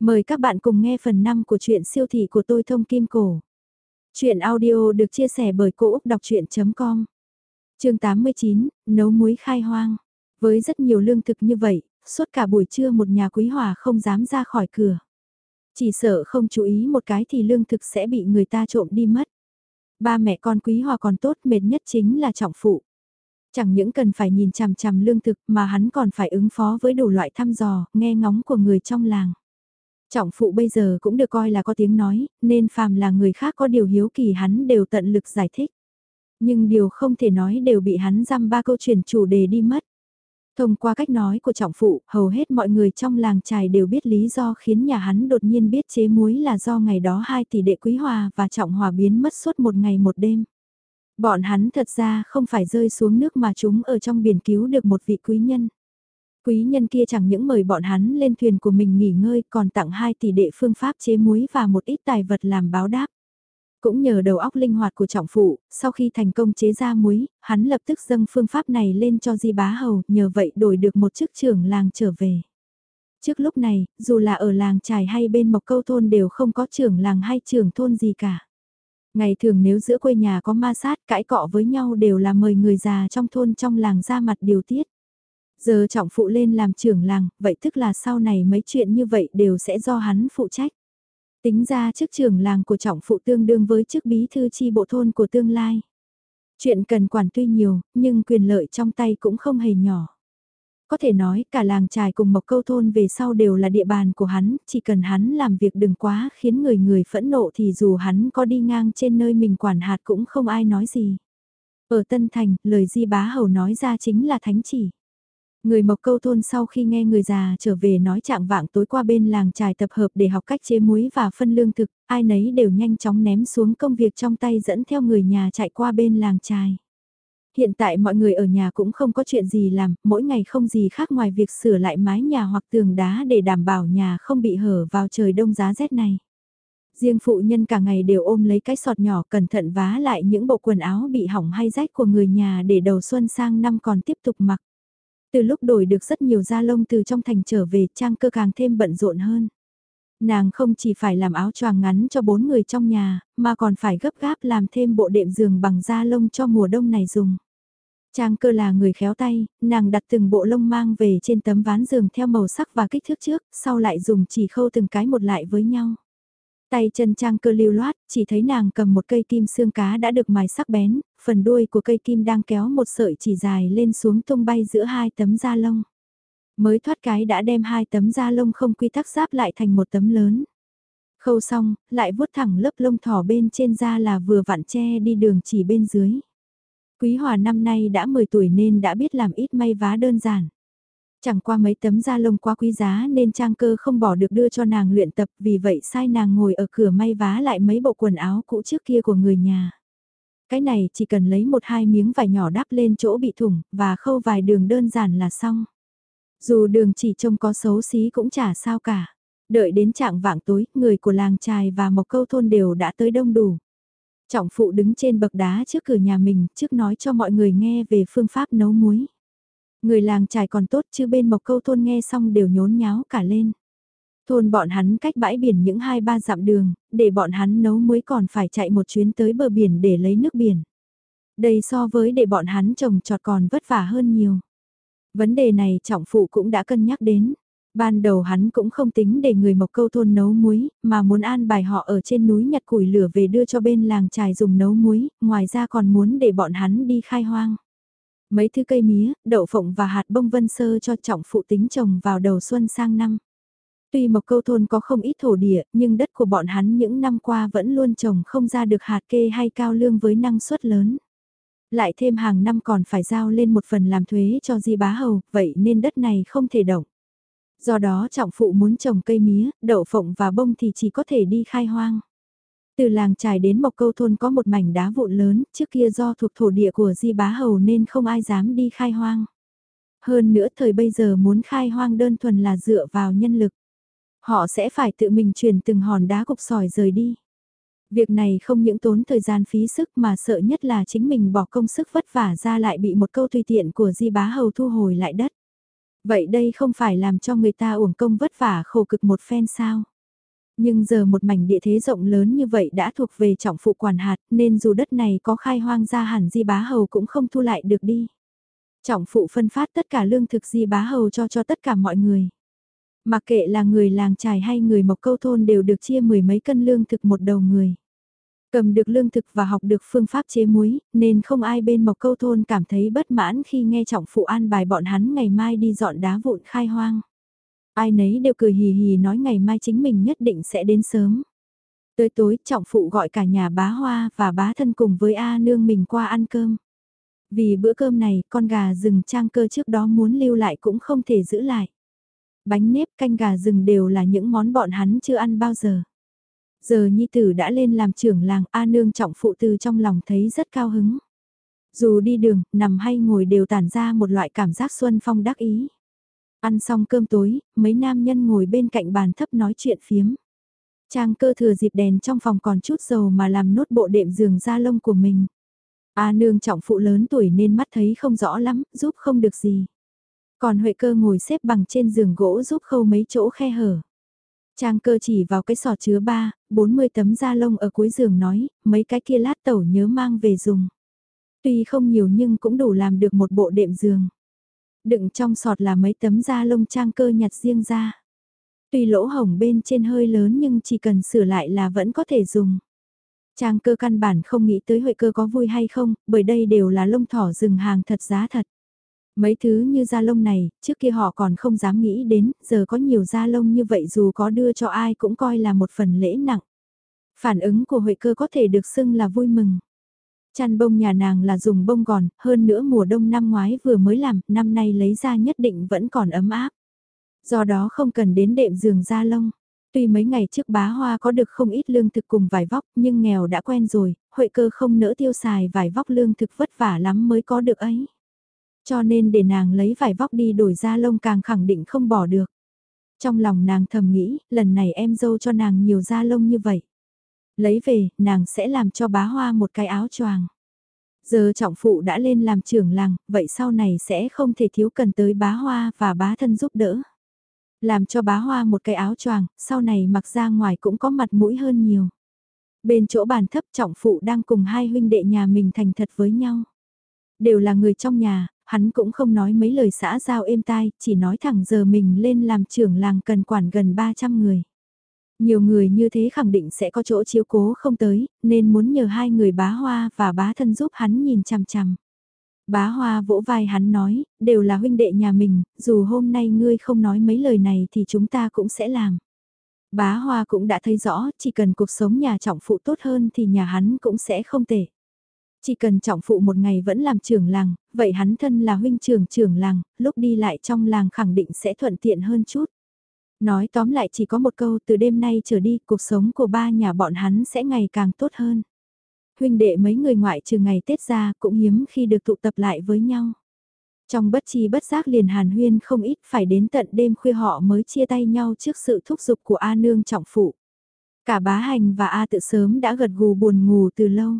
Mời các bạn cùng nghe phần 5 của truyện siêu thị của tôi thông kim cổ. Chuyện audio được chia sẻ bởi Cô Úc Đọc Chuyện.com Trường 89, Nấu muối khai hoang. Với rất nhiều lương thực như vậy, suốt cả buổi trưa một nhà quý hòa không dám ra khỏi cửa. Chỉ sợ không chú ý một cái thì lương thực sẽ bị người ta trộm đi mất. Ba mẹ con quý hòa còn tốt mệt nhất chính là trọng phụ. Chẳng những cần phải nhìn chằm chằm lương thực mà hắn còn phải ứng phó với đủ loại thăm dò, nghe ngóng của người trong làng. Trọng phụ bây giờ cũng được coi là có tiếng nói, nên phàm là người khác có điều hiếu kỳ hắn đều tận lực giải thích. Nhưng điều không thể nói đều bị hắn dăm ba câu chuyện chủ đề đi mất. Thông qua cách nói của trọng phụ, hầu hết mọi người trong làng trài đều biết lý do khiến nhà hắn đột nhiên biết chế muối là do ngày đó hai tỷ đệ quý hòa và trọng hòa biến mất suốt một ngày một đêm. Bọn hắn thật ra không phải rơi xuống nước mà chúng ở trong biển cứu được một vị quý nhân. Quý nhân kia chẳng những mời bọn hắn lên thuyền của mình nghỉ ngơi còn tặng hai tỷ đệ phương pháp chế muối và một ít tài vật làm báo đáp. Cũng nhờ đầu óc linh hoạt của trọng phụ, sau khi thành công chế ra muối, hắn lập tức dâng phương pháp này lên cho Di Bá Hầu, nhờ vậy đổi được một chức trưởng làng trở về. Trước lúc này, dù là ở làng trài hay bên mộc câu thôn đều không có trưởng làng hay trưởng thôn gì cả. Ngày thường nếu giữa quê nhà có ma sát cãi cọ với nhau đều là mời người già trong thôn trong làng ra mặt điều tiết. Giờ trọng phụ lên làm trưởng làng, vậy tức là sau này mấy chuyện như vậy đều sẽ do hắn phụ trách. Tính ra chức trưởng làng của trọng phụ tương đương với chức bí thư chi bộ thôn của tương lai. Chuyện cần quản tuy nhiều, nhưng quyền lợi trong tay cũng không hề nhỏ. Có thể nói cả làng trài cùng Mộc Câu Thôn về sau đều là địa bàn của hắn, chỉ cần hắn làm việc đừng quá khiến người người phẫn nộ thì dù hắn có đi ngang trên nơi mình quản hạt cũng không ai nói gì. Ở Tân Thành, lời Di Bá Hầu nói ra chính là thánh chỉ. Người Mộc Câu Thôn sau khi nghe người già trở về nói trạng vạng tối qua bên làng trài tập hợp để học cách chế muối và phân lương thực, ai nấy đều nhanh chóng ném xuống công việc trong tay dẫn theo người nhà chạy qua bên làng trài. Hiện tại mọi người ở nhà cũng không có chuyện gì làm, mỗi ngày không gì khác ngoài việc sửa lại mái nhà hoặc tường đá để đảm bảo nhà không bị hở vào trời đông giá rét này. Riêng phụ nhân cả ngày đều ôm lấy cái sọt nhỏ cẩn thận vá lại những bộ quần áo bị hỏng hay rách của người nhà để đầu xuân sang năm còn tiếp tục mặc. Từ lúc đổi được rất nhiều da lông từ trong thành trở về trang cơ càng thêm bận rộn hơn. Nàng không chỉ phải làm áo choàng ngắn cho bốn người trong nhà, mà còn phải gấp gáp làm thêm bộ đệm giường bằng da lông cho mùa đông này dùng. Trang cơ là người khéo tay, nàng đặt từng bộ lông mang về trên tấm ván giường theo màu sắc và kích thước trước, sau lại dùng chỉ khâu từng cái một lại với nhau. Tay chân trang cơ lưu loát, chỉ thấy nàng cầm một cây kim xương cá đã được mài sắc bén, phần đuôi của cây kim đang kéo một sợi chỉ dài lên xuống tung bay giữa hai tấm da lông. Mới thoát cái đã đem hai tấm da lông không quy tắc giáp lại thành một tấm lớn. Khâu xong, lại vuốt thẳng lớp lông thỏ bên trên da là vừa vặn che đi đường chỉ bên dưới. Quý Hòa năm nay đã 10 tuổi nên đã biết làm ít may vá đơn giản. Chẳng qua mấy tấm da lông quá quý giá nên trang cơ không bỏ được đưa cho nàng luyện tập vì vậy sai nàng ngồi ở cửa may vá lại mấy bộ quần áo cũ trước kia của người nhà. Cái này chỉ cần lấy một hai miếng vải nhỏ đắp lên chỗ bị thủng và khâu vài đường đơn giản là xong. Dù đường chỉ trông có xấu xí cũng chả sao cả. Đợi đến trạng vạng tối, người của làng trài và mộc câu thôn đều đã tới đông đủ. Trọng phụ đứng trên bậc đá trước cửa nhà mình, trước nói cho mọi người nghe về phương pháp nấu muối. Người làng trài còn tốt chứ bên mộc câu thôn nghe xong đều nhốn nháo cả lên. Thôn bọn hắn cách bãi biển những hai ba dặm đường, để bọn hắn nấu muối còn phải chạy một chuyến tới bờ biển để lấy nước biển. Đây so với để bọn hắn trồng trọt còn vất vả hơn nhiều. Vấn đề này trọng phụ cũng đã cân nhắc đến. Ban đầu hắn cũng không tính để người mộc câu thôn nấu muối, mà muốn an bài họ ở trên núi nhặt củi lửa về đưa cho bên làng trài dùng nấu muối, ngoài ra còn muốn để bọn hắn đi khai hoang. Mấy thứ cây mía, đậu phộng và hạt bông vân sơ cho trọng phụ tính trồng vào đầu xuân sang năm. Tuy mộc câu thôn có không ít thổ địa, nhưng đất của bọn hắn những năm qua vẫn luôn trồng không ra được hạt kê hay cao lương với năng suất lớn. Lại thêm hàng năm còn phải giao lên một phần làm thuế cho di bá hầu, vậy nên đất này không thể động. Do đó trọng phụ muốn trồng cây mía, đậu phộng và bông thì chỉ có thể đi khai hoang. Từ làng trải đến Mộc Câu Thôn có một mảnh đá vụn lớn, trước kia do thuộc thổ địa của Di Bá Hầu nên không ai dám đi khai hoang. Hơn nữa thời bây giờ muốn khai hoang đơn thuần là dựa vào nhân lực. Họ sẽ phải tự mình chuyển từng hòn đá cục sỏi rời đi. Việc này không những tốn thời gian phí sức mà sợ nhất là chính mình bỏ công sức vất vả ra lại bị một câu tùy tiện của Di Bá Hầu thu hồi lại đất. Vậy đây không phải làm cho người ta uổng công vất vả khổ cực một phen sao? Nhưng giờ một mảnh địa thế rộng lớn như vậy đã thuộc về trọng phụ quản hạt nên dù đất này có khai hoang ra hẳn di bá hầu cũng không thu lại được đi. Trọng phụ phân phát tất cả lương thực di bá hầu cho cho tất cả mọi người. Mặc kệ là người làng trài hay người mộc câu thôn đều được chia mười mấy cân lương thực một đầu người. Cầm được lương thực và học được phương pháp chế muối, nên không ai bên mộc câu thôn cảm thấy bất mãn khi nghe trọng phụ an bài bọn hắn ngày mai đi dọn đá vụn khai hoang. Ai nấy đều cười hì hì nói ngày mai chính mình nhất định sẽ đến sớm. Tới tối trọng phụ gọi cả nhà bá hoa và bá thân cùng với A nương mình qua ăn cơm. Vì bữa cơm này con gà rừng trang cơ trước đó muốn lưu lại cũng không thể giữ lại. Bánh nếp canh gà rừng đều là những món bọn hắn chưa ăn bao giờ. Giờ Nhi Tử đã lên làm trưởng làng A Nương trọng phụ từ trong lòng thấy rất cao hứng. Dù đi đường, nằm hay ngồi đều tản ra một loại cảm giác xuân phong đắc ý. Ăn xong cơm tối, mấy nam nhân ngồi bên cạnh bàn thấp nói chuyện phiếm. Trang cơ thừa dịp đèn trong phòng còn chút dầu mà làm nốt bộ đệm giường da lông của mình. A nương trọng phụ lớn tuổi nên mắt thấy không rõ lắm, giúp không được gì. Còn Huệ cơ ngồi xếp bằng trên giường gỗ giúp khâu mấy chỗ khe hở. Trang cơ chỉ vào cái sọt chứa ba, 40 tấm da lông ở cuối giường nói, mấy cái kia lát tẩu nhớ mang về dùng. Tuy không nhiều nhưng cũng đủ làm được một bộ đệm giường. Đựng trong sọt là mấy tấm da lông trang cơ nhặt riêng ra. Tuy lỗ hổng bên trên hơi lớn nhưng chỉ cần sửa lại là vẫn có thể dùng. Trang cơ căn bản không nghĩ tới huệ cơ có vui hay không, bởi đây đều là lông thỏ rừng hàng thật giá thật. Mấy thứ như da lông này, trước kia họ còn không dám nghĩ đến, giờ có nhiều da lông như vậy dù có đưa cho ai cũng coi là một phần lễ nặng. Phản ứng của Huệ cơ có thể được xưng là vui mừng. Chăn bông nhà nàng là dùng bông gòn, hơn nữa mùa đông năm ngoái vừa mới làm, năm nay lấy ra nhất định vẫn còn ấm áp. Do đó không cần đến đệm giường da lông. Tuy mấy ngày trước bá hoa có được không ít lương thực cùng vải vóc nhưng nghèo đã quen rồi, Huệ cơ không nỡ tiêu xài vải vóc lương thực vất vả lắm mới có được ấy. Cho nên để nàng lấy vải vóc đi đổi da lông càng khẳng định không bỏ được. Trong lòng nàng thầm nghĩ, lần này em dâu cho nàng nhiều da lông như vậy. Lấy về, nàng sẽ làm cho bá hoa một cái áo choàng. Giờ trọng phụ đã lên làm trưởng làng, vậy sau này sẽ không thể thiếu cần tới bá hoa và bá thân giúp đỡ. Làm cho bá hoa một cái áo choàng, sau này mặc ra ngoài cũng có mặt mũi hơn nhiều. Bên chỗ bàn thấp trọng phụ đang cùng hai huynh đệ nhà mình thành thật với nhau. Đều là người trong nhà, hắn cũng không nói mấy lời xã giao êm tai, chỉ nói thẳng giờ mình lên làm trưởng làng cần quản gần 300 người. Nhiều người như thế khẳng định sẽ có chỗ chiếu cố không tới, nên muốn nhờ hai người bá hoa và bá thân giúp hắn nhìn chằm chằm. Bá hoa vỗ vai hắn nói, đều là huynh đệ nhà mình, dù hôm nay ngươi không nói mấy lời này thì chúng ta cũng sẽ làm. Bá hoa cũng đã thấy rõ, chỉ cần cuộc sống nhà trọng phụ tốt hơn thì nhà hắn cũng sẽ không tệ. Chỉ cần trọng phụ một ngày vẫn làm trưởng làng, vậy hắn thân là huynh trưởng trưởng làng, lúc đi lại trong làng khẳng định sẽ thuận tiện hơn chút. Nói tóm lại chỉ có một câu từ đêm nay trở đi cuộc sống của ba nhà bọn hắn sẽ ngày càng tốt hơn. Huynh đệ mấy người ngoại trừ ngày Tết ra cũng hiếm khi được tụ tập lại với nhau. Trong bất chi bất giác liền hàn huyên không ít phải đến tận đêm khuya họ mới chia tay nhau trước sự thúc giục của A Nương trọng phụ. Cả bá hành và A tự sớm đã gật gù buồn ngủ từ lâu.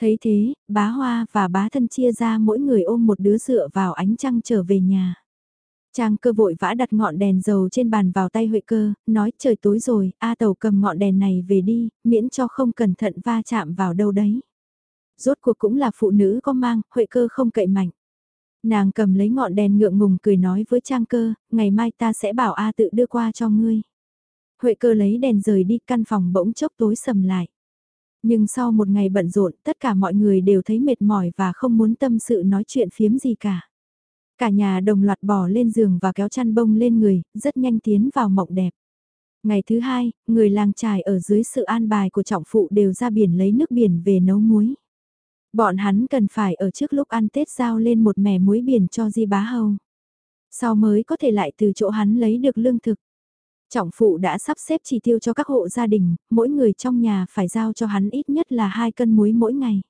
Thấy thế, bá hoa và bá thân chia ra mỗi người ôm một đứa dựa vào ánh trăng trở về nhà. Trang cơ vội vã đặt ngọn đèn dầu trên bàn vào tay Huệ cơ, nói trời tối rồi, A tàu cầm ngọn đèn này về đi, miễn cho không cẩn thận va chạm vào đâu đấy. Rốt cuộc cũng là phụ nữ có mang, Huệ cơ không cậy mạnh. Nàng cầm lấy ngọn đèn ngượng ngùng cười nói với Trang cơ, ngày mai ta sẽ bảo A tự đưa qua cho ngươi. Huệ cơ lấy đèn rời đi căn phòng bỗng chốc tối sầm lại. Nhưng sau một ngày bận rộn, tất cả mọi người đều thấy mệt mỏi và không muốn tâm sự nói chuyện phiếm gì cả. Cả nhà đồng loạt bỏ lên giường và kéo chăn bông lên người, rất nhanh tiến vào mộng đẹp. Ngày thứ hai, người làng trài ở dưới sự an bài của trọng phụ đều ra biển lấy nước biển về nấu muối. Bọn hắn cần phải ở trước lúc ăn Tết giao lên một mẻ muối biển cho Di Bá Hầu. Sau mới có thể lại từ chỗ hắn lấy được lương thực. Trọng phụ đã sắp xếp chỉ tiêu cho các hộ gia đình, mỗi người trong nhà phải giao cho hắn ít nhất là 2 cân muối mỗi ngày.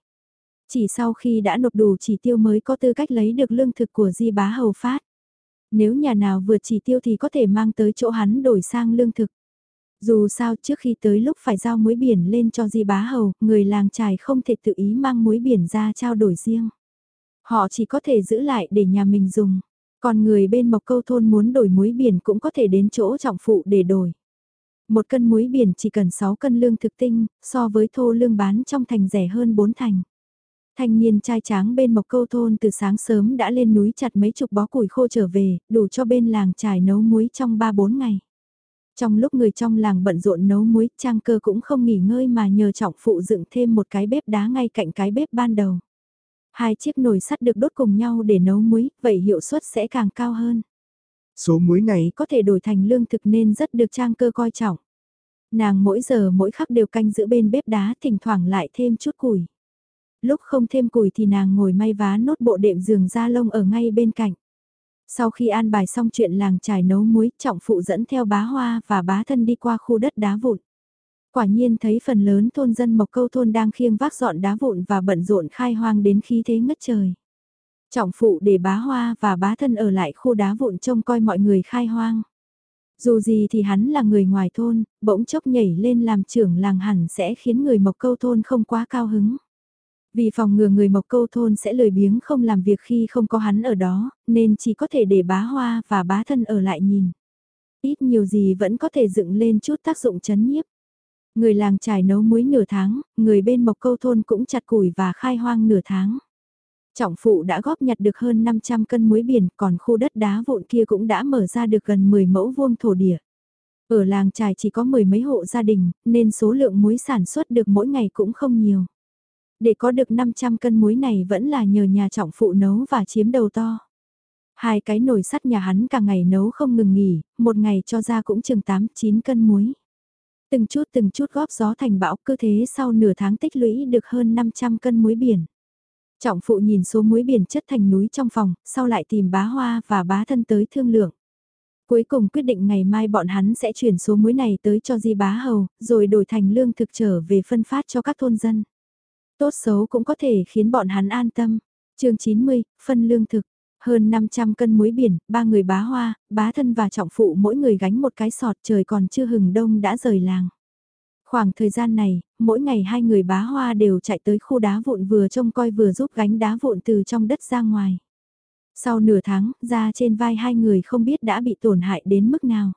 Chỉ sau khi đã nộp đủ chỉ tiêu mới có tư cách lấy được lương thực của Di Bá Hầu phát. Nếu nhà nào vượt chỉ tiêu thì có thể mang tới chỗ hắn đổi sang lương thực. Dù sao trước khi tới lúc phải giao muối biển lên cho Di Bá Hầu, người làng trài không thể tự ý mang muối biển ra trao đổi riêng. Họ chỉ có thể giữ lại để nhà mình dùng. Còn người bên Mộc Câu Thôn muốn đổi muối biển cũng có thể đến chỗ trọng phụ để đổi. Một cân muối biển chỉ cần 6 cân lương thực tinh, so với thô lương bán trong thành rẻ hơn 4 thành. Thanh niên trai tráng bên Mộc Câu Thôn từ sáng sớm đã lên núi chặt mấy chục bó củi khô trở về, đủ cho bên làng trải nấu muối trong 3-4 ngày. Trong lúc người trong làng bận rộn nấu muối, trang cơ cũng không nghỉ ngơi mà nhờ trọng phụ dựng thêm một cái bếp đá ngay cạnh cái bếp ban đầu. Hai chiếc nồi sắt được đốt cùng nhau để nấu muối, vậy hiệu suất sẽ càng cao hơn. Số muối này có thể đổi thành lương thực nên rất được trang cơ coi trọng. Nàng mỗi giờ mỗi khắc đều canh giữ bên bếp đá thỉnh thoảng lại thêm chút củi. Lúc không thêm củi thì nàng ngồi may vá nốt bộ đệm giường da lông ở ngay bên cạnh. Sau khi an bài xong chuyện làng trải nấu muối, trọng phụ dẫn theo bá hoa và bá thân đi qua khu đất đá vụn. Quả nhiên thấy phần lớn thôn dân Mộc Câu thôn đang khiêng vác dọn đá vụn và bận rộn khai hoang đến khí thế ngất trời. Trọng phụ để bá hoa và bá thân ở lại khu đá vụn trông coi mọi người khai hoang. Dù gì thì hắn là người ngoài thôn, bỗng chốc nhảy lên làm trưởng làng hẳn sẽ khiến người Mộc Câu thôn không quá cao hứng. Vì phòng ngừa người Mộc Câu thôn sẽ lười biếng không làm việc khi không có hắn ở đó, nên chỉ có thể để bá hoa và bá thân ở lại nhìn. Ít nhiều gì vẫn có thể dựng lên chút tác dụng chấn nhiếp. Người làng trải nấu muối nửa tháng, người bên Mộc Câu thôn cũng chặt củi và khai hoang nửa tháng. Trọng phụ đã góp nhặt được hơn 500 cân muối biển, còn khu đất đá vụn kia cũng đã mở ra được gần 10 mẫu vuông thổ địa. Ở làng trài chỉ có mười mấy hộ gia đình, nên số lượng muối sản xuất được mỗi ngày cũng không nhiều. Để có được 500 cân muối này vẫn là nhờ nhà trọng phụ nấu và chiếm đầu to. Hai cái nồi sắt nhà hắn cả ngày nấu không ngừng nghỉ, một ngày cho ra cũng chừng 8-9 cân muối. Từng chút từng chút góp gió thành bão cứ thế sau nửa tháng tích lũy được hơn 500 cân muối biển. Trọng phụ nhìn số muối biển chất thành núi trong phòng, sau lại tìm bá hoa và bá thân tới thương lượng. Cuối cùng quyết định ngày mai bọn hắn sẽ chuyển số muối này tới cho Di Bá Hầu, rồi đổi thành lương thực trở về phân phát cho các thôn dân. Tốt xấu cũng có thể khiến bọn hắn an tâm. chương 90, phân lương thực. Hơn 500 cân muối biển, ba người bá hoa, bá thân và trọng phụ mỗi người gánh một cái sọt trời còn chưa hừng đông đã rời làng. Khoảng thời gian này, mỗi ngày hai người bá hoa đều chạy tới khu đá vụn vừa trông coi vừa giúp gánh đá vụn từ trong đất ra ngoài. Sau nửa tháng, da trên vai hai người không biết đã bị tổn hại đến mức nào.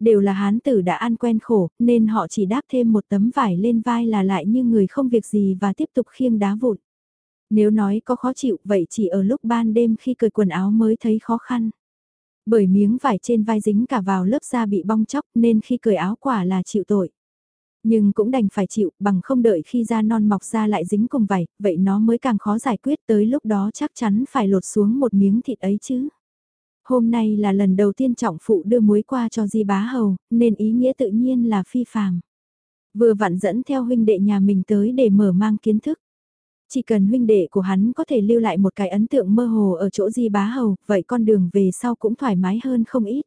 Đều là hán tử đã ăn quen khổ, nên họ chỉ đáp thêm một tấm vải lên vai là lại như người không việc gì và tiếp tục khiêng đá vụn. Nếu nói có khó chịu vậy chỉ ở lúc ban đêm khi cởi quần áo mới thấy khó khăn. Bởi miếng vải trên vai dính cả vào lớp da bị bong chóc nên khi cởi áo quả là chịu tội. Nhưng cũng đành phải chịu bằng không đợi khi da non mọc ra lại dính cùng vải, vậy nó mới càng khó giải quyết tới lúc đó chắc chắn phải lột xuống một miếng thịt ấy chứ. Hôm nay là lần đầu tiên trọng phụ đưa muối qua cho Di Bá Hầu, nên ý nghĩa tự nhiên là phi phàm. Vừa vặn dẫn theo huynh đệ nhà mình tới để mở mang kiến thức. Chỉ cần huynh đệ của hắn có thể lưu lại một cái ấn tượng mơ hồ ở chỗ Di Bá Hầu, vậy con đường về sau cũng thoải mái hơn không ít.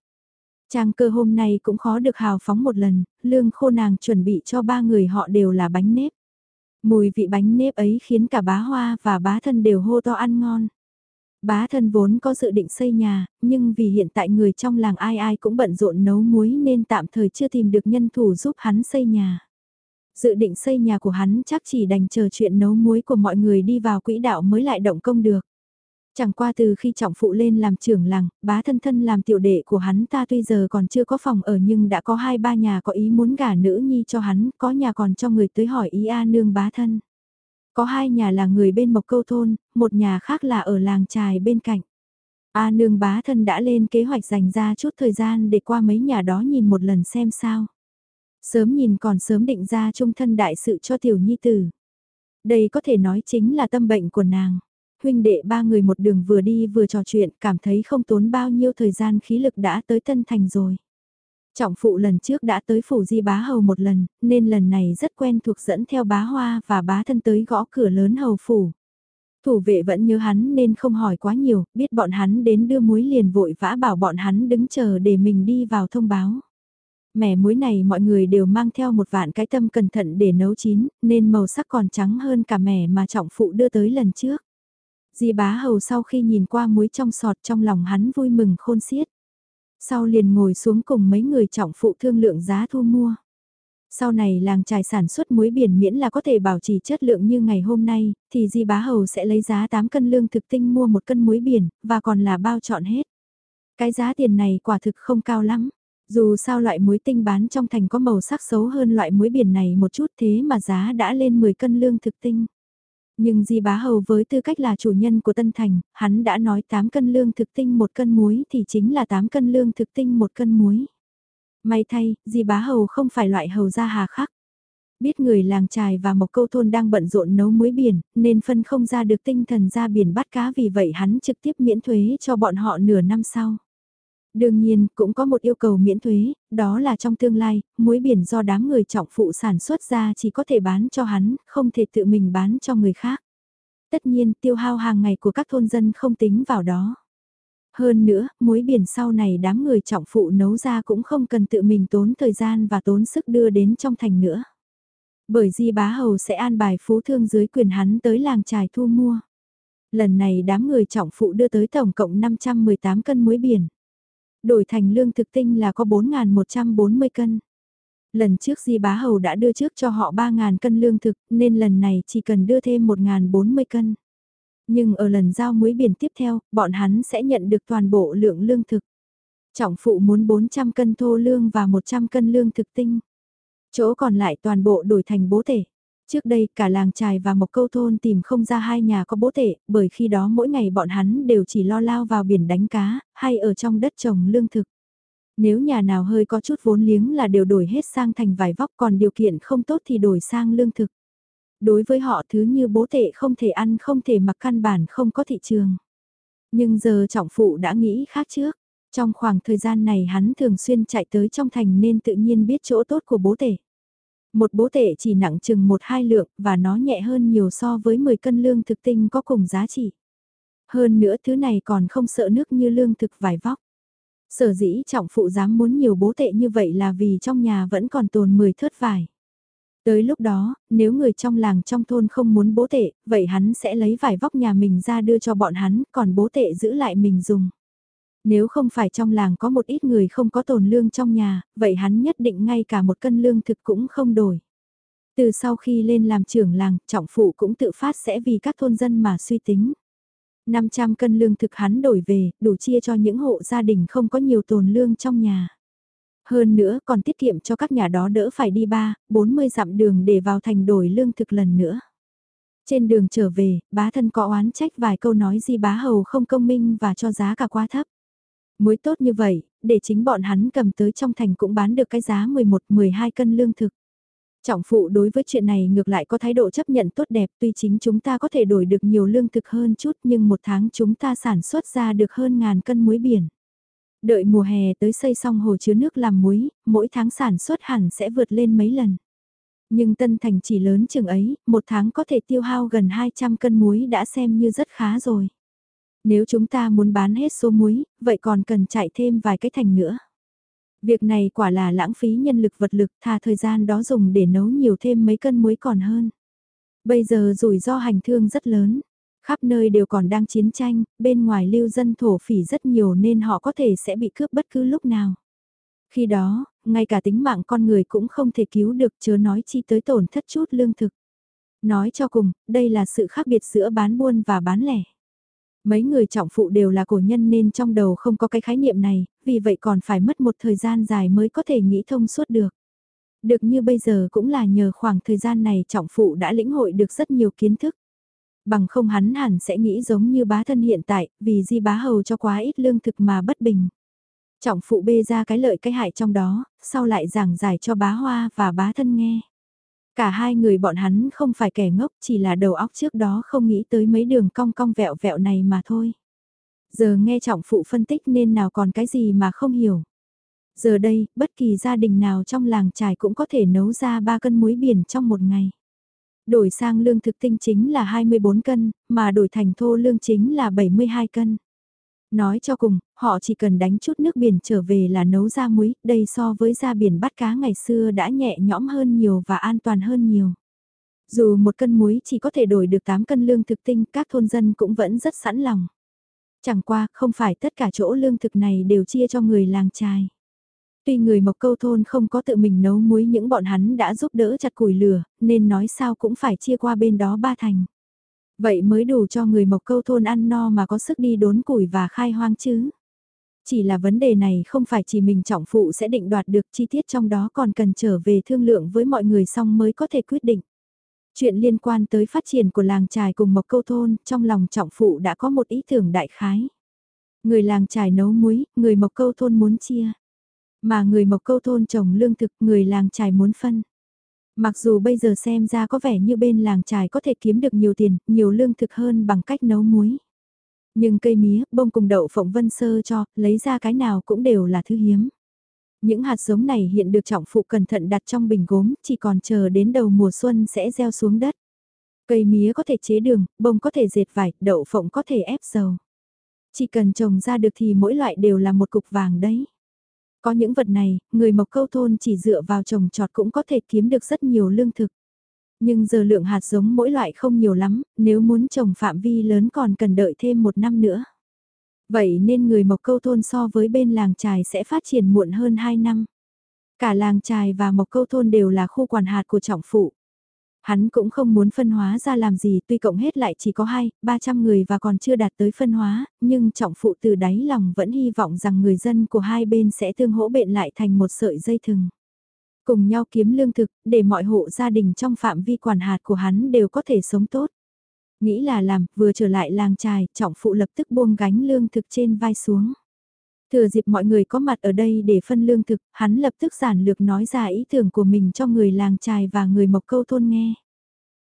Trang cơ hôm nay cũng khó được hào phóng một lần, lương khô nàng chuẩn bị cho ba người họ đều là bánh nếp. Mùi vị bánh nếp ấy khiến cả bá hoa và bá thân đều hô to ăn ngon. Bá thân vốn có dự định xây nhà, nhưng vì hiện tại người trong làng ai ai cũng bận rộn nấu muối nên tạm thời chưa tìm được nhân thủ giúp hắn xây nhà. Dự định xây nhà của hắn chắc chỉ đành chờ chuyện nấu muối của mọi người đi vào quỹ đạo mới lại động công được. Chẳng qua từ khi trọng phụ lên làm trưởng làng, bá thân thân làm tiểu đệ của hắn ta tuy giờ còn chưa có phòng ở nhưng đã có hai ba nhà có ý muốn gả nữ nhi cho hắn, có nhà còn cho người tới hỏi ý A nương bá thân. Có hai nhà là người bên Mộc Câu Thôn, một nhà khác là ở làng trài bên cạnh. A nương bá thân đã lên kế hoạch dành ra chút thời gian để qua mấy nhà đó nhìn một lần xem sao. Sớm nhìn còn sớm định ra trung thân đại sự cho tiểu nhi tử. Đây có thể nói chính là tâm bệnh của nàng. Huynh đệ ba người một đường vừa đi vừa trò chuyện cảm thấy không tốn bao nhiêu thời gian khí lực đã tới Tân Thành rồi. Trọng phụ lần trước đã tới phủ di bá hầu một lần, nên lần này rất quen thuộc dẫn theo bá hoa và bá thân tới gõ cửa lớn hầu phủ. Thủ vệ vẫn nhớ hắn nên không hỏi quá nhiều, biết bọn hắn đến đưa muối liền vội vã bảo bọn hắn đứng chờ để mình đi vào thông báo. Mẻ muối này mọi người đều mang theo một vạn cái tâm cẩn thận để nấu chín, nên màu sắc còn trắng hơn cả mẻ mà trọng phụ đưa tới lần trước. Di bá hầu sau khi nhìn qua muối trong sọt trong lòng hắn vui mừng khôn xiết. Sau liền ngồi xuống cùng mấy người trọng phụ thương lượng giá thu mua. Sau này làng trài sản xuất muối biển miễn là có thể bảo trì chất lượng như ngày hôm nay, thì Di Bá Hầu sẽ lấy giá 8 cân lương thực tinh mua một cân muối biển, và còn là bao chọn hết. Cái giá tiền này quả thực không cao lắm. Dù sao loại muối tinh bán trong thành có màu sắc xấu hơn loại muối biển này một chút thế mà giá đã lên 10 cân lương thực tinh. Nhưng Di Bá Hầu với tư cách là chủ nhân của Tân Thành, hắn đã nói 8 cân lương thực tinh một cân muối thì chính là 8 cân lương thực tinh một cân muối. May thay, Di Bá Hầu không phải loại hầu gia hà khắc. Biết người làng trài và một câu thôn đang bận rộn nấu muối biển, nên phân không ra được tinh thần ra biển bắt cá vì vậy hắn trực tiếp miễn thuế cho bọn họ nửa năm sau. Đương nhiên, cũng có một yêu cầu miễn thuế, đó là trong tương lai, muối biển do đám người trọng phụ sản xuất ra chỉ có thể bán cho hắn, không thể tự mình bán cho người khác. Tất nhiên, tiêu hao hàng ngày của các thôn dân không tính vào đó. Hơn nữa, muối biển sau này đám người trọng phụ nấu ra cũng không cần tự mình tốn thời gian và tốn sức đưa đến trong thành nữa. Bởi Di Bá Hầu sẽ an bài phú thương dưới quyền hắn tới làng trài thu mua. Lần này đám người trọng phụ đưa tới tổng cộng 518 cân muối biển. Đổi thành lương thực tinh là có 4.140 cân. Lần trước Di Bá Hầu đã đưa trước cho họ 3.000 cân lương thực, nên lần này chỉ cần đưa thêm 1.040 cân. Nhưng ở lần giao muối biển tiếp theo, bọn hắn sẽ nhận được toàn bộ lượng lương thực. Trọng phụ muốn 400 cân thô lương và 100 cân lương thực tinh. Chỗ còn lại toàn bộ đổi thành bố thể. Trước đây cả làng trài và một câu thôn tìm không ra hai nhà có bố tệ, bởi khi đó mỗi ngày bọn hắn đều chỉ lo lao vào biển đánh cá, hay ở trong đất trồng lương thực. Nếu nhà nào hơi có chút vốn liếng là đều đổi hết sang thành vải vóc còn điều kiện không tốt thì đổi sang lương thực. Đối với họ thứ như bố tệ không thể ăn không thể mặc căn bản không có thị trường. Nhưng giờ trọng phụ đã nghĩ khác trước. Trong khoảng thời gian này hắn thường xuyên chạy tới trong thành nên tự nhiên biết chỗ tốt của bố tể. Một bố tệ chỉ nặng chừng một hai lượng và nó nhẹ hơn nhiều so với 10 cân lương thực tinh có cùng giá trị. Hơn nữa thứ này còn không sợ nước như lương thực vải vóc. Sở dĩ trọng phụ dám muốn nhiều bố tệ như vậy là vì trong nhà vẫn còn tồn 10 thớt vải. Tới lúc đó, nếu người trong làng trong thôn không muốn bố tệ, vậy hắn sẽ lấy vải vóc nhà mình ra đưa cho bọn hắn, còn bố tệ giữ lại mình dùng. Nếu không phải trong làng có một ít người không có tồn lương trong nhà, vậy hắn nhất định ngay cả một cân lương thực cũng không đổi. Từ sau khi lên làm trưởng làng, trọng phụ cũng tự phát sẽ vì các thôn dân mà suy tính. 500 cân lương thực hắn đổi về, đủ chia cho những hộ gia đình không có nhiều tồn lương trong nhà. Hơn nữa còn tiết kiệm cho các nhà đó đỡ phải đi 3, 40 dặm đường để vào thành đổi lương thực lần nữa. Trên đường trở về, bá thân có oán trách vài câu nói gì bá hầu không công minh và cho giá cả quá thấp. Muối tốt như vậy, để chính bọn hắn cầm tới trong thành cũng bán được cái giá 11-12 cân lương thực. Trọng phụ đối với chuyện này ngược lại có thái độ chấp nhận tốt đẹp tuy chính chúng ta có thể đổi được nhiều lương thực hơn chút nhưng một tháng chúng ta sản xuất ra được hơn ngàn cân muối biển. Đợi mùa hè tới xây xong hồ chứa nước làm muối, mỗi tháng sản xuất hẳn sẽ vượt lên mấy lần. Nhưng Tân Thành chỉ lớn chừng ấy, một tháng có thể tiêu hao gần 200 cân muối đã xem như rất khá rồi. Nếu chúng ta muốn bán hết số muối, vậy còn cần chạy thêm vài cái thành nữa. Việc này quả là lãng phí nhân lực vật lực thà thời gian đó dùng để nấu nhiều thêm mấy cân muối còn hơn. Bây giờ rủi ro hành thương rất lớn. Khắp nơi đều còn đang chiến tranh, bên ngoài lưu dân thổ phỉ rất nhiều nên họ có thể sẽ bị cướp bất cứ lúc nào. Khi đó, ngay cả tính mạng con người cũng không thể cứu được chớ nói chi tới tổn thất chút lương thực. Nói cho cùng, đây là sự khác biệt giữa bán buôn và bán lẻ. Mấy người trọng phụ đều là cổ nhân nên trong đầu không có cái khái niệm này, vì vậy còn phải mất một thời gian dài mới có thể nghĩ thông suốt được. Được như bây giờ cũng là nhờ khoảng thời gian này trọng phụ đã lĩnh hội được rất nhiều kiến thức. Bằng không hắn hẳn sẽ nghĩ giống như bá thân hiện tại, vì di bá hầu cho quá ít lương thực mà bất bình. Trọng phụ bê ra cái lợi cái hại trong đó, sau lại giảng giải cho bá hoa và bá thân nghe. Cả hai người bọn hắn không phải kẻ ngốc chỉ là đầu óc trước đó không nghĩ tới mấy đường cong cong vẹo vẹo này mà thôi. Giờ nghe trọng phụ phân tích nên nào còn cái gì mà không hiểu. Giờ đây, bất kỳ gia đình nào trong làng trài cũng có thể nấu ra 3 cân muối biển trong một ngày. Đổi sang lương thực tinh chính là 24 cân, mà đổi thành thô lương chính là 72 cân. Nói cho cùng, họ chỉ cần đánh chút nước biển trở về là nấu ra muối, đây so với ra biển bắt cá ngày xưa đã nhẹ nhõm hơn nhiều và an toàn hơn nhiều. Dù một cân muối chỉ có thể đổi được 8 cân lương thực tinh, các thôn dân cũng vẫn rất sẵn lòng. Chẳng qua, không phải tất cả chỗ lương thực này đều chia cho người làng trài. Tuy người mộc câu thôn không có tự mình nấu muối những bọn hắn đã giúp đỡ chặt củi lửa, nên nói sao cũng phải chia qua bên đó ba thành. Vậy mới đủ cho người mộc câu thôn ăn no mà có sức đi đốn củi và khai hoang chứ. Chỉ là vấn đề này không phải chỉ mình trọng phụ sẽ định đoạt được chi tiết trong đó còn cần trở về thương lượng với mọi người xong mới có thể quyết định. Chuyện liên quan tới phát triển của làng trài cùng Mộc Câu Thôn, trong lòng trọng phụ đã có một ý tưởng đại khái. Người làng trài nấu muối, người Mộc Câu Thôn muốn chia. Mà người Mộc Câu Thôn trồng lương thực, người làng trài muốn phân. Mặc dù bây giờ xem ra có vẻ như bên làng trài có thể kiếm được nhiều tiền, nhiều lương thực hơn bằng cách nấu muối. Nhưng cây mía, bông cùng đậu phộng vân sơ cho, lấy ra cái nào cũng đều là thứ hiếm. Những hạt giống này hiện được trọng phụ cẩn thận đặt trong bình gốm, chỉ còn chờ đến đầu mùa xuân sẽ gieo xuống đất. Cây mía có thể chế đường, bông có thể dệt vải, đậu phộng có thể ép dầu. Chỉ cần trồng ra được thì mỗi loại đều là một cục vàng đấy. Có những vật này, người mộc câu thôn chỉ dựa vào trồng trọt cũng có thể kiếm được rất nhiều lương thực. Nhưng giờ lượng hạt giống mỗi loại không nhiều lắm, nếu muốn trồng phạm vi lớn còn cần đợi thêm một năm nữa. Vậy nên người Mộc Câu Thôn so với bên làng trài sẽ phát triển muộn hơn 2 năm. Cả làng trài và Mộc Câu Thôn đều là khu quản hạt của trọng phụ. Hắn cũng không muốn phân hóa ra làm gì tuy cộng hết lại chỉ có 2, 300 người và còn chưa đạt tới phân hóa, nhưng trọng phụ từ đáy lòng vẫn hy vọng rằng người dân của hai bên sẽ tương hỗ bện lại thành một sợi dây thừng. Cùng nhau kiếm lương thực, để mọi hộ gia đình trong phạm vi quản hạt của hắn đều có thể sống tốt. Nghĩ là làm, vừa trở lại làng trài, trọng phụ lập tức buông gánh lương thực trên vai xuống. Thừa dịp mọi người có mặt ở đây để phân lương thực, hắn lập tức giản lược nói ra ý tưởng của mình cho người làng trài và người mộc câu thôn nghe.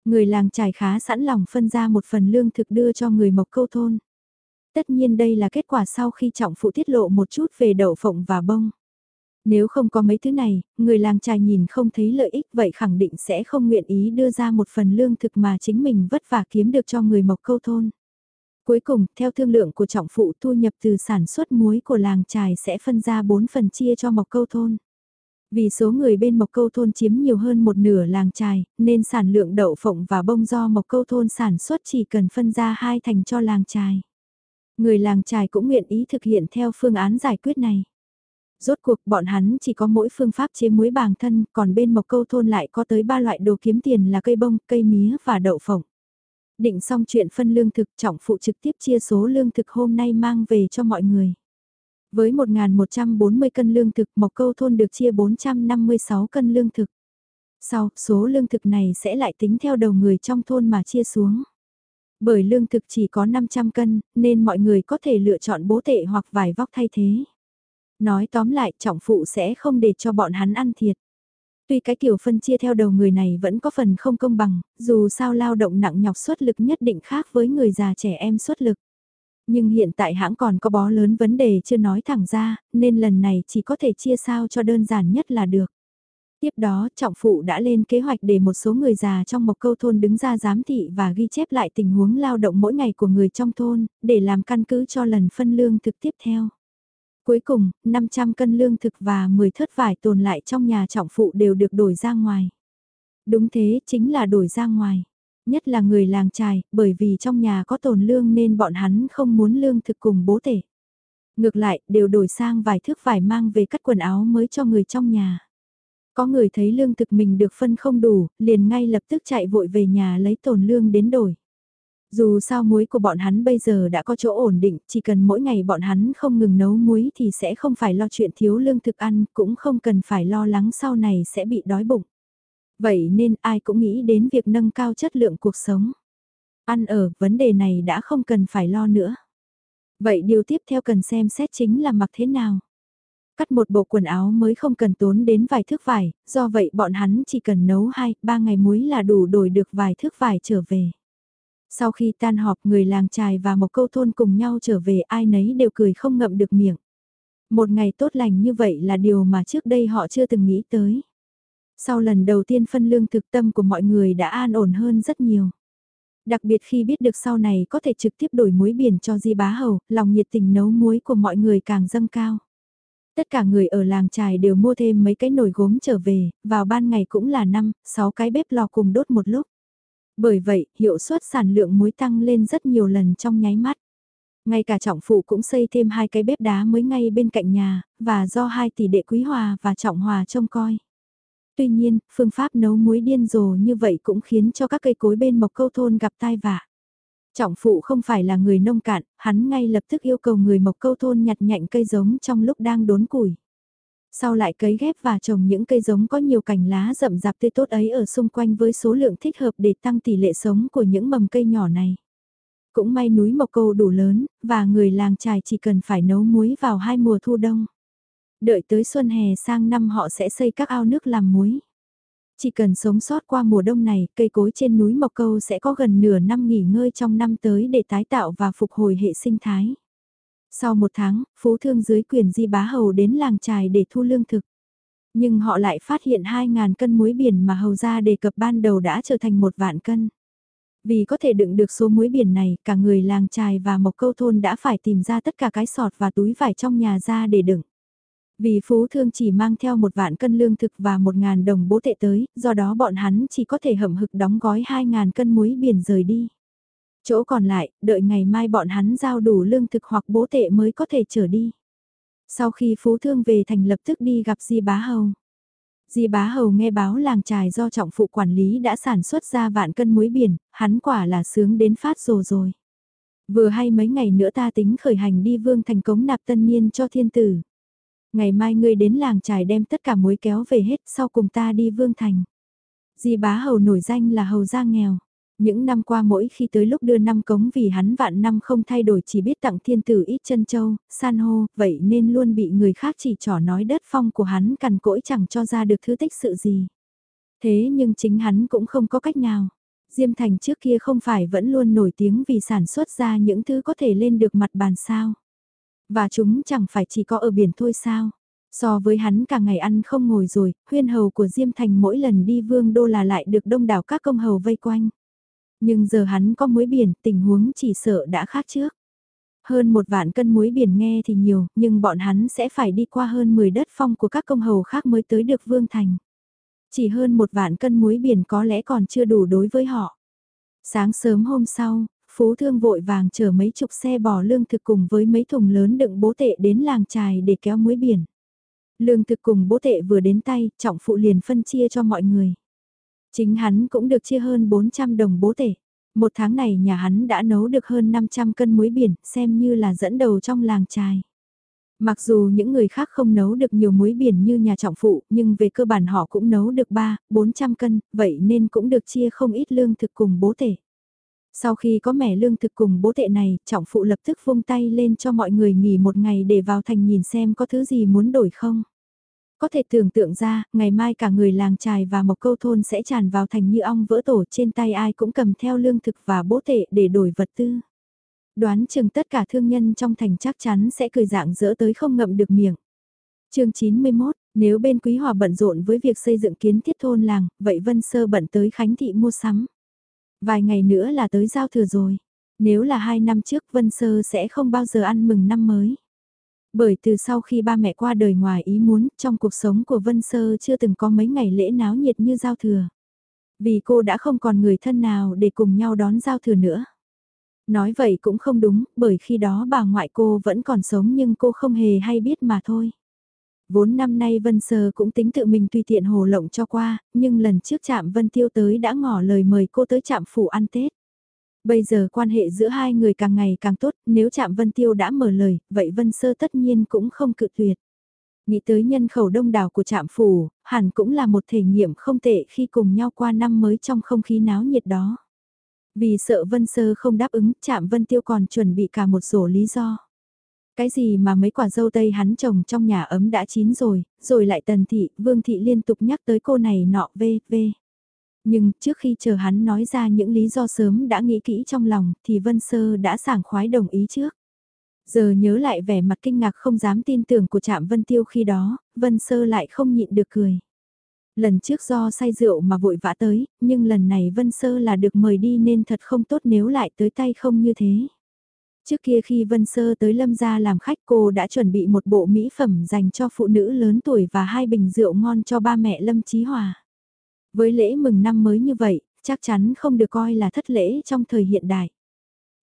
Người làng trài khá sẵn lòng phân ra một phần lương thực đưa cho người mộc câu thôn. Tất nhiên đây là kết quả sau khi trọng phụ tiết lộ một chút về đậu phộng và bông. Nếu không có mấy thứ này, người làng trài nhìn không thấy lợi ích vậy khẳng định sẽ không nguyện ý đưa ra một phần lương thực mà chính mình vất vả kiếm được cho người mộc câu thôn. Cuối cùng, theo thương lượng của trọng phụ thu nhập từ sản xuất muối của làng trài sẽ phân ra 4 phần chia cho mộc câu thôn. Vì số người bên mộc câu thôn chiếm nhiều hơn một nửa làng trài, nên sản lượng đậu phộng và bông do mộc câu thôn sản xuất chỉ cần phân ra hai thành cho làng trài. Người làng trài cũng nguyện ý thực hiện theo phương án giải quyết này. Rốt cuộc bọn hắn chỉ có mỗi phương pháp chế muối bàng thân, còn bên mộc câu thôn lại có tới ba loại đồ kiếm tiền là cây bông, cây mía và đậu phộng. Định xong chuyện phân lương thực trọng phụ trực tiếp chia số lương thực hôm nay mang về cho mọi người. Với 1.140 cân lương thực mộc câu thôn được chia 456 cân lương thực. Sau, số lương thực này sẽ lại tính theo đầu người trong thôn mà chia xuống. Bởi lương thực chỉ có 500 cân, nên mọi người có thể lựa chọn bố tệ hoặc vải vóc thay thế. Nói tóm lại, trọng phụ sẽ không để cho bọn hắn ăn thiệt. Tuy cái kiểu phân chia theo đầu người này vẫn có phần không công bằng, dù sao lao động nặng nhọc xuất lực nhất định khác với người già trẻ em xuất lực. Nhưng hiện tại hãng còn có bó lớn vấn đề chưa nói thẳng ra, nên lần này chỉ có thể chia sao cho đơn giản nhất là được. Tiếp đó, trọng phụ đã lên kế hoạch để một số người già trong một câu thôn đứng ra giám thị và ghi chép lại tình huống lao động mỗi ngày của người trong thôn, để làm căn cứ cho lần phân lương thực tiếp theo. Cuối cùng, 500 cân lương thực và 10 thớt vải tồn lại trong nhà trọng phụ đều được đổi ra ngoài. Đúng thế, chính là đổi ra ngoài. Nhất là người làng trài, bởi vì trong nhà có tồn lương nên bọn hắn không muốn lương thực cùng bố tể. Ngược lại, đều đổi sang vài thước vải mang về cắt quần áo mới cho người trong nhà. Có người thấy lương thực mình được phân không đủ, liền ngay lập tức chạy vội về nhà lấy tồn lương đến đổi. Dù sao muối của bọn hắn bây giờ đã có chỗ ổn định, chỉ cần mỗi ngày bọn hắn không ngừng nấu muối thì sẽ không phải lo chuyện thiếu lương thực ăn, cũng không cần phải lo lắng sau này sẽ bị đói bụng. Vậy nên ai cũng nghĩ đến việc nâng cao chất lượng cuộc sống. Ăn ở, vấn đề này đã không cần phải lo nữa. Vậy điều tiếp theo cần xem xét chính là mặc thế nào. Cắt một bộ quần áo mới không cần tốn đến vài thước vải, do vậy bọn hắn chỉ cần nấu 2, 3 ngày muối là đủ đổi được vài thước vải trở về. Sau khi tan họp người làng trài và một câu thôn cùng nhau trở về ai nấy đều cười không ngậm được miệng. Một ngày tốt lành như vậy là điều mà trước đây họ chưa từng nghĩ tới. Sau lần đầu tiên phân lương thực tâm của mọi người đã an ổn hơn rất nhiều. Đặc biệt khi biết được sau này có thể trực tiếp đổi muối biển cho Di Bá Hầu, lòng nhiệt tình nấu muối của mọi người càng dâng cao. Tất cả người ở làng trài đều mua thêm mấy cái nồi gốm trở về, vào ban ngày cũng là 5, 6 cái bếp lò cùng đốt một lúc. Bởi vậy, hiệu suất sản lượng muối tăng lên rất nhiều lần trong nháy mắt. Ngay cả trọng phụ cũng xây thêm hai cái bếp đá mới ngay bên cạnh nhà, và do hai tỷ đệ quý hòa và trọng hòa trông coi. Tuy nhiên, phương pháp nấu muối điên rồ như vậy cũng khiến cho các cây cối bên mộc câu thôn gặp tai vạ. Trọng phụ không phải là người nông cạn, hắn ngay lập tức yêu cầu người mộc câu thôn nhặt nhạnh cây giống trong lúc đang đốn củi. Sau lại cấy ghép và trồng những cây giống có nhiều cành lá rậm rạp tươi tốt ấy ở xung quanh với số lượng thích hợp để tăng tỷ lệ sống của những mầm cây nhỏ này. Cũng may núi Mộc Câu đủ lớn, và người làng trài chỉ cần phải nấu muối vào hai mùa thu đông. Đợi tới xuân hè sang năm họ sẽ xây các ao nước làm muối. Chỉ cần sống sót qua mùa đông này, cây cối trên núi Mộc Câu sẽ có gần nửa năm nghỉ ngơi trong năm tới để tái tạo và phục hồi hệ sinh thái. Sau một tháng, phú thương dưới quyền di bá hầu đến làng trài để thu lương thực. Nhưng họ lại phát hiện 2.000 cân muối biển mà hầu ra đề cập ban đầu đã trở thành một vạn cân. Vì có thể đựng được số muối biển này, cả người làng trài và mộc câu thôn đã phải tìm ra tất cả cái sọt và túi vải trong nhà ra để đựng. Vì phú thương chỉ mang theo một vạn cân lương thực và một ngàn đồng bố tệ tới, do đó bọn hắn chỉ có thể hậm hực đóng gói hai ngàn cân muối biển rời đi. Chỗ còn lại, đợi ngày mai bọn hắn giao đủ lương thực hoặc bố tệ mới có thể trở đi. Sau khi phú thương về thành lập tức đi gặp Di Bá Hầu. Di Bá Hầu nghe báo làng trài do trọng phụ quản lý đã sản xuất ra vạn cân muối biển, hắn quả là sướng đến phát rồ rồi. Vừa hay mấy ngày nữa ta tính khởi hành đi vương thành cống nạp tân niên cho thiên tử. Ngày mai ngươi đến làng trài đem tất cả muối kéo về hết sau cùng ta đi vương thành. Di Bá Hầu nổi danh là hầu gia nghèo. Những năm qua mỗi khi tới lúc đưa năm cống vì hắn vạn năm không thay đổi chỉ biết tặng thiên tử ít chân châu, san hô, vậy nên luôn bị người khác chỉ trỏ nói đất phong của hắn cằn cỗi chẳng cho ra được thứ tích sự gì. Thế nhưng chính hắn cũng không có cách nào. Diêm Thành trước kia không phải vẫn luôn nổi tiếng vì sản xuất ra những thứ có thể lên được mặt bàn sao. Và chúng chẳng phải chỉ có ở biển thôi sao. So với hắn cả ngày ăn không ngồi rồi, huyên hầu của Diêm Thành mỗi lần đi vương đô là lại được đông đảo các công hầu vây quanh. Nhưng giờ hắn có muối biển, tình huống chỉ sợ đã khác trước. Hơn một vạn cân muối biển nghe thì nhiều, nhưng bọn hắn sẽ phải đi qua hơn 10 đất phong của các công hầu khác mới tới được Vương Thành. Chỉ hơn một vạn cân muối biển có lẽ còn chưa đủ đối với họ. Sáng sớm hôm sau, Phú Thương vội vàng chở mấy chục xe bò lương thực cùng với mấy thùng lớn đựng bố tệ đến làng trài để kéo muối biển. Lương thực cùng bố tệ vừa đến tay, trọng phụ liền phân chia cho mọi người. Chính hắn cũng được chia hơn 400 đồng bố tể. Một tháng này nhà hắn đã nấu được hơn 500 cân muối biển, xem như là dẫn đầu trong làng trài. Mặc dù những người khác không nấu được nhiều muối biển như nhà trọng phụ, nhưng về cơ bản họ cũng nấu được 3, 400 cân, vậy nên cũng được chia không ít lương thực cùng bố tể. Sau khi có mẻ lương thực cùng bố tệ này, trọng phụ lập tức vung tay lên cho mọi người nghỉ một ngày để vào thành nhìn xem có thứ gì muốn đổi không. Có thể tưởng tượng ra, ngày mai cả người làng trài và một câu thôn sẽ tràn vào thành như ong vỡ tổ trên tay ai cũng cầm theo lương thực và bố tệ để đổi vật tư. Đoán chừng tất cả thương nhân trong thành chắc chắn sẽ cười dạng dỡ tới không ngậm được miệng. chương 91, nếu bên Quý Hòa bận rộn với việc xây dựng kiến thiết thôn làng, vậy Vân Sơ bận tới Khánh Thị mua sắm. Vài ngày nữa là tới giao thừa rồi. Nếu là hai năm trước Vân Sơ sẽ không bao giờ ăn mừng năm mới. Bởi từ sau khi ba mẹ qua đời ngoài ý muốn, trong cuộc sống của Vân Sơ chưa từng có mấy ngày lễ náo nhiệt như giao thừa. Vì cô đã không còn người thân nào để cùng nhau đón giao thừa nữa. Nói vậy cũng không đúng, bởi khi đó bà ngoại cô vẫn còn sống nhưng cô không hề hay biết mà thôi. Vốn năm nay Vân Sơ cũng tính tự mình tùy tiện hồ lộng cho qua, nhưng lần trước chạm Vân Tiêu tới đã ngỏ lời mời cô tới chạm phủ ăn Tết. Bây giờ quan hệ giữa hai người càng ngày càng tốt, nếu chạm Vân Tiêu đã mở lời, vậy Vân Sơ tất nhiên cũng không cự tuyệt. Nghĩ tới nhân khẩu đông đảo của trạm phủ, hẳn cũng là một thể nghiệm không tệ khi cùng nhau qua năm mới trong không khí náo nhiệt đó. Vì sợ Vân Sơ không đáp ứng, chạm Vân Tiêu còn chuẩn bị cả một rổ lý do. Cái gì mà mấy quả dâu tây hắn trồng trong nhà ấm đã chín rồi, rồi lại tần thị, vương thị liên tục nhắc tới cô này nọ vê, vê. Nhưng trước khi chờ hắn nói ra những lý do sớm đã nghĩ kỹ trong lòng thì Vân Sơ đã sảng khoái đồng ý trước. Giờ nhớ lại vẻ mặt kinh ngạc không dám tin tưởng của Trạm Vân Tiêu khi đó, Vân Sơ lại không nhịn được cười. Lần trước do say rượu mà vội vã tới, nhưng lần này Vân Sơ là được mời đi nên thật không tốt nếu lại tới tay không như thế. Trước kia khi Vân Sơ tới Lâm gia làm khách cô đã chuẩn bị một bộ mỹ phẩm dành cho phụ nữ lớn tuổi và hai bình rượu ngon cho ba mẹ Lâm Chí Hòa. Với lễ mừng năm mới như vậy, chắc chắn không được coi là thất lễ trong thời hiện đại.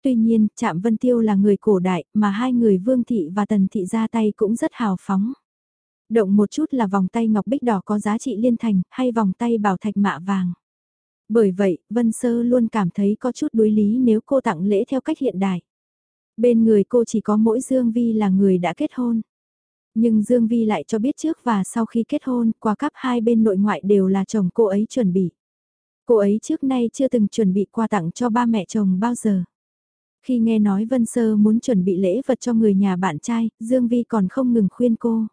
Tuy nhiên, Trạm Vân Tiêu là người cổ đại, mà hai người Vương Thị và Tần Thị ra tay cũng rất hào phóng. Động một chút là vòng tay ngọc bích đỏ có giá trị liên thành, hay vòng tay bảo thạch mạ vàng. Bởi vậy, Vân Sơ luôn cảm thấy có chút đối lý nếu cô tặng lễ theo cách hiện đại. Bên người cô chỉ có mỗi Dương Vi là người đã kết hôn. Nhưng Dương Vi lại cho biết trước và sau khi kết hôn, quà cắp hai bên nội ngoại đều là chồng cô ấy chuẩn bị. Cô ấy trước nay chưa từng chuẩn bị quà tặng cho ba mẹ chồng bao giờ. Khi nghe nói Vân Sơ muốn chuẩn bị lễ vật cho người nhà bạn trai, Dương Vi còn không ngừng khuyên cô.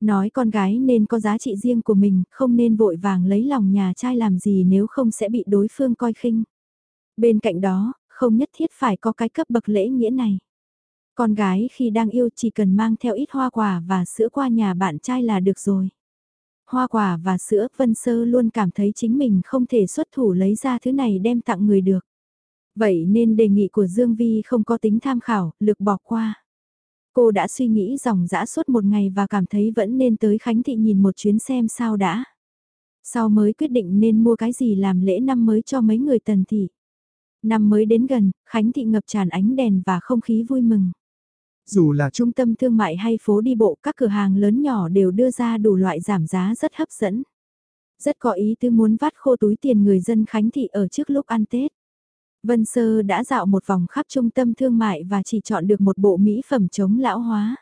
Nói con gái nên có giá trị riêng của mình, không nên vội vàng lấy lòng nhà trai làm gì nếu không sẽ bị đối phương coi khinh. Bên cạnh đó, không nhất thiết phải có cái cấp bậc lễ nghĩa này. Con gái khi đang yêu chỉ cần mang theo ít hoa quả và sữa qua nhà bạn trai là được rồi. Hoa quả và sữa, Vân Sơ luôn cảm thấy chính mình không thể xuất thủ lấy ra thứ này đem tặng người được. Vậy nên đề nghị của Dương Vi không có tính tham khảo, lực bỏ qua. Cô đã suy nghĩ dòng dã suốt một ngày và cảm thấy vẫn nên tới Khánh Thị nhìn một chuyến xem sao đã. Sau mới quyết định nên mua cái gì làm lễ năm mới cho mấy người tần thị. Năm mới đến gần, Khánh Thị ngập tràn ánh đèn và không khí vui mừng. Dù là trung tâm thương mại hay phố đi bộ các cửa hàng lớn nhỏ đều đưa ra đủ loại giảm giá rất hấp dẫn. Rất có ý tư muốn vắt khô túi tiền người dân Khánh Thị ở trước lúc ăn Tết. Vân Sơ đã dạo một vòng khắp trung tâm thương mại và chỉ chọn được một bộ mỹ phẩm chống lão hóa.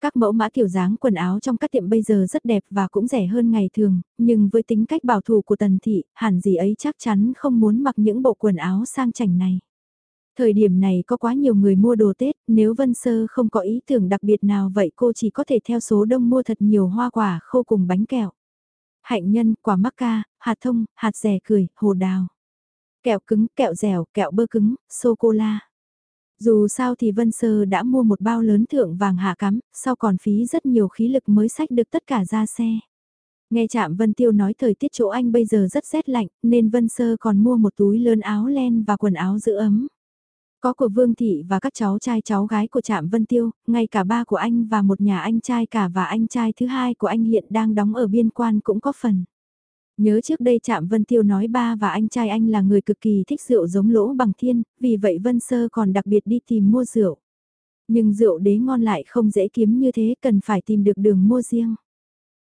Các mẫu mã kiểu dáng quần áo trong các tiệm bây giờ rất đẹp và cũng rẻ hơn ngày thường, nhưng với tính cách bảo thủ của Tần Thị, hẳn gì ấy chắc chắn không muốn mặc những bộ quần áo sang chảnh này. Thời điểm này có quá nhiều người mua đồ Tết, nếu Vân Sơ không có ý tưởng đặc biệt nào vậy cô chỉ có thể theo số đông mua thật nhiều hoa quả khô cùng bánh kẹo. Hạnh nhân, quả mắc ca, hạt thông, hạt rẻ cười, hồ đào. Kẹo cứng, kẹo dẻo, kẹo bơ cứng, sô-cô-la. Dù sao thì Vân Sơ đã mua một bao lớn thượng vàng hạ cắm, sau còn phí rất nhiều khí lực mới sách được tất cả ra xe. Nghe chạm Vân Tiêu nói thời tiết chỗ anh bây giờ rất rét lạnh, nên Vân Sơ còn mua một túi lớn áo len và quần áo giữ ấm. Có của Vương Thị và các cháu trai cháu gái của Trạm Vân Tiêu, ngay cả ba của anh và một nhà anh trai cả và anh trai thứ hai của anh hiện đang đóng ở biên quan cũng có phần. Nhớ trước đây Trạm Vân Tiêu nói ba và anh trai anh là người cực kỳ thích rượu giống lỗ bằng thiên, vì vậy Vân Sơ còn đặc biệt đi tìm mua rượu. Nhưng rượu đế ngon lại không dễ kiếm như thế cần phải tìm được đường mua riêng.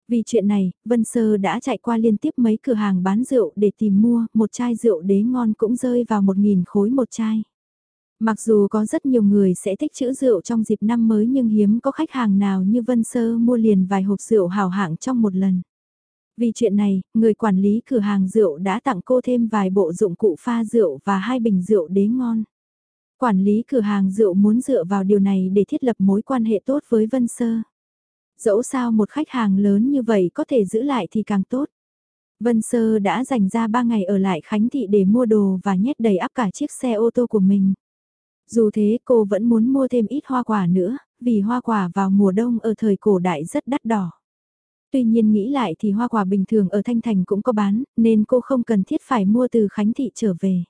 Vì chuyện này, Vân Sơ đã chạy qua liên tiếp mấy cửa hàng bán rượu để tìm mua, một chai rượu đế ngon cũng rơi vào một nghìn khối một chai. Mặc dù có rất nhiều người sẽ thích chữ rượu trong dịp năm mới nhưng hiếm có khách hàng nào như Vân Sơ mua liền vài hộp rượu hào hạng trong một lần. Vì chuyện này, người quản lý cửa hàng rượu đã tặng cô thêm vài bộ dụng cụ pha rượu và hai bình rượu đế ngon. Quản lý cửa hàng rượu muốn dựa vào điều này để thiết lập mối quan hệ tốt với Vân Sơ. Dẫu sao một khách hàng lớn như vậy có thể giữ lại thì càng tốt. Vân Sơ đã dành ra 3 ngày ở lại Khánh Thị để mua đồ và nhét đầy ắp cả chiếc xe ô tô của mình. Dù thế cô vẫn muốn mua thêm ít hoa quả nữa, vì hoa quả vào mùa đông ở thời cổ đại rất đắt đỏ. Tuy nhiên nghĩ lại thì hoa quả bình thường ở Thanh Thành cũng có bán, nên cô không cần thiết phải mua từ Khánh Thị trở về.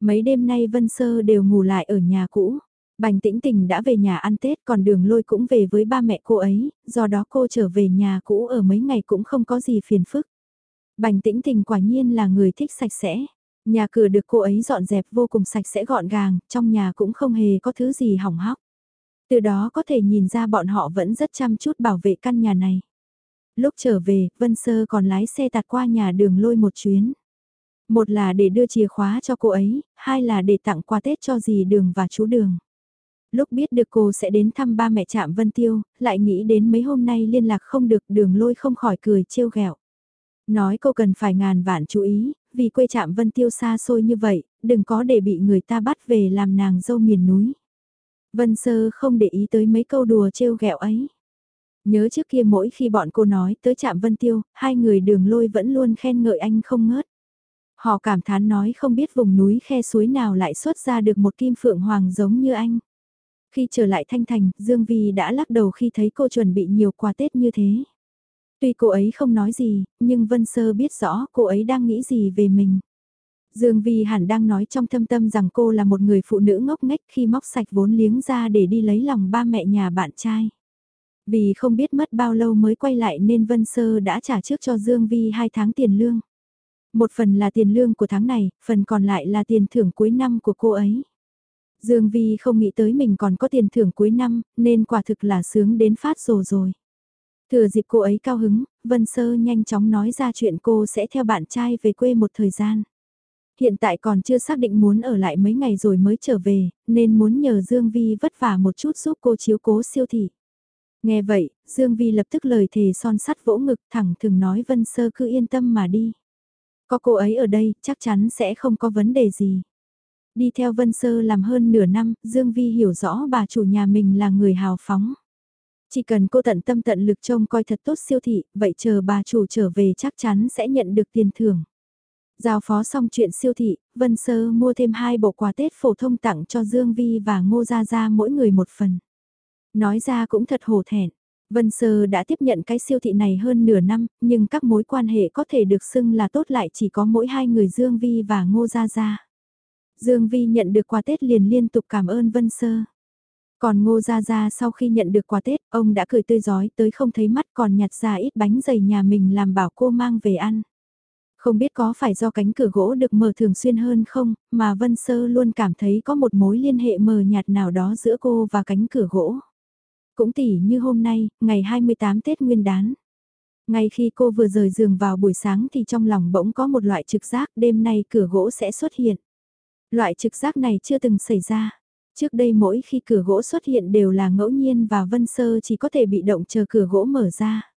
Mấy đêm nay Vân Sơ đều ngủ lại ở nhà cũ. Bành tĩnh tình đã về nhà ăn Tết còn đường lôi cũng về với ba mẹ cô ấy, do đó cô trở về nhà cũ ở mấy ngày cũng không có gì phiền phức. Bành tĩnh tình quả nhiên là người thích sạch sẽ. Nhà cửa được cô ấy dọn dẹp vô cùng sạch sẽ gọn gàng, trong nhà cũng không hề có thứ gì hỏng hóc. Từ đó có thể nhìn ra bọn họ vẫn rất chăm chút bảo vệ căn nhà này. Lúc trở về, Vân Sơ còn lái xe tạt qua nhà đường lôi một chuyến. Một là để đưa chìa khóa cho cô ấy, hai là để tặng quà Tết cho dì đường và chú đường. Lúc biết được cô sẽ đến thăm ba mẹ chạm Vân Tiêu, lại nghĩ đến mấy hôm nay liên lạc không được đường lôi không khỏi cười trêu ghẹo. Nói cô cần phải ngàn vạn chú ý, vì quê chạm Vân Tiêu xa xôi như vậy, đừng có để bị người ta bắt về làm nàng dâu miền núi. Vân Sơ không để ý tới mấy câu đùa trêu ghẹo ấy. Nhớ trước kia mỗi khi bọn cô nói tới chạm Vân Tiêu, hai người đường lôi vẫn luôn khen ngợi anh không ngớt. Họ cảm thán nói không biết vùng núi khe suối nào lại xuất ra được một kim phượng hoàng giống như anh. Khi trở lại Thanh Thành, Dương Vi đã lắc đầu khi thấy cô chuẩn bị nhiều quà Tết như thế. Tuy cô ấy không nói gì, nhưng Vân Sơ biết rõ cô ấy đang nghĩ gì về mình. Dương Vi hẳn đang nói trong thâm tâm rằng cô là một người phụ nữ ngốc nghếch khi móc sạch vốn liếng ra để đi lấy lòng ba mẹ nhà bạn trai. Vì không biết mất bao lâu mới quay lại nên Vân Sơ đã trả trước cho Dương Vi 2 tháng tiền lương. Một phần là tiền lương của tháng này, phần còn lại là tiền thưởng cuối năm của cô ấy. Dương Vi không nghĩ tới mình còn có tiền thưởng cuối năm, nên quả thực là sướng đến phát rồ rồi. Thừa dịp cô ấy cao hứng, Vân Sơ nhanh chóng nói ra chuyện cô sẽ theo bạn trai về quê một thời gian. Hiện tại còn chưa xác định muốn ở lại mấy ngày rồi mới trở về, nên muốn nhờ Dương Vi vất vả một chút giúp cô chiếu cố siêu thị. Nghe vậy, Dương Vi lập tức lời thề son sắt vỗ ngực thẳng thường nói Vân Sơ cứ yên tâm mà đi. Có cô ấy ở đây, chắc chắn sẽ không có vấn đề gì. Đi theo Vân Sơ làm hơn nửa năm, Dương Vi hiểu rõ bà chủ nhà mình là người hào phóng. Chỉ cần cô tận tâm tận lực trông coi thật tốt siêu thị, vậy chờ bà chủ trở về chắc chắn sẽ nhận được tiền thưởng. Giao phó xong chuyện siêu thị, Vân Sơ mua thêm hai bộ quà Tết phổ thông tặng cho Dương Vi và Ngô Gia Gia mỗi người một phần. Nói ra cũng thật hổ thẹn. Vân Sơ đã tiếp nhận cái siêu thị này hơn nửa năm, nhưng các mối quan hệ có thể được xưng là tốt lại chỉ có mỗi hai người Dương Vi và Ngô Gia Gia. Dương Vi nhận được quà Tết liền liên tục cảm ơn Vân Sơ. Còn Ngô Gia Gia sau khi nhận được quà Tết, ông đã cười tươi giói tới không thấy mắt còn nhặt ra ít bánh dày nhà mình làm bảo cô mang về ăn. Không biết có phải do cánh cửa gỗ được mở thường xuyên hơn không, mà Vân Sơ luôn cảm thấy có một mối liên hệ mờ nhạt nào đó giữa cô và cánh cửa gỗ. Cũng tỉ như hôm nay, ngày 28 Tết Nguyên đán. Ngay khi cô vừa rời giường vào buổi sáng thì trong lòng bỗng có một loại trực giác đêm nay cửa gỗ sẽ xuất hiện. Loại trực giác này chưa từng xảy ra. Trước đây mỗi khi cửa gỗ xuất hiện đều là ngẫu nhiên và Vân Sơ chỉ có thể bị động chờ cửa gỗ mở ra.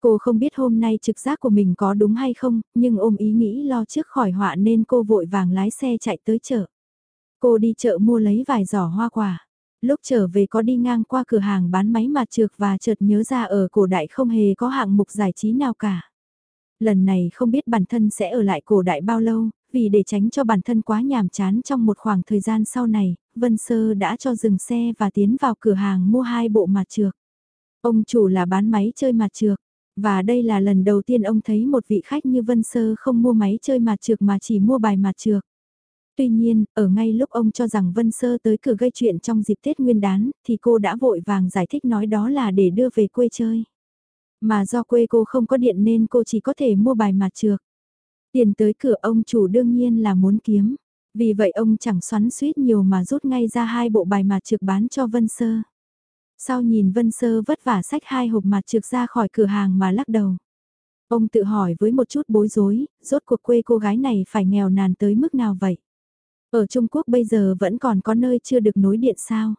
Cô không biết hôm nay trực giác của mình có đúng hay không, nhưng ôm ý nghĩ lo trước khỏi họa nên cô vội vàng lái xe chạy tới chợ. Cô đi chợ mua lấy vài giỏ hoa quả. Lúc trở về có đi ngang qua cửa hàng bán máy mặt trược và chợt nhớ ra ở cổ đại không hề có hạng mục giải trí nào cả. Lần này không biết bản thân sẽ ở lại cổ đại bao lâu, vì để tránh cho bản thân quá nhàm chán trong một khoảng thời gian sau này, Vân Sơ đã cho dừng xe và tiến vào cửa hàng mua hai bộ mặt trược. Ông chủ là bán máy chơi mặt trược, và đây là lần đầu tiên ông thấy một vị khách như Vân Sơ không mua máy chơi mặt trược mà chỉ mua bài mặt trược. Tuy nhiên, ở ngay lúc ông cho rằng Vân Sơ tới cửa gây chuyện trong dịp Tết Nguyên đán, thì cô đã vội vàng giải thích nói đó là để đưa về quê chơi. Mà do quê cô không có điện nên cô chỉ có thể mua bài mặt trược. Tiền tới cửa ông chủ đương nhiên là muốn kiếm. Vì vậy ông chẳng xoắn suýt nhiều mà rút ngay ra hai bộ bài mặt trực bán cho Vân Sơ. Sau nhìn Vân Sơ vất vả sách hai hộp mặt trực ra khỏi cửa hàng mà lắc đầu. Ông tự hỏi với một chút bối rối, rốt cuộc quê cô gái này phải nghèo nàn tới mức nào vậy? Ở Trung Quốc bây giờ vẫn còn có nơi chưa được nối điện sao?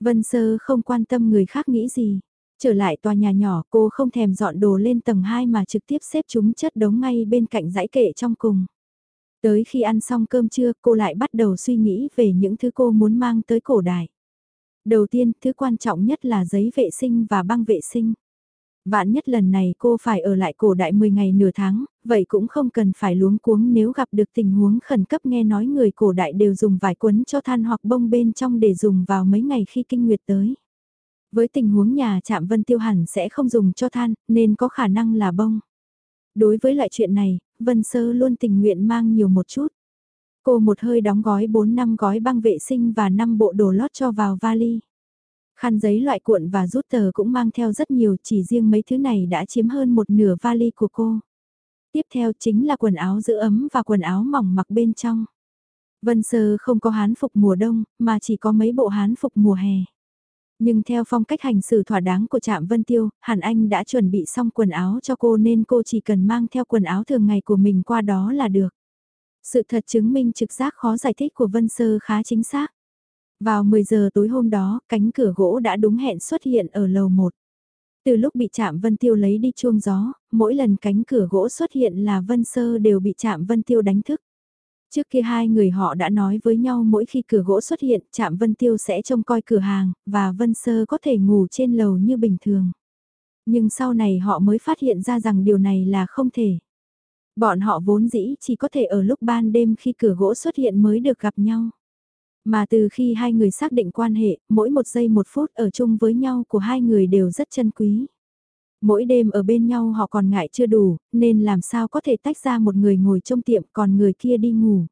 Vân Sơ không quan tâm người khác nghĩ gì. Trở lại tòa nhà nhỏ cô không thèm dọn đồ lên tầng 2 mà trực tiếp xếp chúng chất đống ngay bên cạnh dãy kệ trong cùng. Tới khi ăn xong cơm trưa cô lại bắt đầu suy nghĩ về những thứ cô muốn mang tới cổ đại. Đầu tiên, thứ quan trọng nhất là giấy vệ sinh và băng vệ sinh. Vạn nhất lần này cô phải ở lại cổ đại 10 ngày nửa tháng, vậy cũng không cần phải luống cuống nếu gặp được tình huống khẩn cấp nghe nói người cổ đại đều dùng vải quấn cho than hoặc bông bên trong để dùng vào mấy ngày khi kinh nguyệt tới. Với tình huống nhà chạm vân tiêu hẳn sẽ không dùng cho than, nên có khả năng là bông. Đối với loại chuyện này, Vân Sơ luôn tình nguyện mang nhiều một chút. Cô một hơi đóng gói 4 năm gói băng vệ sinh và 5 bộ đồ lót cho vào vali. Khăn giấy loại cuộn và rút tờ cũng mang theo rất nhiều, chỉ riêng mấy thứ này đã chiếm hơn một nửa vali của cô. Tiếp theo chính là quần áo giữ ấm và quần áo mỏng mặc bên trong. Vân Sơ không có hán phục mùa đông, mà chỉ có mấy bộ hán phục mùa hè. Nhưng theo phong cách hành xử thỏa đáng của Trạm Vân Tiêu, Hàn Anh đã chuẩn bị xong quần áo cho cô nên cô chỉ cần mang theo quần áo thường ngày của mình qua đó là được. Sự thật chứng minh trực giác khó giải thích của Vân Sơ khá chính xác. Vào 10 giờ tối hôm đó, cánh cửa gỗ đã đúng hẹn xuất hiện ở lầu 1. Từ lúc bị chạm Vân Tiêu lấy đi chuông gió, mỗi lần cánh cửa gỗ xuất hiện là Vân Sơ đều bị chạm Vân Tiêu đánh thức. Trước kia hai người họ đã nói với nhau mỗi khi cửa gỗ xuất hiện, chạm Vân Tiêu sẽ trông coi cửa hàng, và Vân Sơ có thể ngủ trên lầu như bình thường. Nhưng sau này họ mới phát hiện ra rằng điều này là không thể. Bọn họ vốn dĩ chỉ có thể ở lúc ban đêm khi cửa gỗ xuất hiện mới được gặp nhau. Mà từ khi hai người xác định quan hệ, mỗi một giây một phút ở chung với nhau của hai người đều rất chân quý. Mỗi đêm ở bên nhau họ còn ngại chưa đủ, nên làm sao có thể tách ra một người ngồi trong tiệm còn người kia đi ngủ.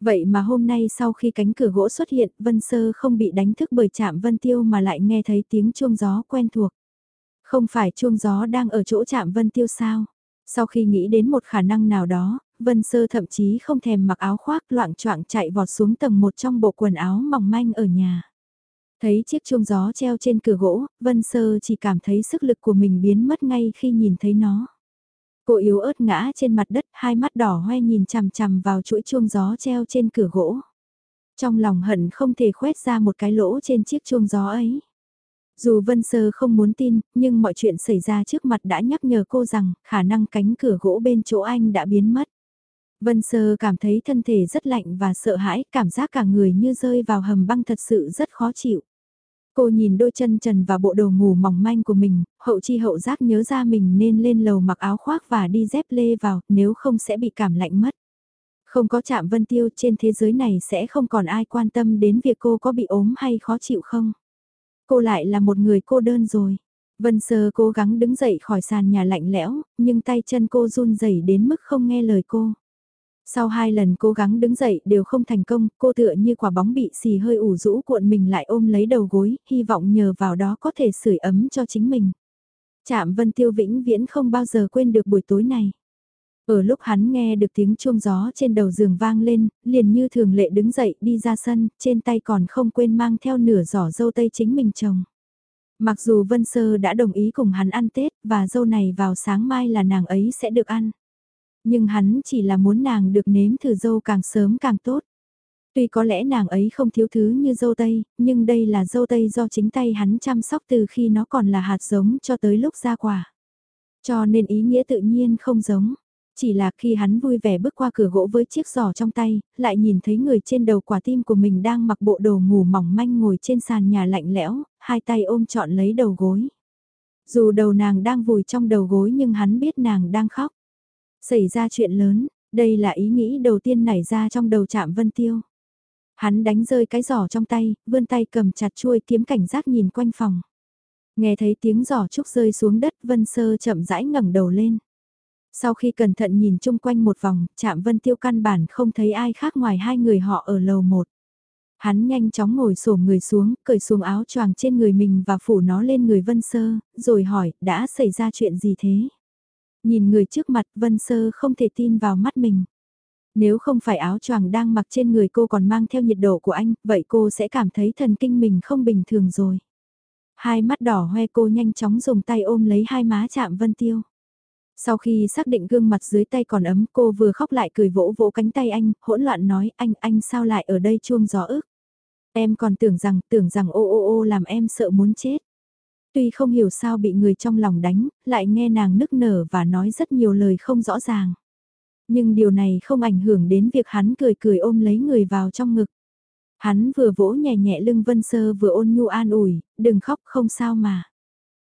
Vậy mà hôm nay sau khi cánh cửa gỗ xuất hiện, Vân Sơ không bị đánh thức bởi chạm Vân Tiêu mà lại nghe thấy tiếng chuông gió quen thuộc. Không phải chuông gió đang ở chỗ chạm Vân Tiêu sao? Sau khi nghĩ đến một khả năng nào đó, Vân Sơ thậm chí không thèm mặc áo khoác loạn choạng chạy vọt xuống tầng một trong bộ quần áo mỏng manh ở nhà. Thấy chiếc chuông gió treo trên cửa gỗ, Vân Sơ chỉ cảm thấy sức lực của mình biến mất ngay khi nhìn thấy nó. Cô yếu ớt ngã trên mặt đất, hai mắt đỏ hoe nhìn chằm chằm vào chuỗi chuông gió treo trên cửa gỗ. Trong lòng hận không thể khoét ra một cái lỗ trên chiếc chuông gió ấy. Dù Vân Sơ không muốn tin, nhưng mọi chuyện xảy ra trước mặt đã nhắc nhở cô rằng khả năng cánh cửa gỗ bên chỗ anh đã biến mất. Vân Sơ cảm thấy thân thể rất lạnh và sợ hãi, cảm giác cả người như rơi vào hầm băng thật sự rất khó chịu. Cô nhìn đôi chân trần và bộ đồ ngủ mỏng manh của mình, hậu chi hậu giác nhớ ra mình nên lên lầu mặc áo khoác và đi dép lê vào, nếu không sẽ bị cảm lạnh mất. Không có chạm vân tiêu trên thế giới này sẽ không còn ai quan tâm đến việc cô có bị ốm hay khó chịu không. Cô lại là một người cô đơn rồi. Vân Sơ cố gắng đứng dậy khỏi sàn nhà lạnh lẽo, nhưng tay chân cô run rẩy đến mức không nghe lời cô. Sau hai lần cố gắng đứng dậy đều không thành công, cô tựa như quả bóng bị xì hơi ủ rũ cuộn mình lại ôm lấy đầu gối, hy vọng nhờ vào đó có thể sưởi ấm cho chính mình. Trạm Vân Tiêu vĩnh viễn không bao giờ quên được buổi tối này. Ở lúc hắn nghe được tiếng chuông gió trên đầu giường vang lên, liền như thường lệ đứng dậy đi ra sân, trên tay còn không quên mang theo nửa giỏ dâu tây chính mình trồng. Mặc dù Vân Sơ đã đồng ý cùng hắn ăn Tết và dâu này vào sáng mai là nàng ấy sẽ được ăn. Nhưng hắn chỉ là muốn nàng được nếm thử dâu càng sớm càng tốt. Tuy có lẽ nàng ấy không thiếu thứ như dâu tây, nhưng đây là dâu tây do chính tay hắn chăm sóc từ khi nó còn là hạt giống cho tới lúc ra quả. Cho nên ý nghĩa tự nhiên không giống. Chỉ là khi hắn vui vẻ bước qua cửa gỗ với chiếc giỏ trong tay, lại nhìn thấy người trên đầu quả tim của mình đang mặc bộ đồ ngủ mỏng manh ngồi trên sàn nhà lạnh lẽo, hai tay ôm trọn lấy đầu gối. Dù đầu nàng đang vùi trong đầu gối nhưng hắn biết nàng đang khóc. Xảy ra chuyện lớn, đây là ý nghĩ đầu tiên nảy ra trong đầu chạm Vân Tiêu. Hắn đánh rơi cái giỏ trong tay, vươn tay cầm chặt chuôi kiếm cảnh giác nhìn quanh phòng. Nghe thấy tiếng giỏ trúc rơi xuống đất Vân Sơ chậm rãi ngẩng đầu lên. Sau khi cẩn thận nhìn chung quanh một vòng, chạm Vân Tiêu căn bản không thấy ai khác ngoài hai người họ ở lầu một. Hắn nhanh chóng ngồi sổ người xuống, cởi xuống áo choàng trên người mình và phủ nó lên người Vân Sơ, rồi hỏi, đã xảy ra chuyện gì thế? Nhìn người trước mặt Vân Sơ không thể tin vào mắt mình. Nếu không phải áo choàng đang mặc trên người cô còn mang theo nhiệt độ của anh, vậy cô sẽ cảm thấy thần kinh mình không bình thường rồi. Hai mắt đỏ hoe cô nhanh chóng dùng tay ôm lấy hai má chạm Vân Tiêu. Sau khi xác định gương mặt dưới tay còn ấm cô vừa khóc lại cười vỗ vỗ cánh tay anh, hỗn loạn nói anh, anh sao lại ở đây chuông gió ức. Em còn tưởng rằng, tưởng rằng ô ô ô làm em sợ muốn chết. Tuy không hiểu sao bị người trong lòng đánh, lại nghe nàng nức nở và nói rất nhiều lời không rõ ràng. Nhưng điều này không ảnh hưởng đến việc hắn cười cười ôm lấy người vào trong ngực. Hắn vừa vỗ nhẹ nhẹ lưng Vân Sơ vừa ôn nhu an ủi, đừng khóc không sao mà.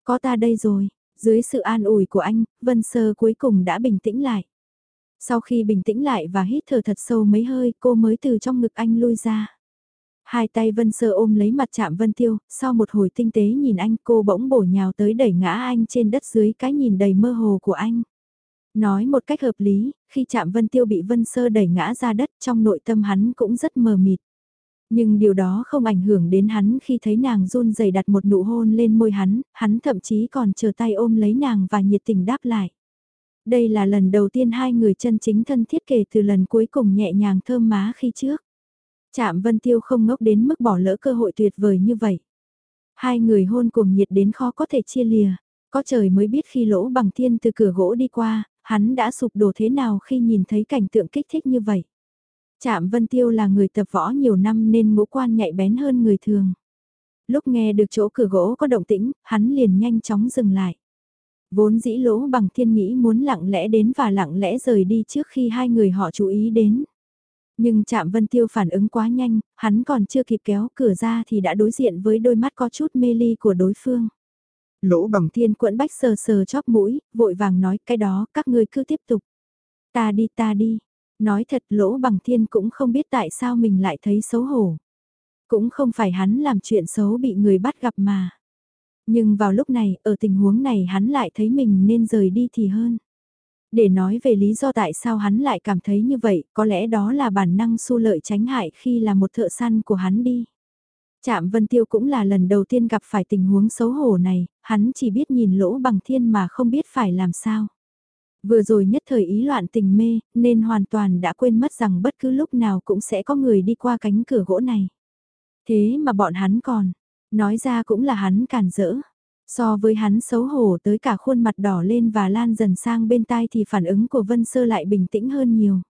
Có ta đây rồi, dưới sự an ủi của anh, Vân Sơ cuối cùng đã bình tĩnh lại. Sau khi bình tĩnh lại và hít thở thật sâu mấy hơi cô mới từ trong ngực anh lui ra. Hai tay Vân Sơ ôm lấy mặt chạm Vân Tiêu, sau một hồi tinh tế nhìn anh cô bỗng bổ nhào tới đẩy ngã anh trên đất dưới cái nhìn đầy mơ hồ của anh. Nói một cách hợp lý, khi chạm Vân Tiêu bị Vân Sơ đẩy ngã ra đất trong nội tâm hắn cũng rất mờ mịt. Nhưng điều đó không ảnh hưởng đến hắn khi thấy nàng run rẩy đặt một nụ hôn lên môi hắn, hắn thậm chí còn chờ tay ôm lấy nàng và nhiệt tình đáp lại. Đây là lần đầu tiên hai người chân chính thân thiết kể từ lần cuối cùng nhẹ nhàng thơm má khi trước. Chạm Vân Tiêu không ngốc đến mức bỏ lỡ cơ hội tuyệt vời như vậy. Hai người hôn cùng nhiệt đến khó có thể chia lìa. Có trời mới biết khi lỗ bằng thiên từ cửa gỗ đi qua, hắn đã sụp đổ thế nào khi nhìn thấy cảnh tượng kích thích như vậy. Trạm Vân Tiêu là người tập võ nhiều năm nên ngũ quan nhạy bén hơn người thường. Lúc nghe được chỗ cửa gỗ có động tĩnh, hắn liền nhanh chóng dừng lại. Vốn dĩ lỗ bằng thiên nghĩ muốn lặng lẽ đến và lặng lẽ rời đi trước khi hai người họ chú ý đến. Nhưng chạm Vân Tiêu phản ứng quá nhanh, hắn còn chưa kịp kéo cửa ra thì đã đối diện với đôi mắt có chút mê ly của đối phương. Lỗ bằng thiên quẫn bách sờ sờ chóp mũi, vội vàng nói cái đó các ngươi cứ tiếp tục. Ta đi ta đi. Nói thật lỗ bằng thiên cũng không biết tại sao mình lại thấy xấu hổ. Cũng không phải hắn làm chuyện xấu bị người bắt gặp mà. Nhưng vào lúc này, ở tình huống này hắn lại thấy mình nên rời đi thì hơn. Để nói về lý do tại sao hắn lại cảm thấy như vậy, có lẽ đó là bản năng su lợi tránh hại khi là một thợ săn của hắn đi. Trạm Vân Tiêu cũng là lần đầu tiên gặp phải tình huống xấu hổ này, hắn chỉ biết nhìn lỗ bằng thiên mà không biết phải làm sao. Vừa rồi nhất thời ý loạn tình mê, nên hoàn toàn đã quên mất rằng bất cứ lúc nào cũng sẽ có người đi qua cánh cửa gỗ này. Thế mà bọn hắn còn, nói ra cũng là hắn càn rỡ. So với hắn xấu hổ tới cả khuôn mặt đỏ lên và lan dần sang bên tai thì phản ứng của Vân Sơ lại bình tĩnh hơn nhiều.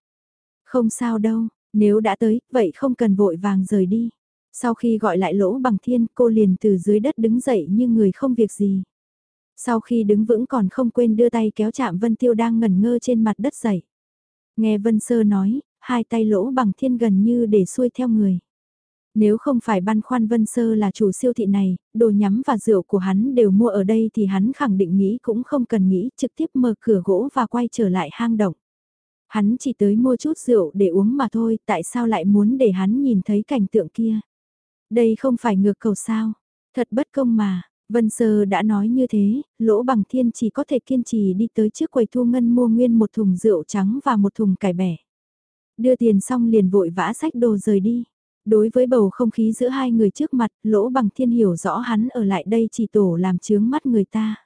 Không sao đâu, nếu đã tới, vậy không cần vội vàng rời đi. Sau khi gọi lại lỗ bằng thiên, cô liền từ dưới đất đứng dậy như người không việc gì. Sau khi đứng vững còn không quên đưa tay kéo chạm Vân Tiêu đang ngẩn ngơ trên mặt đất dậy. Nghe Vân Sơ nói, hai tay lỗ bằng thiên gần như để xuôi theo người. Nếu không phải băn khoăn Vân Sơ là chủ siêu thị này, đồ nhắm và rượu của hắn đều mua ở đây thì hắn khẳng định nghĩ cũng không cần nghĩ, trực tiếp mở cửa gỗ và quay trở lại hang động. Hắn chỉ tới mua chút rượu để uống mà thôi, tại sao lại muốn để hắn nhìn thấy cảnh tượng kia? Đây không phải ngược cầu sao? Thật bất công mà, Vân Sơ đã nói như thế, lỗ bằng thiên chỉ có thể kiên trì đi tới trước quầy thu ngân mua nguyên một thùng rượu trắng và một thùng cải bẻ. Đưa tiền xong liền vội vã sách đồ rời đi. Đối với bầu không khí giữa hai người trước mặt, lỗ bằng thiên hiểu rõ hắn ở lại đây chỉ tổ làm chướng mắt người ta.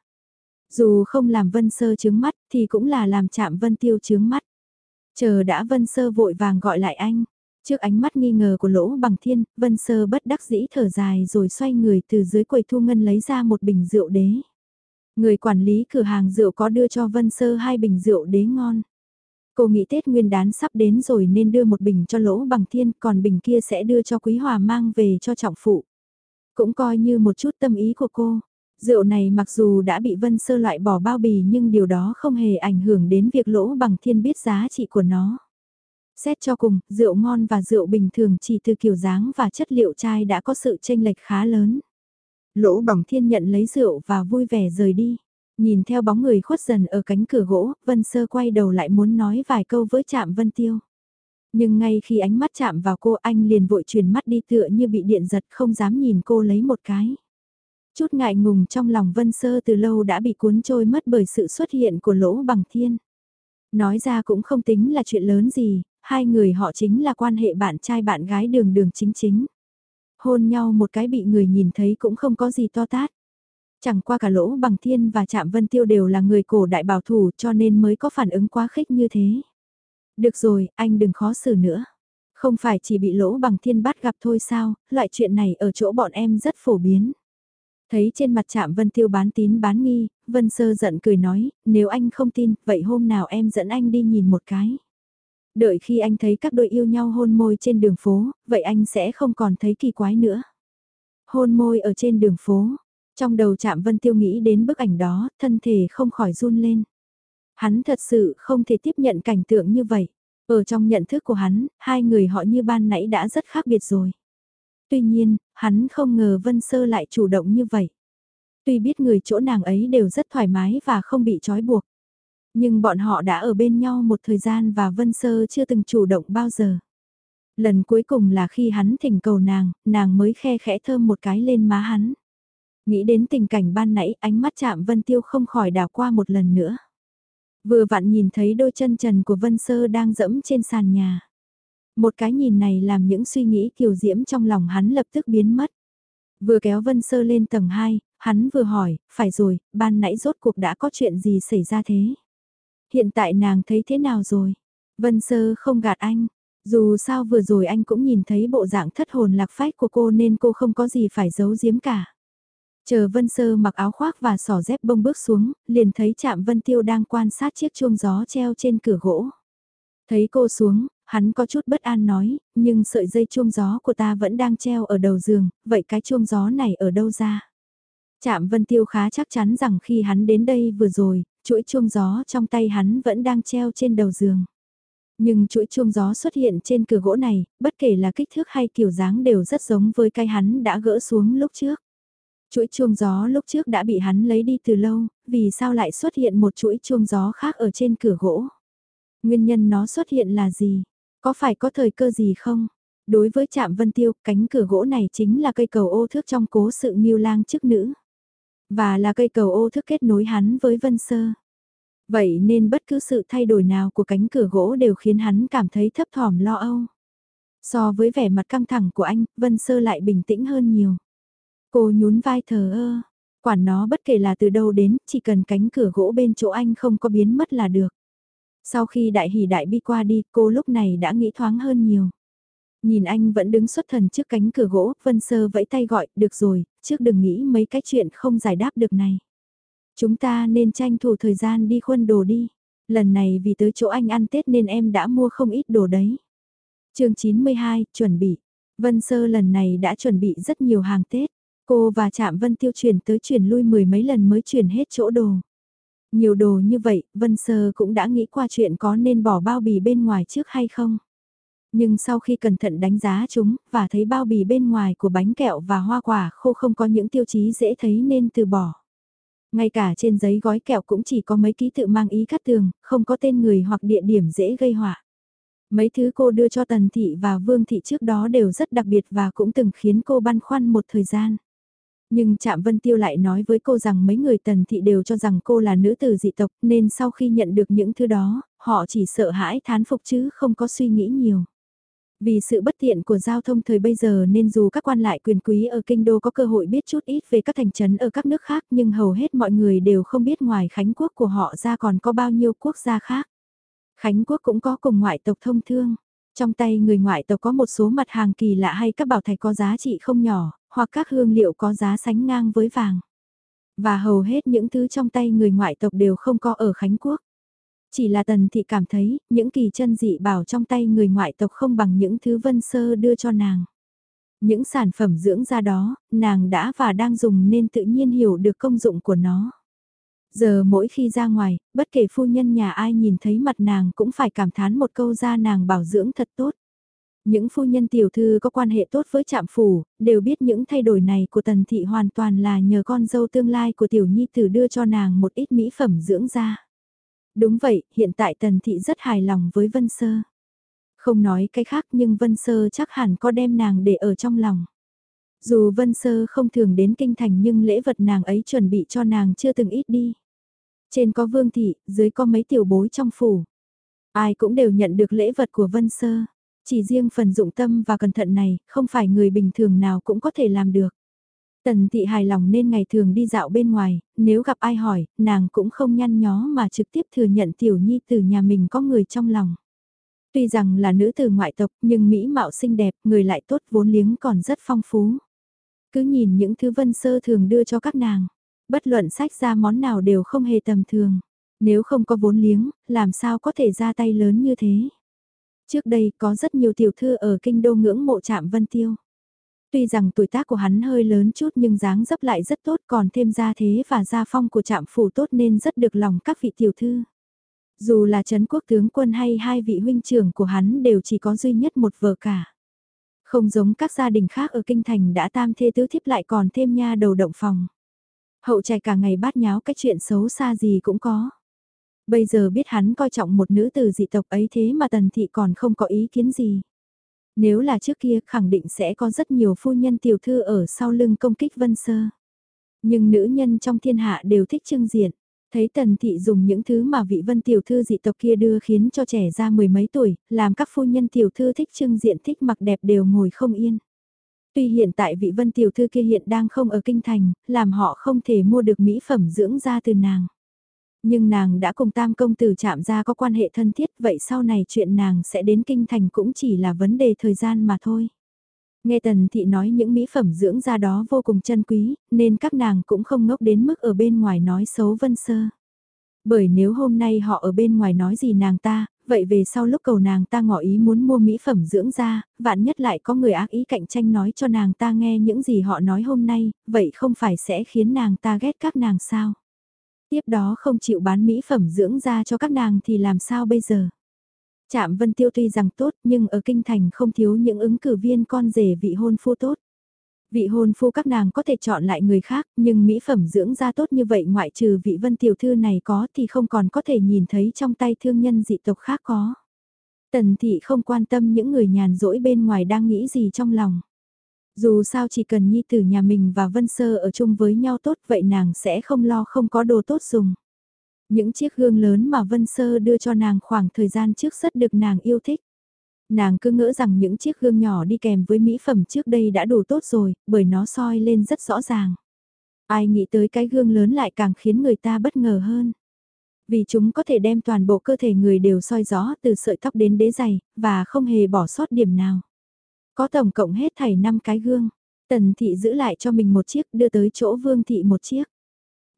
Dù không làm vân sơ chướng mắt thì cũng là làm chạm vân tiêu chướng mắt. Chờ đã vân sơ vội vàng gọi lại anh. Trước ánh mắt nghi ngờ của lỗ bằng thiên, vân sơ bất đắc dĩ thở dài rồi xoay người từ dưới quầy thu ngân lấy ra một bình rượu đế. Người quản lý cửa hàng rượu có đưa cho vân sơ hai bình rượu đế ngon. Cô nghĩ Tết Nguyên đán sắp đến rồi nên đưa một bình cho lỗ bằng thiên, còn bình kia sẽ đưa cho Quý Hòa mang về cho trọng phụ. Cũng coi như một chút tâm ý của cô. Rượu này mặc dù đã bị Vân Sơ loại bỏ bao bì nhưng điều đó không hề ảnh hưởng đến việc lỗ bằng thiên biết giá trị của nó. Xét cho cùng, rượu ngon và rượu bình thường chỉ từ kiểu dáng và chất liệu chai đã có sự chênh lệch khá lớn. Lỗ bằng thiên nhận lấy rượu và vui vẻ rời đi. Nhìn theo bóng người khuất dần ở cánh cửa gỗ, Vân Sơ quay đầu lại muốn nói vài câu với chạm Vân Tiêu. Nhưng ngay khi ánh mắt chạm vào cô anh liền vội chuyển mắt đi tựa như bị điện giật không dám nhìn cô lấy một cái. Chút ngại ngùng trong lòng Vân Sơ từ lâu đã bị cuốn trôi mất bởi sự xuất hiện của lỗ bằng thiên. Nói ra cũng không tính là chuyện lớn gì, hai người họ chính là quan hệ bạn trai bạn gái đường đường chính chính. Hôn nhau một cái bị người nhìn thấy cũng không có gì to tát. Chẳng qua cả lỗ bằng thiên và chạm vân tiêu đều là người cổ đại bảo thủ cho nên mới có phản ứng quá khích như thế. Được rồi, anh đừng khó xử nữa. Không phải chỉ bị lỗ bằng thiên bắt gặp thôi sao, loại chuyện này ở chỗ bọn em rất phổ biến. Thấy trên mặt chạm Vân Tiêu bán tín bán nghi, Vân Sơ giận cười nói, nếu anh không tin, vậy hôm nào em dẫn anh đi nhìn một cái. Đợi khi anh thấy các đôi yêu nhau hôn môi trên đường phố, vậy anh sẽ không còn thấy kỳ quái nữa. Hôn môi ở trên đường phố, trong đầu chạm Vân Tiêu nghĩ đến bức ảnh đó, thân thể không khỏi run lên. Hắn thật sự không thể tiếp nhận cảnh tượng như vậy. Ở trong nhận thức của hắn, hai người họ như ban nãy đã rất khác biệt rồi. Tuy nhiên, hắn không ngờ Vân Sơ lại chủ động như vậy. Tuy biết người chỗ nàng ấy đều rất thoải mái và không bị trói buộc. Nhưng bọn họ đã ở bên nhau một thời gian và Vân Sơ chưa từng chủ động bao giờ. Lần cuối cùng là khi hắn thỉnh cầu nàng, nàng mới khe khẽ thơm một cái lên má hắn. Nghĩ đến tình cảnh ban nãy ánh mắt chạm Vân Tiêu không khỏi đảo qua một lần nữa. Vừa vặn nhìn thấy đôi chân trần của Vân Sơ đang dẫm trên sàn nhà. Một cái nhìn này làm những suy nghĩ kiều diễm trong lòng hắn lập tức biến mất. Vừa kéo Vân Sơ lên tầng 2, hắn vừa hỏi, phải rồi, ban nãy rốt cuộc đã có chuyện gì xảy ra thế? Hiện tại nàng thấy thế nào rồi? Vân Sơ không gạt anh. Dù sao vừa rồi anh cũng nhìn thấy bộ dạng thất hồn lạc phách của cô nên cô không có gì phải giấu giếm cả. Chờ Vân Sơ mặc áo khoác và sỏ dép bông bước xuống, liền thấy chạm Vân Tiêu đang quan sát chiếc chuông gió treo trên cửa gỗ. Thấy cô xuống, hắn có chút bất an nói, nhưng sợi dây chuông gió của ta vẫn đang treo ở đầu giường, vậy cái chuông gió này ở đâu ra? Chạm Vân Tiêu khá chắc chắn rằng khi hắn đến đây vừa rồi, chuỗi chuông gió trong tay hắn vẫn đang treo trên đầu giường. Nhưng chuỗi chuông gió xuất hiện trên cửa gỗ này, bất kể là kích thước hay kiểu dáng đều rất giống với cái hắn đã gỡ xuống lúc trước. Chuỗi chuông gió lúc trước đã bị hắn lấy đi từ lâu, vì sao lại xuất hiện một chuỗi chuông gió khác ở trên cửa gỗ? Nguyên nhân nó xuất hiện là gì? Có phải có thời cơ gì không? Đối với Trạm Vân Tiêu, cánh cửa gỗ này chính là cây cầu ô thước trong cố sự nghiêu lang chức nữ. Và là cây cầu ô thước kết nối hắn với Vân Sơ. Vậy nên bất cứ sự thay đổi nào của cánh cửa gỗ đều khiến hắn cảm thấy thấp thỏm lo âu. So với vẻ mặt căng thẳng của anh, Vân Sơ lại bình tĩnh hơn nhiều. Cô nhún vai thờ ơ, quản nó bất kể là từ đâu đến, chỉ cần cánh cửa gỗ bên chỗ anh không có biến mất là được. Sau khi đại hỉ đại bi qua đi, cô lúc này đã nghĩ thoáng hơn nhiều. Nhìn anh vẫn đứng xuất thần trước cánh cửa gỗ, Vân Sơ vẫy tay gọi, được rồi, trước đừng nghĩ mấy cái chuyện không giải đáp được này. Chúng ta nên tranh thủ thời gian đi khuân đồ đi. Lần này vì tới chỗ anh ăn Tết nên em đã mua không ít đồ đấy. chương 92, chuẩn bị. Vân Sơ lần này đã chuẩn bị rất nhiều hàng Tết. Cô và Trạm Vân Tiêu chuyển tới chuyển lui mười mấy lần mới chuyển hết chỗ đồ. Nhiều đồ như vậy, Vân Sơ cũng đã nghĩ qua chuyện có nên bỏ bao bì bên ngoài trước hay không. Nhưng sau khi cẩn thận đánh giá chúng, và thấy bao bì bên ngoài của bánh kẹo và hoa quả khô không có những tiêu chí dễ thấy nên từ bỏ. Ngay cả trên giấy gói kẹo cũng chỉ có mấy ký tự mang ý cắt tường, không có tên người hoặc địa điểm dễ gây họa. Mấy thứ cô đưa cho Tần Thị và Vương Thị trước đó đều rất đặc biệt và cũng từng khiến cô băn khoăn một thời gian. Nhưng Trạm Vân Tiêu lại nói với cô rằng mấy người Tần Thị đều cho rằng cô là nữ tử dị tộc nên sau khi nhận được những thứ đó, họ chỉ sợ hãi thán phục chứ không có suy nghĩ nhiều. Vì sự bất tiện của giao thông thời bây giờ nên dù các quan lại quyền quý ở kinh đô có cơ hội biết chút ít về các thành trấn ở các nước khác nhưng hầu hết mọi người đều không biết ngoài Khánh Quốc của họ ra còn có bao nhiêu quốc gia khác. Khánh Quốc cũng có cùng ngoại tộc thông thương. Trong tay người ngoại tộc có một số mặt hàng kỳ lạ hay các bảo thạch có giá trị không nhỏ, hoặc các hương liệu có giá sánh ngang với vàng. Và hầu hết những thứ trong tay người ngoại tộc đều không có ở Khánh Quốc. Chỉ là tần thị cảm thấy, những kỳ chân dị bảo trong tay người ngoại tộc không bằng những thứ vân sơ đưa cho nàng. Những sản phẩm dưỡng da đó, nàng đã và đang dùng nên tự nhiên hiểu được công dụng của nó. Giờ mỗi khi ra ngoài, bất kể phu nhân nhà ai nhìn thấy mặt nàng cũng phải cảm thán một câu da nàng bảo dưỡng thật tốt. Những phu nhân tiểu thư có quan hệ tốt với trạm phủ, đều biết những thay đổi này của tần thị hoàn toàn là nhờ con dâu tương lai của tiểu nhi tử đưa cho nàng một ít mỹ phẩm dưỡng da. Đúng vậy, hiện tại Tần Thị rất hài lòng với Vân Sơ. Không nói cái khác nhưng Vân Sơ chắc hẳn có đem nàng để ở trong lòng. Dù Vân Sơ không thường đến kinh thành nhưng lễ vật nàng ấy chuẩn bị cho nàng chưa từng ít đi. Trên có Vương Thị, dưới có mấy tiểu bối trong phủ. Ai cũng đều nhận được lễ vật của Vân Sơ. Chỉ riêng phần dụng tâm và cẩn thận này, không phải người bình thường nào cũng có thể làm được. Tần thị hài lòng nên ngày thường đi dạo bên ngoài, nếu gặp ai hỏi, nàng cũng không nhăn nhó mà trực tiếp thừa nhận tiểu nhi từ nhà mình có người trong lòng. Tuy rằng là nữ từ ngoại tộc nhưng mỹ mạo xinh đẹp, người lại tốt vốn liếng còn rất phong phú. Cứ nhìn những thứ vân sơ thường đưa cho các nàng, bất luận sách ra món nào đều không hề tầm thường. Nếu không có vốn liếng, làm sao có thể ra tay lớn như thế? Trước đây có rất nhiều tiểu thư ở kinh đô ngưỡng mộ chạm vân tiêu. Tuy rằng tuổi tác của hắn hơi lớn chút nhưng dáng dấp lại rất tốt, còn thêm gia thế và gia phong của trạm phủ tốt nên rất được lòng các vị tiểu thư. Dù là Trấn quốc tướng quân hay hai vị huynh trưởng của hắn đều chỉ có duy nhất một vợ cả. Không giống các gia đình khác ở kinh thành đã tam thê tứ thiếp lại còn thêm nha đầu động phòng. Hậu trạch cả ngày bát nháo cái chuyện xấu xa gì cũng có. Bây giờ biết hắn coi trọng một nữ tử dị tộc ấy thế mà tần thị còn không có ý kiến gì. Nếu là trước kia khẳng định sẽ có rất nhiều phu nhân tiểu thư ở sau lưng công kích Vân Sơ. Nhưng nữ nhân trong thiên hạ đều thích trưng diện. Thấy tần thị dùng những thứ mà vị vân tiểu thư dị tộc kia đưa khiến cho trẻ ra mười mấy tuổi, làm các phu nhân tiểu thư thích trưng diện thích mặc đẹp đều ngồi không yên. Tuy hiện tại vị vân tiểu thư kia hiện đang không ở kinh thành, làm họ không thể mua được mỹ phẩm dưỡng da từ nàng. Nhưng nàng đã cùng tam công tử chạm ra có quan hệ thân thiết vậy sau này chuyện nàng sẽ đến kinh thành cũng chỉ là vấn đề thời gian mà thôi. Nghe tần thị nói những mỹ phẩm dưỡng da đó vô cùng chân quý, nên các nàng cũng không ngốc đến mức ở bên ngoài nói xấu vân sơ. Bởi nếu hôm nay họ ở bên ngoài nói gì nàng ta, vậy về sau lúc cầu nàng ta ngỏ ý muốn mua mỹ phẩm dưỡng da, vạn nhất lại có người ác ý cạnh tranh nói cho nàng ta nghe những gì họ nói hôm nay, vậy không phải sẽ khiến nàng ta ghét các nàng sao? Tiếp đó không chịu bán mỹ phẩm dưỡng da cho các nàng thì làm sao bây giờ? Trạm Vân Tiêu tuy rằng tốt nhưng ở kinh thành không thiếu những ứng cử viên con rể vị hôn phu tốt. Vị hôn phu các nàng có thể chọn lại người khác nhưng mỹ phẩm dưỡng da tốt như vậy ngoại trừ vị vân tiểu thư này có thì không còn có thể nhìn thấy trong tay thương nhân dị tộc khác có. Tần thị không quan tâm những người nhàn rỗi bên ngoài đang nghĩ gì trong lòng. Dù sao chỉ cần nhi tử nhà mình và Vân Sơ ở chung với nhau tốt vậy nàng sẽ không lo không có đồ tốt dùng. Những chiếc gương lớn mà Vân Sơ đưa cho nàng khoảng thời gian trước rất được nàng yêu thích. Nàng cứ ngỡ rằng những chiếc gương nhỏ đi kèm với mỹ phẩm trước đây đã đủ tốt rồi, bởi nó soi lên rất rõ ràng. Ai nghĩ tới cái gương lớn lại càng khiến người ta bất ngờ hơn. Vì chúng có thể đem toàn bộ cơ thể người đều soi rõ từ sợi tóc đến đế giày, và không hề bỏ sót điểm nào. Có tổng cộng hết thảy 5 cái gương. Tần thị giữ lại cho mình một chiếc đưa tới chỗ vương thị một chiếc.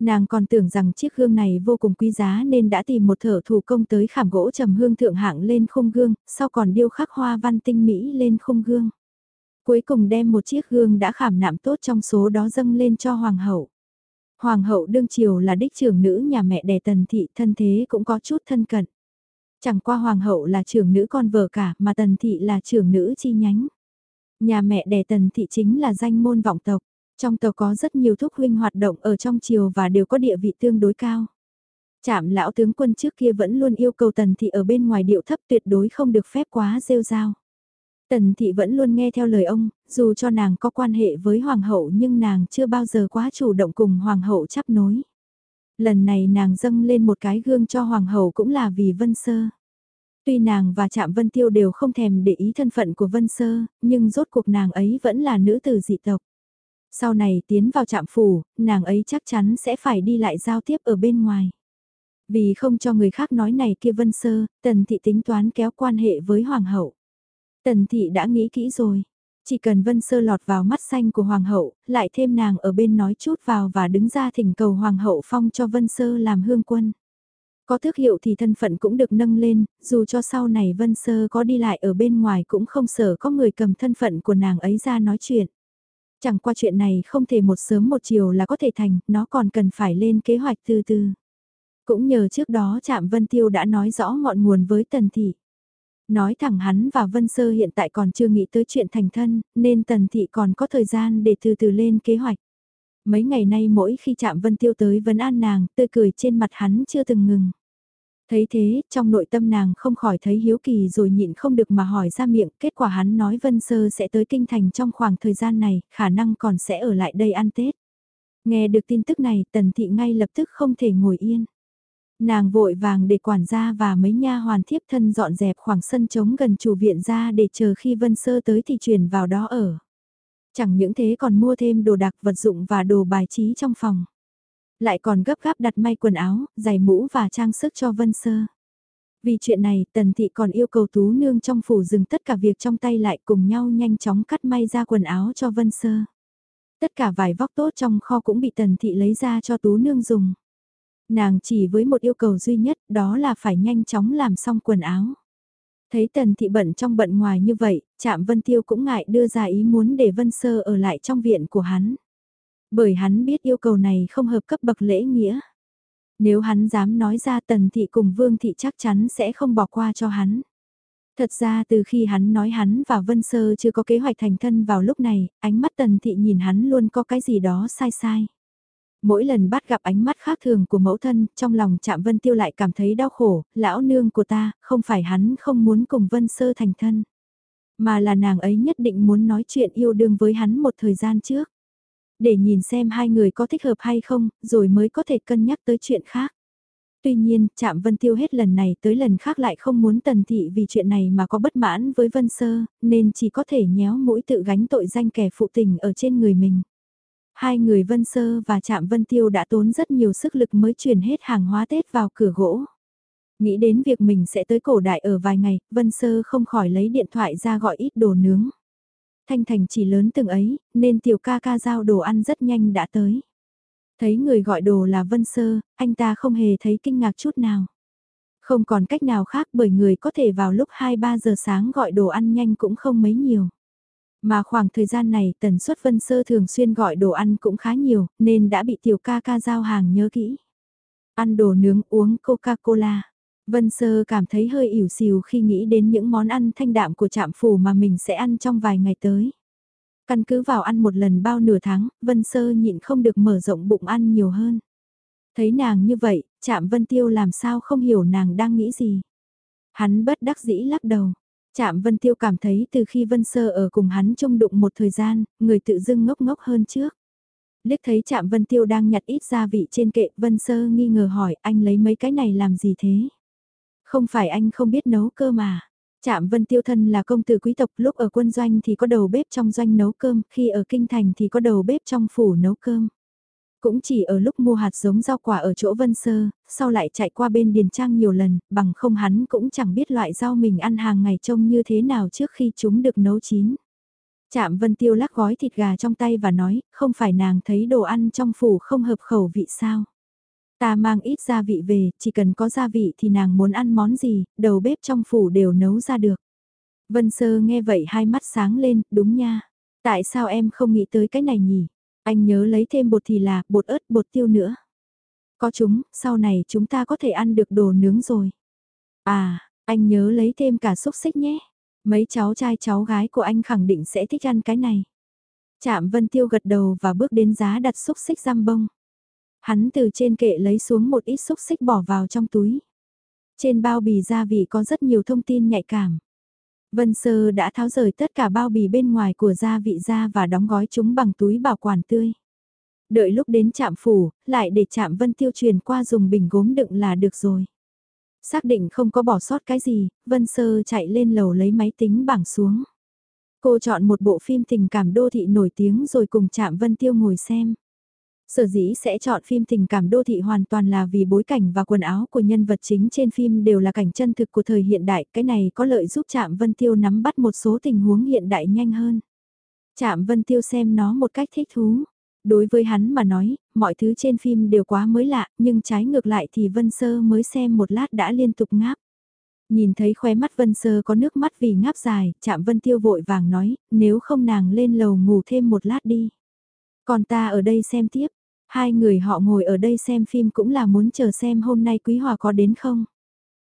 Nàng còn tưởng rằng chiếc gương này vô cùng quý giá nên đã tìm một thợ thủ công tới khảm gỗ trầm hương thượng hạng lên khung gương, sau còn điêu khắc hoa văn tinh mỹ lên khung gương. Cuối cùng đem một chiếc gương đã khảm nạm tốt trong số đó dâng lên cho hoàng hậu. Hoàng hậu đương triều là đích trưởng nữ nhà mẹ đẻ tần thị thân thế cũng có chút thân cận. Chẳng qua hoàng hậu là trưởng nữ con vợ cả mà tần thị là trưởng nữ chi nhánh. Nhà mẹ đẻ tần thị chính là danh môn vọng tộc. Trong tộc có rất nhiều thúc huynh hoạt động ở trong triều và đều có địa vị tương đối cao. Chạm lão tướng quân trước kia vẫn luôn yêu cầu tần thị ở bên ngoài điệu thấp tuyệt đối không được phép quá rêu rao. Tần thị vẫn luôn nghe theo lời ông, dù cho nàng có quan hệ với hoàng hậu nhưng nàng chưa bao giờ quá chủ động cùng hoàng hậu chấp nối. Lần này nàng dâng lên một cái gương cho hoàng hậu cũng là vì Vân Sơ. Tuy nàng và Trạm Vân Tiêu đều không thèm để ý thân phận của Vân Sơ, nhưng rốt cuộc nàng ấy vẫn là nữ tử dị tộc. Sau này tiến vào trạm phủ, nàng ấy chắc chắn sẽ phải đi lại giao tiếp ở bên ngoài. Vì không cho người khác nói này kia Vân Sơ, Tần Thị tính toán kéo quan hệ với Hoàng hậu. Tần Thị đã nghĩ kỹ rồi. Chỉ cần Vân Sơ lọt vào mắt xanh của Hoàng hậu, lại thêm nàng ở bên nói chút vào và đứng ra thỉnh cầu Hoàng hậu phong cho Vân Sơ làm hương quân. Có thương hiệu thì thân phận cũng được nâng lên, dù cho sau này Vân Sơ có đi lại ở bên ngoài cũng không sợ có người cầm thân phận của nàng ấy ra nói chuyện. Chẳng qua chuyện này không thể một sớm một chiều là có thể thành, nó còn cần phải lên kế hoạch từ từ. Cũng nhờ trước đó Trạm Vân Tiêu đã nói rõ ngọn nguồn với Tần Thị. Nói thẳng hắn và Vân Sơ hiện tại còn chưa nghĩ tới chuyện thành thân, nên Tần Thị còn có thời gian để từ từ lên kế hoạch. Mấy ngày nay mỗi khi chạm Vân Tiêu tới vấn an nàng, tươi cười trên mặt hắn chưa từng ngừng. Thấy thế, trong nội tâm nàng không khỏi thấy hiếu kỳ rồi nhịn không được mà hỏi ra miệng, kết quả hắn nói Vân Sơ sẽ tới kinh thành trong khoảng thời gian này, khả năng còn sẽ ở lại đây ăn Tết. Nghe được tin tức này, Tần Thị ngay lập tức không thể ngồi yên. Nàng vội vàng để quản gia và mấy nha hoàn thiếp thân dọn dẹp khoảng sân trống gần chủ viện ra để chờ khi Vân Sơ tới thì chuyển vào đó ở. Chẳng những thế còn mua thêm đồ đặc vật dụng và đồ bài trí trong phòng. Lại còn gấp gáp đặt may quần áo, giày mũ và trang sức cho Vân Sơ. Vì chuyện này, Tần Thị còn yêu cầu Tú Nương trong phủ dừng tất cả việc trong tay lại cùng nhau nhanh chóng cắt may ra quần áo cho Vân Sơ. Tất cả vải vóc tốt trong kho cũng bị Tần Thị lấy ra cho Tú Nương dùng. Nàng chỉ với một yêu cầu duy nhất đó là phải nhanh chóng làm xong quần áo. Thấy Tần Thị bận trong bận ngoài như vậy, Trạm Vân Tiêu cũng ngại đưa ra ý muốn để Vân Sơ ở lại trong viện của hắn. Bởi hắn biết yêu cầu này không hợp cấp bậc lễ nghĩa. Nếu hắn dám nói ra Tần Thị cùng Vương Thị chắc chắn sẽ không bỏ qua cho hắn. Thật ra từ khi hắn nói hắn và Vân Sơ chưa có kế hoạch thành thân vào lúc này, ánh mắt Tần Thị nhìn hắn luôn có cái gì đó sai sai. Mỗi lần bắt gặp ánh mắt khác thường của mẫu thân, trong lòng chạm Vân Tiêu lại cảm thấy đau khổ, lão nương của ta, không phải hắn không muốn cùng Vân Sơ thành thân. Mà là nàng ấy nhất định muốn nói chuyện yêu đương với hắn một thời gian trước. Để nhìn xem hai người có thích hợp hay không, rồi mới có thể cân nhắc tới chuyện khác. Tuy nhiên, chạm Vân Tiêu hết lần này tới lần khác lại không muốn tần thị vì chuyện này mà có bất mãn với Vân Sơ, nên chỉ có thể nhéo mũi tự gánh tội danh kẻ phụ tình ở trên người mình. Hai người Vân Sơ và Trạm Vân Tiêu đã tốn rất nhiều sức lực mới chuyển hết hàng hóa Tết vào cửa gỗ. Nghĩ đến việc mình sẽ tới cổ đại ở vài ngày, Vân Sơ không khỏi lấy điện thoại ra gọi ít đồ nướng. Thanh Thành chỉ lớn từng ấy, nên tiểu ca ca giao đồ ăn rất nhanh đã tới. Thấy người gọi đồ là Vân Sơ, anh ta không hề thấy kinh ngạc chút nào. Không còn cách nào khác bởi người có thể vào lúc 2-3 giờ sáng gọi đồ ăn nhanh cũng không mấy nhiều. Mà khoảng thời gian này tần suất Vân Sơ thường xuyên gọi đồ ăn cũng khá nhiều, nên đã bị tiểu ca ca giao hàng nhớ kỹ. Ăn đồ nướng uống Coca-Cola. Vân Sơ cảm thấy hơi ỉu xìu khi nghĩ đến những món ăn thanh đạm của trạm phủ mà mình sẽ ăn trong vài ngày tới. Căn cứ vào ăn một lần bao nửa tháng, Vân Sơ nhịn không được mở rộng bụng ăn nhiều hơn. Thấy nàng như vậy, chạm Vân Tiêu làm sao không hiểu nàng đang nghĩ gì. Hắn bất đắc dĩ lắc đầu trạm Vân Tiêu cảm thấy từ khi Vân Sơ ở cùng hắn chung đụng một thời gian, người tự dưng ngốc ngốc hơn trước. Liếc thấy Trạm Vân Tiêu đang nhặt ít gia vị trên kệ, Vân Sơ nghi ngờ hỏi anh lấy mấy cái này làm gì thế? Không phải anh không biết nấu cơ mà. Trạm Vân Tiêu thân là công tử quý tộc lúc ở quân doanh thì có đầu bếp trong doanh nấu cơm, khi ở kinh thành thì có đầu bếp trong phủ nấu cơm. Cũng chỉ ở lúc mua hạt giống rau quả ở chỗ Vân Sơ, sau lại chạy qua bên Điền Trang nhiều lần, bằng không hắn cũng chẳng biết loại rau mình ăn hàng ngày trông như thế nào trước khi chúng được nấu chín. Trạm Vân Tiêu lắc gói thịt gà trong tay và nói, không phải nàng thấy đồ ăn trong phủ không hợp khẩu vị sao? Ta mang ít gia vị về, chỉ cần có gia vị thì nàng muốn ăn món gì, đầu bếp trong phủ đều nấu ra được. Vân Sơ nghe vậy hai mắt sáng lên, đúng nha. Tại sao em không nghĩ tới cái này nhỉ? Anh nhớ lấy thêm bột thì là, bột ớt, bột tiêu nữa. Có chúng, sau này chúng ta có thể ăn được đồ nướng rồi. À, anh nhớ lấy thêm cả xúc xích nhé. Mấy cháu trai cháu gái của anh khẳng định sẽ thích ăn cái này. Chạm Vân Tiêu gật đầu và bước đến giá đặt xúc xích giam bông. Hắn từ trên kệ lấy xuống một ít xúc xích bỏ vào trong túi. Trên bao bì gia vị có rất nhiều thông tin nhạy cảm. Vân Sơ đã tháo rời tất cả bao bì bên ngoài của gia vị ra và đóng gói chúng bằng túi bảo quản tươi. Đợi lúc đến trạm phủ, lại để chạm Vân Tiêu truyền qua dùng bình gốm đựng là được rồi. Xác định không có bỏ sót cái gì, Vân Sơ chạy lên lầu lấy máy tính bảng xuống. Cô chọn một bộ phim tình cảm đô thị nổi tiếng rồi cùng chạm Vân Tiêu ngồi xem. Sở dĩ sẽ chọn phim tình cảm đô thị hoàn toàn là vì bối cảnh và quần áo của nhân vật chính trên phim đều là cảnh chân thực của thời hiện đại, cái này có lợi giúp Trạm Vân Tiêu nắm bắt một số tình huống hiện đại nhanh hơn. Trạm Vân Tiêu xem nó một cách thích thú. Đối với hắn mà nói, mọi thứ trên phim đều quá mới lạ, nhưng trái ngược lại thì Vân Sơ mới xem một lát đã liên tục ngáp. Nhìn thấy khóe mắt Vân Sơ có nước mắt vì ngáp dài, chạm Vân Tiêu vội vàng nói, nếu không nàng lên lầu ngủ thêm một lát đi. Còn ta ở đây xem tiếp, hai người họ ngồi ở đây xem phim cũng là muốn chờ xem hôm nay Quý Hòa có đến không.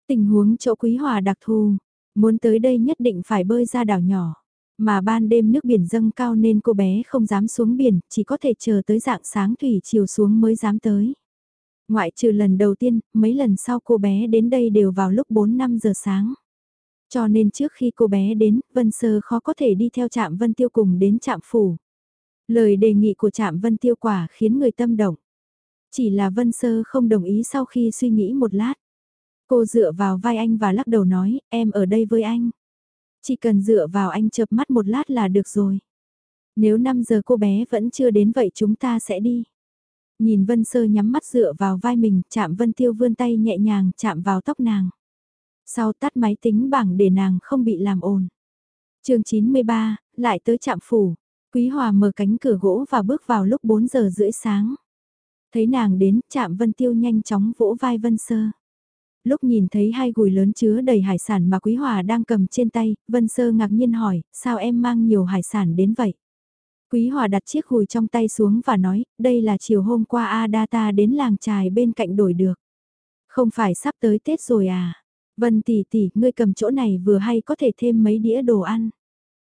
Tình huống chỗ Quý Hòa đặc thù, muốn tới đây nhất định phải bơi ra đảo nhỏ. Mà ban đêm nước biển dâng cao nên cô bé không dám xuống biển, chỉ có thể chờ tới dạng sáng thủy chiều xuống mới dám tới. Ngoại trừ lần đầu tiên, mấy lần sau cô bé đến đây đều vào lúc 4-5 giờ sáng. Cho nên trước khi cô bé đến, Vân Sơ khó có thể đi theo trạm Vân Tiêu cùng đến trạm phủ. Lời đề nghị của trạm Vân Tiêu quả khiến người tâm động. Chỉ là Vân Sơ không đồng ý sau khi suy nghĩ một lát. Cô dựa vào vai anh và lắc đầu nói, em ở đây với anh. Chỉ cần dựa vào anh chợp mắt một lát là được rồi. Nếu 5 giờ cô bé vẫn chưa đến vậy chúng ta sẽ đi. Nhìn Vân Sơ nhắm mắt dựa vào vai mình, chạm Vân Tiêu vươn tay nhẹ nhàng chạm vào tóc nàng. Sau tắt máy tính bảng để nàng không bị làm ồn. chương 93, lại tới chạm phủ. Quý Hòa mở cánh cửa gỗ và bước vào lúc 4 giờ rưỡi sáng. Thấy nàng đến, chạm Vân Tiêu nhanh chóng vỗ vai Vân Sơ lúc nhìn thấy hai gùi lớn chứa đầy hải sản mà Quý Hòa đang cầm trên tay, Vân Sơ ngạc nhiên hỏi, sao em mang nhiều hải sản đến vậy? Quý Hòa đặt chiếc gùi trong tay xuống và nói, đây là chiều hôm qua Adata đến làng trài bên cạnh đổi được. Không phải sắp tới Tết rồi à? Vân tỷ tỷ, ngươi cầm chỗ này vừa hay có thể thêm mấy đĩa đồ ăn.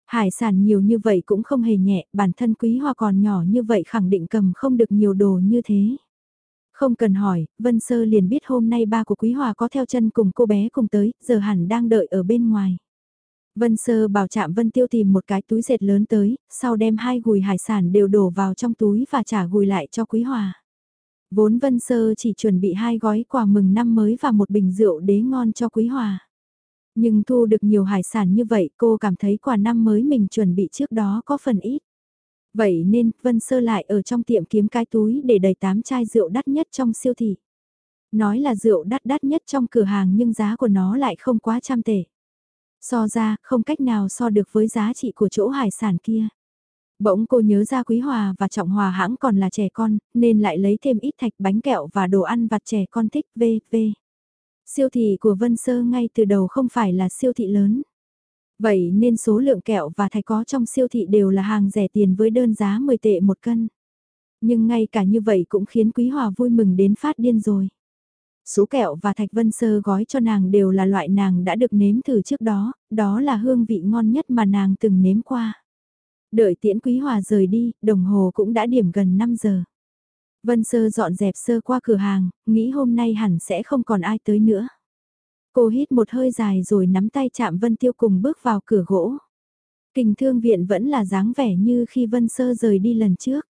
Hải sản nhiều như vậy cũng không hề nhẹ, bản thân Quý Hòa còn nhỏ như vậy khẳng định cầm không được nhiều đồ như thế. Không cần hỏi, Vân Sơ liền biết hôm nay ba của Quý Hòa có theo chân cùng cô bé cùng tới, giờ hẳn đang đợi ở bên ngoài. Vân Sơ bảo chạm Vân Tiêu tìm một cái túi dệt lớn tới, sau đem hai gùi hải sản đều đổ vào trong túi và trả gùi lại cho Quý Hòa. Vốn Vân Sơ chỉ chuẩn bị hai gói quà mừng năm mới và một bình rượu đế ngon cho Quý Hòa. Nhưng thu được nhiều hải sản như vậy cô cảm thấy quà năm mới mình chuẩn bị trước đó có phần ít. Vậy nên, Vân Sơ lại ở trong tiệm kiếm cái túi để đầy 8 chai rượu đắt nhất trong siêu thị. Nói là rượu đắt đắt nhất trong cửa hàng nhưng giá của nó lại không quá trăm tệ. So ra, không cách nào so được với giá trị của chỗ hải sản kia. Bỗng cô nhớ ra Quý Hòa và Trọng Hòa hãng còn là trẻ con, nên lại lấy thêm ít thạch bánh kẹo và đồ ăn vặt trẻ con thích v.v. Siêu thị của Vân Sơ ngay từ đầu không phải là siêu thị lớn. Vậy nên số lượng kẹo và thạch có trong siêu thị đều là hàng rẻ tiền với đơn giá 10 tệ một cân. Nhưng ngay cả như vậy cũng khiến Quý Hòa vui mừng đến phát điên rồi. Số kẹo và thạch vân sơ gói cho nàng đều là loại nàng đã được nếm thử trước đó, đó là hương vị ngon nhất mà nàng từng nếm qua. Đợi tiễn Quý Hòa rời đi, đồng hồ cũng đã điểm gần 5 giờ. Vân Sơ dọn dẹp sơ qua cửa hàng, nghĩ hôm nay hẳn sẽ không còn ai tới nữa. Cô hít một hơi dài rồi nắm tay chạm Vân Tiêu cùng bước vào cửa gỗ. Kình thương viện vẫn là dáng vẻ như khi Vân Sơ rời đi lần trước.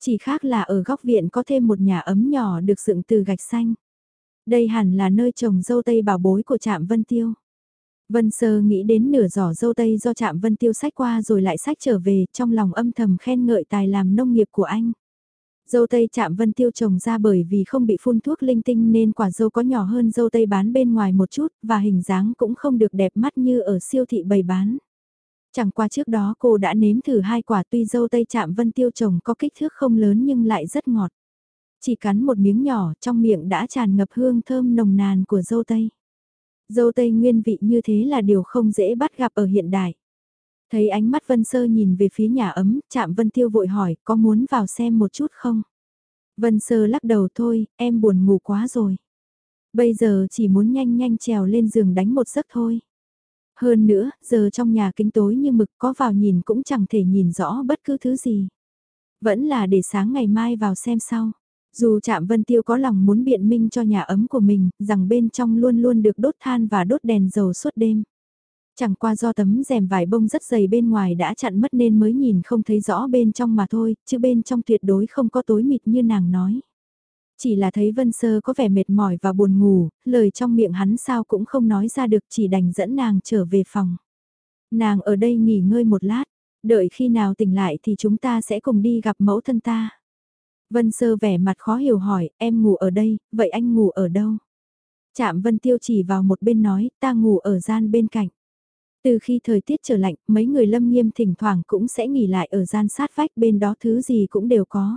Chỉ khác là ở góc viện có thêm một nhà ấm nhỏ được dựng từ gạch xanh. Đây hẳn là nơi trồng dâu tây bảo bối của trạm Vân Tiêu. Vân Sơ nghĩ đến nửa giỏ dâu tây do trạm Vân Tiêu sách qua rồi lại sách trở về trong lòng âm thầm khen ngợi tài làm nông nghiệp của anh. Dâu tây chạm vân tiêu trồng ra bởi vì không bị phun thuốc linh tinh nên quả dâu có nhỏ hơn dâu tây bán bên ngoài một chút và hình dáng cũng không được đẹp mắt như ở siêu thị bày bán. Chẳng qua trước đó cô đã nếm thử hai quả tuy dâu tây chạm vân tiêu trồng có kích thước không lớn nhưng lại rất ngọt. Chỉ cắn một miếng nhỏ trong miệng đã tràn ngập hương thơm nồng nàn của dâu tây. Dâu tây nguyên vị như thế là điều không dễ bắt gặp ở hiện đại. Thấy ánh mắt Vân Sơ nhìn về phía nhà ấm, chạm Vân Tiêu vội hỏi có muốn vào xem một chút không? Vân Sơ lắc đầu thôi, em buồn ngủ quá rồi. Bây giờ chỉ muốn nhanh nhanh trèo lên giường đánh một giấc thôi. Hơn nữa, giờ trong nhà kính tối như mực có vào nhìn cũng chẳng thể nhìn rõ bất cứ thứ gì. Vẫn là để sáng ngày mai vào xem sau. Dù Trạm Vân Tiêu có lòng muốn biện minh cho nhà ấm của mình, rằng bên trong luôn luôn được đốt than và đốt đèn dầu suốt đêm. Chẳng qua do tấm rèm vải bông rất dày bên ngoài đã chặn mất nên mới nhìn không thấy rõ bên trong mà thôi, chứ bên trong tuyệt đối không có tối mịt như nàng nói. Chỉ là thấy Vân Sơ có vẻ mệt mỏi và buồn ngủ, lời trong miệng hắn sao cũng không nói ra được chỉ đành dẫn nàng trở về phòng. Nàng ở đây nghỉ ngơi một lát, đợi khi nào tỉnh lại thì chúng ta sẽ cùng đi gặp mẫu thân ta. Vân Sơ vẻ mặt khó hiểu hỏi, em ngủ ở đây, vậy anh ngủ ở đâu? Chạm Vân Tiêu chỉ vào một bên nói, ta ngủ ở gian bên cạnh. Từ khi thời tiết trở lạnh, mấy người lâm nghiêm thỉnh thoảng cũng sẽ nghỉ lại ở gian sát vách bên đó thứ gì cũng đều có.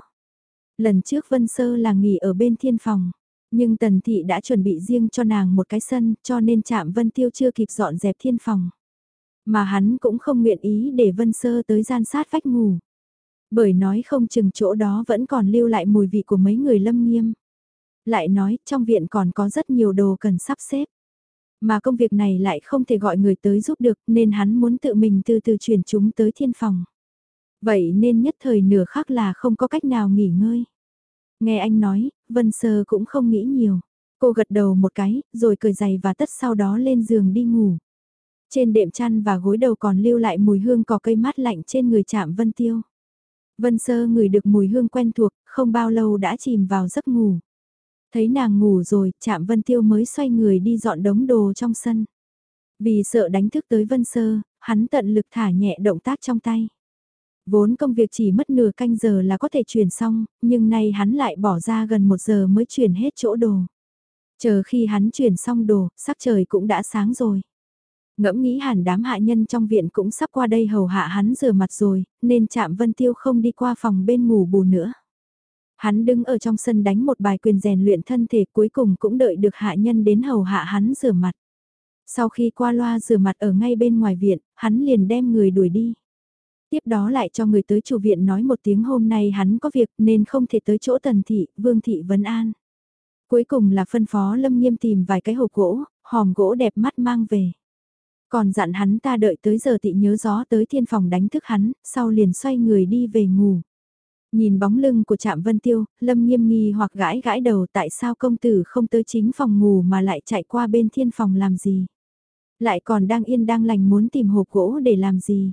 Lần trước Vân Sơ là nghỉ ở bên thiên phòng, nhưng Tần Thị đã chuẩn bị riêng cho nàng một cái sân cho nên chạm Vân Tiêu chưa kịp dọn dẹp thiên phòng. Mà hắn cũng không nguyện ý để Vân Sơ tới gian sát vách ngủ. Bởi nói không chừng chỗ đó vẫn còn lưu lại mùi vị của mấy người lâm nghiêm. Lại nói trong viện còn có rất nhiều đồ cần sắp xếp. Mà công việc này lại không thể gọi người tới giúp được nên hắn muốn tự mình từ từ chuyển chúng tới thiên phòng. Vậy nên nhất thời nửa khắc là không có cách nào nghỉ ngơi. Nghe anh nói, Vân Sơ cũng không nghĩ nhiều. Cô gật đầu một cái, rồi cười giày và tất sau đó lên giường đi ngủ. Trên đệm chăn và gối đầu còn lưu lại mùi hương cỏ cây mát lạnh trên người chạm Vân Tiêu. Vân Sơ ngửi được mùi hương quen thuộc, không bao lâu đã chìm vào giấc ngủ. Thấy nàng ngủ rồi, chạm Vân Tiêu mới xoay người đi dọn đống đồ trong sân. Vì sợ đánh thức tới Vân Sơ, hắn tận lực thả nhẹ động tác trong tay. Vốn công việc chỉ mất nửa canh giờ là có thể chuyển xong, nhưng nay hắn lại bỏ ra gần một giờ mới chuyển hết chỗ đồ. Chờ khi hắn chuyển xong đồ, sắc trời cũng đã sáng rồi. Ngẫm nghĩ hẳn đám hạ nhân trong viện cũng sắp qua đây hầu hạ hắn rửa mặt rồi, nên chạm Vân Tiêu không đi qua phòng bên ngủ bù nữa. Hắn đứng ở trong sân đánh một bài quyền rèn luyện thân thể cuối cùng cũng đợi được hạ nhân đến hầu hạ hắn rửa mặt. Sau khi qua loa rửa mặt ở ngay bên ngoài viện, hắn liền đem người đuổi đi. Tiếp đó lại cho người tới chủ viện nói một tiếng hôm nay hắn có việc nên không thể tới chỗ tần thị, vương thị vấn an. Cuối cùng là phân phó lâm nghiêm tìm vài cái hộp gỗ, hòm gỗ đẹp mắt mang về. Còn dặn hắn ta đợi tới giờ tị nhớ gió tới thiên phòng đánh thức hắn, sau liền xoay người đi về ngủ. Nhìn bóng lưng của trạm Vân Tiêu, Lâm nghiêm nghi hoặc gãi gãi đầu tại sao công tử không tới chính phòng ngủ mà lại chạy qua bên thiên phòng làm gì. Lại còn đang yên đang lành muốn tìm hộp gỗ để làm gì.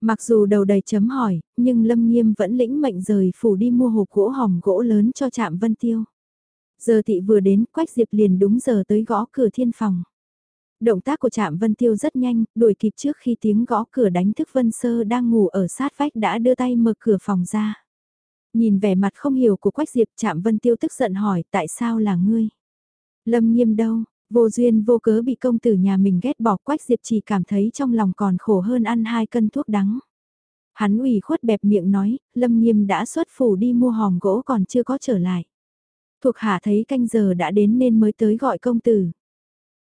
Mặc dù đầu đầy chấm hỏi, nhưng Lâm Nghiêm vẫn lĩnh mệnh rời phủ đi mua hộp gỗ hỏng gỗ lớn cho trạm Vân Tiêu. Giờ thị vừa đến, Quách Diệp liền đúng giờ tới gõ cửa thiên phòng. Động tác của Trạm Vân Tiêu rất nhanh, đuổi kịp trước khi tiếng gõ cửa đánh thức Vân Sơ đang ngủ ở sát vách đã đưa tay mở cửa phòng ra. Nhìn vẻ mặt không hiểu của Quách Diệp Trạm Vân Tiêu tức giận hỏi tại sao là ngươi? Lâm nghiêm đâu, vô duyên vô cớ bị công tử nhà mình ghét bỏ Quách Diệp chỉ cảm thấy trong lòng còn khổ hơn ăn hai cân thuốc đắng. Hắn ủy khuất bẹp miệng nói, Lâm nghiêm đã xuất phủ đi mua hòm gỗ còn chưa có trở lại. Thuộc hạ thấy canh giờ đã đến nên mới tới gọi công tử.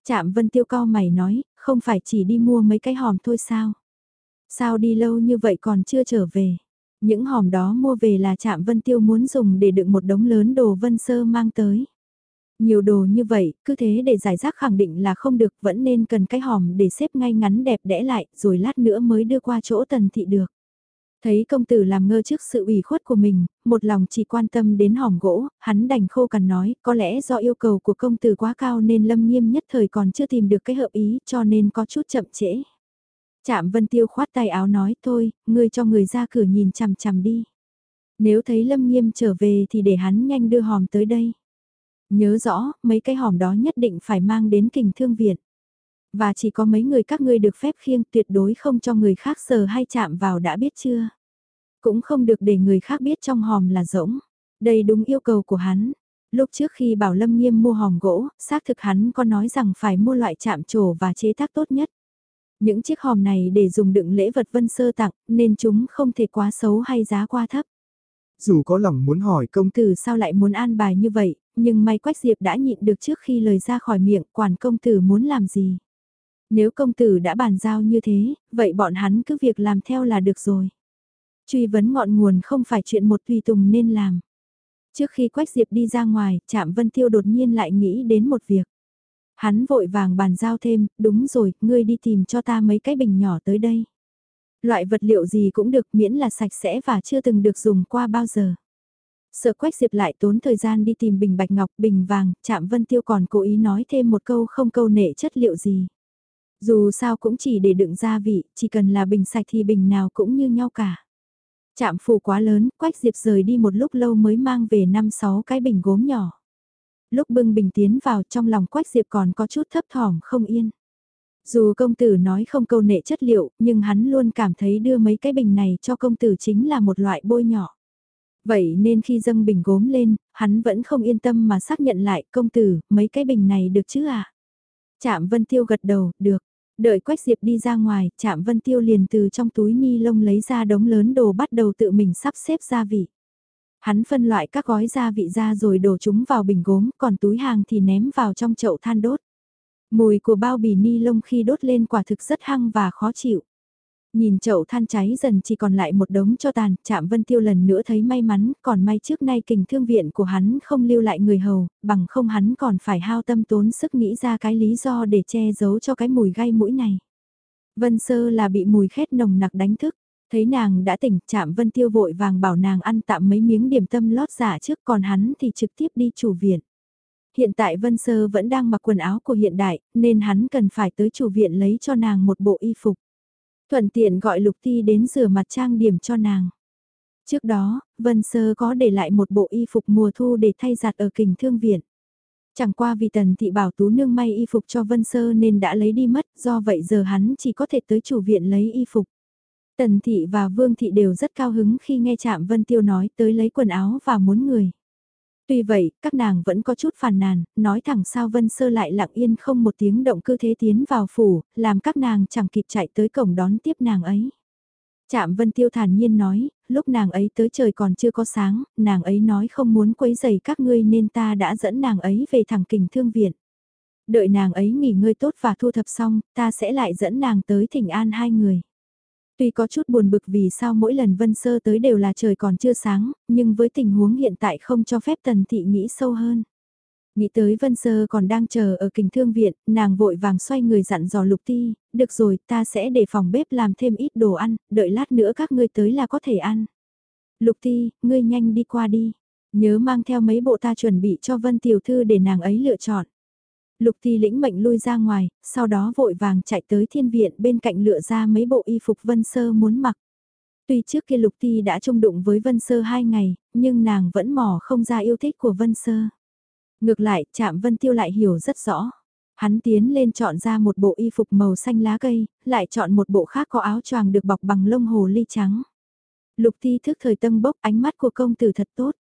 Trạm Vân Tiêu cao mày nói, không phải chỉ đi mua mấy cái hòm thôi sao? Sao đi lâu như vậy còn chưa trở về? Những hòm đó mua về là chạm Vân Tiêu muốn dùng để đựng một đống lớn đồ Vân Sơ mang tới. Nhiều đồ như vậy, cứ thế để giải rác khẳng định là không được, vẫn nên cần cái hòm để xếp ngay ngắn đẹp đẽ lại, rồi lát nữa mới đưa qua chỗ tần thị được. Thấy công tử làm ngơ trước sự ủy khuất của mình, một lòng chỉ quan tâm đến hòm gỗ, hắn đành khô cằn nói, có lẽ do yêu cầu của công tử quá cao nên lâm nghiêm nhất thời còn chưa tìm được cái hợp ý cho nên có chút chậm trễ. Chạm Vân Tiêu khoát tay áo nói thôi, ngươi cho người ra cửa nhìn chằm chằm đi. Nếu thấy Lâm Nghiêm trở về thì để hắn nhanh đưa hòm tới đây. Nhớ rõ, mấy cái hòm đó nhất định phải mang đến kình thương viện. Và chỉ có mấy người các ngươi được phép khiêng tuyệt đối không cho người khác sờ hay chạm vào đã biết chưa. Cũng không được để người khác biết trong hòm là rỗng. Đây đúng yêu cầu của hắn. Lúc trước khi bảo Lâm Nghiêm mua hòm gỗ, xác thực hắn có nói rằng phải mua loại chạm trổ và chế tác tốt nhất. Những chiếc hòm này để dùng đựng lễ vật Vân Sơ tặng, nên chúng không thể quá xấu hay giá quá thấp. Dù có lòng muốn hỏi công tử sao lại muốn an bài như vậy, nhưng may Quách Diệp đã nhịn được trước khi lời ra khỏi miệng quản công tử muốn làm gì. Nếu công tử đã bàn giao như thế, vậy bọn hắn cứ việc làm theo là được rồi. Truy vấn ngọn nguồn không phải chuyện một tùy tùng nên làm. Trước khi Quách Diệp đi ra ngoài, Trạm Vân Tiêu đột nhiên lại nghĩ đến một việc. Hắn vội vàng bàn giao thêm, đúng rồi, ngươi đi tìm cho ta mấy cái bình nhỏ tới đây. Loại vật liệu gì cũng được miễn là sạch sẽ và chưa từng được dùng qua bao giờ. Sợ Quách Diệp lại tốn thời gian đi tìm bình bạch ngọc, bình vàng, chạm Vân Tiêu còn cố ý nói thêm một câu không câu nệ chất liệu gì. Dù sao cũng chỉ để đựng gia vị, chỉ cần là bình sạch thì bình nào cũng như nhau cả. Chạm phủ quá lớn, Quách Diệp rời đi một lúc lâu mới mang về 5-6 cái bình gốm nhỏ. Lúc bưng bình tiến vào trong lòng Quách Diệp còn có chút thấp thỏm không yên. Dù công tử nói không câu nệ chất liệu, nhưng hắn luôn cảm thấy đưa mấy cái bình này cho công tử chính là một loại bôi nhỏ. Vậy nên khi dâng bình gốm lên, hắn vẫn không yên tâm mà xác nhận lại công tử, mấy cái bình này được chứ à? Chạm Vân Tiêu gật đầu, được. Đợi Quách Diệp đi ra ngoài, chạm Vân Tiêu liền từ trong túi ni lông lấy ra đống lớn đồ bắt đầu tự mình sắp xếp gia vị. Hắn phân loại các gói gia vị ra rồi đổ chúng vào bình gốm, còn túi hàng thì ném vào trong chậu than đốt. Mùi của bao bì ni lông khi đốt lên quả thực rất hăng và khó chịu. Nhìn chậu than cháy dần chỉ còn lại một đống cho tàn, chạm vân tiêu lần nữa thấy may mắn, còn may trước nay kình thương viện của hắn không lưu lại người hầu, bằng không hắn còn phải hao tâm tốn sức nghĩ ra cái lý do để che giấu cho cái mùi gai mũi này. Vân sơ là bị mùi khét nồng nặc đánh thức, thấy nàng đã tỉnh, chạm vân tiêu vội vàng bảo nàng ăn tạm mấy miếng điểm tâm lót giả trước còn hắn thì trực tiếp đi chủ viện. Hiện tại Vân Sơ vẫn đang mặc quần áo của hiện đại, nên hắn cần phải tới chủ viện lấy cho nàng một bộ y phục. Thuận tiện gọi Lục Ti đến rửa mặt trang điểm cho nàng. Trước đó, Vân Sơ có để lại một bộ y phục mùa thu để thay giặt ở kình thương viện. Chẳng qua vì tần thị bảo tú nương may y phục cho Vân Sơ nên đã lấy đi mất, do vậy giờ hắn chỉ có thể tới chủ viện lấy y phục. Tần thị và Vương thị đều rất cao hứng khi nghe chạm Vân Tiêu nói tới lấy quần áo và muốn người. Tuy vậy, các nàng vẫn có chút phàn nàn, nói thẳng sao Vân Sơ lại lặng yên không một tiếng động cư thế tiến vào phủ, làm các nàng chẳng kịp chạy tới cổng đón tiếp nàng ấy. Chạm Vân Tiêu thản nhiên nói, lúc nàng ấy tới trời còn chưa có sáng, nàng ấy nói không muốn quấy giày các ngươi nên ta đã dẫn nàng ấy về thẳng kình thương viện. Đợi nàng ấy nghỉ ngơi tốt và thu thập xong, ta sẽ lại dẫn nàng tới thỉnh an hai người. Tuy có chút buồn bực vì sao mỗi lần Vân Sơ tới đều là trời còn chưa sáng, nhưng với tình huống hiện tại không cho phép Tần Thị nghĩ sâu hơn. Nghĩ tới Vân Sơ còn đang chờ ở kình thương viện, nàng vội vàng xoay người dặn dò Lục Ti, được rồi ta sẽ để phòng bếp làm thêm ít đồ ăn, đợi lát nữa các ngươi tới là có thể ăn. Lục Ti, ngươi nhanh đi qua đi, nhớ mang theo mấy bộ ta chuẩn bị cho Vân Tiểu Thư để nàng ấy lựa chọn. Lục Thi lĩnh mệnh lui ra ngoài, sau đó vội vàng chạy tới thiên viện bên cạnh lựa ra mấy bộ y phục Vân Sơ muốn mặc. Tuy trước kia Lục Thi đã chung đụng với Vân Sơ hai ngày, nhưng nàng vẫn mò không ra yêu thích của Vân Sơ. Ngược lại, chạm Vân Tiêu lại hiểu rất rõ. Hắn tiến lên chọn ra một bộ y phục màu xanh lá cây, lại chọn một bộ khác có áo choàng được bọc bằng lông hồ ly trắng. Lục Thi thức thời tâm bốc ánh mắt của công tử thật tốt.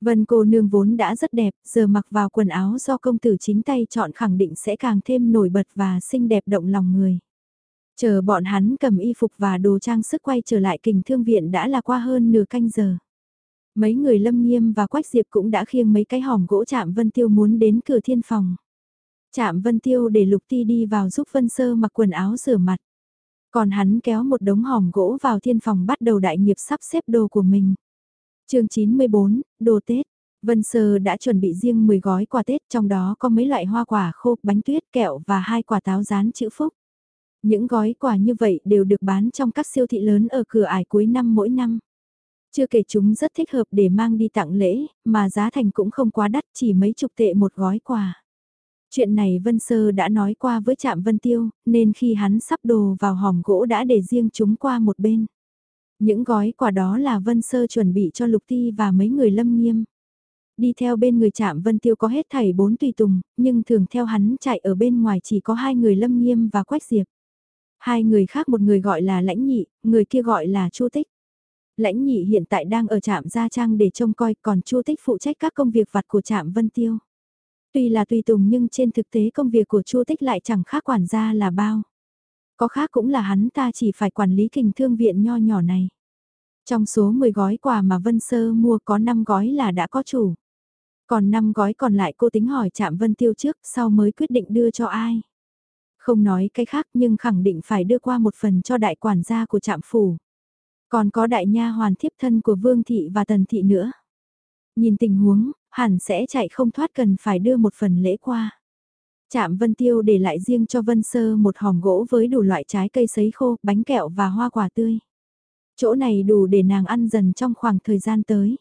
Vân cô nương vốn đã rất đẹp, giờ mặc vào quần áo do công tử chính tay chọn khẳng định sẽ càng thêm nổi bật và xinh đẹp động lòng người. Chờ bọn hắn cầm y phục và đồ trang sức quay trở lại kình thương viện đã là qua hơn nửa canh giờ. Mấy người lâm nghiêm và quách diệp cũng đã khiêng mấy cái hòm gỗ chạm Vân Tiêu muốn đến cửa thiên phòng. Chạm Vân Tiêu để Lục Ti đi vào giúp Vân Sơ mặc quần áo rửa mặt. Còn hắn kéo một đống hòm gỗ vào thiên phòng bắt đầu đại nghiệp sắp xếp đồ của mình chương 94, đồ Tết. Vân Sơ đã chuẩn bị riêng 10 gói quà Tết trong đó có mấy loại hoa quả khô, bánh tuyết, kẹo và hai quả táo rán chữ phúc. Những gói quà như vậy đều được bán trong các siêu thị lớn ở cửa ải cuối năm mỗi năm. Chưa kể chúng rất thích hợp để mang đi tặng lễ, mà giá thành cũng không quá đắt chỉ mấy chục tệ một gói quà. Chuyện này Vân Sơ đã nói qua với Trạm Vân Tiêu, nên khi hắn sắp đồ vào hòm gỗ đã để riêng chúng qua một bên. Những gói quà đó là Vân Sơ chuẩn bị cho Lục Ti và mấy người lâm nghiêm. Đi theo bên người chạm Vân Tiêu có hết thảy bốn tùy tùng, nhưng thường theo hắn chạy ở bên ngoài chỉ có hai người lâm nghiêm và quách diệp. Hai người khác một người gọi là lãnh nhị, người kia gọi là chu tích. Lãnh nhị hiện tại đang ở trạm Gia Trang để trông coi còn chu tích phụ trách các công việc vặt của trạm Vân Tiêu. Tuy là tùy tùng nhưng trên thực tế công việc của chu tích lại chẳng khác quản gia là bao. Có khác cũng là hắn ta chỉ phải quản lý kình thương viện nho nhỏ này. Trong số 10 gói quà mà Vân Sơ mua có 5 gói là đã có chủ. Còn 5 gói còn lại cô tính hỏi chạm Vân Tiêu trước sau mới quyết định đưa cho ai. Không nói cái khác nhưng khẳng định phải đưa qua một phần cho đại quản gia của trạm phủ. Còn có đại nha hoàn thiếp thân của Vương Thị và Tần Thị nữa. Nhìn tình huống, hẳn sẽ chạy không thoát cần phải đưa một phần lễ qua. Trạm Vân Tiêu để lại riêng cho Vân Sơ một hòm gỗ với đủ loại trái cây sấy khô, bánh kẹo và hoa quả tươi. Chỗ này đủ để nàng ăn dần trong khoảng thời gian tới.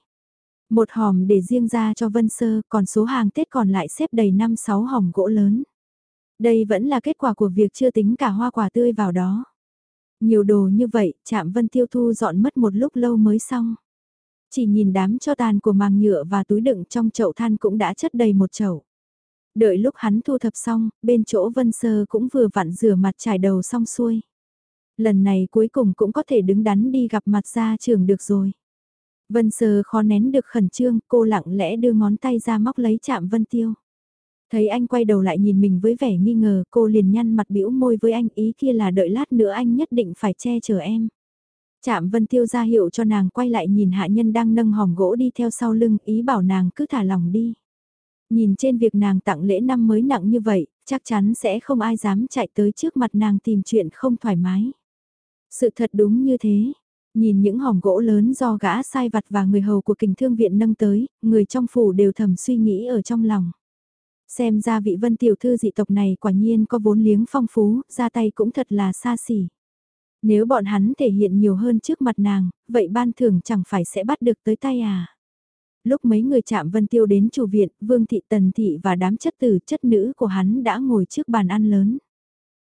Một hòm để riêng ra cho Vân Sơ, còn số hàng Tết còn lại xếp đầy 5-6 hòm gỗ lớn. Đây vẫn là kết quả của việc chưa tính cả hoa quả tươi vào đó. Nhiều đồ như vậy, chạm Vân Tiêu thu dọn mất một lúc lâu mới xong. Chỉ nhìn đám cho tàn của màng nhựa và túi đựng trong chậu than cũng đã chất đầy một chậu. Đợi lúc hắn thu thập xong, bên chỗ Vân Sơ cũng vừa vặn rửa mặt trải đầu xong xuôi. Lần này cuối cùng cũng có thể đứng đắn đi gặp mặt ra trường được rồi. Vân Sơ khó nén được khẩn trương, cô lặng lẽ đưa ngón tay ra móc lấy chạm Vân Tiêu. Thấy anh quay đầu lại nhìn mình với vẻ nghi ngờ, cô liền nhăn mặt bĩu môi với anh ý kia là đợi lát nữa anh nhất định phải che chở em. Chạm Vân Tiêu ra hiệu cho nàng quay lại nhìn hạ nhân đang nâng hòm gỗ đi theo sau lưng, ý bảo nàng cứ thả lòng đi. Nhìn trên việc nàng tặng lễ năm mới nặng như vậy, chắc chắn sẽ không ai dám chạy tới trước mặt nàng tìm chuyện không thoải mái. Sự thật đúng như thế, nhìn những hòm gỗ lớn do gã sai vặt và người hầu của kình thương viện nâng tới, người trong phủ đều thầm suy nghĩ ở trong lòng. Xem ra vị vân tiểu thư dị tộc này quả nhiên có vốn liếng phong phú, ra tay cũng thật là xa xỉ. Nếu bọn hắn thể hiện nhiều hơn trước mặt nàng, vậy ban thưởng chẳng phải sẽ bắt được tới tay à. Lúc mấy người chạm vân tiêu đến chủ viện, vương thị tần thị và đám chất tử chất nữ của hắn đã ngồi trước bàn ăn lớn.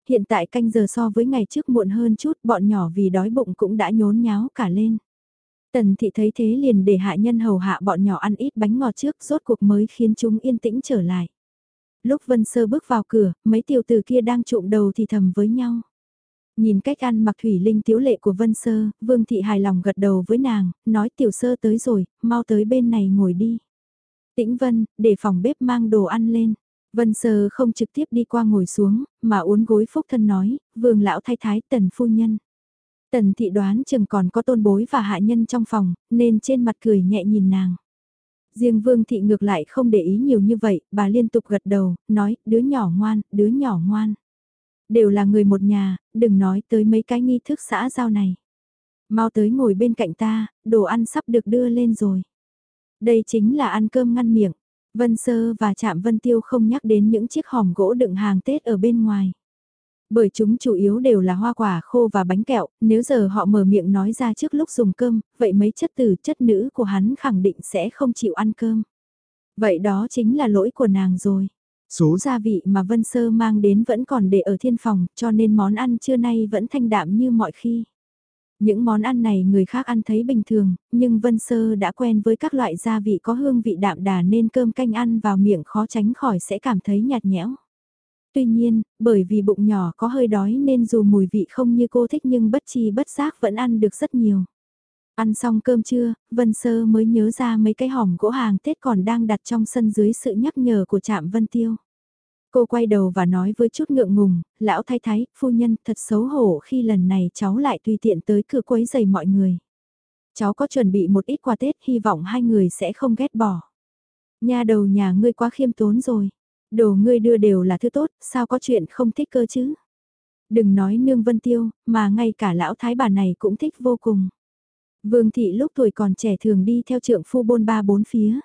Hiện tại canh giờ so với ngày trước muộn hơn chút bọn nhỏ vì đói bụng cũng đã nhốn nháo cả lên. Tần thị thấy thế liền để hạ nhân hầu hạ bọn nhỏ ăn ít bánh ngọt trước rốt cuộc mới khiến chúng yên tĩnh trở lại. Lúc Vân Sơ bước vào cửa, mấy tiểu tử kia đang trụm đầu thì thầm với nhau. Nhìn cách ăn mặc thủy linh tiếu lệ của Vân Sơ, Vương Thị hài lòng gật đầu với nàng, nói tiểu sơ tới rồi, mau tới bên này ngồi đi. Tĩnh Vân, để phòng bếp mang đồ ăn lên. Vân Sơ không trực tiếp đi qua ngồi xuống, mà uốn gối phúc thân nói, vương lão thay thái tần phu nhân. Tần thị đoán chừng còn có tôn bối và hạ nhân trong phòng, nên trên mặt cười nhẹ nhìn nàng. Riêng Vương Thị ngược lại không để ý nhiều như vậy, bà liên tục gật đầu, nói, đứa nhỏ ngoan, đứa nhỏ ngoan. Đều là người một nhà, đừng nói tới mấy cái nghi thức xã giao này. Mau tới ngồi bên cạnh ta, đồ ăn sắp được đưa lên rồi. Đây chính là ăn cơm ngăn miệng. Vân Sơ và Trạm Vân Tiêu không nhắc đến những chiếc hòm gỗ đựng hàng Tết ở bên ngoài. Bởi chúng chủ yếu đều là hoa quả khô và bánh kẹo, nếu giờ họ mở miệng nói ra trước lúc dùng cơm, vậy mấy chất tử chất nữ của hắn khẳng định sẽ không chịu ăn cơm. Vậy đó chính là lỗi của nàng rồi. Số gia vị mà Vân Sơ mang đến vẫn còn để ở thiên phòng, cho nên món ăn trưa nay vẫn thanh đạm như mọi khi. Những món ăn này người khác ăn thấy bình thường, nhưng Vân Sơ đã quen với các loại gia vị có hương vị đạm đà nên cơm canh ăn vào miệng khó tránh khỏi sẽ cảm thấy nhạt nhẽo. Tuy nhiên, bởi vì bụng nhỏ có hơi đói nên dù mùi vị không như cô thích nhưng bất chi bất giác vẫn ăn được rất nhiều. Ăn xong cơm trưa, Vân Sơ mới nhớ ra mấy cái hòm gỗ hàng Tết còn đang đặt trong sân dưới sự nhắc nhở của trạm Vân Tiêu. Cô quay đầu và nói với chút ngượng ngùng, lão thái thái, phu nhân thật xấu hổ khi lần này cháu lại tùy tiện tới cửa quấy giày mọi người. Cháu có chuẩn bị một ít quà Tết hy vọng hai người sẽ không ghét bỏ. Nhà đầu nhà ngươi quá khiêm tốn rồi. Đồ ngươi đưa đều là thứ tốt, sao có chuyện không thích cơ chứ? Đừng nói nương vân tiêu, mà ngay cả lão thái bà này cũng thích vô cùng. Vương thị lúc tuổi còn trẻ thường đi theo trượng phu bôn ba bốn phía.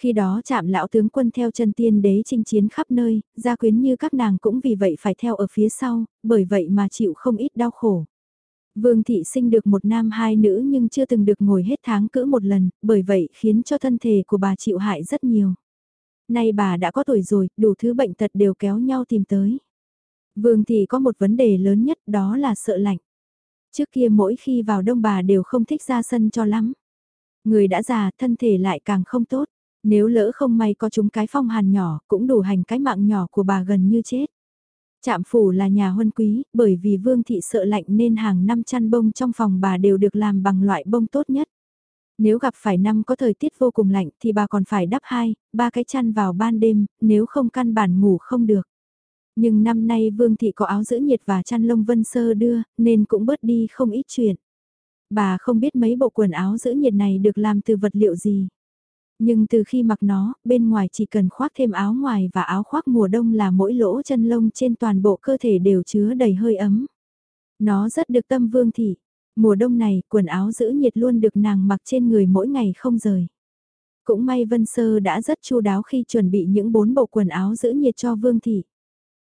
Khi đó chạm lão tướng quân theo chân tiên đế chinh chiến khắp nơi, gia quyến như các nàng cũng vì vậy phải theo ở phía sau, bởi vậy mà chịu không ít đau khổ. Vương thị sinh được một nam hai nữ nhưng chưa từng được ngồi hết tháng cữ một lần, bởi vậy khiến cho thân thể của bà chịu hại rất nhiều. Nay bà đã có tuổi rồi, đủ thứ bệnh tật đều kéo nhau tìm tới. Vương thị có một vấn đề lớn nhất đó là sợ lạnh. Trước kia mỗi khi vào đông bà đều không thích ra sân cho lắm. Người đã già thân thể lại càng không tốt. Nếu lỡ không may có chúng cái phong hàn nhỏ cũng đủ hành cái mạng nhỏ của bà gần như chết. Trạm phủ là nhà huân quý, bởi vì vương thị sợ lạnh nên hàng năm chăn bông trong phòng bà đều được làm bằng loại bông tốt nhất. Nếu gặp phải năm có thời tiết vô cùng lạnh thì bà còn phải đắp hai, ba cái chăn vào ban đêm, nếu không căn bản ngủ không được. Nhưng năm nay Vương Thị có áo giữ nhiệt và chăn lông Vân Sơ đưa, nên cũng bớt đi không ít chuyện. Bà không biết mấy bộ quần áo giữ nhiệt này được làm từ vật liệu gì. Nhưng từ khi mặc nó, bên ngoài chỉ cần khoác thêm áo ngoài và áo khoác mùa đông là mỗi lỗ chân lông trên toàn bộ cơ thể đều chứa đầy hơi ấm. Nó rất được tâm Vương Thị. Mùa đông này, quần áo giữ nhiệt luôn được nàng mặc trên người mỗi ngày không rời. Cũng may Vân Sơ đã rất chu đáo khi chuẩn bị những bốn bộ quần áo giữ nhiệt cho Vương Thị.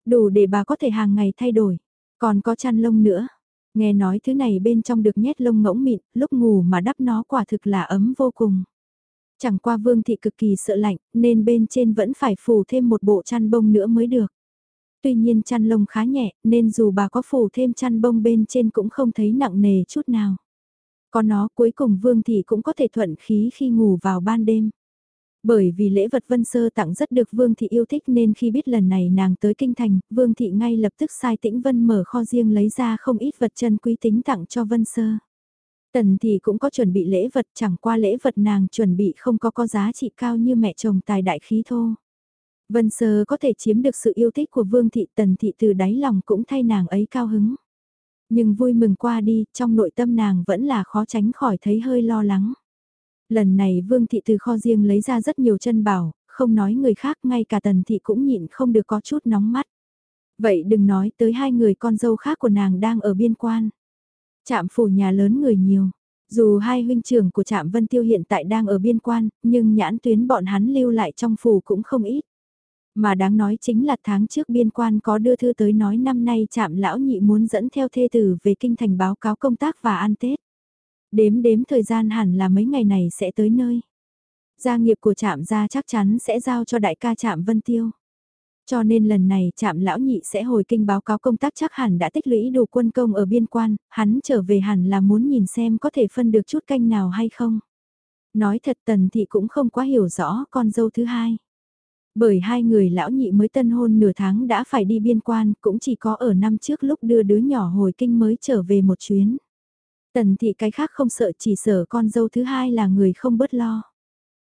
Đủ để bà có thể hàng ngày thay đổi. Còn có chăn lông nữa. Nghe nói thứ này bên trong được nhét lông ngỗng mịn, lúc ngủ mà đắp nó quả thực là ấm vô cùng. Chẳng qua Vương Thị cực kỳ sợ lạnh, nên bên trên vẫn phải phủ thêm một bộ chăn bông nữa mới được. Tuy nhiên chăn lông khá nhẹ, nên dù bà có phủ thêm chăn bông bên trên cũng không thấy nặng nề chút nào. Có nó cuối cùng Vương Thị cũng có thể thuận khí khi ngủ vào ban đêm. Bởi vì lễ vật Vân Sơ tặng rất được Vương Thị yêu thích nên khi biết lần này nàng tới Kinh Thành, Vương Thị ngay lập tức sai Tĩnh Vân mở kho riêng lấy ra không ít vật chân quý tính tặng cho Vân Sơ. Tần Thị cũng có chuẩn bị lễ vật chẳng qua lễ vật nàng chuẩn bị không có có giá trị cao như mẹ chồng tài đại khí thô. Vân Sơ có thể chiếm được sự yêu thích của Vương Thị Tần Thị từ đáy lòng cũng thay nàng ấy cao hứng. Nhưng vui mừng qua đi, trong nội tâm nàng vẫn là khó tránh khỏi thấy hơi lo lắng. Lần này Vương Thị từ kho riêng lấy ra rất nhiều chân bảo, không nói người khác ngay cả Tần Thị cũng nhịn không được có chút nóng mắt. Vậy đừng nói tới hai người con dâu khác của nàng đang ở biên quan. Trạm phủ nhà lớn người nhiều. Dù hai huynh trưởng của Trạm Vân Tiêu hiện tại đang ở biên quan, nhưng nhãn tuyến bọn hắn lưu lại trong phủ cũng không ít. Mà đáng nói chính là tháng trước biên quan có đưa thư tới nói năm nay Trạm lão nhị muốn dẫn theo thê tử về kinh thành báo cáo công tác và ăn Tết. Đếm đếm thời gian hẳn là mấy ngày này sẽ tới nơi. Gia nghiệp của trạm gia chắc chắn sẽ giao cho đại ca trạm Vân Tiêu. Cho nên lần này trạm lão nhị sẽ hồi kinh báo cáo công tác chắc hẳn đã tích lũy đủ quân công ở biên quan, hắn trở về hẳn là muốn nhìn xem có thể phân được chút canh nào hay không. Nói thật tần thị cũng không quá hiểu rõ con dâu thứ hai. Bởi hai người lão nhị mới tân hôn nửa tháng đã phải đi biên quan cũng chỉ có ở năm trước lúc đưa đứa nhỏ hồi kinh mới trở về một chuyến. Tần thị cái khác không sợ chỉ sợ con dâu thứ hai là người không bớt lo.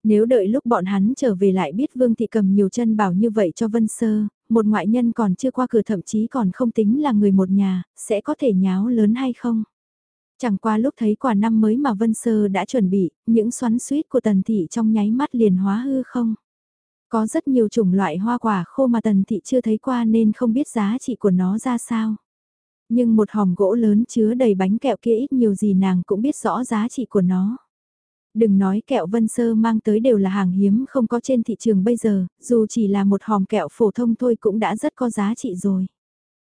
Nếu đợi lúc bọn hắn trở về lại biết Vương Thị cầm nhiều chân bảo như vậy cho Vân Sơ, một ngoại nhân còn chưa qua cửa thậm chí còn không tính là người một nhà, sẽ có thể nháo lớn hay không? Chẳng qua lúc thấy quả năm mới mà Vân Sơ đã chuẩn bị, những xoắn suýt của Tần Thị trong nháy mắt liền hóa hư không? Có rất nhiều chủng loại hoa quả khô mà Tần Thị chưa thấy qua nên không biết giá trị của nó ra sao. Nhưng một hòm gỗ lớn chứa đầy bánh kẹo kia ít nhiều gì nàng cũng biết rõ giá trị của nó. Đừng nói kẹo Vân Sơ mang tới đều là hàng hiếm không có trên thị trường bây giờ, dù chỉ là một hòm kẹo phổ thông thôi cũng đã rất có giá trị rồi.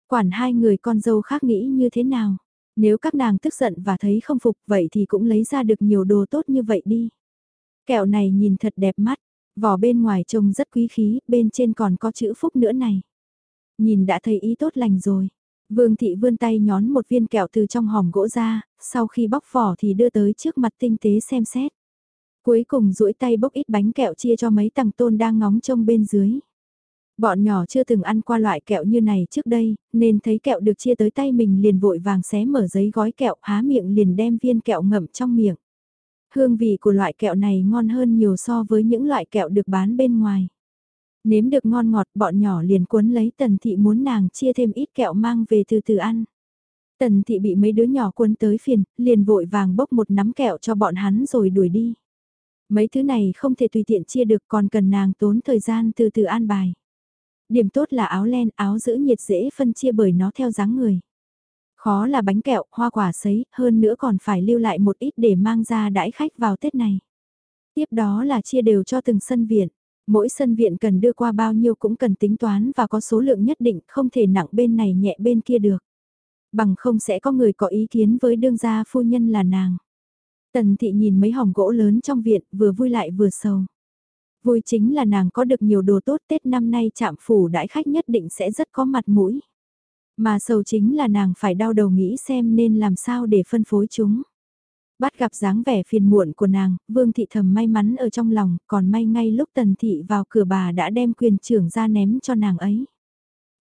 Quản hai người con dâu khác nghĩ như thế nào? Nếu các nàng tức giận và thấy không phục vậy thì cũng lấy ra được nhiều đồ tốt như vậy đi. Kẹo này nhìn thật đẹp mắt, vỏ bên ngoài trông rất quý khí, bên trên còn có chữ phúc nữa này. Nhìn đã thấy ý tốt lành rồi. Vương thị vươn tay nhón một viên kẹo từ trong hòm gỗ ra, sau khi bóc vỏ thì đưa tới trước mặt tinh tế xem xét. Cuối cùng duỗi tay bốc ít bánh kẹo chia cho mấy tầng tôn đang ngóng trông bên dưới. Bọn nhỏ chưa từng ăn qua loại kẹo như này trước đây, nên thấy kẹo được chia tới tay mình liền vội vàng xé mở giấy gói kẹo há miệng liền đem viên kẹo ngậm trong miệng. Hương vị của loại kẹo này ngon hơn nhiều so với những loại kẹo được bán bên ngoài. Nếm được ngon ngọt bọn nhỏ liền cuốn lấy tần thị muốn nàng chia thêm ít kẹo mang về từ từ ăn. Tần thị bị mấy đứa nhỏ cuốn tới phiền, liền vội vàng bốc một nắm kẹo cho bọn hắn rồi đuổi đi. Mấy thứ này không thể tùy tiện chia được còn cần nàng tốn thời gian từ từ an bài. Điểm tốt là áo len, áo giữ nhiệt dễ phân chia bởi nó theo dáng người. Khó là bánh kẹo, hoa quả sấy, hơn nữa còn phải lưu lại một ít để mang ra đãi khách vào Tết này. Tiếp đó là chia đều cho từng sân viện. Mỗi sân viện cần đưa qua bao nhiêu cũng cần tính toán và có số lượng nhất định, không thể nặng bên này nhẹ bên kia được. Bằng không sẽ có người có ý kiến với đương gia phu nhân là nàng. Tần thị nhìn mấy hòm gỗ lớn trong viện, vừa vui lại vừa sầu. Vui chính là nàng có được nhiều đồ tốt, Tết năm nay chạm phủ đãi khách nhất định sẽ rất có mặt mũi. Mà sầu chính là nàng phải đau đầu nghĩ xem nên làm sao để phân phối chúng. Bắt gặp dáng vẻ phiền muộn của nàng, Vương Thị thầm may mắn ở trong lòng, còn may ngay lúc Tần Thị vào cửa bà đã đem quyền trưởng ra ném cho nàng ấy.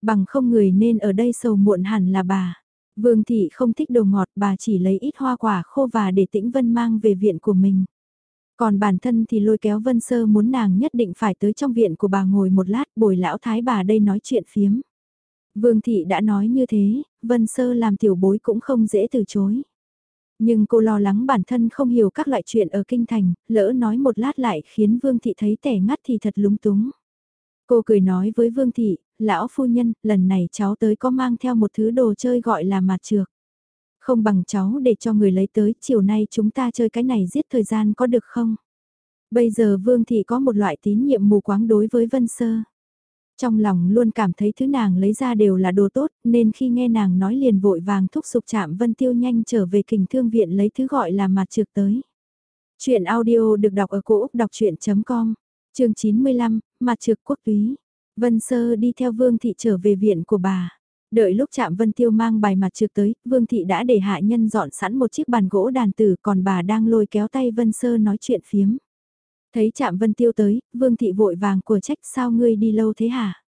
Bằng không người nên ở đây sầu muộn hẳn là bà. Vương Thị không thích đồ ngọt bà chỉ lấy ít hoa quả khô và để tĩnh Vân mang về viện của mình. Còn bản thân thì lôi kéo Vân Sơ muốn nàng nhất định phải tới trong viện của bà ngồi một lát bồi lão thái bà đây nói chuyện phiếm. Vương Thị đã nói như thế, Vân Sơ làm tiểu bối cũng không dễ từ chối. Nhưng cô lo lắng bản thân không hiểu các loại chuyện ở kinh thành, lỡ nói một lát lại khiến Vương Thị thấy tẻ ngắt thì thật lúng túng. Cô cười nói với Vương Thị, lão phu nhân, lần này cháu tới có mang theo một thứ đồ chơi gọi là mặt trược. Không bằng cháu để cho người lấy tới, chiều nay chúng ta chơi cái này giết thời gian có được không? Bây giờ Vương Thị có một loại tín nhiệm mù quáng đối với Vân Sơ. Trong lòng luôn cảm thấy thứ nàng lấy ra đều là đồ tốt, nên khi nghe nàng nói liền vội vàng thúc giục chạm Vân Tiêu nhanh trở về kình thương viện lấy thứ gọi là mặt trược tới. Chuyện audio được đọc ở cổ Úc đọc chuyện.com, chương 95, mặt trược quốc túy. Vân Sơ đi theo Vương Thị trở về viện của bà. Đợi lúc chạm Vân Tiêu mang bài mặt trược tới, Vương Thị đã để hạ nhân dọn sẵn một chiếc bàn gỗ đàn tử còn bà đang lôi kéo tay Vân Sơ nói chuyện phiếm. Thấy chạm Vân Tiêu tới, Vương Thị vội vàng của trách sao ngươi đi lâu thế hả?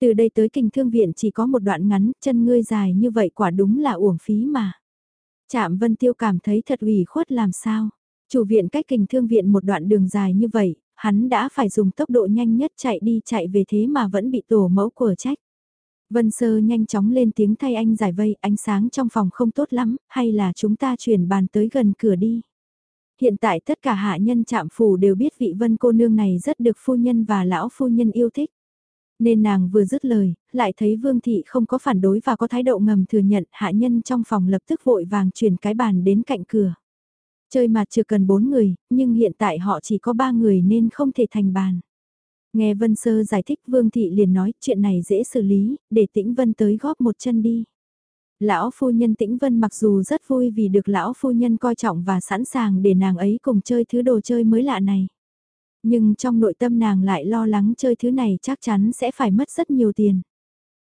Từ đây tới kinh thương viện chỉ có một đoạn ngắn, chân ngươi dài như vậy quả đúng là uổng phí mà. Chạm Vân Tiêu cảm thấy thật ủy khuất làm sao. Chủ viện cách kinh thương viện một đoạn đường dài như vậy, hắn đã phải dùng tốc độ nhanh nhất chạy đi chạy về thế mà vẫn bị tổ mẫu của trách. Vân Sơ nhanh chóng lên tiếng thay anh giải vây, ánh sáng trong phòng không tốt lắm, hay là chúng ta chuyển bàn tới gần cửa đi. Hiện tại tất cả hạ nhân trạm phủ đều biết vị vân cô nương này rất được phu nhân và lão phu nhân yêu thích. Nên nàng vừa dứt lời, lại thấy vương thị không có phản đối và có thái độ ngầm thừa nhận hạ nhân trong phòng lập tức vội vàng chuyển cái bàn đến cạnh cửa. Chơi mặt chưa cần bốn người, nhưng hiện tại họ chỉ có ba người nên không thể thành bàn. Nghe Vân Sơ giải thích Vương Thị liền nói chuyện này dễ xử lý, để Tĩnh Vân tới góp một chân đi. Lão phu nhân Tĩnh Vân mặc dù rất vui vì được lão phu nhân coi trọng và sẵn sàng để nàng ấy cùng chơi thứ đồ chơi mới lạ này. Nhưng trong nội tâm nàng lại lo lắng chơi thứ này chắc chắn sẽ phải mất rất nhiều tiền.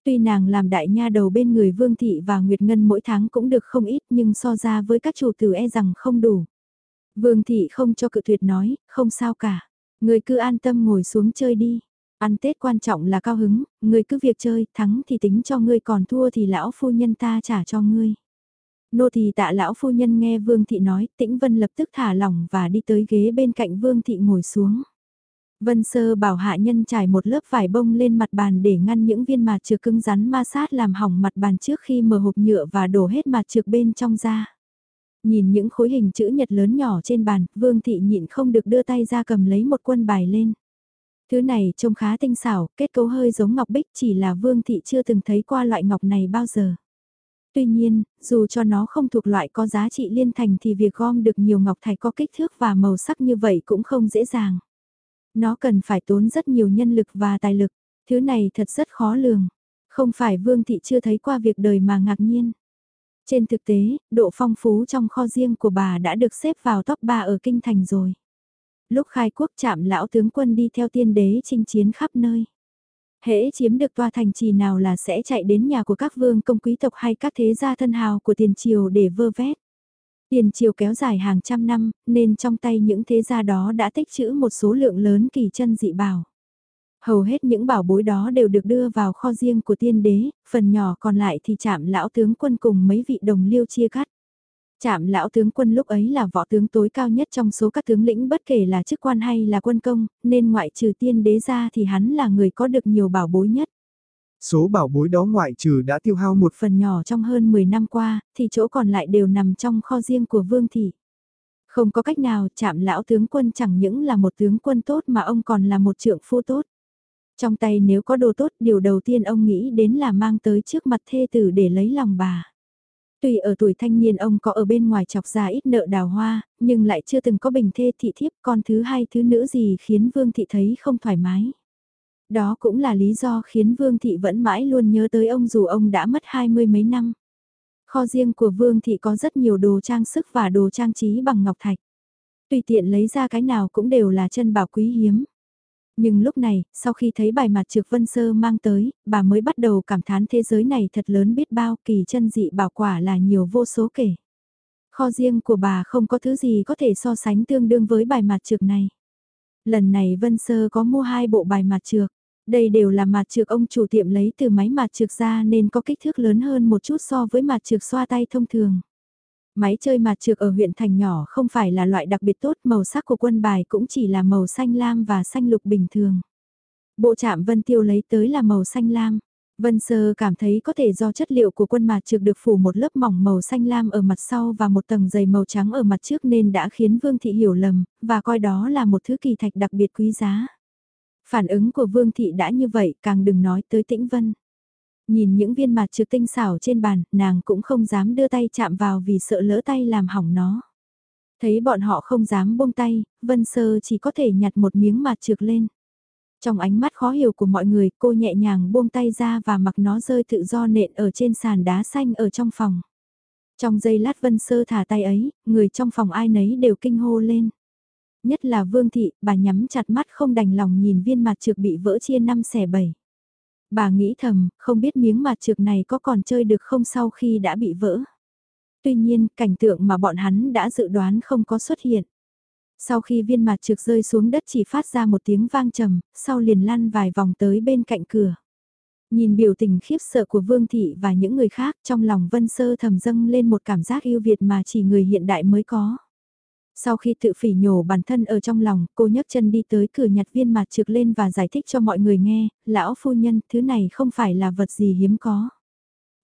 Tuy nàng làm đại nha đầu bên người Vương Thị và Nguyệt Ngân mỗi tháng cũng được không ít nhưng so ra với các chủ tử e rằng không đủ. Vương Thị không cho cự tuyệt nói, không sao cả. Người cứ an tâm ngồi xuống chơi đi. Ăn Tết quan trọng là cao hứng, người cứ việc chơi, thắng thì tính cho ngươi còn thua thì lão phu nhân ta trả cho ngươi. Nô thì tạ lão phu nhân nghe Vương Thị nói, tĩnh Vân lập tức thả lỏng và đi tới ghế bên cạnh Vương Thị ngồi xuống. Vân Sơ bảo hạ nhân trải một lớp vải bông lên mặt bàn để ngăn những viên mạt trược cứng rắn ma sát làm hỏng mặt bàn trước khi mở hộp nhựa và đổ hết mạt trược bên trong ra. Nhìn những khối hình chữ nhật lớn nhỏ trên bàn, Vương Thị nhịn không được đưa tay ra cầm lấy một quân bài lên. Thứ này trông khá tinh xảo, kết cấu hơi giống ngọc bích chỉ là Vương Thị chưa từng thấy qua loại ngọc này bao giờ. Tuy nhiên, dù cho nó không thuộc loại có giá trị liên thành thì việc gom được nhiều ngọc thạch có kích thước và màu sắc như vậy cũng không dễ dàng. Nó cần phải tốn rất nhiều nhân lực và tài lực, thứ này thật rất khó lường. Không phải Vương Thị chưa thấy qua việc đời mà ngạc nhiên. Trên thực tế, độ phong phú trong kho riêng của bà đã được xếp vào top 3 ở kinh thành rồi. Lúc khai quốc chạm lão tướng quân đi theo tiên đế chinh chiến khắp nơi. Hễ chiếm được tòa thành trì nào là sẽ chạy đến nhà của các vương công quý tộc hay các thế gia thân hào của tiền triều để vơ vét. Tiền triều kéo dài hàng trăm năm, nên trong tay những thế gia đó đã tích trữ một số lượng lớn kỳ chân dị bảo. Hầu hết những bảo bối đó đều được đưa vào kho riêng của tiên đế, phần nhỏ còn lại thì chạm lão tướng quân cùng mấy vị đồng liêu chia cắt. Chạm lão tướng quân lúc ấy là võ tướng tối cao nhất trong số các tướng lĩnh bất kể là chức quan hay là quân công, nên ngoại trừ tiên đế ra thì hắn là người có được nhiều bảo bối nhất. Số bảo bối đó ngoại trừ đã tiêu hao một phần nhỏ trong hơn 10 năm qua, thì chỗ còn lại đều nằm trong kho riêng của vương thị. Không có cách nào chạm lão tướng quân chẳng những là một tướng quân tốt mà ông còn là một trượng phu tốt. Trong tay nếu có đồ tốt điều đầu tiên ông nghĩ đến là mang tới trước mặt thê tử để lấy lòng bà. Tuy ở tuổi thanh niên ông có ở bên ngoài chọc ra ít nợ đào hoa, nhưng lại chưa từng có bình thê thị thiếp con thứ hai thứ nữ gì khiến Vương Thị thấy không thoải mái. Đó cũng là lý do khiến Vương Thị vẫn mãi luôn nhớ tới ông dù ông đã mất hai mươi mấy năm. Kho riêng của Vương Thị có rất nhiều đồ trang sức và đồ trang trí bằng ngọc thạch. Tùy tiện lấy ra cái nào cũng đều là chân bảo quý hiếm. Nhưng lúc này, sau khi thấy bài mặt trực vân sơ mang tới, bà mới bắt đầu cảm thán thế giới này thật lớn biết bao kỳ chân dị bảo quả là nhiều vô số kể. Kho riêng của bà không có thứ gì có thể so sánh tương đương với bài mặt trực này. Lần này Vân Sơ có mua hai bộ bài mặt trược. Đây đều là mặt trược ông chủ tiệm lấy từ máy mặt trược ra nên có kích thước lớn hơn một chút so với mặt trược xoa tay thông thường. Máy chơi mặt trược ở huyện thành nhỏ không phải là loại đặc biệt tốt, màu sắc của quân bài cũng chỉ là màu xanh lam và xanh lục bình thường. Bộ chạm Vân Tiêu lấy tới là màu xanh lam. Vân Sơ cảm thấy có thể do chất liệu của quân mạt trược được phủ một lớp mỏng màu xanh lam ở mặt sau và một tầng dày màu trắng ở mặt trước nên đã khiến Vương Thị hiểu lầm, và coi đó là một thứ kỳ thạch đặc biệt quý giá. Phản ứng của Vương Thị đã như vậy, càng đừng nói tới Tĩnh Vân. Nhìn những viên mặt trực tinh xảo trên bàn, nàng cũng không dám đưa tay chạm vào vì sợ lỡ tay làm hỏng nó. Thấy bọn họ không dám buông tay, Vân Sơ chỉ có thể nhặt một miếng mặt trực lên. Trong ánh mắt khó hiểu của mọi người, cô nhẹ nhàng buông tay ra và mặc nó rơi tự do nện ở trên sàn đá xanh ở trong phòng. Trong giây lát Vân Sơ thả tay ấy, người trong phòng ai nấy đều kinh hô lên. Nhất là Vương Thị, bà nhắm chặt mắt không đành lòng nhìn viên mặt trực bị vỡ chia năm xẻ bảy. Bà nghĩ thầm, không biết miếng mặt trược này có còn chơi được không sau khi đã bị vỡ. Tuy nhiên, cảnh tượng mà bọn hắn đã dự đoán không có xuất hiện. Sau khi viên mặt trược rơi xuống đất chỉ phát ra một tiếng vang trầm, sau liền lăn vài vòng tới bên cạnh cửa. Nhìn biểu tình khiếp sợ của Vương Thị và những người khác trong lòng Vân Sơ thầm dâng lên một cảm giác yêu Việt mà chỉ người hiện đại mới có. Sau khi tự phỉ nhổ bản thân ở trong lòng, cô nhấc chân đi tới cửa nhặt viên mặt trực lên và giải thích cho mọi người nghe, lão phu nhân, thứ này không phải là vật gì hiếm có.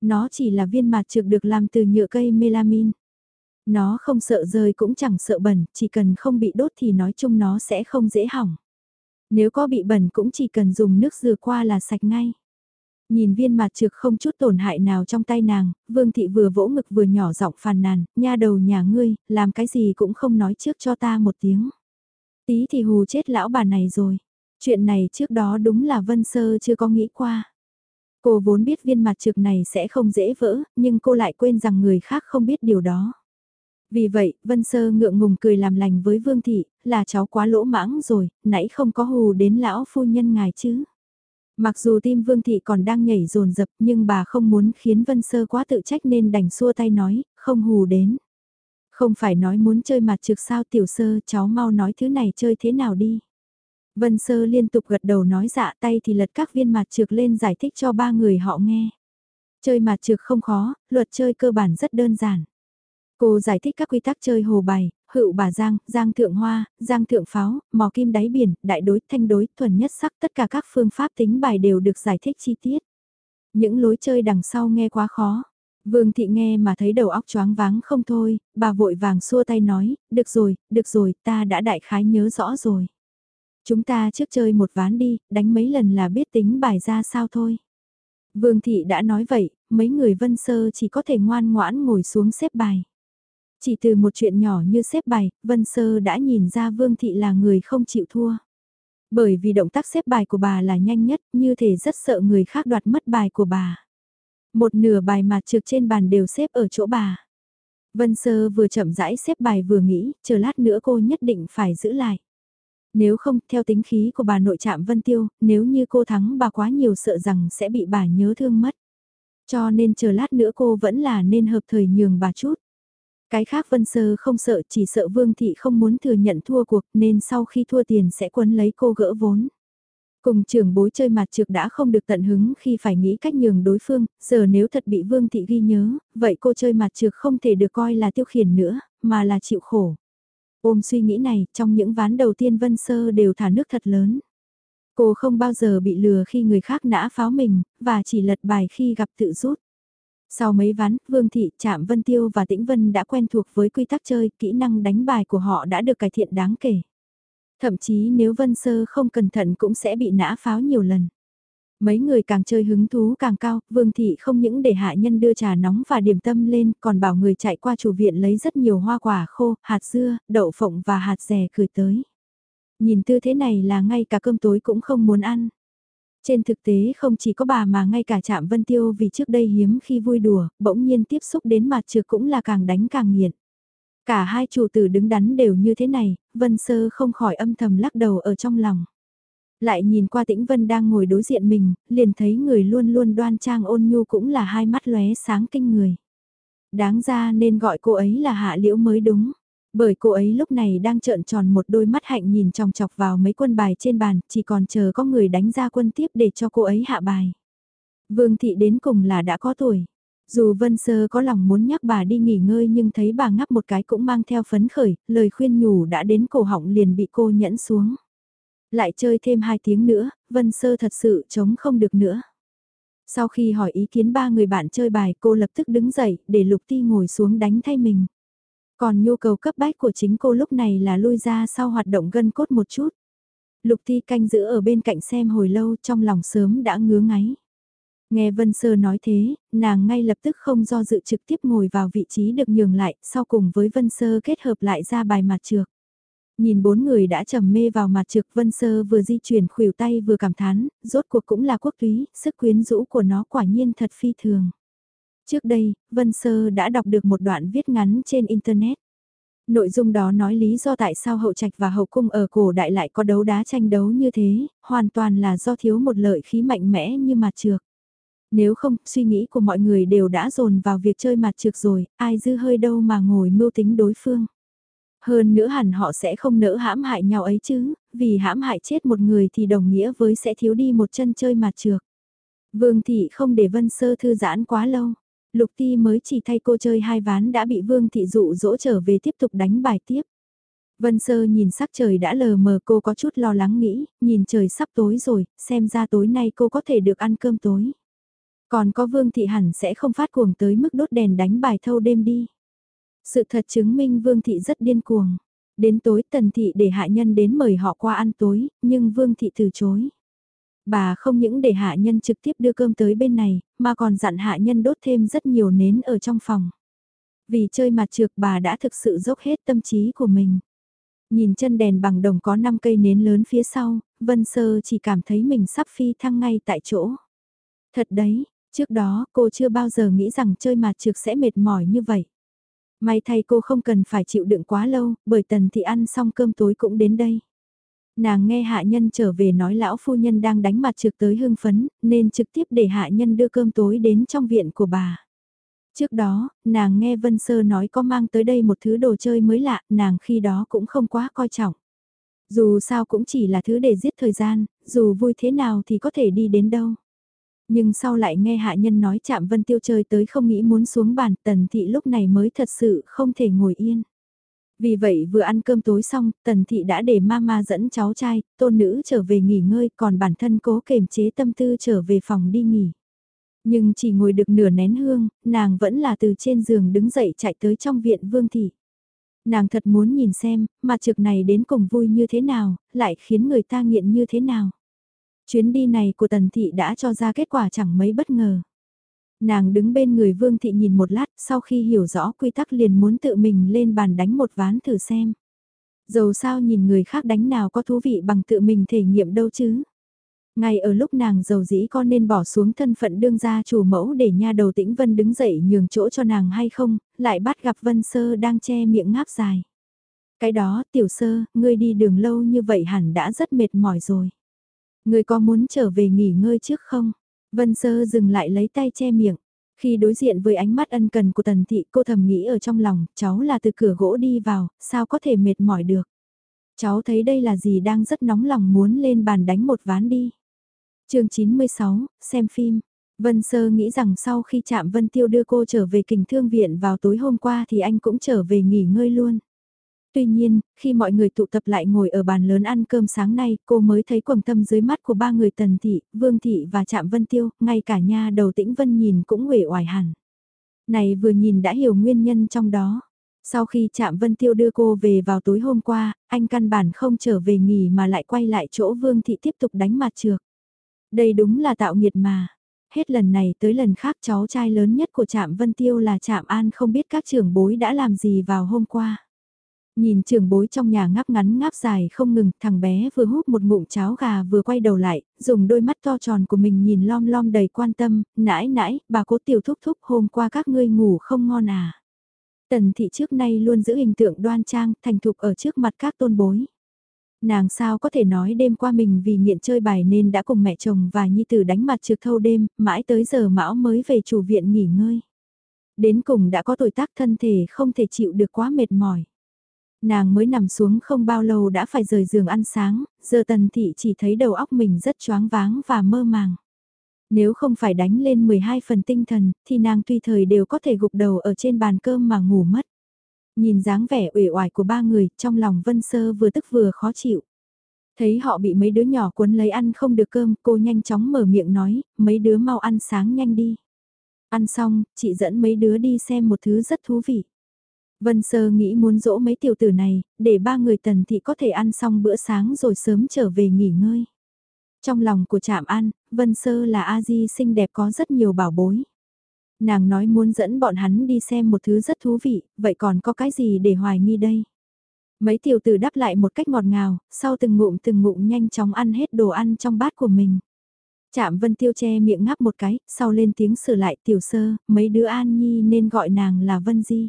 Nó chỉ là viên mặt trực được làm từ nhựa cây melamin. Nó không sợ rơi cũng chẳng sợ bẩn, chỉ cần không bị đốt thì nói chung nó sẽ không dễ hỏng. Nếu có bị bẩn cũng chỉ cần dùng nước dừa qua là sạch ngay. Nhìn viên mặt trực không chút tổn hại nào trong tay nàng, vương thị vừa vỗ ngực vừa nhỏ giọng phàn nàn, nha đầu nhà ngươi, làm cái gì cũng không nói trước cho ta một tiếng. Tí thì hù chết lão bà này rồi. Chuyện này trước đó đúng là Vân Sơ chưa có nghĩ qua. Cô vốn biết viên mặt trực này sẽ không dễ vỡ, nhưng cô lại quên rằng người khác không biết điều đó. Vì vậy, Vân Sơ ngượng ngùng cười làm lành với Vương Thị, là cháu quá lỗ mãng rồi, nãy không có hù đến lão phu nhân ngài chứ. Mặc dù tim Vương Thị còn đang nhảy rồn rập nhưng bà không muốn khiến Vân Sơ quá tự trách nên đành xua tay nói, không hù đến. Không phải nói muốn chơi mặt trực sao tiểu sơ cháu mau nói thứ này chơi thế nào đi. Vân Sơ liên tục gật đầu nói dạ tay thì lật các viên mặt trực lên giải thích cho ba người họ nghe. Chơi mặt trực không khó, luật chơi cơ bản rất đơn giản. Cô giải thích các quy tắc chơi hồ bài, hựu bà Giang, Giang thượng hoa, Giang thượng pháo, mò kim đáy biển, đại đối, thanh đối, thuần nhất sắc tất cả các phương pháp tính bài đều được giải thích chi tiết. Những lối chơi đằng sau nghe quá khó. Vương thị nghe mà thấy đầu óc choáng váng không thôi, bà vội vàng xua tay nói, được rồi, được rồi, ta đã đại khái nhớ rõ rồi. Chúng ta trước chơi một ván đi, đánh mấy lần là biết tính bài ra sao thôi. Vương thị đã nói vậy, mấy người vân sơ chỉ có thể ngoan ngoãn ngồi xuống xếp bài. Chỉ từ một chuyện nhỏ như xếp bài, Vân Sơ đã nhìn ra Vương Thị là người không chịu thua. Bởi vì động tác xếp bài của bà là nhanh nhất, như thể rất sợ người khác đoạt mất bài của bà. Một nửa bài mặt trực trên bàn đều xếp ở chỗ bà. Vân Sơ vừa chậm rãi xếp bài vừa nghĩ, chờ lát nữa cô nhất định phải giữ lại. Nếu không, theo tính khí của bà nội trạm Vân Tiêu, nếu như cô thắng bà quá nhiều sợ rằng sẽ bị bà nhớ thương mất. Cho nên chờ lát nữa cô vẫn là nên hợp thời nhường bà chút. Cái khác Vân Sơ không sợ chỉ sợ Vương Thị không muốn thừa nhận thua cuộc nên sau khi thua tiền sẽ quấn lấy cô gỡ vốn. Cùng trưởng bối chơi mặt trược đã không được tận hứng khi phải nghĩ cách nhường đối phương, giờ nếu thật bị Vương Thị ghi nhớ, vậy cô chơi mặt trược không thể được coi là tiêu khiển nữa, mà là chịu khổ. Ôm suy nghĩ này, trong những ván đầu tiên Vân Sơ đều thả nước thật lớn. Cô không bao giờ bị lừa khi người khác nã pháo mình, và chỉ lật bài khi gặp tự rút. Sau mấy ván, Vương Thị, Trạm Vân Tiêu và Tĩnh Vân đã quen thuộc với quy tắc chơi, kỹ năng đánh bài của họ đã được cải thiện đáng kể. Thậm chí nếu Vân Sơ không cẩn thận cũng sẽ bị nã pháo nhiều lần. Mấy người càng chơi hứng thú càng cao, Vương Thị không những để hạ nhân đưa trà nóng và điểm tâm lên, còn bảo người chạy qua chủ viện lấy rất nhiều hoa quả khô, hạt dưa, đậu phộng và hạt rẻ cười tới. Nhìn tư thế này là ngay cả cơm tối cũng không muốn ăn. Trên thực tế không chỉ có bà mà ngay cả Trạm Vân Tiêu vì trước đây hiếm khi vui đùa, bỗng nhiên tiếp xúc đến mặt trược cũng là càng đánh càng nghiện. Cả hai chủ tử đứng đắn đều như thế này, Vân Sơ không khỏi âm thầm lắc đầu ở trong lòng. Lại nhìn qua tĩnh Vân đang ngồi đối diện mình, liền thấy người luôn luôn đoan trang ôn nhu cũng là hai mắt lóe sáng kinh người. Đáng ra nên gọi cô ấy là hạ liễu mới đúng. Bởi cô ấy lúc này đang trợn tròn một đôi mắt hạnh nhìn chòng chọc vào mấy quân bài trên bàn, chỉ còn chờ có người đánh ra quân tiếp để cho cô ấy hạ bài. Vương thị đến cùng là đã có tuổi. Dù Vân Sơ có lòng muốn nhắc bà đi nghỉ ngơi nhưng thấy bà ngắp một cái cũng mang theo phấn khởi, lời khuyên nhủ đã đến cổ họng liền bị cô nhẫn xuống. Lại chơi thêm hai tiếng nữa, Vân Sơ thật sự chống không được nữa. Sau khi hỏi ý kiến ba người bạn chơi bài cô lập tức đứng dậy để Lục Ti ngồi xuống đánh thay mình. Còn nhu cầu cấp bách của chính cô lúc này là lui ra sau hoạt động gân cốt một chút. Lục Ti canh giữ ở bên cạnh xem hồi lâu trong lòng sớm đã ngứa ngáy. Nghe Vân Sơ nói thế, nàng ngay lập tức không do dự trực tiếp ngồi vào vị trí được nhường lại, sau cùng với Vân Sơ kết hợp lại ra bài mặt trược. Nhìn bốn người đã trầm mê vào mặt trực Vân Sơ vừa di chuyển khuỷu tay vừa cảm thán, rốt cuộc cũng là quốc túy, sức quyến rũ của nó quả nhiên thật phi thường. Trước đây, Vân Sơ đã đọc được một đoạn viết ngắn trên Internet. Nội dung đó nói lý do tại sao hậu trạch và hậu cung ở cổ đại lại có đấu đá tranh đấu như thế, hoàn toàn là do thiếu một lợi khí mạnh mẽ như mặt trược. Nếu không, suy nghĩ của mọi người đều đã dồn vào việc chơi mặt trược rồi, ai dư hơi đâu mà ngồi mưu tính đối phương. Hơn nữa hẳn họ sẽ không nỡ hãm hại nhau ấy chứ, vì hãm hại chết một người thì đồng nghĩa với sẽ thiếu đi một chân chơi mặt trược. Vương Thị không để Vân Sơ thư giãn quá lâu. Lục Ti mới chỉ thay cô chơi hai ván đã bị Vương Thị dụ dỗ trở về tiếp tục đánh bài tiếp. Vân Sơ nhìn sắc trời đã lờ mờ cô có chút lo lắng nghĩ, nhìn trời sắp tối rồi, xem ra tối nay cô có thể được ăn cơm tối. Còn có Vương Thị hẳn sẽ không phát cuồng tới mức đốt đèn đánh bài thâu đêm đi. Sự thật chứng minh Vương Thị rất điên cuồng. Đến tối Tần Thị để hạ nhân đến mời họ qua ăn tối, nhưng Vương Thị từ chối. Bà không những để hạ nhân trực tiếp đưa cơm tới bên này, mà còn dặn hạ nhân đốt thêm rất nhiều nến ở trong phòng. Vì chơi mặt trược bà đã thực sự dốc hết tâm trí của mình. Nhìn chân đèn bằng đồng có 5 cây nến lớn phía sau, Vân Sơ chỉ cảm thấy mình sắp phi thăng ngay tại chỗ. Thật đấy, trước đó cô chưa bao giờ nghĩ rằng chơi mặt trược sẽ mệt mỏi như vậy. May thay cô không cần phải chịu đựng quá lâu, bởi tần thị ăn xong cơm tối cũng đến đây. Nàng nghe hạ nhân trở về nói lão phu nhân đang đánh mặt trực tới hưng phấn, nên trực tiếp để hạ nhân đưa cơm tối đến trong viện của bà. Trước đó, nàng nghe Vân Sơ nói có mang tới đây một thứ đồ chơi mới lạ, nàng khi đó cũng không quá coi trọng. Dù sao cũng chỉ là thứ để giết thời gian, dù vui thế nào thì có thể đi đến đâu nhưng sau lại nghe hạ nhân nói chạm vân tiêu chơi tới không nghĩ muốn xuống bàn, tần thị lúc này mới thật sự không thể ngồi yên. Vì vậy vừa ăn cơm tối xong, tần thị đã để mama dẫn cháu trai, tôn nữ trở về nghỉ ngơi, còn bản thân cố kềm chế tâm tư trở về phòng đi nghỉ. Nhưng chỉ ngồi được nửa nén hương, nàng vẫn là từ trên giường đứng dậy chạy tới trong viện vương thị. Nàng thật muốn nhìn xem, mà trực này đến cùng vui như thế nào, lại khiến người ta nghiện như thế nào. Chuyến đi này của Tần Thị đã cho ra kết quả chẳng mấy bất ngờ. Nàng đứng bên người Vương Thị nhìn một lát, sau khi hiểu rõ quy tắc liền muốn tự mình lên bàn đánh một ván thử xem. Dầu sao nhìn người khác đánh nào có thú vị bằng tự mình thể nghiệm đâu chứ. Ngay ở lúc nàng giàu dĩ có nên bỏ xuống thân phận đương gia chủ mẫu để nha đầu tĩnh Vân đứng dậy nhường chỗ cho nàng hay không, lại bắt gặp Vân Sơ đang che miệng ngáp dài. Cái đó, tiểu sơ, ngươi đi đường lâu như vậy hẳn đã rất mệt mỏi rồi. ngươi có muốn trở về nghỉ ngơi trước không? Vân Sơ dừng lại lấy tay che miệng. Khi đối diện với ánh mắt ân cần của Tần Thị cô thầm nghĩ ở trong lòng, cháu là từ cửa gỗ đi vào, sao có thể mệt mỏi được. Cháu thấy đây là gì đang rất nóng lòng muốn lên bàn đánh một ván đi. chương 96, xem phim. Vân Sơ nghĩ rằng sau khi chạm Vân Tiêu đưa cô trở về kình thương viện vào tối hôm qua thì anh cũng trở về nghỉ ngơi luôn. Tuy nhiên, khi mọi người tụ tập lại ngồi ở bàn lớn ăn cơm sáng nay, cô mới thấy quầng thâm dưới mắt của ba người Tần Thị, Vương Thị và Trạm Vân Tiêu, ngay cả nha đầu tĩnh Vân nhìn cũng uể oải hẳn. Này vừa nhìn đã hiểu nguyên nhân trong đó. Sau khi Trạm Vân Tiêu đưa cô về vào tối hôm qua, anh căn bản không trở về nghỉ mà lại quay lại chỗ Vương Thị tiếp tục đánh mặt trược. Đây đúng là tạo nghiệt mà. Hết lần này tới lần khác cháu trai lớn nhất của Trạm Vân Tiêu là Trạm An không biết các trưởng bối đã làm gì vào hôm qua. Nhìn trường bối trong nhà ngáp ngắn ngáp dài không ngừng, thằng bé vừa hút một ngụm cháo gà vừa quay đầu lại, dùng đôi mắt to tròn của mình nhìn lom lom đầy quan tâm, nãi nãi, bà cố tiểu thúc thúc hôm qua các ngươi ngủ không ngon à. Tần thị trước nay luôn giữ hình tượng đoan trang, thành thục ở trước mặt các tôn bối. Nàng sao có thể nói đêm qua mình vì nghiện chơi bài nên đã cùng mẹ chồng và nhi tử đánh mặt trực thâu đêm, mãi tới giờ mão mới về chủ viện nghỉ ngơi. Đến cùng đã có tuổi tác thân thể không thể chịu được quá mệt mỏi. Nàng mới nằm xuống không bao lâu đã phải rời giường ăn sáng, giờ tần thị chỉ thấy đầu óc mình rất choáng váng và mơ màng. Nếu không phải đánh lên 12 phần tinh thần, thì nàng tùy thời đều có thể gục đầu ở trên bàn cơm mà ngủ mất. Nhìn dáng vẻ uể oải của ba người, trong lòng Vân Sơ vừa tức vừa khó chịu. Thấy họ bị mấy đứa nhỏ cuốn lấy ăn không được cơm, cô nhanh chóng mở miệng nói, mấy đứa mau ăn sáng nhanh đi. Ăn xong, chị dẫn mấy đứa đi xem một thứ rất thú vị. Vân Sơ nghĩ muốn dỗ mấy tiểu tử này, để ba người tần thị có thể ăn xong bữa sáng rồi sớm trở về nghỉ ngơi. Trong lòng của trạm An, Vân Sơ là A-di xinh đẹp có rất nhiều bảo bối. Nàng nói muốn dẫn bọn hắn đi xem một thứ rất thú vị, vậy còn có cái gì để hoài nghi đây? Mấy tiểu tử đáp lại một cách ngọt ngào, sau từng ngụm từng ngụm nhanh chóng ăn hết đồ ăn trong bát của mình. Trạm Vân Tiêu che miệng ngáp một cái, sau lên tiếng sửa lại tiểu sơ, mấy đứa An Nhi nên gọi nàng là Vân Di.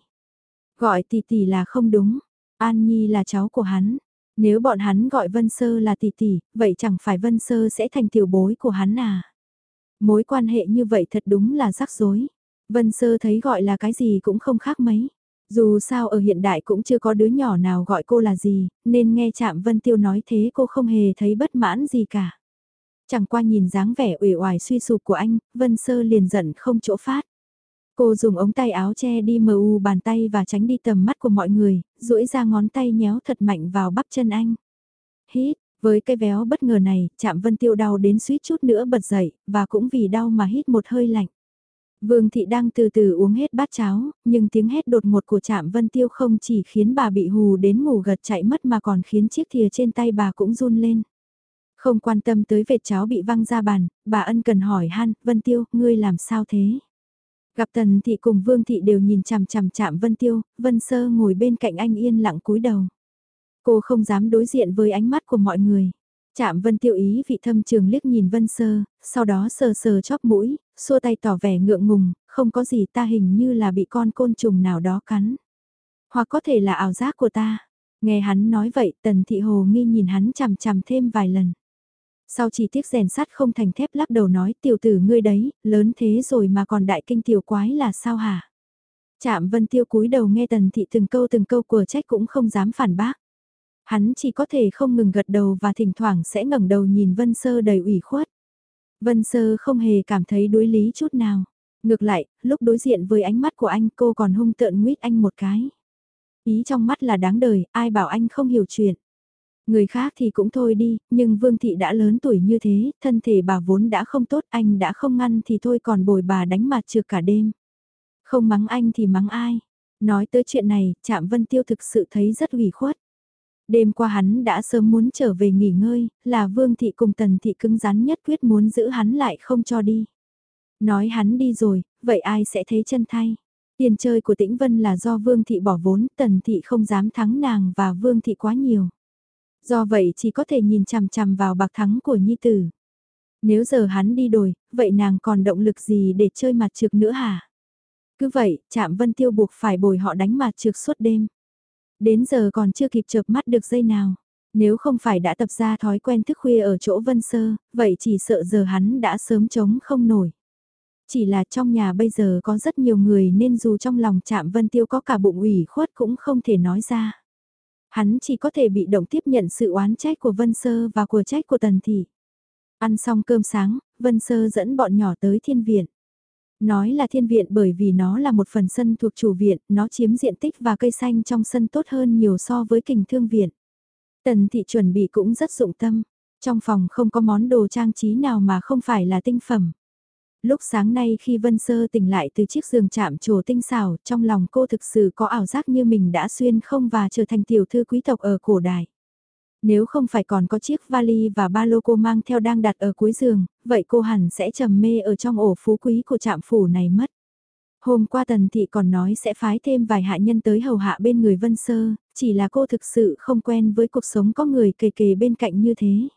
Gọi tỷ tỷ là không đúng, An Nhi là cháu của hắn. Nếu bọn hắn gọi Vân Sơ là tỷ tỷ, vậy chẳng phải Vân Sơ sẽ thành tiểu bối của hắn à? Mối quan hệ như vậy thật đúng là rắc rối. Vân Sơ thấy gọi là cái gì cũng không khác mấy. Dù sao ở hiện đại cũng chưa có đứa nhỏ nào gọi cô là gì, nên nghe chạm Vân Tiêu nói thế cô không hề thấy bất mãn gì cả. Chẳng qua nhìn dáng vẻ uể oải suy sụp của anh, Vân Sơ liền giận không chỗ phát. Cô dùng ống tay áo che đi mờ u bàn tay và tránh đi tầm mắt của mọi người, duỗi ra ngón tay nhéo thật mạnh vào bắp chân anh. Hít, với cái véo bất ngờ này, chạm Vân Tiêu đau đến suýt chút nữa bật dậy, và cũng vì đau mà hít một hơi lạnh. Vương thị đang từ từ uống hết bát cháo, nhưng tiếng hét đột ngột của chạm Vân Tiêu không chỉ khiến bà bị hù đến ngủ gật chạy mất mà còn khiến chiếc thìa trên tay bà cũng run lên. Không quan tâm tới vệt cháo bị văng ra bàn, bà ân cần hỏi han, Vân Tiêu, ngươi làm sao thế? Gặp Tần Thị cùng Vương Thị đều nhìn chằm chằm chạm Vân Tiêu, Vân Sơ ngồi bên cạnh anh yên lặng cúi đầu. Cô không dám đối diện với ánh mắt của mọi người. Chạm Vân Tiêu ý vị thâm trường liếc nhìn Vân Sơ, sau đó sờ sờ chóp mũi, xua tay tỏ vẻ ngượng ngùng, không có gì ta hình như là bị con côn trùng nào đó cắn. Hoặc có thể là ảo giác của ta. Nghe hắn nói vậy, Tần Thị Hồ nghi nhìn hắn chằm chằm thêm vài lần. Sau chỉ tiếc rèn sắt không thành thép lắc đầu nói tiểu tử ngươi đấy, lớn thế rồi mà còn đại kinh tiểu quái là sao hả? Chạm Vân Tiêu cúi đầu nghe Tần Thị từng câu từng câu của trách cũng không dám phản bác. Hắn chỉ có thể không ngừng gật đầu và thỉnh thoảng sẽ ngẩng đầu nhìn Vân Sơ đầy ủy khuất. Vân Sơ không hề cảm thấy đối lý chút nào. Ngược lại, lúc đối diện với ánh mắt của anh cô còn hung tợn nguyết anh một cái. Ý trong mắt là đáng đời, ai bảo anh không hiểu chuyện. Người khác thì cũng thôi đi, nhưng Vương Thị đã lớn tuổi như thế, thân thể bà vốn đã không tốt, anh đã không ngăn thì thôi còn bồi bà đánh mặt trượt cả đêm. Không mắng anh thì mắng ai. Nói tới chuyện này, Trạm Vân Tiêu thực sự thấy rất ủy khuất. Đêm qua hắn đã sớm muốn trở về nghỉ ngơi, là Vương Thị cùng Tần Thị cứng rắn nhất quyết muốn giữ hắn lại không cho đi. Nói hắn đi rồi, vậy ai sẽ thấy chân thay? Tiền chơi của Tĩnh Vân là do Vương Thị bỏ vốn, Tần Thị không dám thắng nàng và Vương Thị quá nhiều. Do vậy chỉ có thể nhìn chằm chằm vào bạc thắng của Nhi Tử. Nếu giờ hắn đi đổi, vậy nàng còn động lực gì để chơi mặt trược nữa hả? Cứ vậy, chạm Vân Tiêu buộc phải bồi họ đánh mặt trược suốt đêm. Đến giờ còn chưa kịp chợp mắt được giây nào. Nếu không phải đã tập ra thói quen thức khuya ở chỗ Vân Sơ, vậy chỉ sợ giờ hắn đã sớm chống không nổi. Chỉ là trong nhà bây giờ có rất nhiều người nên dù trong lòng chạm Vân Tiêu có cả bụng ủy khuất cũng không thể nói ra. Hắn chỉ có thể bị động tiếp nhận sự oán trách của Vân Sơ và của trách của Tần Thị. Ăn xong cơm sáng, Vân Sơ dẫn bọn nhỏ tới thiên viện. Nói là thiên viện bởi vì nó là một phần sân thuộc chủ viện, nó chiếm diện tích và cây xanh trong sân tốt hơn nhiều so với kình thương viện. Tần thị chuẩn bị cũng rất dụng tâm, trong phòng không có món đồ trang trí nào mà không phải là tinh phẩm. Lúc sáng nay khi Vân Sơ tỉnh lại từ chiếc giường chạm trổ tinh xảo, trong lòng cô thực sự có ảo giác như mình đã xuyên không và trở thành tiểu thư quý tộc ở cổ đại. Nếu không phải còn có chiếc vali và ba lô cô mang theo đang đặt ở cuối giường, vậy cô hẳn sẽ trầm mê ở trong ổ phú quý của trạm phủ này mất. Hôm qua Tần Thị còn nói sẽ phái thêm vài hạ nhân tới hầu hạ bên người Vân Sơ, chỉ là cô thực sự không quen với cuộc sống có người kề kề bên cạnh như thế.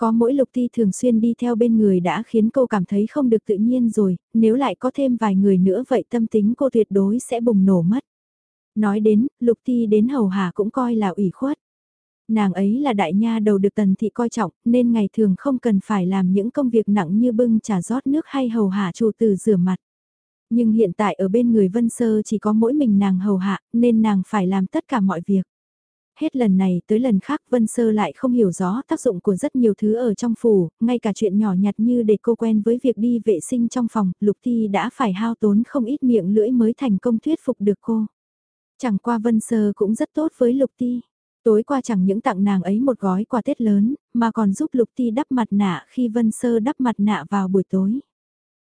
Có mỗi lục ti thường xuyên đi theo bên người đã khiến cô cảm thấy không được tự nhiên rồi, nếu lại có thêm vài người nữa vậy tâm tính cô tuyệt đối sẽ bùng nổ mất. Nói đến, lục ti đến hầu hạ cũng coi là ủy khuất nàng ấy là đại nha đầu được tần thị coi trọng, nên ngày thường không cần phải làm những công việc nặng như bưng trà rót nước hay hầu hạ chủ tử rửa mặt. Nhưng hiện tại ở bên người Vân Sơ chỉ có mỗi mình nàng hầu hạ, nên nàng phải làm tất cả mọi việc. Hết lần này tới lần khác Vân Sơ lại không hiểu rõ tác dụng của rất nhiều thứ ở trong phủ, ngay cả chuyện nhỏ nhặt như để cô quen với việc đi vệ sinh trong phòng, Lục Thi đã phải hao tốn không ít miệng lưỡi mới thành công thuyết phục được cô. Chẳng qua Vân Sơ cũng rất tốt với Lục Thi. Tối qua chẳng những tặng nàng ấy một gói quà Tết lớn, mà còn giúp Lục Ti đắp mặt nạ khi Vân Sơ đắp mặt nạ vào buổi tối.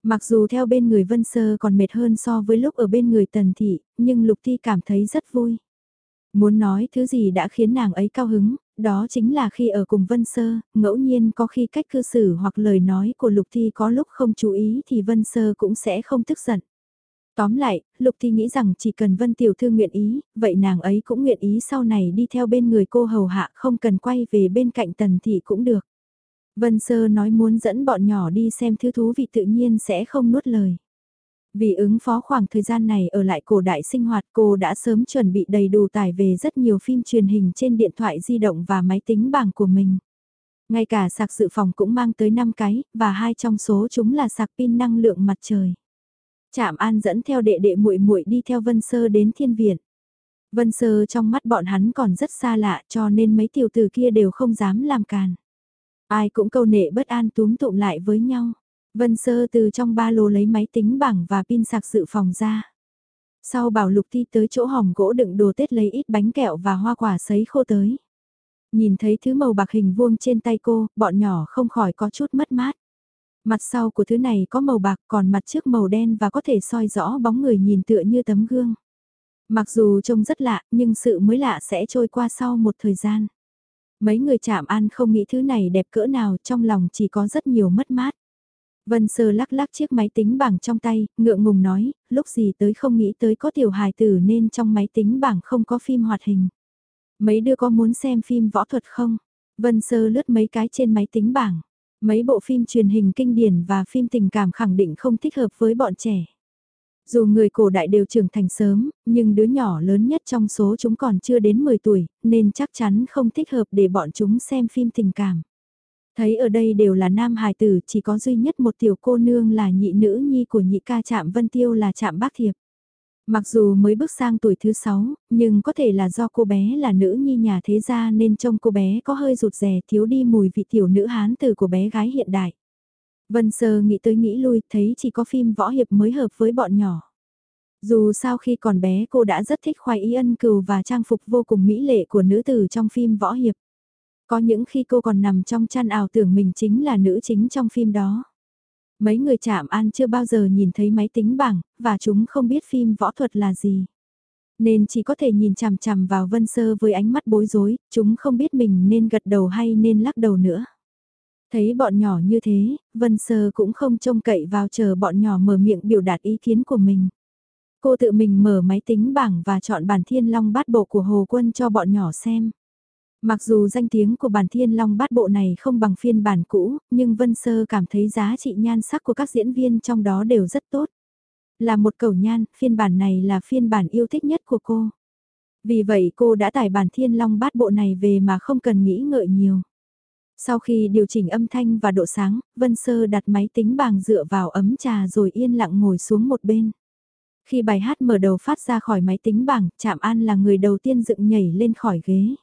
Mặc dù theo bên người Vân Sơ còn mệt hơn so với lúc ở bên người Tần Thị, nhưng Lục Ti cảm thấy rất vui. Muốn nói thứ gì đã khiến nàng ấy cao hứng, đó chính là khi ở cùng Vân Sơ, ngẫu nhiên có khi cách cư xử hoặc lời nói của Lục Thi có lúc không chú ý thì Vân Sơ cũng sẽ không tức giận. Tóm lại, Lục Thi nghĩ rằng chỉ cần Vân Tiểu Thư nguyện ý, vậy nàng ấy cũng nguyện ý sau này đi theo bên người cô hầu hạ không cần quay về bên cạnh Tần Thị cũng được. Vân Sơ nói muốn dẫn bọn nhỏ đi xem thứ thú vị tự nhiên sẽ không nuốt lời. Vì ứng phó khoảng thời gian này ở lại cổ đại sinh hoạt cô đã sớm chuẩn bị đầy đủ tải về rất nhiều phim truyền hình trên điện thoại di động và máy tính bảng của mình. Ngay cả sạc dự phòng cũng mang tới 5 cái, và hai trong số chúng là sạc pin năng lượng mặt trời. Trạm An dẫn theo đệ đệ muội muội đi theo Vân Sơ đến thiên viện. Vân Sơ trong mắt bọn hắn còn rất xa lạ cho nên mấy tiểu tử kia đều không dám làm càn. Ai cũng câu nệ bất an túm tụm lại với nhau. Vân Sơ từ trong ba lô lấy máy tính bảng và pin sạc dự phòng ra. Sau bảo Lục Thi tới chỗ hòm gỗ đựng đồ Tết lấy ít bánh kẹo và hoa quả sấy khô tới. Nhìn thấy thứ màu bạc hình vuông trên tay cô, bọn nhỏ không khỏi có chút mất mát. Mặt sau của thứ này có màu bạc còn mặt trước màu đen và có thể soi rõ bóng người nhìn tựa như tấm gương. Mặc dù trông rất lạ, nhưng sự mới lạ sẽ trôi qua sau một thời gian. Mấy người chạm ăn không nghĩ thứ này đẹp cỡ nào trong lòng chỉ có rất nhiều mất mát. Vân Sơ lắc lắc chiếc máy tính bảng trong tay, ngượng ngùng nói, lúc gì tới không nghĩ tới có tiểu hài tử nên trong máy tính bảng không có phim hoạt hình. Mấy đứa có muốn xem phim võ thuật không? Vân Sơ lướt mấy cái trên máy tính bảng. Mấy bộ phim truyền hình kinh điển và phim tình cảm khẳng định không thích hợp với bọn trẻ. Dù người cổ đại đều trưởng thành sớm, nhưng đứa nhỏ lớn nhất trong số chúng còn chưa đến 10 tuổi, nên chắc chắn không thích hợp để bọn chúng xem phim tình cảm. Thấy ở đây đều là nam hài tử, chỉ có duy nhất một tiểu cô nương là nhị nữ nhi của nhị ca chạm Vân Tiêu là chạm Bác Thiệp. Mặc dù mới bước sang tuổi thứ 6, nhưng có thể là do cô bé là nữ nhi nhà thế gia nên trông cô bé có hơi rụt rè thiếu đi mùi vị tiểu nữ hán tử của bé gái hiện đại. Vân Sơ nghĩ tới nghĩ lui thấy chỉ có phim võ hiệp mới hợp với bọn nhỏ. Dù sao khi còn bé cô đã rất thích khoai ý ân cừu và trang phục vô cùng mỹ lệ của nữ tử trong phim võ hiệp. Có những khi cô còn nằm trong chăn ảo tưởng mình chính là nữ chính trong phim đó. Mấy người chạm an chưa bao giờ nhìn thấy máy tính bảng, và chúng không biết phim võ thuật là gì. Nên chỉ có thể nhìn chằm chằm vào Vân Sơ với ánh mắt bối rối, chúng không biết mình nên gật đầu hay nên lắc đầu nữa. Thấy bọn nhỏ như thế, Vân Sơ cũng không trông cậy vào chờ bọn nhỏ mở miệng biểu đạt ý kiến của mình. Cô tự mình mở máy tính bảng và chọn bản thiên long bát bộ của Hồ Quân cho bọn nhỏ xem. Mặc dù danh tiếng của bản thiên long bát bộ này không bằng phiên bản cũ, nhưng Vân Sơ cảm thấy giá trị nhan sắc của các diễn viên trong đó đều rất tốt. Là một cầu nhan, phiên bản này là phiên bản yêu thích nhất của cô. Vì vậy cô đã tải bản thiên long bát bộ này về mà không cần nghĩ ngợi nhiều. Sau khi điều chỉnh âm thanh và độ sáng, Vân Sơ đặt máy tính bảng dựa vào ấm trà rồi yên lặng ngồi xuống một bên. Khi bài hát mở đầu phát ra khỏi máy tính bảng, Trạm An là người đầu tiên dựng nhảy lên khỏi ghế.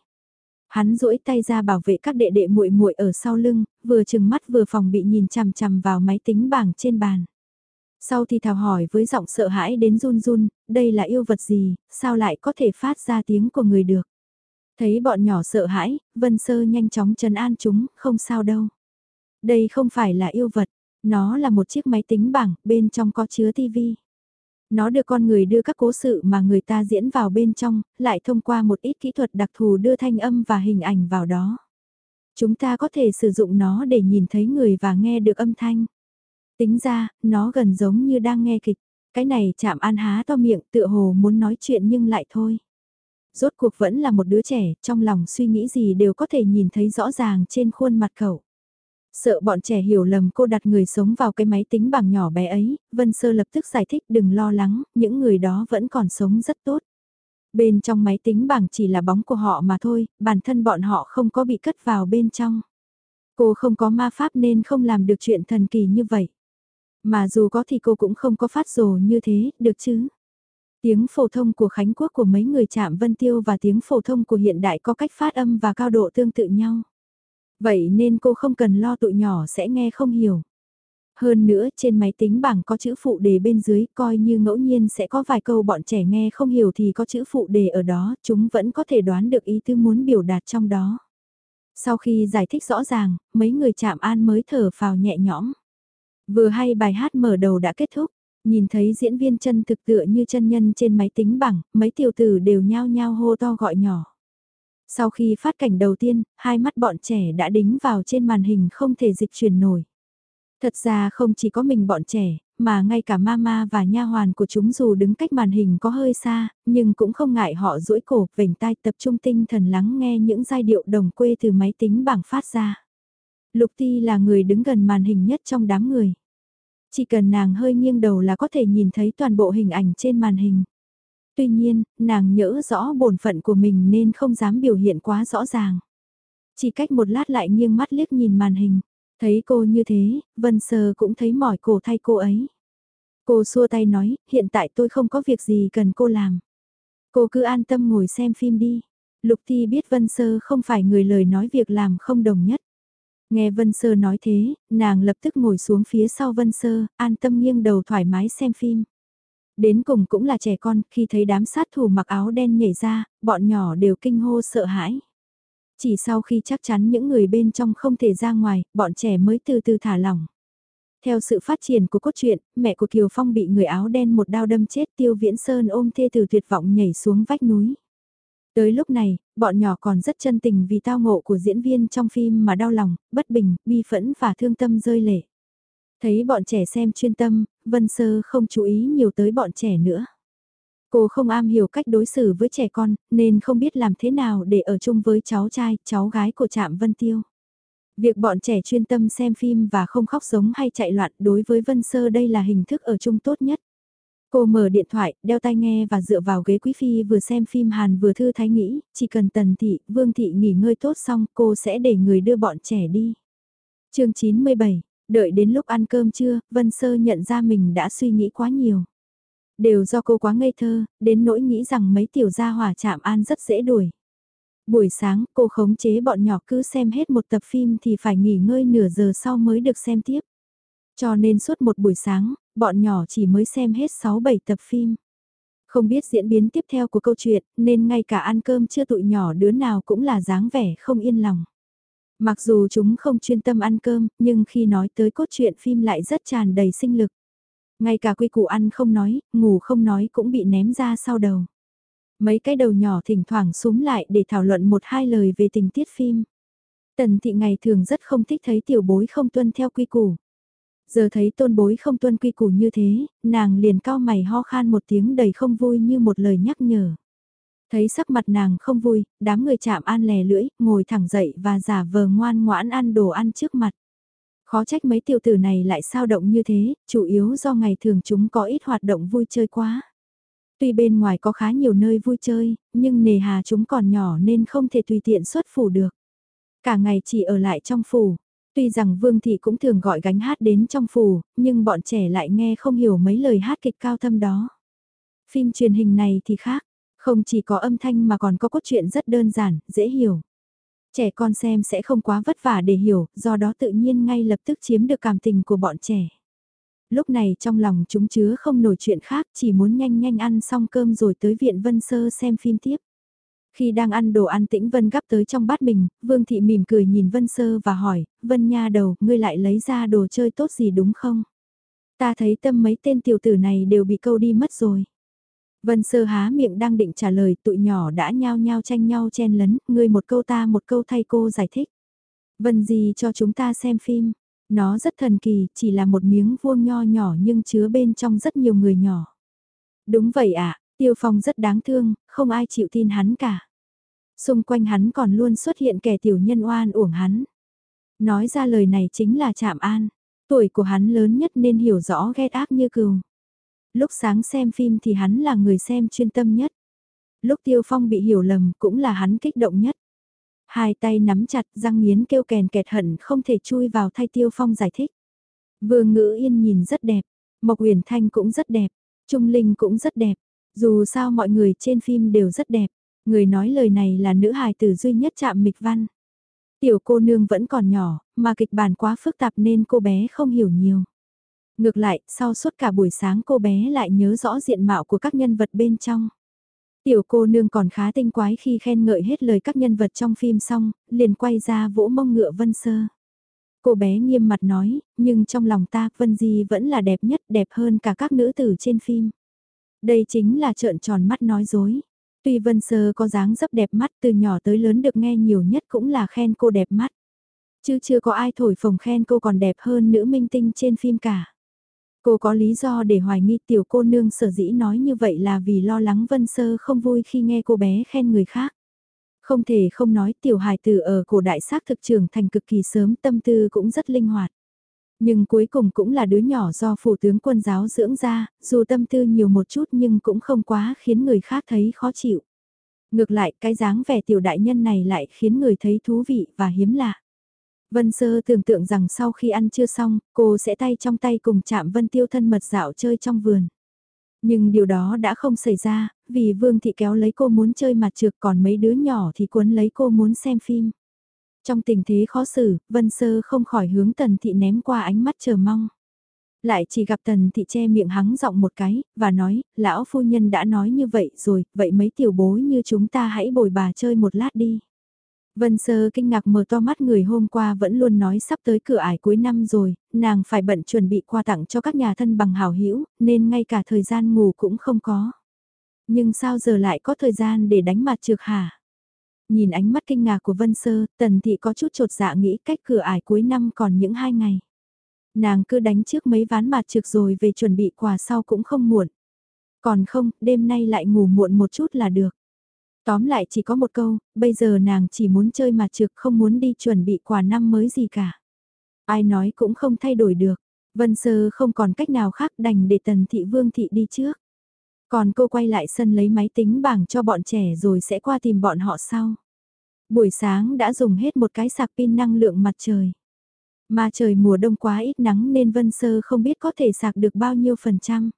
Hắn duỗi tay ra bảo vệ các đệ đệ muội muội ở sau lưng, vừa chừng mắt vừa phòng bị nhìn chằm chằm vào máy tính bảng trên bàn. Sau thì thào hỏi với giọng sợ hãi đến run run, đây là yêu vật gì, sao lại có thể phát ra tiếng của người được. Thấy bọn nhỏ sợ hãi, Vân Sơ nhanh chóng trấn an chúng, không sao đâu. Đây không phải là yêu vật, nó là một chiếc máy tính bảng, bên trong có chứa tivi. Nó được con người đưa các cố sự mà người ta diễn vào bên trong, lại thông qua một ít kỹ thuật đặc thù đưa thanh âm và hình ảnh vào đó. Chúng ta có thể sử dụng nó để nhìn thấy người và nghe được âm thanh. Tính ra, nó gần giống như đang nghe kịch. Cái này chạm an há to miệng tựa hồ muốn nói chuyện nhưng lại thôi. Rốt cuộc vẫn là một đứa trẻ, trong lòng suy nghĩ gì đều có thể nhìn thấy rõ ràng trên khuôn mặt cậu. Sợ bọn trẻ hiểu lầm cô đặt người sống vào cái máy tính bằng nhỏ bé ấy, Vân Sơ lập tức giải thích đừng lo lắng, những người đó vẫn còn sống rất tốt. Bên trong máy tính bảng chỉ là bóng của họ mà thôi, bản thân bọn họ không có bị cất vào bên trong. Cô không có ma pháp nên không làm được chuyện thần kỳ như vậy. Mà dù có thì cô cũng không có phát rồ như thế, được chứ? Tiếng phổ thông của Khánh Quốc của mấy người chạm Vân Tiêu và tiếng phổ thông của hiện đại có cách phát âm và cao độ tương tự nhau. Vậy nên cô không cần lo tụi nhỏ sẽ nghe không hiểu. Hơn nữa trên máy tính bảng có chữ phụ đề bên dưới coi như ngẫu nhiên sẽ có vài câu bọn trẻ nghe không hiểu thì có chữ phụ đề ở đó chúng vẫn có thể đoán được ý tư muốn biểu đạt trong đó. Sau khi giải thích rõ ràng, mấy người chạm an mới thở phào nhẹ nhõm. Vừa hay bài hát mở đầu đã kết thúc, nhìn thấy diễn viên chân thực tựa như chân nhân trên máy tính bảng, mấy tiểu tử đều nhao nhao hô to gọi nhỏ. Sau khi phát cảnh đầu tiên, hai mắt bọn trẻ đã đính vào trên màn hình không thể dịch chuyển nổi. Thật ra không chỉ có mình bọn trẻ, mà ngay cả mama và nha hoàn của chúng dù đứng cách màn hình có hơi xa, nhưng cũng không ngại họ duỗi cổ, vểnh tai tập trung tinh thần lắng nghe những giai điệu đồng quê từ máy tính bảng phát ra. Lục Ti là người đứng gần màn hình nhất trong đám người. Chỉ cần nàng hơi nghiêng đầu là có thể nhìn thấy toàn bộ hình ảnh trên màn hình. Tuy nhiên, nàng nhớ rõ bổn phận của mình nên không dám biểu hiện quá rõ ràng. Chỉ cách một lát lại nghiêng mắt liếc nhìn màn hình. Thấy cô như thế, Vân Sơ cũng thấy mỏi cổ thay cô ấy. Cô xua tay nói, hiện tại tôi không có việc gì cần cô làm. Cô cứ an tâm ngồi xem phim đi. Lục Thi biết Vân Sơ không phải người lời nói việc làm không đồng nhất. Nghe Vân Sơ nói thế, nàng lập tức ngồi xuống phía sau Vân Sơ, an tâm nghiêng đầu thoải mái xem phim. Đến cùng cũng là trẻ con, khi thấy đám sát thủ mặc áo đen nhảy ra, bọn nhỏ đều kinh hô sợ hãi. Chỉ sau khi chắc chắn những người bên trong không thể ra ngoài, bọn trẻ mới từ từ thả lỏng. Theo sự phát triển của cốt truyện, mẹ của Kiều Phong bị người áo đen một đao đâm chết Tiêu Viễn Sơn ôm thê từ tuyệt vọng nhảy xuống vách núi. Tới lúc này, bọn nhỏ còn rất chân tình vì tao ngộ của diễn viên trong phim mà đau lòng, bất bình, bi phẫn và thương tâm rơi lệ. Thấy bọn trẻ xem chuyên tâm, Vân Sơ không chú ý nhiều tới bọn trẻ nữa. Cô không am hiểu cách đối xử với trẻ con, nên không biết làm thế nào để ở chung với cháu trai, cháu gái của Trạm Vân Tiêu. Việc bọn trẻ chuyên tâm xem phim và không khóc giống hay chạy loạn đối với Vân Sơ đây là hình thức ở chung tốt nhất. Cô mở điện thoại, đeo tai nghe và dựa vào ghế quý phi vừa xem phim Hàn vừa thư thái nghĩ, chỉ cần Tần Thị, Vương Thị nghỉ ngơi tốt xong cô sẽ để người đưa bọn trẻ đi. chương 97, đợi đến lúc ăn cơm trưa, Vân Sơ nhận ra mình đã suy nghĩ quá nhiều. Đều do cô quá ngây thơ, đến nỗi nghĩ rằng mấy tiểu gia hỏa chạm an rất dễ đuổi. Buổi sáng, cô khống chế bọn nhỏ cứ xem hết một tập phim thì phải nghỉ ngơi nửa giờ sau mới được xem tiếp. Cho nên suốt một buổi sáng, bọn nhỏ chỉ mới xem hết 6-7 tập phim. Không biết diễn biến tiếp theo của câu chuyện, nên ngay cả ăn cơm chưa tụi nhỏ đứa nào cũng là dáng vẻ không yên lòng. Mặc dù chúng không chuyên tâm ăn cơm, nhưng khi nói tới cốt truyện phim lại rất tràn đầy sinh lực. Ngay cả quy củ ăn không nói, ngủ không nói cũng bị ném ra sau đầu. Mấy cái đầu nhỏ thỉnh thoảng súng lại để thảo luận một hai lời về tình tiết phim. Tần thị ngày thường rất không thích thấy tiểu bối không tuân theo quy củ. Giờ thấy tôn bối không tuân quy củ như thế, nàng liền cao mày ho khan một tiếng đầy không vui như một lời nhắc nhở. Thấy sắc mặt nàng không vui, đám người chạm an lè lưỡi, ngồi thẳng dậy và giả vờ ngoan ngoãn ăn đồ ăn trước mặt. Khó trách mấy tiểu tử này lại sao động như thế, chủ yếu do ngày thường chúng có ít hoạt động vui chơi quá. Tuy bên ngoài có khá nhiều nơi vui chơi, nhưng nề hà chúng còn nhỏ nên không thể tùy tiện xuất phủ được. Cả ngày chỉ ở lại trong phủ. Tuy rằng Vương Thị cũng thường gọi gánh hát đến trong phủ, nhưng bọn trẻ lại nghe không hiểu mấy lời hát kịch cao thâm đó. Phim truyền hình này thì khác, không chỉ có âm thanh mà còn có cốt truyện rất đơn giản, dễ hiểu. Trẻ con xem sẽ không quá vất vả để hiểu, do đó tự nhiên ngay lập tức chiếm được cảm tình của bọn trẻ. Lúc này trong lòng chúng chứa không nổi chuyện khác, chỉ muốn nhanh nhanh ăn xong cơm rồi tới viện Vân Sơ xem phim tiếp. Khi đang ăn đồ ăn tĩnh Vân gắp tới trong bát mình, Vương Thị mỉm cười nhìn Vân Sơ và hỏi, Vân Nha đầu, ngươi lại lấy ra đồ chơi tốt gì đúng không? Ta thấy tâm mấy tên tiểu tử này đều bị câu đi mất rồi. Vân Sơ há miệng đang định trả lời tụi nhỏ đã nhao nhao tranh nhau chen lấn, ngươi một câu ta một câu thay cô giải thích. Vân gì cho chúng ta xem phim, nó rất thần kỳ, chỉ là một miếng vuông nho nhỏ nhưng chứa bên trong rất nhiều người nhỏ. Đúng vậy ạ, Tiêu Phong rất đáng thương, không ai chịu tin hắn cả. Xung quanh hắn còn luôn xuất hiện kẻ tiểu nhân oan uổng hắn. Nói ra lời này chính là Trạm an. Tuổi của hắn lớn nhất nên hiểu rõ ghét ác như cừu. Lúc sáng xem phim thì hắn là người xem chuyên tâm nhất. Lúc Tiêu Phong bị hiểu lầm cũng là hắn kích động nhất. Hai tay nắm chặt răng miến kêu kèn kẹt hận không thể chui vào thay Tiêu Phong giải thích. Vương Ngữ Yên nhìn rất đẹp, Mộc Uyển Thanh cũng rất đẹp, Trung Linh cũng rất đẹp. Dù sao mọi người trên phim đều rất đẹp, người nói lời này là nữ hài tử duy nhất chạm mịch văn. Tiểu cô nương vẫn còn nhỏ, mà kịch bản quá phức tạp nên cô bé không hiểu nhiều. Ngược lại, sau suốt cả buổi sáng cô bé lại nhớ rõ diện mạo của các nhân vật bên trong. Tiểu cô nương còn khá tinh quái khi khen ngợi hết lời các nhân vật trong phim xong, liền quay ra vỗ mông ngựa Vân Sơ. Cô bé nghiêm mặt nói, nhưng trong lòng ta Vân Di vẫn là đẹp nhất, đẹp hơn cả các nữ tử trên phim. Đây chính là trợn tròn mắt nói dối. Tuy Vân Sơ có dáng dấp đẹp mắt từ nhỏ tới lớn được nghe nhiều nhất cũng là khen cô đẹp mắt. Chứ chưa có ai thổi phồng khen cô còn đẹp hơn nữ minh tinh trên phim cả. Cô có lý do để hoài nghi tiểu cô nương sở dĩ nói như vậy là vì lo lắng Vân Sơ không vui khi nghe cô bé khen người khác. Không thể không nói tiểu hài tử ở cổ đại xác thực trưởng thành cực kỳ sớm tâm tư cũng rất linh hoạt. Nhưng cuối cùng cũng là đứa nhỏ do phủ tướng quân giáo dưỡng ra, dù tâm tư nhiều một chút nhưng cũng không quá khiến người khác thấy khó chịu. Ngược lại cái dáng vẻ tiểu đại nhân này lại khiến người thấy thú vị và hiếm lạ. Vân Sơ tưởng tượng rằng sau khi ăn chưa xong, cô sẽ tay trong tay cùng chạm Vân Tiêu thân mật dạo chơi trong vườn. Nhưng điều đó đã không xảy ra, vì Vương Thị kéo lấy cô muốn chơi mặt trược còn mấy đứa nhỏ thì cuốn lấy cô muốn xem phim. Trong tình thế khó xử, Vân Sơ không khỏi hướng Tần Thị ném qua ánh mắt chờ mong. Lại chỉ gặp Tần Thị che miệng hắng giọng một cái, và nói, lão phu nhân đã nói như vậy rồi, vậy mấy tiểu bối như chúng ta hãy bồi bà chơi một lát đi. Vân Sơ kinh ngạc mở to mắt người hôm qua vẫn luôn nói sắp tới cửa ải cuối năm rồi, nàng phải bận chuẩn bị quà tặng cho các nhà thân bằng hảo hữu nên ngay cả thời gian ngủ cũng không có. Nhưng sao giờ lại có thời gian để đánh mặt trược hả? Nhìn ánh mắt kinh ngạc của Vân Sơ, Tần Thị có chút trột dạ nghĩ cách cửa ải cuối năm còn những hai ngày. Nàng cứ đánh trước mấy ván mặt trược rồi về chuẩn bị quà sau cũng không muộn. Còn không, đêm nay lại ngủ muộn một chút là được. Tóm lại chỉ có một câu, bây giờ nàng chỉ muốn chơi mà trực không muốn đi chuẩn bị quà năm mới gì cả. Ai nói cũng không thay đổi được. Vân Sơ không còn cách nào khác đành để Tần Thị Vương Thị đi trước. Còn cô quay lại sân lấy máy tính bảng cho bọn trẻ rồi sẽ qua tìm bọn họ sau. Buổi sáng đã dùng hết một cái sạc pin năng lượng mặt trời. Mà trời mùa đông quá ít nắng nên Vân Sơ không biết có thể sạc được bao nhiêu phần trăm.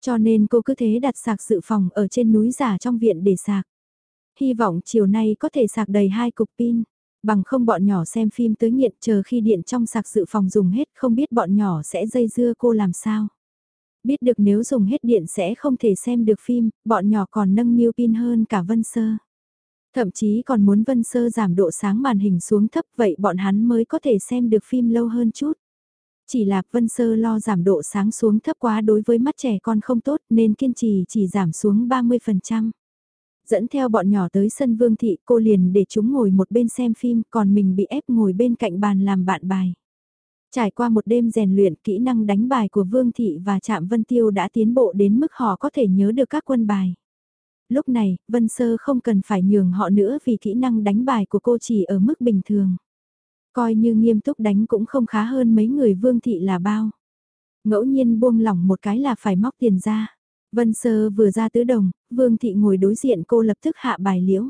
Cho nên cô cứ thế đặt sạc dự phòng ở trên núi giả trong viện để sạc. Hy vọng chiều nay có thể sạc đầy hai cục pin. Bằng không bọn nhỏ xem phim tới nghiện chờ khi điện trong sạc dự phòng dùng hết không biết bọn nhỏ sẽ dây dưa cô làm sao. Biết được nếu dùng hết điện sẽ không thể xem được phim, bọn nhỏ còn nâng niu pin hơn cả Vân Sơ. Thậm chí còn muốn Vân Sơ giảm độ sáng màn hình xuống thấp vậy bọn hắn mới có thể xem được phim lâu hơn chút. Chỉ là Vân Sơ lo giảm độ sáng xuống thấp quá đối với mắt trẻ con không tốt nên kiên trì chỉ giảm xuống 30%. Dẫn theo bọn nhỏ tới sân vương thị cô liền để chúng ngồi một bên xem phim còn mình bị ép ngồi bên cạnh bàn làm bạn bài. Trải qua một đêm rèn luyện kỹ năng đánh bài của Vương Thị và Trạm Vân Tiêu đã tiến bộ đến mức họ có thể nhớ được các quân bài. Lúc này, Vân Sơ không cần phải nhường họ nữa vì kỹ năng đánh bài của cô chỉ ở mức bình thường. Coi như nghiêm túc đánh cũng không khá hơn mấy người Vương Thị là bao. Ngẫu nhiên buông lỏng một cái là phải móc tiền ra. Vân Sơ vừa ra tứ đồng, Vương Thị ngồi đối diện cô lập tức hạ bài liễu.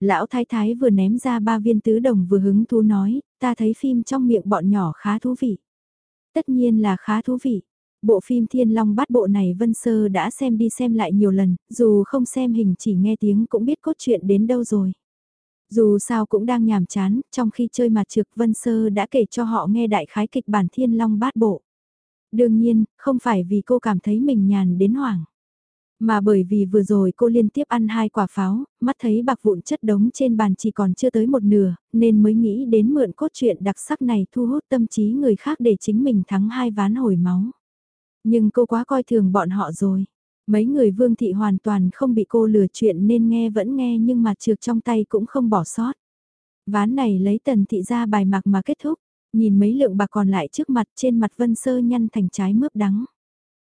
Lão thái thái vừa ném ra ba viên tứ đồng vừa hứng thú nói, ta thấy phim trong miệng bọn nhỏ khá thú vị. Tất nhiên là khá thú vị. Bộ phim Thiên Long bát bộ này Vân Sơ đã xem đi xem lại nhiều lần, dù không xem hình chỉ nghe tiếng cũng biết cốt truyện đến đâu rồi. Dù sao cũng đang nhàm chán, trong khi chơi mặt trực Vân Sơ đã kể cho họ nghe đại khái kịch bản Thiên Long bát bộ. Đương nhiên, không phải vì cô cảm thấy mình nhàn đến hoảng. Mà bởi vì vừa rồi cô liên tiếp ăn hai quả pháo, mắt thấy bạc vụn chất đống trên bàn chỉ còn chưa tới một nửa, nên mới nghĩ đến mượn cốt truyện đặc sắc này thu hút tâm trí người khác để chính mình thắng hai ván hồi máu. Nhưng cô quá coi thường bọn họ rồi. Mấy người vương thị hoàn toàn không bị cô lừa chuyện nên nghe vẫn nghe nhưng mà trượt trong tay cũng không bỏ sót. Ván này lấy tần thị ra bài mạc mà kết thúc, nhìn mấy lượng bạc còn lại trước mặt trên mặt vân sơ nhăn thành trái mướp đắng.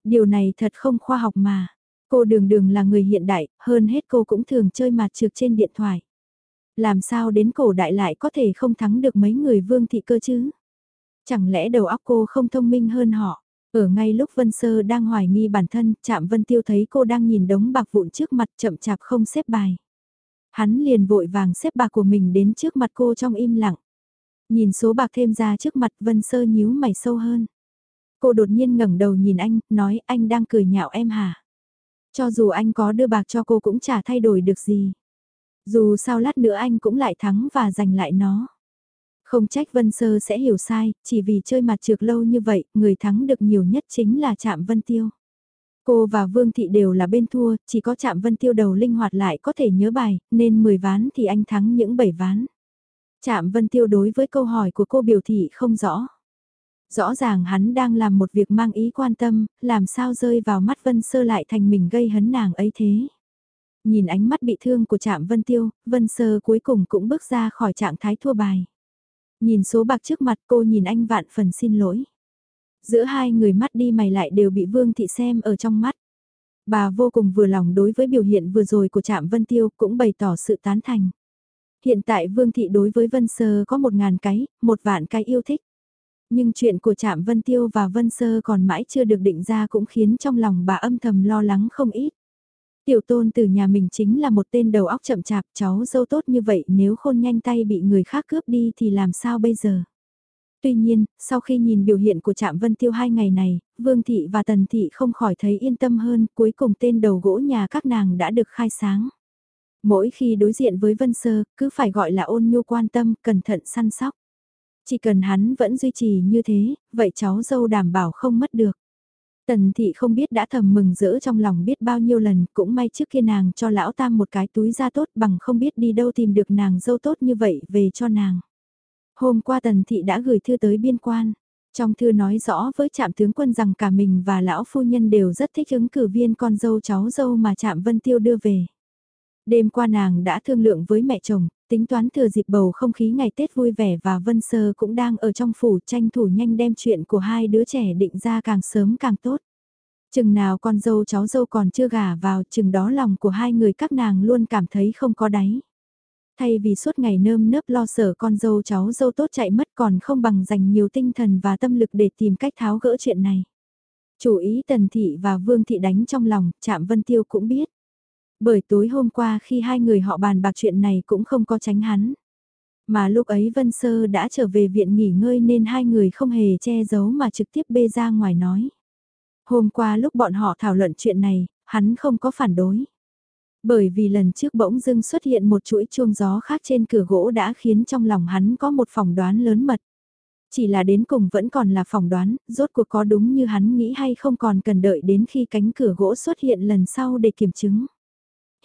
Điều này thật không khoa học mà. Cô đường đường là người hiện đại, hơn hết cô cũng thường chơi mặt trượt trên điện thoại. Làm sao đến cổ đại lại có thể không thắng được mấy người vương thị cơ chứ? Chẳng lẽ đầu óc cô không thông minh hơn họ? Ở ngay lúc Vân Sơ đang hoài nghi bản thân, chạm Vân Tiêu thấy cô đang nhìn đống bạc vụn trước mặt chậm chạp không xếp bài. Hắn liền vội vàng xếp bạc của mình đến trước mặt cô trong im lặng. Nhìn số bạc thêm ra trước mặt Vân Sơ nhíu mày sâu hơn. Cô đột nhiên ngẩng đầu nhìn anh, nói anh đang cười nhạo em hả? Cho dù anh có đưa bạc cho cô cũng chả thay đổi được gì. Dù sao lát nữa anh cũng lại thắng và giành lại nó. Không trách Vân Sơ sẽ hiểu sai, chỉ vì chơi mặt trược lâu như vậy, người thắng được nhiều nhất chính là Trạm Vân Tiêu. Cô và Vương Thị đều là bên thua, chỉ có Trạm Vân Tiêu đầu linh hoạt lại có thể nhớ bài, nên 10 ván thì anh thắng những 7 ván. Trạm Vân Tiêu đối với câu hỏi của cô biểu thị không rõ. Rõ ràng hắn đang làm một việc mang ý quan tâm, làm sao rơi vào mắt Vân Sơ lại thành mình gây hấn nàng ấy thế. Nhìn ánh mắt bị thương của Trạm Vân Tiêu, Vân Sơ cuối cùng cũng bước ra khỏi trạng thái thua bài. Nhìn số bạc trước mặt cô nhìn anh vạn phần xin lỗi. Giữa hai người mắt đi mày lại đều bị Vương Thị xem ở trong mắt. Bà vô cùng vừa lòng đối với biểu hiện vừa rồi của Trạm Vân Tiêu cũng bày tỏ sự tán thành. Hiện tại Vương Thị đối với Vân Sơ có một ngàn cái, một vạn cái yêu thích. Nhưng chuyện của Trạm Vân Tiêu và Vân Sơ còn mãi chưa được định ra cũng khiến trong lòng bà âm thầm lo lắng không ít. Tiểu tôn từ nhà mình chính là một tên đầu óc chậm chạp cháu dâu tốt như vậy nếu khôn nhanh tay bị người khác cướp đi thì làm sao bây giờ? Tuy nhiên, sau khi nhìn biểu hiện của Trạm Vân Tiêu hai ngày này, Vương Thị và Tần Thị không khỏi thấy yên tâm hơn, cuối cùng tên đầu gỗ nhà các nàng đã được khai sáng. Mỗi khi đối diện với Vân Sơ, cứ phải gọi là ôn nhu quan tâm, cẩn thận săn sóc. Chỉ cần hắn vẫn duy trì như thế, vậy cháu dâu đảm bảo không mất được. Tần thị không biết đã thầm mừng rỡ trong lòng biết bao nhiêu lần, cũng may trước kia nàng cho lão tam một cái túi da tốt bằng không biết đi đâu tìm được nàng dâu tốt như vậy về cho nàng. Hôm qua tần thị đã gửi thư tới biên quan. Trong thư nói rõ với trạm tướng quân rằng cả mình và lão phu nhân đều rất thích ứng cử viên con dâu cháu dâu mà trạm Vân Tiêu đưa về. Đêm qua nàng đã thương lượng với mẹ chồng, tính toán thừa dịp bầu không khí ngày Tết vui vẻ và Vân Sơ cũng đang ở trong phủ tranh thủ nhanh đem chuyện của hai đứa trẻ định ra càng sớm càng tốt. Chừng nào con dâu cháu dâu còn chưa gả vào chừng đó lòng của hai người các nàng luôn cảm thấy không có đáy. Thay vì suốt ngày nơm nớp lo sợ con dâu cháu dâu tốt chạy mất còn không bằng dành nhiều tinh thần và tâm lực để tìm cách tháo gỡ chuyện này. Chủ ý Tần Thị và Vương Thị đánh trong lòng, chạm Vân Tiêu cũng biết. Bởi tối hôm qua khi hai người họ bàn bạc chuyện này cũng không có tránh hắn. Mà lúc ấy Vân Sơ đã trở về viện nghỉ ngơi nên hai người không hề che giấu mà trực tiếp bê ra ngoài nói. Hôm qua lúc bọn họ thảo luận chuyện này, hắn không có phản đối. Bởi vì lần trước bỗng dưng xuất hiện một chuỗi chuông gió khác trên cửa gỗ đã khiến trong lòng hắn có một phỏng đoán lớn mật. Chỉ là đến cùng vẫn còn là phỏng đoán, rốt cuộc có đúng như hắn nghĩ hay không còn cần đợi đến khi cánh cửa gỗ xuất hiện lần sau để kiểm chứng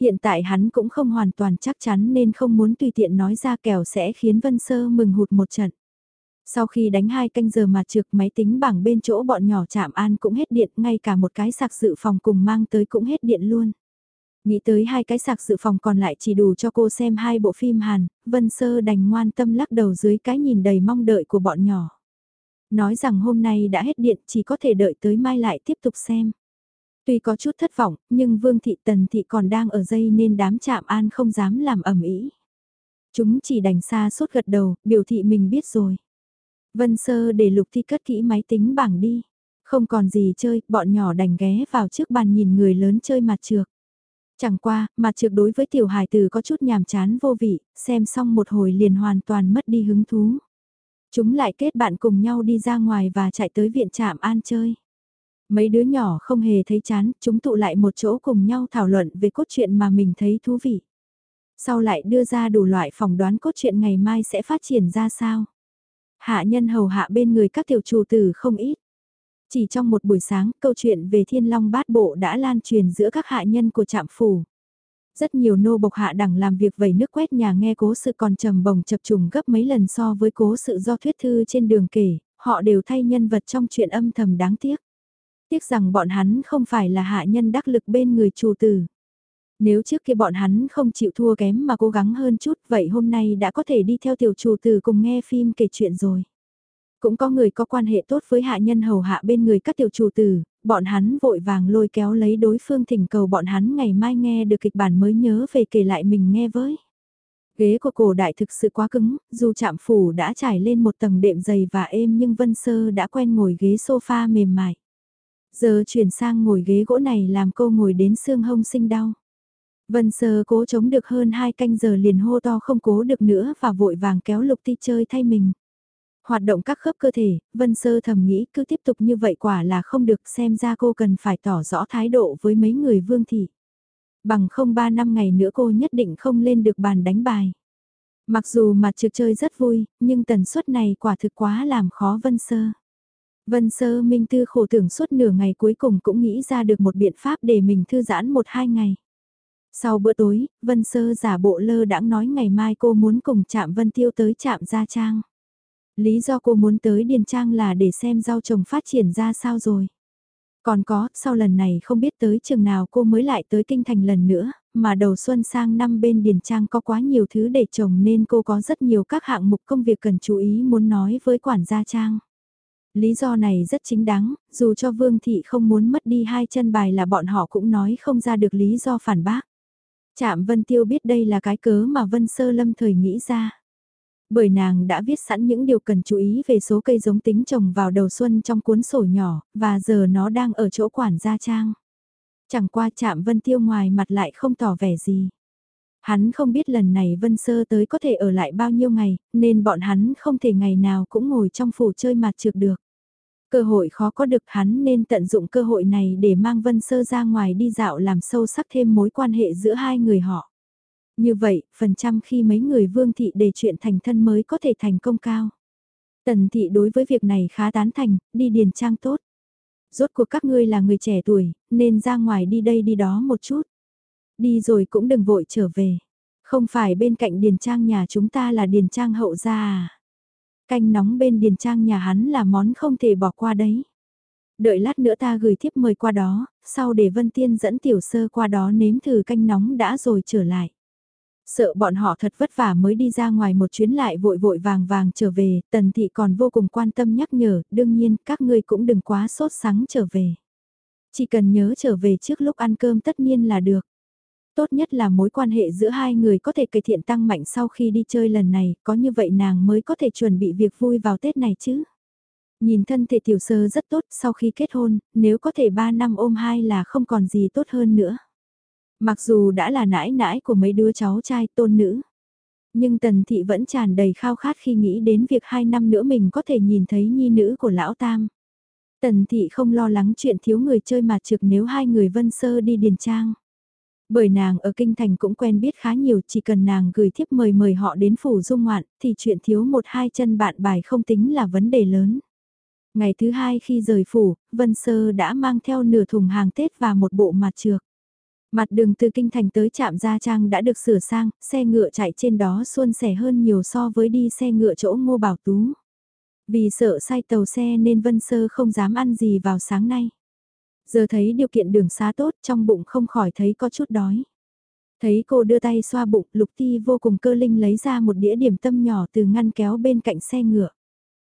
hiện tại hắn cũng không hoàn toàn chắc chắn nên không muốn tùy tiện nói ra kèo sẽ khiến Vân Sơ mừng hụt một trận. Sau khi đánh hai canh giờ mà trực máy tính bảng bên chỗ bọn nhỏ chạm an cũng hết điện, ngay cả một cái sạc dự phòng cùng mang tới cũng hết điện luôn. Nghĩ tới hai cái sạc dự phòng còn lại chỉ đủ cho cô xem hai bộ phim Hàn, Vân Sơ đành ngoan tâm lắc đầu dưới cái nhìn đầy mong đợi của bọn nhỏ. Nói rằng hôm nay đã hết điện chỉ có thể đợi tới mai lại tiếp tục xem. Tuy có chút thất vọng, nhưng Vương Thị Tần Thị còn đang ở dây nên đám chạm an không dám làm ẩm ý. Chúng chỉ đành xa suốt gật đầu, biểu thị mình biết rồi. Vân Sơ để Lục Thi cất kỹ máy tính bảng đi. Không còn gì chơi, bọn nhỏ đành ghé vào trước bàn nhìn người lớn chơi mặt trược. Chẳng qua, mặt trược đối với tiểu hài tử có chút nhàm chán vô vị, xem xong một hồi liền hoàn toàn mất đi hứng thú. Chúng lại kết bạn cùng nhau đi ra ngoài và chạy tới viện trạm an chơi. Mấy đứa nhỏ không hề thấy chán, chúng tụ lại một chỗ cùng nhau thảo luận về cốt truyện mà mình thấy thú vị. Sau lại đưa ra đủ loại phỏng đoán cốt truyện ngày mai sẽ phát triển ra sao. Hạ nhân hầu hạ bên người các tiểu chủ tử không ít. Chỉ trong một buổi sáng, câu chuyện về thiên long bát bộ đã lan truyền giữa các hạ nhân của trạm phủ. Rất nhiều nô bộc hạ đẳng làm việc vẩy nước quét nhà nghe cố sự còn trầm bồng chập trùng gấp mấy lần so với cố sự do thuyết thư trên đường kể, họ đều thay nhân vật trong chuyện âm thầm đáng tiếc. Tiếc rằng bọn hắn không phải là hạ nhân đắc lực bên người chủ tử. Nếu trước kia bọn hắn không chịu thua kém mà cố gắng hơn chút vậy hôm nay đã có thể đi theo tiểu chủ tử cùng nghe phim kể chuyện rồi. Cũng có người có quan hệ tốt với hạ nhân hầu hạ bên người các tiểu chủ tử, bọn hắn vội vàng lôi kéo lấy đối phương thỉnh cầu bọn hắn ngày mai nghe được kịch bản mới nhớ về kể lại mình nghe với. Ghế của cổ đại thực sự quá cứng, dù chạm phủ đã trải lên một tầng đệm dày và êm nhưng Vân Sơ đã quen ngồi ghế sofa mềm mại. Giờ chuyển sang ngồi ghế gỗ này làm cô ngồi đến xương hông sinh đau. Vân sơ cố chống được hơn hai canh giờ liền hô to không cố được nữa và vội vàng kéo lục ti chơi thay mình. Hoạt động các khớp cơ thể, Vân Sơ thầm nghĩ cứ tiếp tục như vậy quả là không được xem ra cô cần phải tỏ rõ thái độ với mấy người vương thị. Bằng không ba năm ngày nữa cô nhất định không lên được bàn đánh bài. Mặc dù mặt trực chơi rất vui, nhưng tần suất này quả thực quá làm khó Vân Sơ. Vân Sơ Minh Tư khổ tưởng suốt nửa ngày cuối cùng cũng nghĩ ra được một biện pháp để mình thư giãn một hai ngày. Sau bữa tối, Vân Sơ giả bộ lơ đãng nói ngày mai cô muốn cùng chạm Vân Tiêu tới chạm Gia Trang. Lý do cô muốn tới Điền Trang là để xem rau trồng phát triển ra sao rồi. Còn có, sau lần này không biết tới chừng nào cô mới lại tới Kinh Thành lần nữa, mà đầu xuân sang năm bên Điền Trang có quá nhiều thứ để trồng nên cô có rất nhiều các hạng mục công việc cần chú ý muốn nói với quản gia Trang. Lý do này rất chính đáng, dù cho Vương Thị không muốn mất đi hai chân bài là bọn họ cũng nói không ra được lý do phản bác. Trạm Vân Tiêu biết đây là cái cớ mà Vân Sơ Lâm thời nghĩ ra. Bởi nàng đã viết sẵn những điều cần chú ý về số cây giống tính trồng vào đầu xuân trong cuốn sổ nhỏ, và giờ nó đang ở chỗ quản gia trang. Chẳng qua chạm Vân Tiêu ngoài mặt lại không tỏ vẻ gì. Hắn không biết lần này Vân Sơ tới có thể ở lại bao nhiêu ngày, nên bọn hắn không thể ngày nào cũng ngồi trong phủ chơi mặt trượt được. Cơ hội khó có được hắn nên tận dụng cơ hội này để mang Vân Sơ ra ngoài đi dạo làm sâu sắc thêm mối quan hệ giữa hai người họ. Như vậy, phần trăm khi mấy người vương thị đề chuyện thành thân mới có thể thành công cao. Tần thị đối với việc này khá tán thành, đi điền trang tốt. Rốt cuộc các ngươi là người trẻ tuổi, nên ra ngoài đi đây đi đó một chút. Đi rồi cũng đừng vội trở về. Không phải bên cạnh điền trang nhà chúng ta là điền trang hậu gia à. Canh nóng bên điền trang nhà hắn là món không thể bỏ qua đấy. Đợi lát nữa ta gửi thiếp mời qua đó, sau để Vân Tiên dẫn tiểu sơ qua đó nếm thử canh nóng đã rồi trở lại. Sợ bọn họ thật vất vả mới đi ra ngoài một chuyến lại vội vội vàng vàng trở về, tần thị còn vô cùng quan tâm nhắc nhở, đương nhiên các ngươi cũng đừng quá sốt sắng trở về. Chỉ cần nhớ trở về trước lúc ăn cơm tất nhiên là được. Tốt nhất là mối quan hệ giữa hai người có thể cải thiện tăng mạnh sau khi đi chơi lần này, có như vậy nàng mới có thể chuẩn bị việc vui vào Tết này chứ. Nhìn thân thể tiểu sơ rất tốt sau khi kết hôn, nếu có thể 3 năm ôm hai là không còn gì tốt hơn nữa. Mặc dù đã là nãi nãi của mấy đứa cháu trai tôn nữ. Nhưng tần thị vẫn tràn đầy khao khát khi nghĩ đến việc hai năm nữa mình có thể nhìn thấy nhi nữ của lão tam. Tần thị không lo lắng chuyện thiếu người chơi mà trực nếu hai người vân sơ đi điền trang. Bởi nàng ở kinh thành cũng quen biết khá nhiều chỉ cần nàng gửi thiếp mời mời họ đến phủ dung ngoạn thì chuyện thiếu một hai chân bạn bài không tính là vấn đề lớn. Ngày thứ hai khi rời phủ, Vân Sơ đã mang theo nửa thùng hàng Tết và một bộ mặt trược. Mặt đường từ Kinh Thành tới trạm Gia Trang đã được sửa sang, xe ngựa chạy trên đó suôn sẻ hơn nhiều so với đi xe ngựa chỗ Ngô Bảo Tú. Vì sợ sai tàu xe nên Vân Sơ không dám ăn gì vào sáng nay. Giờ thấy điều kiện đường xá tốt trong bụng không khỏi thấy có chút đói. Thấy cô đưa tay xoa bụng, Lục Ti vô cùng cơ linh lấy ra một đĩa điểm tâm nhỏ từ ngăn kéo bên cạnh xe ngựa.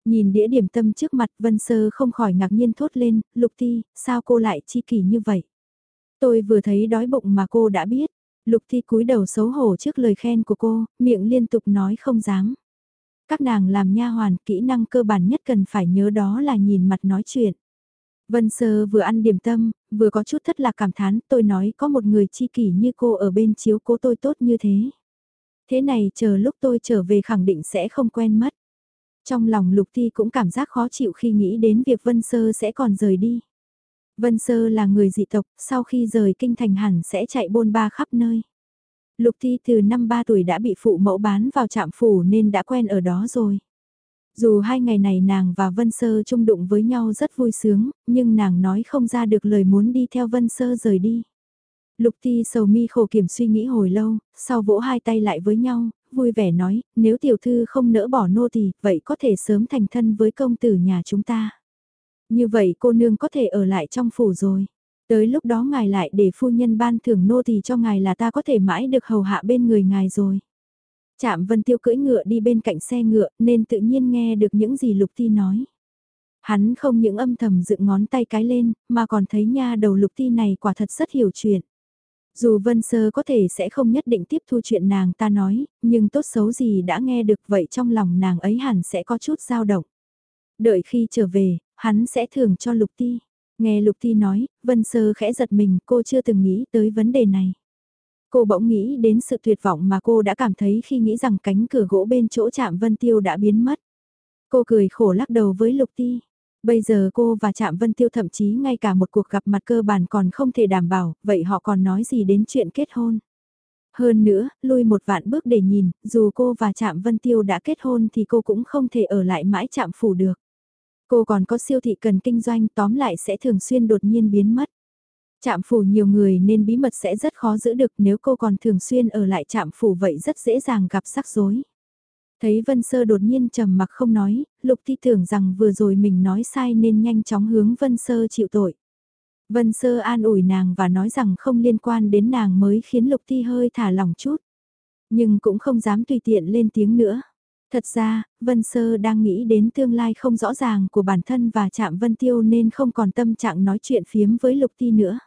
Nhìn đĩa điểm tâm trước mặt Vân Sơ không khỏi ngạc nhiên thốt lên, Lục Ti, sao cô lại chi kỷ như vậy? Tôi vừa thấy đói bụng mà cô đã biết. Lục Thi cúi đầu xấu hổ trước lời khen của cô, miệng liên tục nói không dám. Các nàng làm nha hoàn, kỹ năng cơ bản nhất cần phải nhớ đó là nhìn mặt nói chuyện. Vân Sơ vừa ăn điểm tâm, vừa có chút thất lạc cảm thán, tôi nói có một người chi kỷ như cô ở bên chiếu cố tôi tốt như thế. Thế này chờ lúc tôi trở về khẳng định sẽ không quen mất. Trong lòng Lục Thi cũng cảm giác khó chịu khi nghĩ đến việc Vân Sơ sẽ còn rời đi. Vân Sơ là người dị tộc, sau khi rời kinh thành hẳn sẽ chạy bôn ba khắp nơi. Lục Thi từ năm 3 tuổi đã bị phụ mẫu bán vào trạm phủ nên đã quen ở đó rồi. Dù hai ngày này nàng và Vân Sơ chung đụng với nhau rất vui sướng, nhưng nàng nói không ra được lời muốn đi theo Vân Sơ rời đi. Lục Thi sầu mi khổ kiểm suy nghĩ hồi lâu, sau vỗ hai tay lại với nhau, vui vẻ nói, nếu tiểu thư không nỡ bỏ nô thì, vậy có thể sớm thành thân với công tử nhà chúng ta. Như vậy cô nương có thể ở lại trong phủ rồi. Tới lúc đó ngài lại để phu nhân ban thưởng nô thì cho ngài là ta có thể mãi được hầu hạ bên người ngài rồi. Chạm Vân Tiêu cưỡi ngựa đi bên cạnh xe ngựa nên tự nhiên nghe được những gì Lục Ti nói. Hắn không những âm thầm dựng ngón tay cái lên mà còn thấy nha đầu Lục Ti này quả thật rất hiểu chuyện. Dù Vân Sơ có thể sẽ không nhất định tiếp thu chuyện nàng ta nói, nhưng tốt xấu gì đã nghe được vậy trong lòng nàng ấy hẳn sẽ có chút dao động. Đợi khi trở về, hắn sẽ thường cho Lục Ti. Nghe Lục Ti nói, Vân Sơ khẽ giật mình, cô chưa từng nghĩ tới vấn đề này. Cô bỗng nghĩ đến sự tuyệt vọng mà cô đã cảm thấy khi nghĩ rằng cánh cửa gỗ bên chỗ chạm Vân Tiêu đã biến mất. Cô cười khổ lắc đầu với Lục Ti. Bây giờ cô và Trạm Vân Tiêu thậm chí ngay cả một cuộc gặp mặt cơ bản còn không thể đảm bảo, vậy họ còn nói gì đến chuyện kết hôn. Hơn nữa, lui một vạn bước để nhìn, dù cô và Trạm Vân Tiêu đã kết hôn thì cô cũng không thể ở lại mãi Trạm Phủ được. Cô còn có siêu thị cần kinh doanh tóm lại sẽ thường xuyên đột nhiên biến mất. Trạm phủ nhiều người nên bí mật sẽ rất khó giữ được nếu cô còn thường xuyên ở lại trạm phủ vậy rất dễ dàng gặp rắc rối. Thấy Vân Sơ đột nhiên trầm mặc không nói, Lục Thi tưởng rằng vừa rồi mình nói sai nên nhanh chóng hướng Vân Sơ chịu tội. Vân Sơ an ủi nàng và nói rằng không liên quan đến nàng mới khiến Lục Thi hơi thả lòng chút. Nhưng cũng không dám tùy tiện lên tiếng nữa. Thật ra, Vân Sơ đang nghĩ đến tương lai không rõ ràng của bản thân và chạm Vân Tiêu nên không còn tâm trạng nói chuyện phiếm với Lục Thi nữa.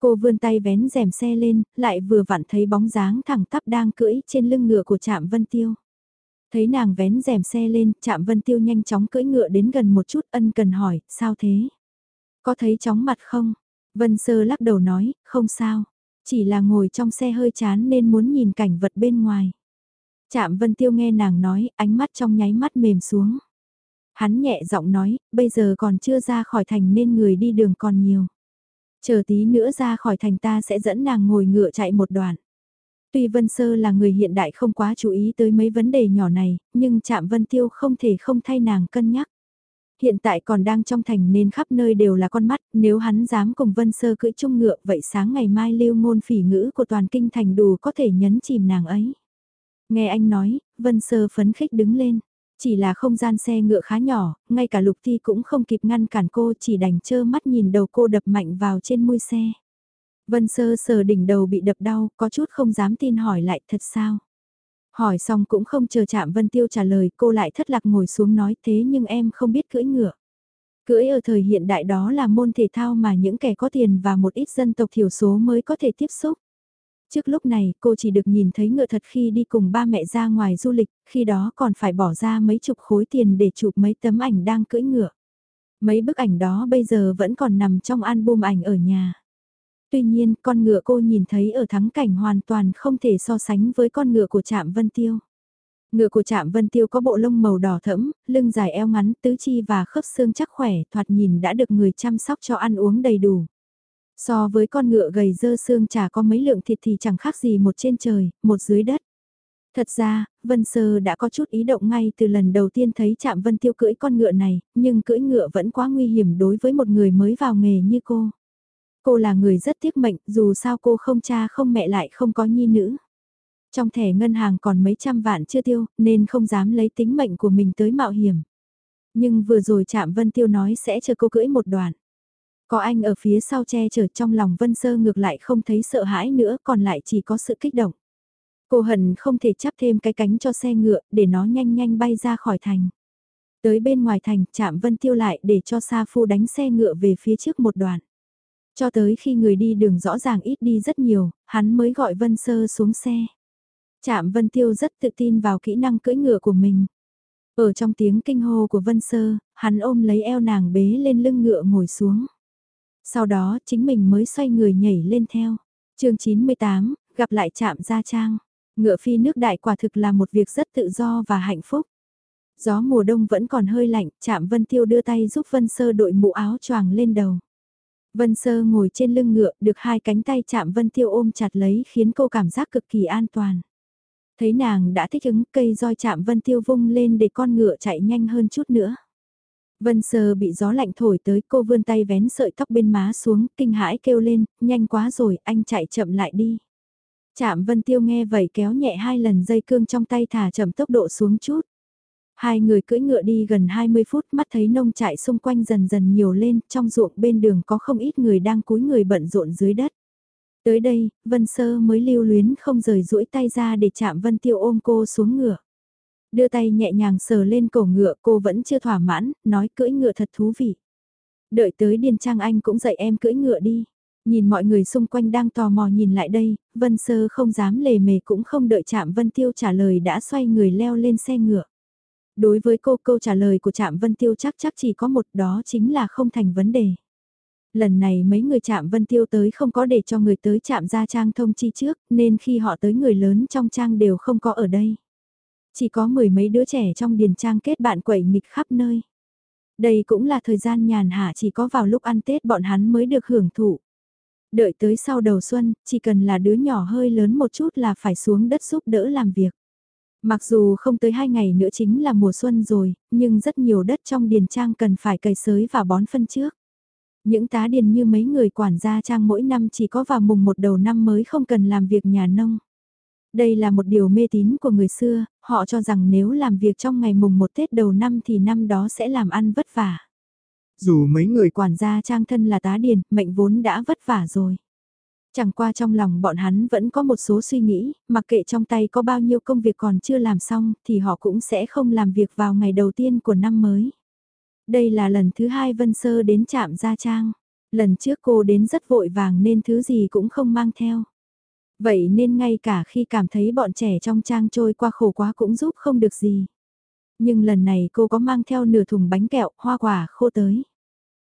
Cô vươn tay vén rèm xe lên, lại vừa vặn thấy bóng dáng thẳng tắp đang cưỡi trên lưng ngựa của trạm Vân Tiêu. Thấy nàng vén rèm xe lên, chạm Vân Tiêu nhanh chóng cưỡi ngựa đến gần một chút ân cần hỏi, sao thế? Có thấy chóng mặt không? Vân Sơ lắc đầu nói, không sao. Chỉ là ngồi trong xe hơi chán nên muốn nhìn cảnh vật bên ngoài. Chạm Vân Tiêu nghe nàng nói, ánh mắt trong nháy mắt mềm xuống. Hắn nhẹ giọng nói, bây giờ còn chưa ra khỏi thành nên người đi đường còn nhiều. Chờ tí nữa ra khỏi thành ta sẽ dẫn nàng ngồi ngựa chạy một đoạn. Tuy Vân Sơ là người hiện đại không quá chú ý tới mấy vấn đề nhỏ này, nhưng chạm Vân Tiêu không thể không thay nàng cân nhắc. Hiện tại còn đang trong thành nên khắp nơi đều là con mắt, nếu hắn dám cùng Vân Sơ cưỡi chung ngựa vậy sáng ngày mai lưu ngôn phỉ ngữ của toàn kinh thành đủ có thể nhấn chìm nàng ấy. Nghe anh nói, Vân Sơ phấn khích đứng lên. Chỉ là không gian xe ngựa khá nhỏ, ngay cả Lục Thi cũng không kịp ngăn cản cô chỉ đành chơ mắt nhìn đầu cô đập mạnh vào trên môi xe. Vân Sơ sờ đỉnh đầu bị đập đau, có chút không dám tin hỏi lại thật sao. Hỏi xong cũng không chờ chạm Vân Tiêu trả lời, cô lại thất lạc ngồi xuống nói thế nhưng em không biết cưỡi ngựa. Cưỡi ở thời hiện đại đó là môn thể thao mà những kẻ có tiền và một ít dân tộc thiểu số mới có thể tiếp xúc. Trước lúc này, cô chỉ được nhìn thấy ngựa thật khi đi cùng ba mẹ ra ngoài du lịch, khi đó còn phải bỏ ra mấy chục khối tiền để chụp mấy tấm ảnh đang cưỡi ngựa. Mấy bức ảnh đó bây giờ vẫn còn nằm trong album ảnh ở nhà. Tuy nhiên, con ngựa cô nhìn thấy ở thắng cảnh hoàn toàn không thể so sánh với con ngựa của Trạm Vân Tiêu. Ngựa của Trạm Vân Tiêu có bộ lông màu đỏ thẫm, lưng dài eo ngắn, tứ chi và khớp xương chắc khỏe, thoạt nhìn đã được người chăm sóc cho ăn uống đầy đủ. So với con ngựa gầy dơ xương chả có mấy lượng thịt thì chẳng khác gì một trên trời, một dưới đất. Thật ra, Vân Sơ đã có chút ý động ngay từ lần đầu tiên thấy chạm Vân Tiêu cưỡi con ngựa này, nhưng cưỡi ngựa vẫn quá nguy hiểm đối với một người mới vào nghề như cô. Cô là người rất tiếc mệnh, dù sao cô không cha không mẹ lại không có nhi nữ. Trong thẻ ngân hàng còn mấy trăm vạn chưa tiêu, nên không dám lấy tính mệnh của mình tới mạo hiểm. Nhưng vừa rồi chạm Vân Tiêu nói sẽ chờ cô cưỡi một đoạn. Có anh ở phía sau che chở trong lòng Vân Sơ ngược lại không thấy sợ hãi nữa còn lại chỉ có sự kích động. Cô hận không thể chắp thêm cái cánh cho xe ngựa để nó nhanh nhanh bay ra khỏi thành. Tới bên ngoài thành chạm Vân Tiêu lại để cho Sa Phu đánh xe ngựa về phía trước một đoạn. Cho tới khi người đi đường rõ ràng ít đi rất nhiều, hắn mới gọi Vân Sơ xuống xe. Chạm Vân Tiêu rất tự tin vào kỹ năng cưỡi ngựa của mình. Ở trong tiếng kinh hô của Vân Sơ, hắn ôm lấy eo nàng bế lên lưng ngựa ngồi xuống. Sau đó chính mình mới xoay người nhảy lên theo. chương 98, gặp lại chạm gia trang. Ngựa phi nước đại quả thực là một việc rất tự do và hạnh phúc. Gió mùa đông vẫn còn hơi lạnh, chạm Vân Tiêu đưa tay giúp Vân Sơ đội mũ áo choàng lên đầu. Vân Sơ ngồi trên lưng ngựa, được hai cánh tay chạm Vân Tiêu ôm chặt lấy khiến cô cảm giác cực kỳ an toàn. Thấy nàng đã thích ứng cây roi chạm Vân Tiêu vung lên để con ngựa chạy nhanh hơn chút nữa. Vân Sơ bị gió lạnh thổi tới cô vươn tay vén sợi tóc bên má xuống, kinh hãi kêu lên, nhanh quá rồi, anh chạy chậm lại đi. Chạm Vân Tiêu nghe vậy kéo nhẹ hai lần dây cương trong tay thả chậm tốc độ xuống chút. Hai người cưỡi ngựa đi gần 20 phút mắt thấy nông trại xung quanh dần dần nhiều lên, trong ruộng bên đường có không ít người đang cúi người bận rộn dưới đất. Tới đây, Vân Sơ mới lưu luyến không rời duỗi tay ra để chạm Vân Tiêu ôm cô xuống ngựa. Đưa tay nhẹ nhàng sờ lên cổ ngựa cô vẫn chưa thỏa mãn, nói cưỡi ngựa thật thú vị. Đợi tới Điền Trang Anh cũng dạy em cưỡi ngựa đi. Nhìn mọi người xung quanh đang tò mò nhìn lại đây, Vân Sơ không dám lề mề cũng không đợi chạm Vân Tiêu trả lời đã xoay người leo lên xe ngựa. Đối với cô câu trả lời của Trạm Vân Tiêu chắc chắc chỉ có một đó chính là không thành vấn đề. Lần này mấy người Trạm Vân Tiêu tới không có để cho người tới Trạm ra trang thông chi trước nên khi họ tới người lớn trong trang đều không có ở đây. Chỉ có mười mấy đứa trẻ trong điền trang kết bạn quẩy nghịch khắp nơi. Đây cũng là thời gian nhàn hạ chỉ có vào lúc ăn Tết bọn hắn mới được hưởng thụ. Đợi tới sau đầu xuân, chỉ cần là đứa nhỏ hơi lớn một chút là phải xuống đất giúp đỡ làm việc. Mặc dù không tới hai ngày nữa chính là mùa xuân rồi, nhưng rất nhiều đất trong điền trang cần phải cày sới và bón phân trước. Những tá điền như mấy người quản gia trang mỗi năm chỉ có vào mùng một đầu năm mới không cần làm việc nhà nông. Đây là một điều mê tín của người xưa, họ cho rằng nếu làm việc trong ngày mùng một Tết đầu năm thì năm đó sẽ làm ăn vất vả. Dù mấy người quản gia trang thân là tá điền, mệnh vốn đã vất vả rồi. Chẳng qua trong lòng bọn hắn vẫn có một số suy nghĩ, mặc kệ trong tay có bao nhiêu công việc còn chưa làm xong thì họ cũng sẽ không làm việc vào ngày đầu tiên của năm mới. Đây là lần thứ hai Vân Sơ đến trạm Gia Trang. Lần trước cô đến rất vội vàng nên thứ gì cũng không mang theo. Vậy nên ngay cả khi cảm thấy bọn trẻ trong trang trôi qua khổ quá cũng giúp không được gì. Nhưng lần này cô có mang theo nửa thùng bánh kẹo, hoa quả khô tới.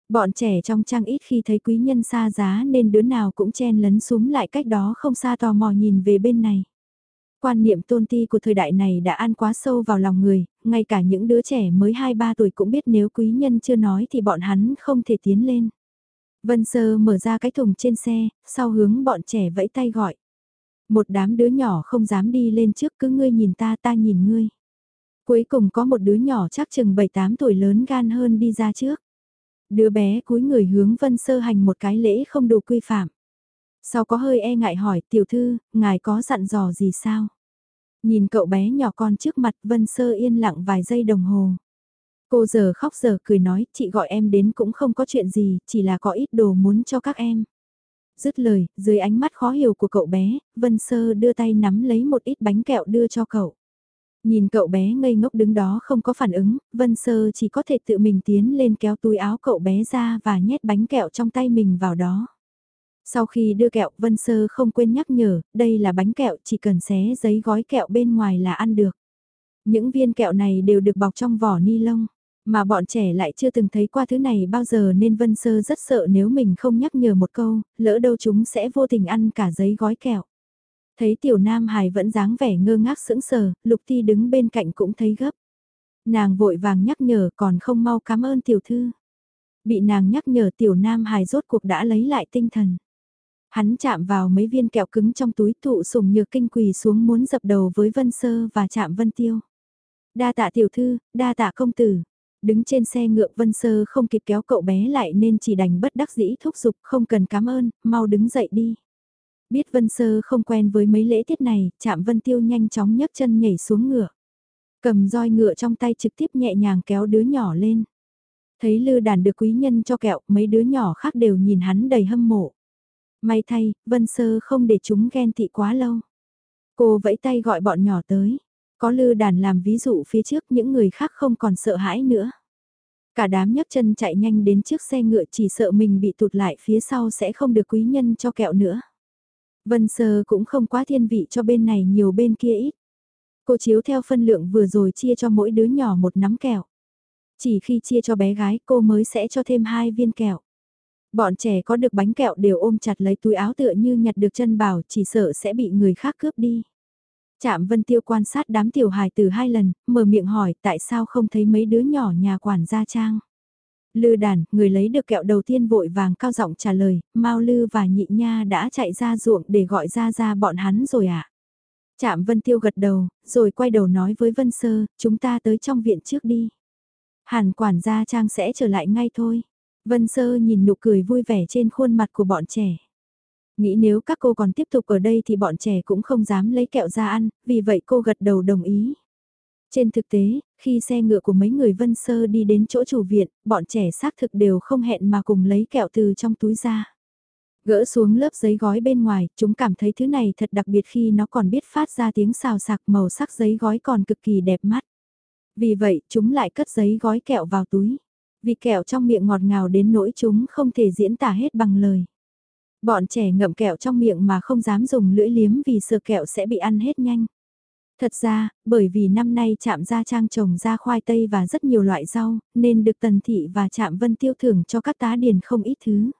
Bọn trẻ trong trang ít khi thấy quý nhân xa giá nên đứa nào cũng chen lấn xuống lại cách đó không xa tò mò nhìn về bên này. Quan niệm tôn ti của thời đại này đã ăn quá sâu vào lòng người, ngay cả những đứa trẻ mới 2-3 tuổi cũng biết nếu quý nhân chưa nói thì bọn hắn không thể tiến lên. Vân Sơ mở ra cái thùng trên xe, sau hướng bọn trẻ vẫy tay gọi. Một đám đứa nhỏ không dám đi lên trước cứ ngươi nhìn ta ta nhìn ngươi. Cuối cùng có một đứa nhỏ chắc chừng 7-8 tuổi lớn gan hơn đi ra trước. Đứa bé cúi người hướng Vân Sơ hành một cái lễ không đủ quy phạm. Sau có hơi e ngại hỏi tiểu thư, ngài có dặn dò gì sao? Nhìn cậu bé nhỏ con trước mặt Vân Sơ yên lặng vài giây đồng hồ. Cô giờ khóc giờ cười nói, chị gọi em đến cũng không có chuyện gì, chỉ là có ít đồ muốn cho các em. Dứt lời, dưới ánh mắt khó hiểu của cậu bé, Vân Sơ đưa tay nắm lấy một ít bánh kẹo đưa cho cậu. Nhìn cậu bé ngây ngốc đứng đó không có phản ứng, Vân Sơ chỉ có thể tự mình tiến lên kéo túi áo cậu bé ra và nhét bánh kẹo trong tay mình vào đó. Sau khi đưa kẹo, Vân Sơ không quên nhắc nhở, đây là bánh kẹo chỉ cần xé giấy gói kẹo bên ngoài là ăn được. Những viên kẹo này đều được bọc trong vỏ ni lông, mà bọn trẻ lại chưa từng thấy qua thứ này bao giờ nên Vân Sơ rất sợ nếu mình không nhắc nhở một câu, lỡ đâu chúng sẽ vô tình ăn cả giấy gói kẹo. Thấy tiểu nam hài vẫn dáng vẻ ngơ ngác sững sờ, lục ti đứng bên cạnh cũng thấy gấp. Nàng vội vàng nhắc nhở còn không mau cảm ơn tiểu thư. Bị nàng nhắc nhở tiểu nam hài rốt cuộc đã lấy lại tinh thần. Hắn chạm vào mấy viên kẹo cứng trong túi thụ sùng nhược kinh quỳ xuống muốn dập đầu với Vân Sơ và chạm Vân Tiêu. Đa tạ tiểu thư, đa tạ công tử. Đứng trên xe ngựa Vân Sơ không kịp kéo cậu bé lại nên chỉ đành bất đắc dĩ thúc giục không cần cảm ơn, mau đứng dậy đi. Biết Vân Sơ không quen với mấy lễ tiết này, chạm Vân Tiêu nhanh chóng nhấc chân nhảy xuống ngựa. Cầm roi ngựa trong tay trực tiếp nhẹ nhàng kéo đứa nhỏ lên. Thấy lư đàn được quý nhân cho kẹo, mấy đứa nhỏ khác đều nhìn hắn đầy hâm mộ. May thay, Vân Sơ không để chúng ghen tị quá lâu. Cô vẫy tay gọi bọn nhỏ tới. Có lư đàn làm ví dụ phía trước những người khác không còn sợ hãi nữa. Cả đám nhấc chân chạy nhanh đến trước xe ngựa chỉ sợ mình bị tụt lại phía sau sẽ không được quý nhân cho kẹo nữa. Vân Sơ cũng không quá thiên vị cho bên này nhiều bên kia ít. Cô chiếu theo phân lượng vừa rồi chia cho mỗi đứa nhỏ một nắm kẹo. Chỉ khi chia cho bé gái cô mới sẽ cho thêm hai viên kẹo. Bọn trẻ có được bánh kẹo đều ôm chặt lấy túi áo tựa như nhặt được chân bảo chỉ sợ sẽ bị người khác cướp đi. Chạm Vân Tiêu quan sát đám tiểu hài từ hai lần, mở miệng hỏi tại sao không thấy mấy đứa nhỏ nhà quản gia trang. Lư đàn, người lấy được kẹo đầu tiên vội vàng cao giọng trả lời, Mao Lư và Nhị Nha đã chạy ra ruộng để gọi ra ra bọn hắn rồi ạ. À? Chạm Vân Tiêu gật đầu, rồi quay đầu nói với Vân Sơ, chúng ta tới trong viện trước đi. Hàn quản gia Trang sẽ trở lại ngay thôi. Vân Sơ nhìn nụ cười vui vẻ trên khuôn mặt của bọn trẻ. Nghĩ nếu các cô còn tiếp tục ở đây thì bọn trẻ cũng không dám lấy kẹo ra ăn, vì vậy cô gật đầu đồng ý. Trên thực tế, khi xe ngựa của mấy người Vân Sơ đi đến chỗ chủ viện, bọn trẻ xác thực đều không hẹn mà cùng lấy kẹo từ trong túi ra. Gỡ xuống lớp giấy gói bên ngoài, chúng cảm thấy thứ này thật đặc biệt khi nó còn biết phát ra tiếng xào sạc màu sắc giấy gói còn cực kỳ đẹp mắt. Vì vậy, chúng lại cất giấy gói kẹo vào túi. Vì kẹo trong miệng ngọt ngào đến nỗi chúng không thể diễn tả hết bằng lời. Bọn trẻ ngậm kẹo trong miệng mà không dám dùng lưỡi liếm vì sợ kẹo sẽ bị ăn hết nhanh. Thật ra, bởi vì năm nay chạm ra trang trồng ra khoai tây và rất nhiều loại rau, nên được tần thị và chạm vân tiêu thưởng cho các tá điền không ít thứ.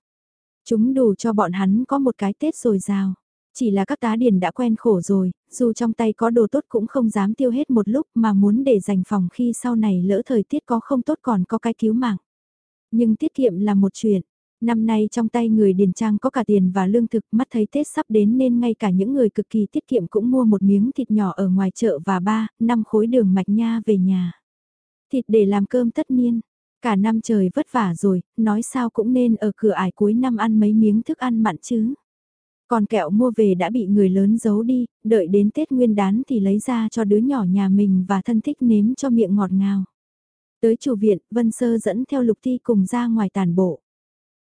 Chúng đủ cho bọn hắn có một cái Tết rồi rào. Chỉ là các tá điền đã quen khổ rồi, dù trong tay có đồ tốt cũng không dám tiêu hết một lúc mà muốn để dành phòng khi sau này lỡ thời tiết có không tốt còn có cái cứu mạng. Nhưng tiết kiệm là một chuyện, Năm nay trong tay người Điền Trang có cả tiền và lương thực mắt thấy Tết sắp đến nên ngay cả những người cực kỳ tiết kiệm cũng mua một miếng thịt nhỏ ở ngoài chợ và ba, năm khối đường mạch nha về nhà. Thịt để làm cơm tất niên, cả năm trời vất vả rồi, nói sao cũng nên ở cửa ải cuối năm ăn mấy miếng thức ăn mặn chứ. Còn kẹo mua về đã bị người lớn giấu đi, đợi đến Tết Nguyên đán thì lấy ra cho đứa nhỏ nhà mình và thân thích nếm cho miệng ngọt ngào. Tới chủ viện, Vân Sơ dẫn theo Lục Thi cùng ra ngoài tàn bộ.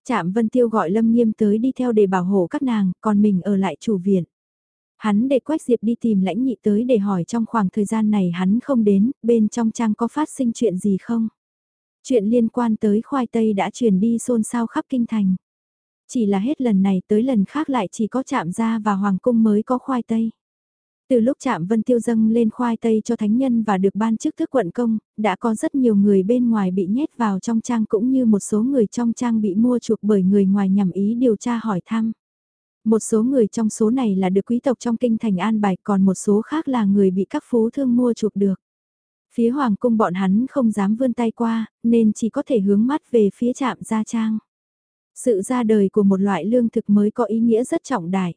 Trạm Vân Tiêu gọi Lâm Nghiêm tới đi theo để bảo hộ các nàng, còn mình ở lại chủ viện. Hắn để Quách Diệp đi tìm lãnh nhị tới để hỏi trong khoảng thời gian này hắn không đến, bên trong trang có phát sinh chuyện gì không? Chuyện liên quan tới khoai tây đã truyền đi xôn xao khắp kinh thành. Chỉ là hết lần này tới lần khác lại chỉ có chạm ra và hoàng cung mới có khoai tây. Từ lúc chạm vân tiêu dâng lên khoai tây cho thánh nhân và được ban chức thức quận công, đã có rất nhiều người bên ngoài bị nhét vào trong trang cũng như một số người trong trang bị mua chuộc bởi người ngoài nhằm ý điều tra hỏi thăm. Một số người trong số này là được quý tộc trong kinh thành an bài còn một số khác là người bị các phú thương mua chuộc được. Phía hoàng cung bọn hắn không dám vươn tay qua, nên chỉ có thể hướng mắt về phía trạm gia trang. Sự ra đời của một loại lương thực mới có ý nghĩa rất trọng đại.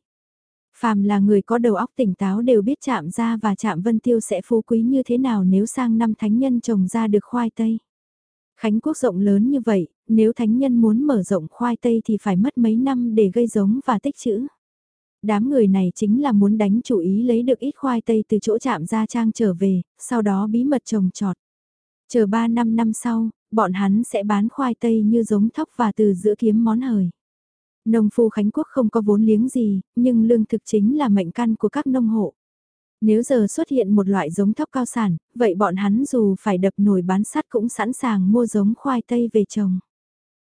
Phàm là người có đầu óc tỉnh táo đều biết chạm ra và chạm vân tiêu sẽ phú quý như thế nào nếu sang năm thánh nhân trồng ra được khoai tây. Khánh quốc rộng lớn như vậy, nếu thánh nhân muốn mở rộng khoai tây thì phải mất mấy năm để gây giống và tích trữ. Đám người này chính là muốn đánh chủ ý lấy được ít khoai tây từ chỗ chạm ra trang trở về, sau đó bí mật trồng trọt. Chờ 3 năm năm sau, bọn hắn sẽ bán khoai tây như giống thóc và từ giữa kiếm món hời. Nông phu Khánh Quốc không có vốn liếng gì, nhưng lương thực chính là mệnh căn của các nông hộ. Nếu giờ xuất hiện một loại giống thóc cao sản, vậy bọn hắn dù phải đập nồi bán sắt cũng sẵn sàng mua giống khoai tây về trồng.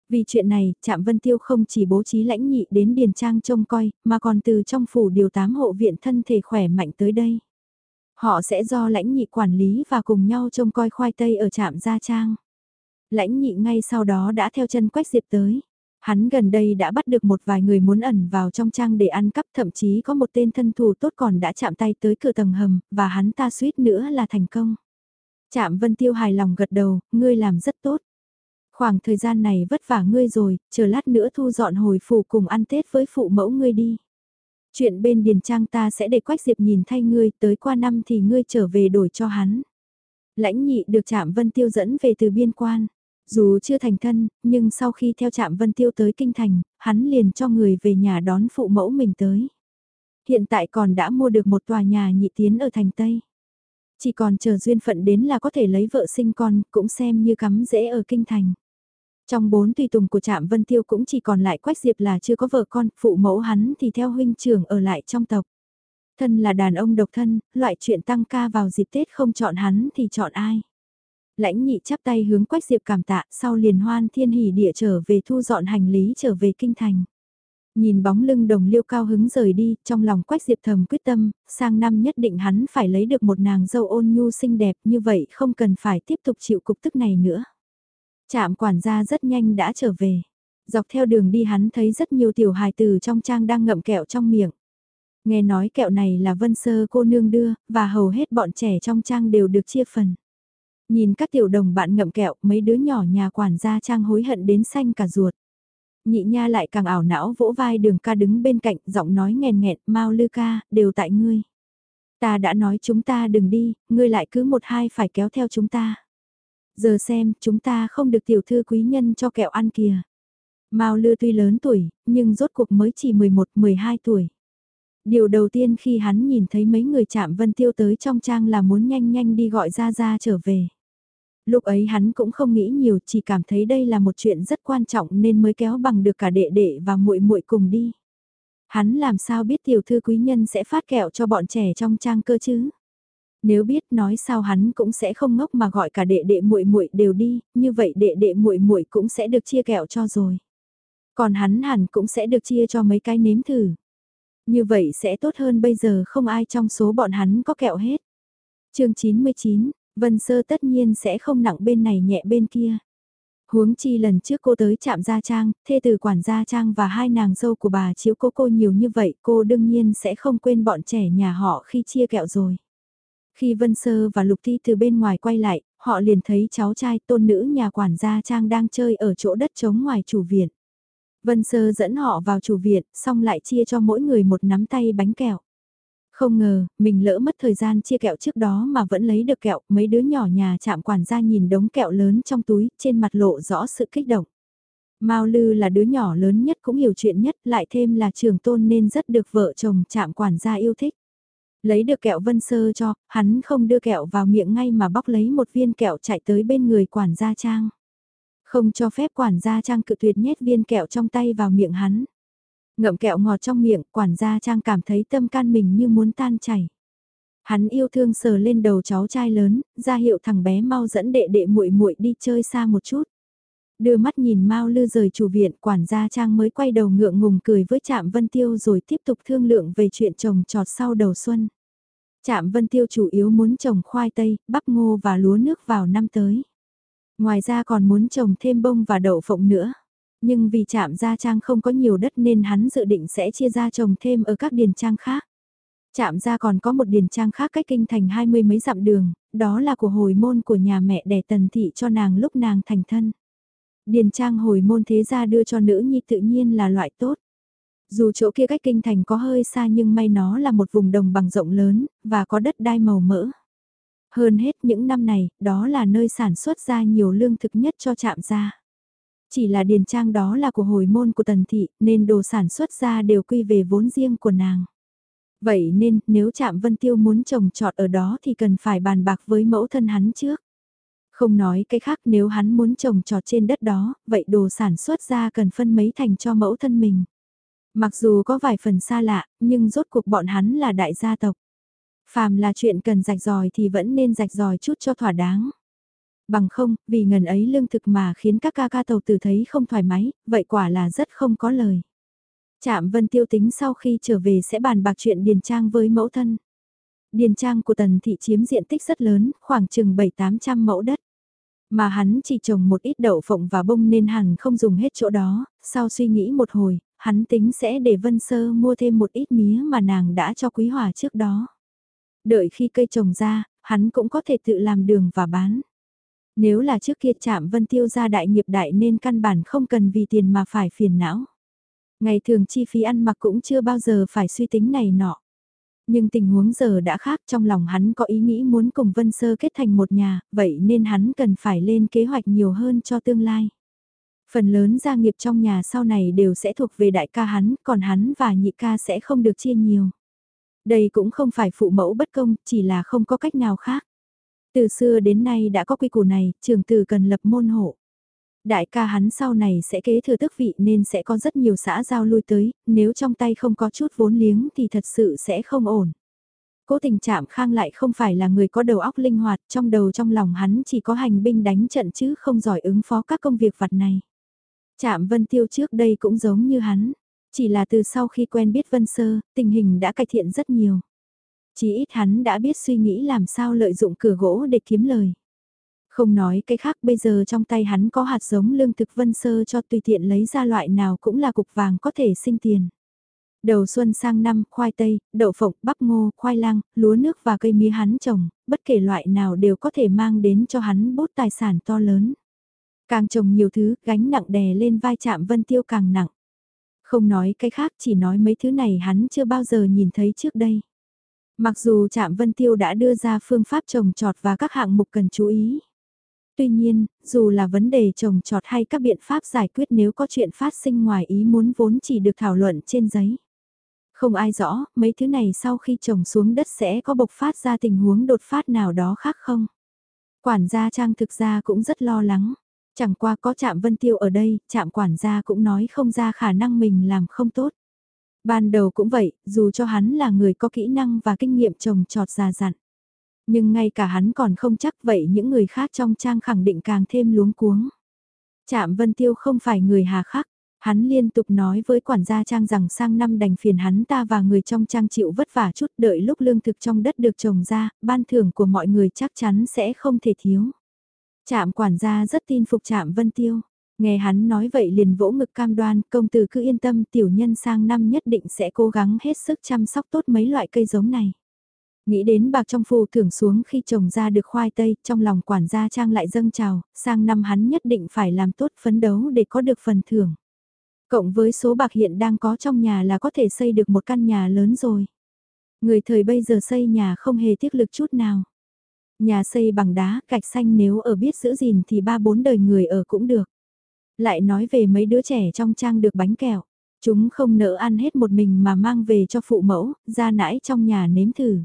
Vì chuyện này, Trạm Vân Tiêu không chỉ bố trí lãnh nhị đến Điền Trang trông coi, mà còn từ trong phủ điều tám hộ viện thân thể khỏe mạnh tới đây. Họ sẽ do lãnh nhị quản lý và cùng nhau trông coi khoai tây ở trạm Gia Trang. Lãnh nhị ngay sau đó đã theo chân Quách Diệp tới. Hắn gần đây đã bắt được một vài người muốn ẩn vào trong trang để ăn cắp thậm chí có một tên thân thù tốt còn đã chạm tay tới cửa tầng hầm, và hắn ta suýt nữa là thành công. Chạm Vân Tiêu hài lòng gật đầu, ngươi làm rất tốt. Khoảng thời gian này vất vả ngươi rồi, chờ lát nữa thu dọn hồi phủ cùng ăn Tết với phụ mẫu ngươi đi. Chuyện bên Điền Trang ta sẽ để Quách Diệp nhìn thay ngươi, tới qua năm thì ngươi trở về đổi cho hắn. Lãnh nhị được chạm Vân Tiêu dẫn về từ biên quan. Dù chưa thành thân, nhưng sau khi theo trạm Vân Tiêu tới Kinh Thành, hắn liền cho người về nhà đón phụ mẫu mình tới. Hiện tại còn đã mua được một tòa nhà nhị tiến ở thành Tây. Chỉ còn chờ duyên phận đến là có thể lấy vợ sinh con, cũng xem như cắm dễ ở Kinh Thành. Trong bốn tùy tùng của trạm Vân Tiêu cũng chỉ còn lại Quách Diệp là chưa có vợ con, phụ mẫu hắn thì theo huynh trưởng ở lại trong tộc. Thân là đàn ông độc thân, loại chuyện tăng ca vào dịp Tết không chọn hắn thì chọn ai. Lãnh nhị chắp tay hướng Quách Diệp cảm tạ, sau liền hoan thiên hỉ địa trở về thu dọn hành lý trở về kinh thành. Nhìn bóng lưng đồng liêu cao hứng rời đi, trong lòng Quách Diệp thầm quyết tâm, sang năm nhất định hắn phải lấy được một nàng dâu ôn nhu xinh đẹp như vậy không cần phải tiếp tục chịu cục tức này nữa. Trạm quản gia rất nhanh đã trở về. Dọc theo đường đi hắn thấy rất nhiều tiểu hài tử trong trang đang ngậm kẹo trong miệng. Nghe nói kẹo này là vân sơ cô nương đưa, và hầu hết bọn trẻ trong trang đều được chia phần. Nhìn các tiểu đồng bạn ngậm kẹo, mấy đứa nhỏ nhà quản gia trang hối hận đến xanh cả ruột. Nhị nha lại càng ảo não vỗ vai đường ca đứng bên cạnh, giọng nói nghèn nghẹn, mau lư ca, đều tại ngươi. Ta đã nói chúng ta đừng đi, ngươi lại cứ một hai phải kéo theo chúng ta. Giờ xem, chúng ta không được tiểu thư quý nhân cho kẹo ăn kìa. Mao Lư tuy lớn tuổi, nhưng rốt cuộc mới chỉ 11-12 tuổi. Điều đầu tiên khi hắn nhìn thấy mấy người chạm vân tiêu tới trong trang là muốn nhanh nhanh đi gọi ra ra trở về. Lúc ấy hắn cũng không nghĩ nhiều, chỉ cảm thấy đây là một chuyện rất quan trọng nên mới kéo bằng được cả đệ đệ và muội muội cùng đi. Hắn làm sao biết tiểu thư quý nhân sẽ phát kẹo cho bọn trẻ trong trang cơ chứ? Nếu biết nói sao hắn cũng sẽ không ngốc mà gọi cả đệ đệ muội muội đều đi, như vậy đệ đệ muội muội cũng sẽ được chia kẹo cho rồi. Còn hắn hẳn cũng sẽ được chia cho mấy cái nếm thử. Như vậy sẽ tốt hơn bây giờ không ai trong số bọn hắn có kẹo hết. chương 99, Vân Sơ tất nhiên sẽ không nặng bên này nhẹ bên kia. Huống chi lần trước cô tới trạm gia trang, thê từ quản gia trang và hai nàng dâu của bà chiếu cô cô nhiều như vậy cô đương nhiên sẽ không quên bọn trẻ nhà họ khi chia kẹo rồi. Khi Vân Sơ và Lục Thi từ bên ngoài quay lại, họ liền thấy cháu trai tôn nữ nhà quản gia trang đang chơi ở chỗ đất trống ngoài chủ viện. Vân Sơ dẫn họ vào chủ viện, xong lại chia cho mỗi người một nắm tay bánh kẹo. Không ngờ, mình lỡ mất thời gian chia kẹo trước đó mà vẫn lấy được kẹo, mấy đứa nhỏ nhà chạm quản gia nhìn đống kẹo lớn trong túi, trên mặt lộ rõ sự kích động. Mao Lư là đứa nhỏ lớn nhất cũng hiểu chuyện nhất, lại thêm là trường tôn nên rất được vợ chồng chạm quản gia yêu thích. Lấy được kẹo vân sơ cho, hắn không đưa kẹo vào miệng ngay mà bóc lấy một viên kẹo chạy tới bên người quản gia trang. Không cho phép quản gia trang cự tuyệt nhét viên kẹo trong tay vào miệng hắn. Ngậm kẹo ngọt trong miệng, quản gia trang cảm thấy tâm can mình như muốn tan chảy. Hắn yêu thương sờ lên đầu cháu trai lớn, ra hiệu thằng bé mau dẫn đệ đệ muội muội đi chơi xa một chút. Đưa mắt nhìn Mao Lư rời chủ viện, quản gia Trang mới quay đầu ngượng ngùng cười với Trạm Vân Tiêu rồi tiếp tục thương lượng về chuyện trồng trọt sau đầu xuân. Trạm Vân Tiêu chủ yếu muốn trồng khoai tây, bắp ngô và lúa nước vào năm tới. Ngoài ra còn muốn trồng thêm bông và đậu phộng nữa. Nhưng vì Trạm Gia Trang không có nhiều đất nên hắn dự định sẽ chia ra trồng thêm ở các điền trang khác. Trạm Gia còn có một điền trang khác cách kinh thành hai mươi mấy dặm đường, đó là của hồi môn của nhà mẹ đẻ tần thị cho nàng lúc nàng thành thân. Điền trang hồi môn thế gia đưa cho nữ nhi tự nhiên là loại tốt. Dù chỗ kia cách kinh thành có hơi xa nhưng may nó là một vùng đồng bằng rộng lớn, và có đất đai màu mỡ. Hơn hết những năm này, đó là nơi sản xuất ra nhiều lương thực nhất cho trạm gia. Chỉ là điền trang đó là của hồi môn của tần thị, nên đồ sản xuất ra đều quy về vốn riêng của nàng. Vậy nên, nếu trạm vân tiêu muốn trồng trọt ở đó thì cần phải bàn bạc với mẫu thân hắn trước. Không nói cái khác nếu hắn muốn trồng trọt trên đất đó, vậy đồ sản xuất ra cần phân mấy thành cho mẫu thân mình. Mặc dù có vài phần xa lạ, nhưng rốt cuộc bọn hắn là đại gia tộc. Phàm là chuyện cần rạch ròi thì vẫn nên rạch ròi chút cho thỏa đáng. Bằng không, vì ngần ấy lương thực mà khiến các ca ca tàu tử thấy không thoải mái, vậy quả là rất không có lời. Trạm Vân Tiêu tính sau khi trở về sẽ bàn bạc chuyện Điền Trang với mẫu thân. Điền Trang của Tần Thị chiếm diện tích rất lớn, khoảng chừng 7-800 mẫu đất. Mà hắn chỉ trồng một ít đậu phộng và bông nên hẳn không dùng hết chỗ đó, sau suy nghĩ một hồi, hắn tính sẽ để Vân Sơ mua thêm một ít mía mà nàng đã cho Quý Hòa trước đó. Đợi khi cây trồng ra, hắn cũng có thể tự làm đường và bán. Nếu là trước kia chạm Vân Tiêu ra đại nghiệp đại nên căn bản không cần vì tiền mà phải phiền não. Ngày thường chi phí ăn mặc cũng chưa bao giờ phải suy tính này nọ. Nhưng tình huống giờ đã khác trong lòng hắn có ý nghĩ muốn cùng Vân Sơ kết thành một nhà, vậy nên hắn cần phải lên kế hoạch nhiều hơn cho tương lai. Phần lớn gia nghiệp trong nhà sau này đều sẽ thuộc về đại ca hắn, còn hắn và nhị ca sẽ không được chia nhiều. Đây cũng không phải phụ mẫu bất công, chỉ là không có cách nào khác. Từ xưa đến nay đã có quy củ này, trường tử cần lập môn hộ. Đại ca hắn sau này sẽ kế thừa tước vị nên sẽ có rất nhiều xã giao lui tới, nếu trong tay không có chút vốn liếng thì thật sự sẽ không ổn. Cố tình chạm khang lại không phải là người có đầu óc linh hoạt, trong đầu trong lòng hắn chỉ có hành binh đánh trận chứ không giỏi ứng phó các công việc vặt này. Chạm Vân Tiêu trước đây cũng giống như hắn, chỉ là từ sau khi quen biết Vân Sơ, tình hình đã cải thiện rất nhiều. Chỉ ít hắn đã biết suy nghĩ làm sao lợi dụng cửa gỗ để kiếm lời. Không nói cái khác bây giờ trong tay hắn có hạt giống lương thực vân sơ cho tùy tiện lấy ra loại nào cũng là cục vàng có thể sinh tiền. Đầu xuân sang năm, khoai tây, đậu phộng, bắp ngô, khoai lang, lúa nước và cây mía hắn trồng, bất kể loại nào đều có thể mang đến cho hắn bút tài sản to lớn. Càng trồng nhiều thứ, gánh nặng đè lên vai chạm vân tiêu càng nặng. Không nói cái khác chỉ nói mấy thứ này hắn chưa bao giờ nhìn thấy trước đây. Mặc dù Trạm Vân Tiêu đã đưa ra phương pháp trồng trọt và các hạng mục cần chú ý. Tuy nhiên, dù là vấn đề trồng trọt hay các biện pháp giải quyết nếu có chuyện phát sinh ngoài ý muốn vốn chỉ được thảo luận trên giấy. Không ai rõ, mấy thứ này sau khi trồng xuống đất sẽ có bộc phát ra tình huống đột phát nào đó khác không? Quản gia Trang thực ra cũng rất lo lắng. Chẳng qua có chạm Vân Tiêu ở đây, chạm quản gia cũng nói không ra khả năng mình làm không tốt. Ban đầu cũng vậy, dù cho hắn là người có kỹ năng và kinh nghiệm trồng trọt già dặn. Nhưng ngay cả hắn còn không chắc vậy những người khác trong trang khẳng định càng thêm luống cuống. Trạm Vân Tiêu không phải người hà khắc, hắn liên tục nói với quản gia trang rằng sang năm đành phiền hắn ta và người trong trang chịu vất vả chút đợi lúc lương thực trong đất được trồng ra, ban thưởng của mọi người chắc chắn sẽ không thể thiếu. Trạm quản gia rất tin phục Trạm Vân Tiêu. Nghe hắn nói vậy liền vỗ ngực cam đoan, công tử cứ yên tâm tiểu nhân sang năm nhất định sẽ cố gắng hết sức chăm sóc tốt mấy loại cây giống này. Nghĩ đến bạc trong phù thưởng xuống khi trồng ra được khoai tây, trong lòng quản gia trang lại dâng trào, sang năm hắn nhất định phải làm tốt phấn đấu để có được phần thưởng. Cộng với số bạc hiện đang có trong nhà là có thể xây được một căn nhà lớn rồi. Người thời bây giờ xây nhà không hề tiếc lực chút nào. Nhà xây bằng đá, gạch xanh nếu ở biết giữ gìn thì ba bốn đời người ở cũng được. Lại nói về mấy đứa trẻ trong trang được bánh kẹo. Chúng không nỡ ăn hết một mình mà mang về cho phụ mẫu, ra nãi trong nhà nếm thử.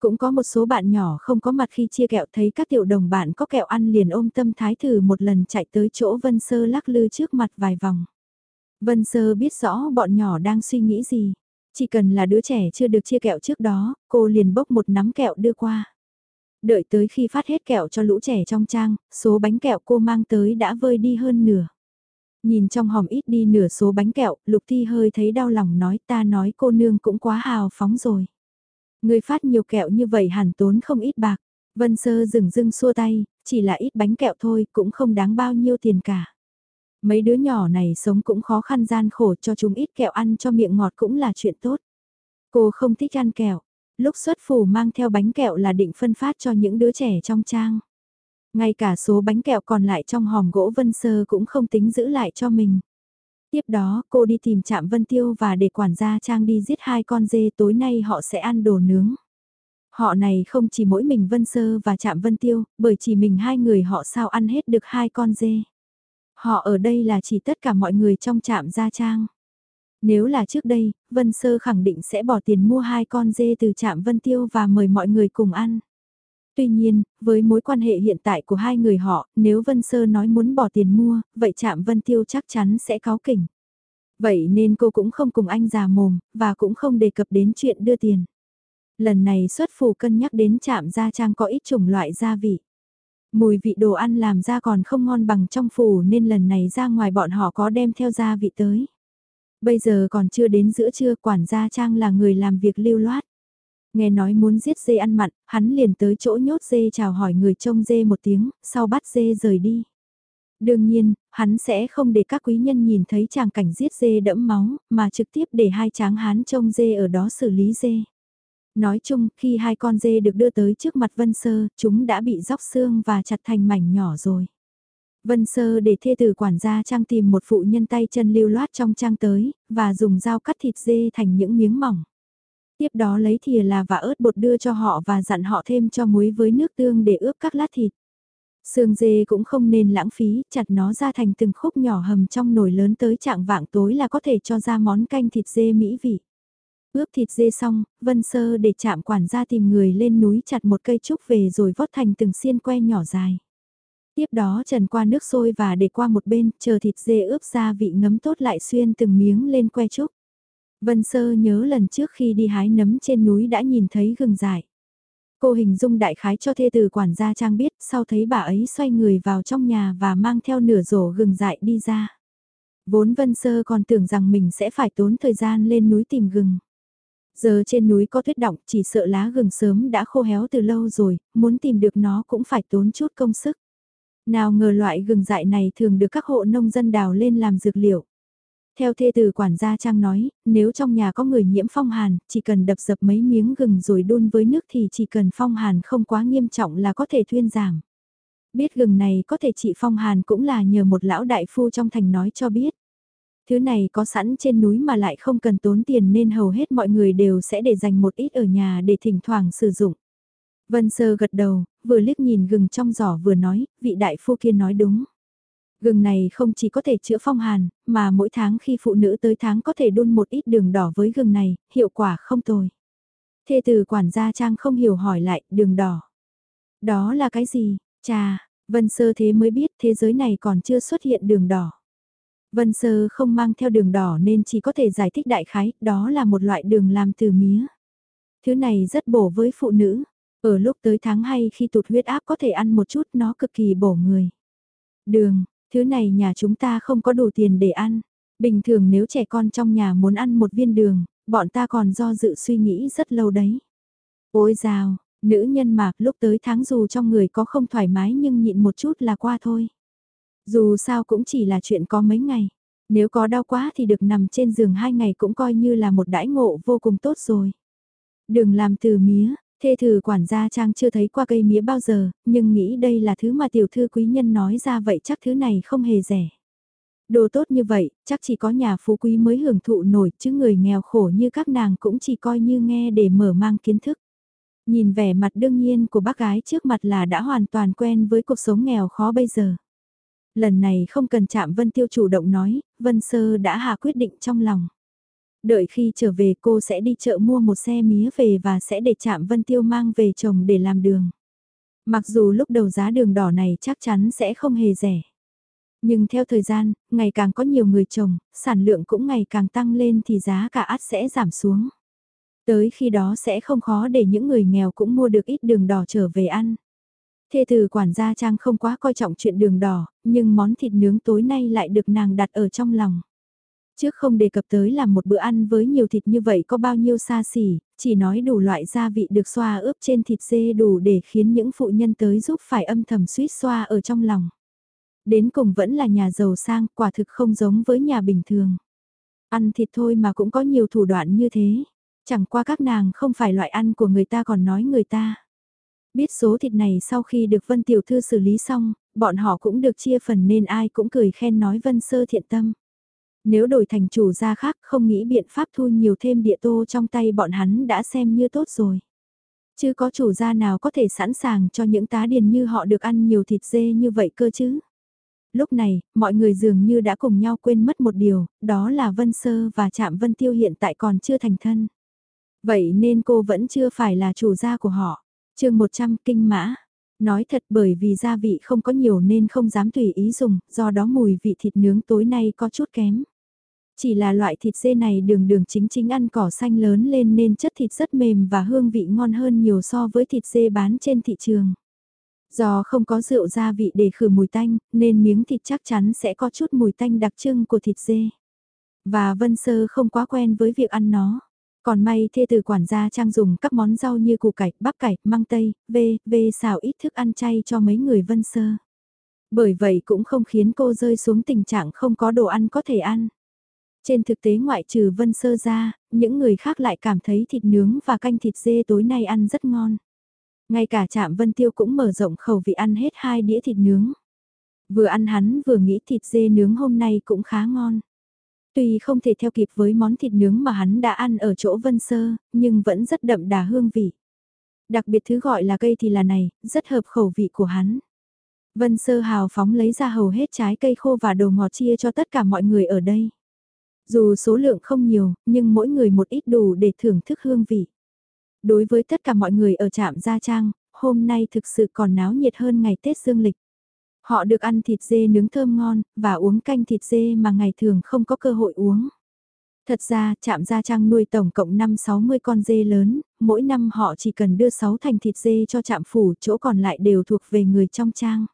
Cũng có một số bạn nhỏ không có mặt khi chia kẹo thấy các tiểu đồng bạn có kẹo ăn liền ôm tâm thái thử một lần chạy tới chỗ Vân Sơ lắc lư trước mặt vài vòng. Vân Sơ biết rõ bọn nhỏ đang suy nghĩ gì. Chỉ cần là đứa trẻ chưa được chia kẹo trước đó, cô liền bốc một nắm kẹo đưa qua. Đợi tới khi phát hết kẹo cho lũ trẻ trong trang, số bánh kẹo cô mang tới đã vơi đi hơn nửa. Nhìn trong hòm ít đi nửa số bánh kẹo, Lục Thi hơi thấy đau lòng nói ta nói cô nương cũng quá hào phóng rồi. Người phát nhiều kẹo như vậy hẳn tốn không ít bạc. Vân Sơ dừng dưng xua tay, chỉ là ít bánh kẹo thôi cũng không đáng bao nhiêu tiền cả. Mấy đứa nhỏ này sống cũng khó khăn gian khổ cho chúng ít kẹo ăn cho miệng ngọt cũng là chuyện tốt. Cô không thích ăn kẹo, lúc xuất phủ mang theo bánh kẹo là định phân phát cho những đứa trẻ trong trang. Ngay cả số bánh kẹo còn lại trong hòm gỗ Vân Sơ cũng không tính giữ lại cho mình. Tiếp đó cô đi tìm Trạm Vân Tiêu và để quản gia Trang đi giết hai con dê tối nay họ sẽ ăn đồ nướng. Họ này không chỉ mỗi mình Vân Sơ và Trạm Vân Tiêu, bởi chỉ mình hai người họ sao ăn hết được hai con dê. Họ ở đây là chỉ tất cả mọi người trong trạm gia trang. Nếu là trước đây, Vân Sơ khẳng định sẽ bỏ tiền mua hai con dê từ trạm Vân Tiêu và mời mọi người cùng ăn. Tuy nhiên, với mối quan hệ hiện tại của hai người họ, nếu Vân Sơ nói muốn bỏ tiền mua, vậy Trạm Vân Tiêu chắc chắn sẽ cáo kỉnh. Vậy nên cô cũng không cùng anh già mồm, và cũng không đề cập đến chuyện đưa tiền. Lần này xuất phủ cân nhắc đến Trạm Gia Trang có ít chủng loại gia vị. Mùi vị đồ ăn làm ra còn không ngon bằng trong phủ nên lần này ra ngoài bọn họ có đem theo gia vị tới. Bây giờ còn chưa đến giữa trưa quản gia Trang là người làm việc lưu loát. Nghe nói muốn giết dê ăn mặn, hắn liền tới chỗ nhốt dê chào hỏi người trông dê một tiếng, sau bắt dê rời đi. Đương nhiên, hắn sẽ không để các quý nhân nhìn thấy chàng cảnh giết dê đẫm máu, mà trực tiếp để hai tráng hán trông dê ở đó xử lý dê. Nói chung, khi hai con dê được đưa tới trước mặt Vân Sơ, chúng đã bị róc xương và chặt thành mảnh nhỏ rồi. Vân Sơ để thê tử quản gia trang tìm một phụ nhân tay chân lưu loát trong trang tới, và dùng dao cắt thịt dê thành những miếng mỏng. Tiếp đó lấy thìa là và ớt bột đưa cho họ và dặn họ thêm cho muối với nước tương để ướp các lát thịt. Sườn dê cũng không nên lãng phí, chặt nó ra thành từng khúc nhỏ hầm trong nồi lớn tới trạng vạng tối là có thể cho ra món canh thịt dê mỹ vị. Ướp thịt dê xong, Vân Sơ để chạm quản gia tìm người lên núi chặt một cây trúc về rồi vót thành từng xiên que nhỏ dài. Tiếp đó trần qua nước sôi và để qua một bên, chờ thịt dê ướp ra vị ngấm tốt lại xuyên từng miếng lên que trúc. Vân Sơ nhớ lần trước khi đi hái nấm trên núi đã nhìn thấy gừng dại. Cô hình dung đại khái cho thê từ quản gia trang biết, sau thấy bà ấy xoay người vào trong nhà và mang theo nửa rổ gừng dại đi ra. Vốn Vân Sơ còn tưởng rằng mình sẽ phải tốn thời gian lên núi tìm gừng. Giờ trên núi có tuyết động, chỉ sợ lá gừng sớm đã khô héo từ lâu rồi, muốn tìm được nó cũng phải tốn chút công sức. Nào ngờ loại gừng dại này thường được các hộ nông dân đào lên làm dược liệu. Theo thê từ quản gia Trang nói, nếu trong nhà có người nhiễm phong hàn, chỉ cần đập dập mấy miếng gừng rồi đun với nước thì chỉ cần phong hàn không quá nghiêm trọng là có thể thuyên giảm. Biết gừng này có thể trị phong hàn cũng là nhờ một lão đại phu trong thành nói cho biết. Thứ này có sẵn trên núi mà lại không cần tốn tiền nên hầu hết mọi người đều sẽ để dành một ít ở nhà để thỉnh thoảng sử dụng. Vân Sơ gật đầu, vừa liếc nhìn gừng trong giỏ vừa nói, vị đại phu kia nói đúng. Gừng này không chỉ có thể chữa phong hàn, mà mỗi tháng khi phụ nữ tới tháng có thể đun một ít đường đỏ với gừng này, hiệu quả không tồi. Thê từ quản gia Trang không hiểu hỏi lại, đường đỏ. Đó là cái gì? Chà, Vân Sơ thế mới biết thế giới này còn chưa xuất hiện đường đỏ. Vân Sơ không mang theo đường đỏ nên chỉ có thể giải thích đại khái, đó là một loại đường làm từ mía. Thứ này rất bổ với phụ nữ. Ở lúc tới tháng hay khi tụt huyết áp có thể ăn một chút nó cực kỳ bổ người. Đường, thứ này nhà chúng ta không có đủ tiền để ăn. Bình thường nếu trẻ con trong nhà muốn ăn một viên đường, bọn ta còn do dự suy nghĩ rất lâu đấy. Ôi dào, nữ nhân mạc lúc tới tháng dù trong người có không thoải mái nhưng nhịn một chút là qua thôi. Dù sao cũng chỉ là chuyện có mấy ngày. Nếu có đau quá thì được nằm trên giường hai ngày cũng coi như là một đãi ngộ vô cùng tốt rồi. Đừng làm từ mía, thê thử quản gia Trang chưa thấy qua cây mía bao giờ, nhưng nghĩ đây là thứ mà tiểu thư quý nhân nói ra vậy chắc thứ này không hề rẻ. Đồ tốt như vậy, chắc chỉ có nhà phú quý mới hưởng thụ nổi, chứ người nghèo khổ như các nàng cũng chỉ coi như nghe để mở mang kiến thức. Nhìn vẻ mặt đương nhiên của bác gái trước mặt là đã hoàn toàn quen với cuộc sống nghèo khó bây giờ. Lần này không cần chạm Vân Tiêu chủ động nói, Vân Sơ đã hạ quyết định trong lòng. Đợi khi trở về cô sẽ đi chợ mua một xe mía về và sẽ để chạm Vân Tiêu mang về chồng để làm đường. Mặc dù lúc đầu giá đường đỏ này chắc chắn sẽ không hề rẻ. Nhưng theo thời gian, ngày càng có nhiều người trồng, sản lượng cũng ngày càng tăng lên thì giá cả át sẽ giảm xuống. Tới khi đó sẽ không khó để những người nghèo cũng mua được ít đường đỏ trở về ăn. Thê từ quản gia Trang không quá coi trọng chuyện đường đỏ, nhưng món thịt nướng tối nay lại được nàng đặt ở trong lòng. Trước không đề cập tới làm một bữa ăn với nhiều thịt như vậy có bao nhiêu xa xỉ, chỉ nói đủ loại gia vị được xoa ướp trên thịt dê đủ để khiến những phụ nhân tới giúp phải âm thầm suýt xoa ở trong lòng. Đến cùng vẫn là nhà giàu sang, quả thực không giống với nhà bình thường. Ăn thịt thôi mà cũng có nhiều thủ đoạn như thế. Chẳng qua các nàng không phải loại ăn của người ta còn nói người ta. Biết số thịt này sau khi được Vân Tiểu Thư xử lý xong, bọn họ cũng được chia phần nên ai cũng cười khen nói Vân Sơ thiện tâm. Nếu đổi thành chủ gia khác không nghĩ biện pháp thu nhiều thêm địa tô trong tay bọn hắn đã xem như tốt rồi. Chứ có chủ gia nào có thể sẵn sàng cho những tá điền như họ được ăn nhiều thịt dê như vậy cơ chứ. Lúc này, mọi người dường như đã cùng nhau quên mất một điều, đó là Vân Sơ và Trạm Vân Tiêu hiện tại còn chưa thành thân. Vậy nên cô vẫn chưa phải là chủ gia của họ. chương 100 kinh mã. Nói thật bởi vì gia vị không có nhiều nên không dám tùy ý dùng, do đó mùi vị thịt nướng tối nay có chút kém. Chỉ là loại thịt dê này đường đường chính chính ăn cỏ xanh lớn lên nên chất thịt rất mềm và hương vị ngon hơn nhiều so với thịt dê bán trên thị trường. Do không có rượu gia vị để khử mùi tanh, nên miếng thịt chắc chắn sẽ có chút mùi tanh đặc trưng của thịt dê. Và Vân Sơ không quá quen với việc ăn nó. Còn may thê từ quản gia trang dùng các món rau như củ cải, bắp cải, măng tây, vê, vê xào ít thức ăn chay cho mấy người Vân Sơ. Bởi vậy cũng không khiến cô rơi xuống tình trạng không có đồ ăn có thể ăn. Trên thực tế ngoại trừ Vân Sơ ra, những người khác lại cảm thấy thịt nướng và canh thịt dê tối nay ăn rất ngon. Ngay cả trạm Vân Tiêu cũng mở rộng khẩu vị ăn hết hai đĩa thịt nướng. Vừa ăn hắn vừa nghĩ thịt dê nướng hôm nay cũng khá ngon. Tuy không thể theo kịp với món thịt nướng mà hắn đã ăn ở chỗ Vân Sơ, nhưng vẫn rất đậm đà hương vị. Đặc biệt thứ gọi là cây thì là này, rất hợp khẩu vị của hắn. Vân Sơ hào phóng lấy ra hầu hết trái cây khô và đồ ngọt chia cho tất cả mọi người ở đây. Dù số lượng không nhiều, nhưng mỗi người một ít đủ để thưởng thức hương vị. Đối với tất cả mọi người ở trạm Gia Trang, hôm nay thực sự còn náo nhiệt hơn ngày Tết Dương lịch. Họ được ăn thịt dê nướng thơm ngon, và uống canh thịt dê mà ngày thường không có cơ hội uống. Thật ra, trạm Gia Trang nuôi tổng cộng 5-60 con dê lớn, mỗi năm họ chỉ cần đưa 6 thành thịt dê cho trạm phủ, chỗ còn lại đều thuộc về người trong trang.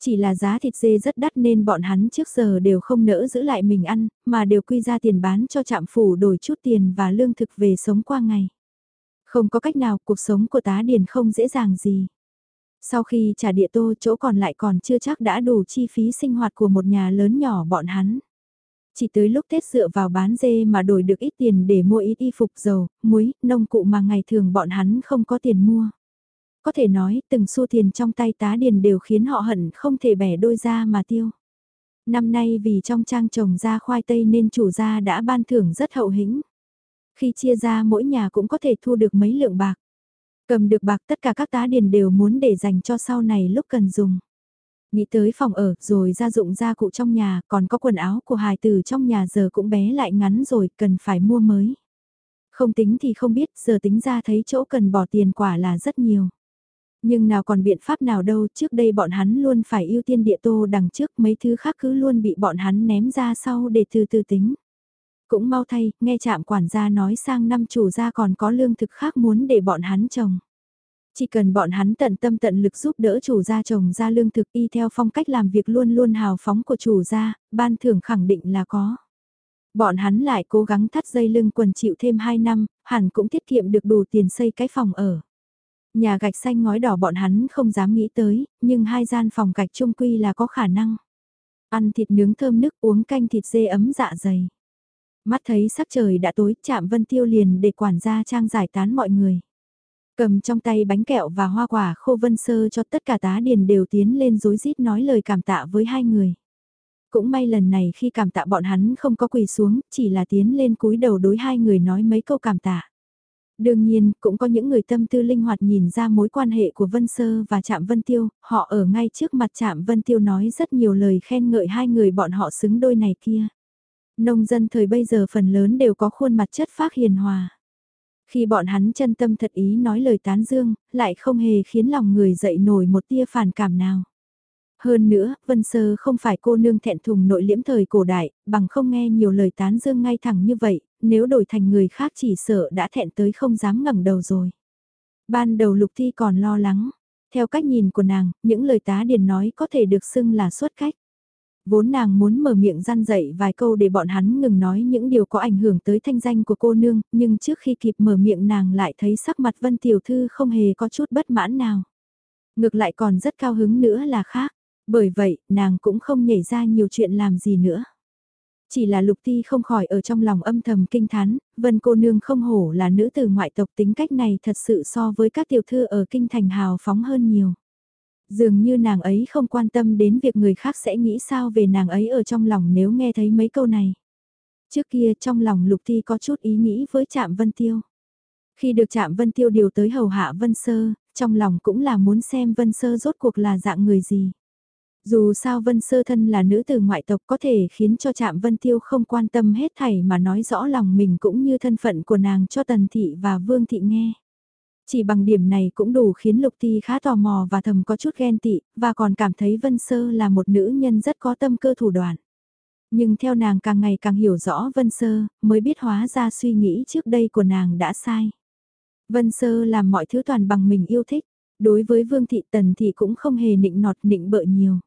Chỉ là giá thịt dê rất đắt nên bọn hắn trước giờ đều không nỡ giữ lại mình ăn, mà đều quy ra tiền bán cho trạm phủ đổi chút tiền và lương thực về sống qua ngày. Không có cách nào cuộc sống của tá điền không dễ dàng gì. Sau khi trả địa tô chỗ còn lại còn chưa chắc đã đủ chi phí sinh hoạt của một nhà lớn nhỏ bọn hắn. Chỉ tới lúc Tết dựa vào bán dê mà đổi được ít tiền để mua ít y phục dầu, muối, nông cụ mà ngày thường bọn hắn không có tiền mua. Có thể nói từng xu tiền trong tay tá điền đều khiến họ hận không thể bẻ đôi ra mà tiêu. Năm nay vì trong trang trồng ra khoai tây nên chủ gia đã ban thưởng rất hậu hĩnh. Khi chia ra mỗi nhà cũng có thể thu được mấy lượng bạc. Cầm được bạc tất cả các tá điền đều muốn để dành cho sau này lúc cần dùng. Nghĩ tới phòng ở, rồi gia dụng gia cụ trong nhà, còn có quần áo của hài tử trong nhà giờ cũng bé lại ngắn rồi, cần phải mua mới. Không tính thì không biết, giờ tính ra thấy chỗ cần bỏ tiền quả là rất nhiều. Nhưng nào còn biện pháp nào đâu, trước đây bọn hắn luôn phải ưu tiên địa tô đằng trước, mấy thứ khác cứ luôn bị bọn hắn ném ra sau để từ từ tính. Cũng mau thay, nghe chạm quản gia nói sang năm chủ gia còn có lương thực khác muốn để bọn hắn trồng. Chỉ cần bọn hắn tận tâm tận lực giúp đỡ chủ gia trồng ra lương thực y theo phong cách làm việc luôn luôn hào phóng của chủ gia, ban thưởng khẳng định là có. Bọn hắn lại cố gắng thắt dây lưng quần chịu thêm 2 năm, hẳn cũng tiết kiệm được đủ tiền xây cái phòng ở. Nhà gạch xanh ngói đỏ bọn hắn không dám nghĩ tới, nhưng hai gian phòng gạch trung quy là có khả năng. Ăn thịt nướng thơm nức uống canh thịt dê ấm dạ dày. Mắt thấy sắc trời đã tối, chạm Vân Tiêu liền để quản gia trang giải tán mọi người. Cầm trong tay bánh kẹo và hoa quả khô vân sơ cho tất cả tá điền đều tiến lên dối rít nói lời cảm tạ với hai người. Cũng may lần này khi cảm tạ bọn hắn không có quỳ xuống, chỉ là tiến lên cúi đầu đối hai người nói mấy câu cảm tạ. Đương nhiên, cũng có những người tâm tư linh hoạt nhìn ra mối quan hệ của Vân Sơ và Trạm Vân Tiêu, họ ở ngay trước mặt Trạm Vân Tiêu nói rất nhiều lời khen ngợi hai người bọn họ xứng đôi này kia. Nông dân thời bây giờ phần lớn đều có khuôn mặt chất phác hiền hòa. Khi bọn hắn chân tâm thật ý nói lời tán dương, lại không hề khiến lòng người dậy nổi một tia phản cảm nào. Hơn nữa, Vân Sơ không phải cô nương thẹn thùng nội liễm thời cổ đại, bằng không nghe nhiều lời tán dương ngay thẳng như vậy, nếu đổi thành người khác chỉ sợ đã thẹn tới không dám ngẩng đầu rồi. Ban đầu Lục Thi còn lo lắng, theo cách nhìn của nàng, những lời tá điền nói có thể được xưng là xuất cách. Vốn nàng muốn mở miệng gian dậy vài câu để bọn hắn ngừng nói những điều có ảnh hưởng tới thanh danh của cô nương, nhưng trước khi kịp mở miệng nàng lại thấy sắc mặt Vân Tiểu Thư không hề có chút bất mãn nào. Ngược lại còn rất cao hứng nữa là khác, bởi vậy nàng cũng không nhảy ra nhiều chuyện làm gì nữa. Chỉ là lục ti không khỏi ở trong lòng âm thầm kinh thán, vân cô nương không hổ là nữ tử ngoại tộc tính cách này thật sự so với các tiểu thư ở kinh thành hào phóng hơn nhiều. Dường như nàng ấy không quan tâm đến việc người khác sẽ nghĩ sao về nàng ấy ở trong lòng nếu nghe thấy mấy câu này. Trước kia trong lòng lục thi có chút ý nghĩ với trạm vân tiêu. Khi được chạm Vân Tiêu điều tới hầu hạ Vân Sơ, trong lòng cũng là muốn xem Vân Sơ rốt cuộc là dạng người gì. Dù sao Vân Sơ thân là nữ từ ngoại tộc có thể khiến cho Trạm Vân Tiêu không quan tâm hết thảy mà nói rõ lòng mình cũng như thân phận của nàng cho Tần Thị và Vương Thị nghe. Chỉ bằng điểm này cũng đủ khiến Lục Ti khá tò mò và thầm có chút ghen tị, và còn cảm thấy Vân Sơ là một nữ nhân rất có tâm cơ thủ đoạn. Nhưng theo nàng càng ngày càng hiểu rõ Vân Sơ, mới biết hóa ra suy nghĩ trước đây của nàng đã sai. Vân Sơ làm mọi thứ toàn bằng mình yêu thích, đối với Vương Thị Tần Thị cũng không hề nịnh nọt nịnh bợ nhiều.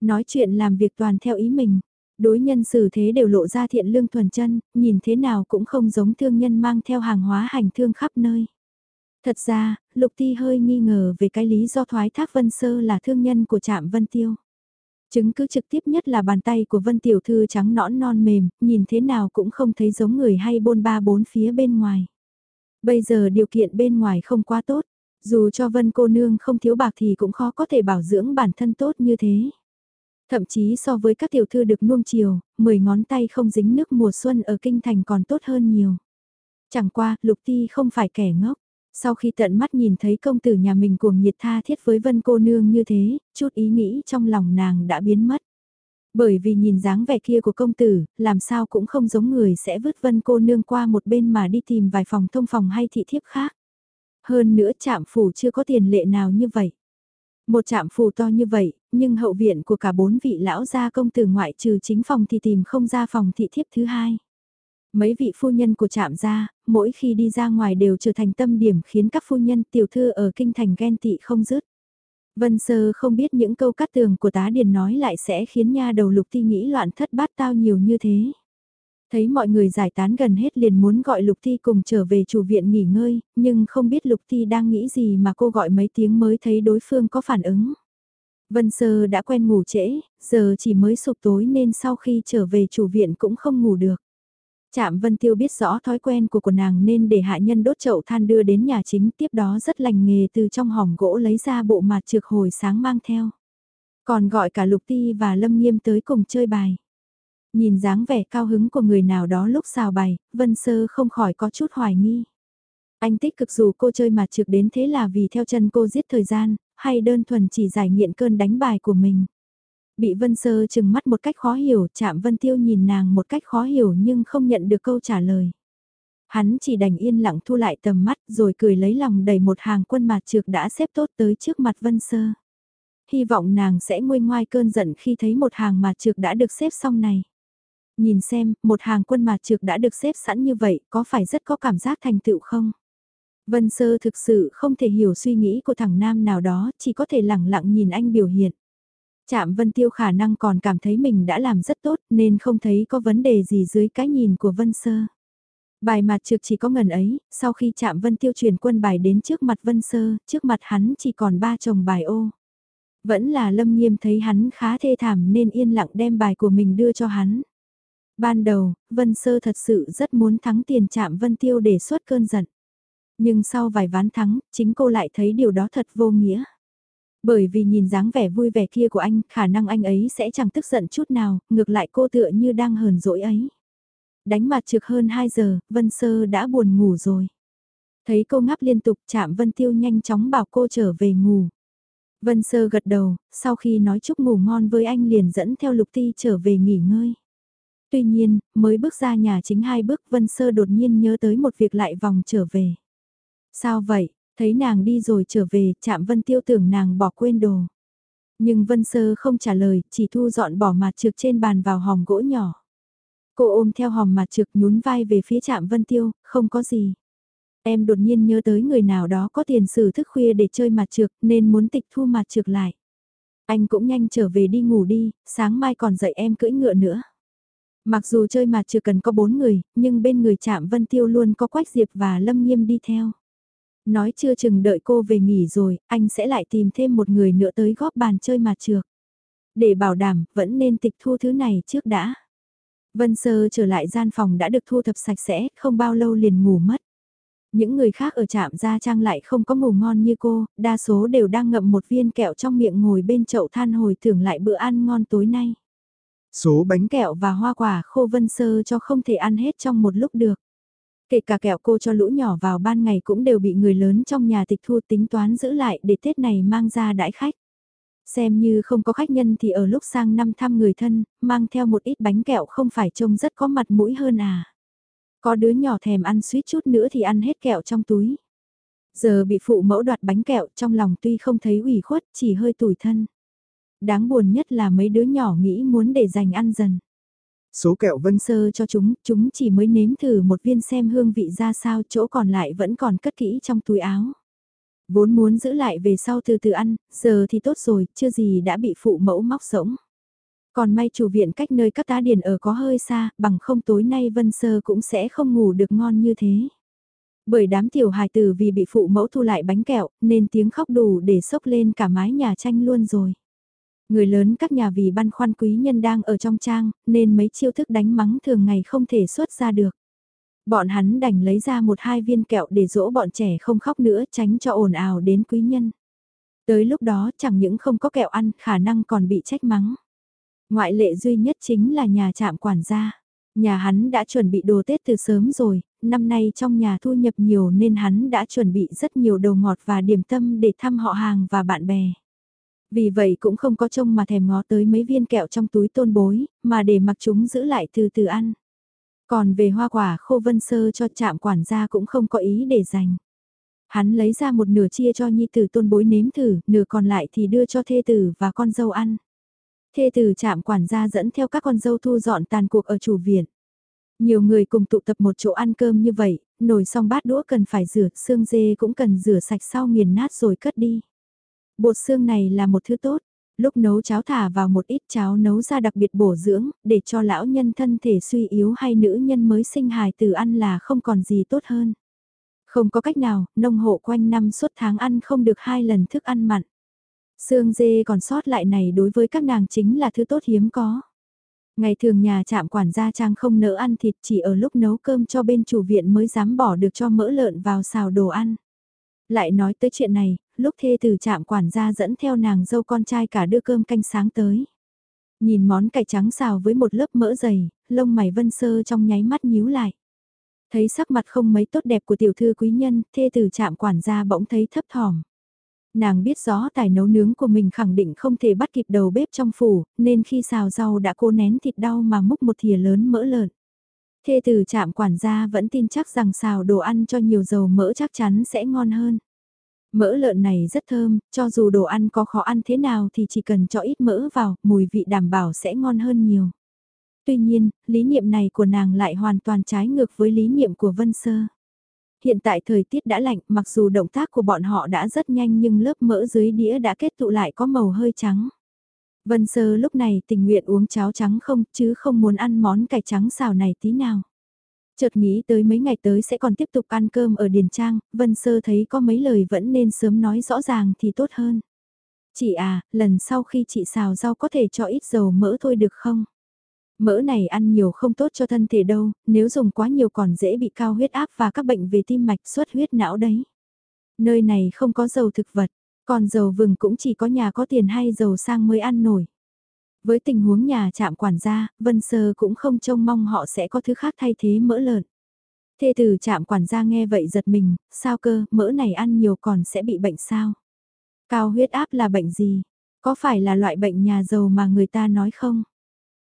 Nói chuyện làm việc toàn theo ý mình. Đối nhân xử thế đều lộ ra thiện lương thuần chân, nhìn thế nào cũng không giống thương nhân mang theo hàng hóa hành thương khắp nơi. Thật ra, Lục Ti hơi nghi ngờ về cái lý do thoái thác Vân Sơ là thương nhân của trạm Vân Tiêu. Chứng cứ trực tiếp nhất là bàn tay của Vân Tiểu Thư trắng nõn non mềm, nhìn thế nào cũng không thấy giống người hay bôn ba bốn phía bên ngoài. Bây giờ điều kiện bên ngoài không quá tốt, dù cho Vân cô nương không thiếu bạc thì cũng khó có thể bảo dưỡng bản thân tốt như thế. Thậm chí so với các tiểu thư được nuông chiều, 10 ngón tay không dính nước mùa xuân ở kinh thành còn tốt hơn nhiều. Chẳng qua, Lục Ti không phải kẻ ngốc. Sau khi tận mắt nhìn thấy công tử nhà mình cuồng nhiệt tha thiết với vân cô nương như thế, chút ý nghĩ trong lòng nàng đã biến mất. Bởi vì nhìn dáng vẻ kia của công tử, làm sao cũng không giống người sẽ vứt vân cô nương qua một bên mà đi tìm vài phòng thông phòng hay thị thiếp khác. Hơn nữa trạm phủ chưa có tiền lệ nào như vậy. Một trạm phủ to như vậy, nhưng hậu viện của cả bốn vị lão gia công tử ngoại trừ chính phòng thì tìm không ra phòng thị thiếp thứ hai. Mấy vị phu nhân của trạm gia, mỗi khi đi ra ngoài đều trở thành tâm điểm khiến các phu nhân tiểu thư ở kinh thành ghen tị không dứt. Vân Sơ không biết những câu cắt tường của tá điền nói lại sẽ khiến nha đầu lục ti nghĩ loạn thất bát tao nhiều như thế. Thấy mọi người giải tán gần hết liền muốn gọi Lục Thi cùng trở về chủ viện nghỉ ngơi, nhưng không biết Lục Thi đang nghĩ gì mà cô gọi mấy tiếng mới thấy đối phương có phản ứng. Vân Sơ đã quen ngủ trễ, giờ chỉ mới sụp tối nên sau khi trở về chủ viện cũng không ngủ được. Trạm Vân Tiêu biết rõ thói quen của của nàng nên để hạ nhân đốt chậu than đưa đến nhà chính tiếp đó rất lành nghề từ trong hòm gỗ lấy ra bộ mặt trực hồi sáng mang theo. Còn gọi cả Lục Ti và Lâm Nghiêm tới cùng chơi bài. Nhìn dáng vẻ cao hứng của người nào đó lúc xào bài, Vân Sơ không khỏi có chút hoài nghi. Anh tích cực dù cô chơi mặt trực đến thế là vì theo chân cô giết thời gian, hay đơn thuần chỉ giải nghiện cơn đánh bài của mình. Bị Vân Sơ chừng mắt một cách khó hiểu, chạm Vân Tiêu nhìn nàng một cách khó hiểu nhưng không nhận được câu trả lời. Hắn chỉ đành yên lặng thu lại tầm mắt rồi cười lấy lòng đầy một hàng quân mặt trược đã xếp tốt tới trước mặt Vân Sơ. Hy vọng nàng sẽ nguôi ngoai cơn giận khi thấy một hàng mặt trược đã được xếp xong này. Nhìn xem, một hàng quân mặt trược đã được xếp sẵn như vậy, có phải rất có cảm giác thành tựu không? Vân Sơ thực sự không thể hiểu suy nghĩ của thằng nam nào đó, chỉ có thể lẳng lặng nhìn anh biểu hiện trạm Vân Tiêu khả năng còn cảm thấy mình đã làm rất tốt nên không thấy có vấn đề gì dưới cái nhìn của Vân Sơ. Bài mặt trực chỉ có ngần ấy, sau khi trạm Vân Tiêu truyền quân bài đến trước mặt Vân Sơ, trước mặt hắn chỉ còn ba chồng bài ô. Vẫn là Lâm Nghiêm thấy hắn khá thê thảm nên yên lặng đem bài của mình đưa cho hắn. Ban đầu, Vân Sơ thật sự rất muốn thắng tiền trạm Vân Tiêu để xuất cơn giận. Nhưng sau vài ván thắng, chính cô lại thấy điều đó thật vô nghĩa. Bởi vì nhìn dáng vẻ vui vẻ kia của anh, khả năng anh ấy sẽ chẳng tức giận chút nào, ngược lại cô tựa như đang hờn dỗi ấy. Đánh mặt trực hơn 2 giờ, Vân Sơ đã buồn ngủ rồi. Thấy cô ngáp liên tục chạm Vân Tiêu nhanh chóng bảo cô trở về ngủ. Vân Sơ gật đầu, sau khi nói chúc ngủ ngon với anh liền dẫn theo Lục Ti trở về nghỉ ngơi. Tuy nhiên, mới bước ra nhà chính hai bước Vân Sơ đột nhiên nhớ tới một việc lại vòng trở về. Sao vậy, thấy nàng đi rồi trở về, chạm Vân Tiêu tưởng nàng bỏ quên đồ. Nhưng Vân Sơ không trả lời, chỉ thu dọn bỏ mặt trực trên bàn vào hòm gỗ nhỏ. Cô ôm theo hòm mặt trực nhún vai về phía chạm Vân Tiêu, không có gì. Em đột nhiên nhớ tới người nào đó có tiền sử thức khuya để chơi mặt trược nên muốn tịch thu mặt trược lại. Anh cũng nhanh trở về đi ngủ đi, sáng mai còn dạy em cưỡi ngựa nữa. Mặc dù chơi mặt trược cần có bốn người, nhưng bên người chạm Vân Tiêu luôn có Quách Diệp và Lâm Nghiêm đi theo. Nói chưa chừng đợi cô về nghỉ rồi, anh sẽ lại tìm thêm một người nữa tới góp bàn chơi mà trược. Để bảo đảm, vẫn nên tịch thu thứ này trước đã. Vân Sơ trở lại gian phòng đã được thu thập sạch sẽ, không bao lâu liền ngủ mất. Những người khác ở trạm gia trang lại không có ngủ ngon như cô, đa số đều đang ngậm một viên kẹo trong miệng ngồi bên chậu than hồi tưởng lại bữa ăn ngon tối nay. Số bánh kẹo và hoa quả khô vân sơ cho không thể ăn hết trong một lúc được. Kể cả kẹo cô cho lũ nhỏ vào ban ngày cũng đều bị người lớn trong nhà tịch thu tính toán giữ lại để Tết này mang ra đãi khách. Xem như không có khách nhân thì ở lúc sang năm thăm người thân, mang theo một ít bánh kẹo không phải trông rất có mặt mũi hơn à. Có đứa nhỏ thèm ăn suýt chút nữa thì ăn hết kẹo trong túi. Giờ bị phụ mẫu đoạt bánh kẹo trong lòng tuy không thấy ủy khuất chỉ hơi tủi thân. Đáng buồn nhất là mấy đứa nhỏ nghĩ muốn để dành ăn dần. Số kẹo vân vâng sơ cho chúng, chúng chỉ mới nếm thử một viên xem hương vị ra sao chỗ còn lại vẫn còn cất kỹ trong túi áo. Vốn muốn giữ lại về sau từ từ ăn, giờ thì tốt rồi, chưa gì đã bị phụ mẫu móc sống. Còn may chủ viện cách nơi các tá điền ở có hơi xa, bằng không tối nay Vân Sơ cũng sẽ không ngủ được ngon như thế. Bởi đám tiểu hài tử vì bị phụ mẫu thu lại bánh kẹo, nên tiếng khóc đủ để sốc lên cả mái nhà tranh luôn rồi. Người lớn các nhà vì băn khoăn quý nhân đang ở trong trang, nên mấy chiêu thức đánh mắng thường ngày không thể xuất ra được. Bọn hắn đành lấy ra một hai viên kẹo để dỗ bọn trẻ không khóc nữa tránh cho ồn ào đến quý nhân. Tới lúc đó chẳng những không có kẹo ăn khả năng còn bị trách mắng. Ngoại lệ duy nhất chính là nhà trạm quản gia. Nhà hắn đã chuẩn bị đồ Tết từ sớm rồi, năm nay trong nhà thu nhập nhiều nên hắn đã chuẩn bị rất nhiều đồ ngọt và điểm tâm để thăm họ hàng và bạn bè. Vì vậy cũng không có trông mà thèm ngó tới mấy viên kẹo trong túi tôn bối, mà để mặc chúng giữ lại từ từ ăn. Còn về hoa quả khô vân sơ cho chạm quản gia cũng không có ý để dành. Hắn lấy ra một nửa chia cho nhi tử tôn bối nếm thử, nửa còn lại thì đưa cho thê tử và con dâu ăn. Thê tử chạm quản gia dẫn theo các con dâu thu dọn tàn cuộc ở chủ viện. Nhiều người cùng tụ tập một chỗ ăn cơm như vậy, nồi xong bát đũa cần phải rửa, xương dê cũng cần rửa sạch sau nghiền nát rồi cất đi. Bột xương này là một thứ tốt, lúc nấu cháo thả vào một ít cháo nấu ra đặc biệt bổ dưỡng, để cho lão nhân thân thể suy yếu hay nữ nhân mới sinh hài từ ăn là không còn gì tốt hơn. Không có cách nào, nông hộ quanh năm suốt tháng ăn không được hai lần thức ăn mặn. Xương dê còn sót lại này đối với các nàng chính là thứ tốt hiếm có. Ngày thường nhà chạm quản gia trang không nỡ ăn thịt chỉ ở lúc nấu cơm cho bên chủ viện mới dám bỏ được cho mỡ lợn vào xào đồ ăn. Lại nói tới chuyện này, lúc thê từ chạm quản gia dẫn theo nàng dâu con trai cả đưa cơm canh sáng tới. Nhìn món cải trắng xào với một lớp mỡ dày, lông mày vân sơ trong nháy mắt nhíu lại. Thấy sắc mặt không mấy tốt đẹp của tiểu thư quý nhân, thê từ chạm quản gia bỗng thấy thấp thỏm. Nàng biết rõ tài nấu nướng của mình khẳng định không thể bắt kịp đầu bếp trong phủ, nên khi xào rau đã cố nén thịt đau mà múc một thìa lớn mỡ lợn. Thê từ chạm quản gia vẫn tin chắc rằng xào đồ ăn cho nhiều dầu mỡ chắc chắn sẽ ngon hơn. Mỡ lợn này rất thơm, cho dù đồ ăn có khó ăn thế nào thì chỉ cần cho ít mỡ vào, mùi vị đảm bảo sẽ ngon hơn nhiều. Tuy nhiên, lý niệm này của nàng lại hoàn toàn trái ngược với lý niệm của Vân Sơ. Hiện tại thời tiết đã lạnh, mặc dù động tác của bọn họ đã rất nhanh nhưng lớp mỡ dưới đĩa đã kết tụ lại có màu hơi trắng. Vân Sơ lúc này tình nguyện uống cháo trắng không chứ không muốn ăn món cải trắng xào này tí nào. Chợt nghĩ tới mấy ngày tới sẽ còn tiếp tục ăn cơm ở Điền Trang, Vân Sơ thấy có mấy lời vẫn nên sớm nói rõ ràng thì tốt hơn. Chị à, lần sau khi chị xào rau có thể cho ít dầu mỡ thôi được không? Mỡ này ăn nhiều không tốt cho thân thể đâu, nếu dùng quá nhiều còn dễ bị cao huyết áp và các bệnh về tim mạch xuất huyết não đấy. Nơi này không có dầu thực vật, còn dầu vừng cũng chỉ có nhà có tiền hay giàu sang mới ăn nổi. Với tình huống nhà chạm quản gia, Vân Sơ cũng không trông mong họ sẽ có thứ khác thay thế mỡ lợn. Thê tử chạm quản gia nghe vậy giật mình, sao cơ, mỡ này ăn nhiều còn sẽ bị bệnh sao? Cao huyết áp là bệnh gì? Có phải là loại bệnh nhà giàu mà người ta nói không?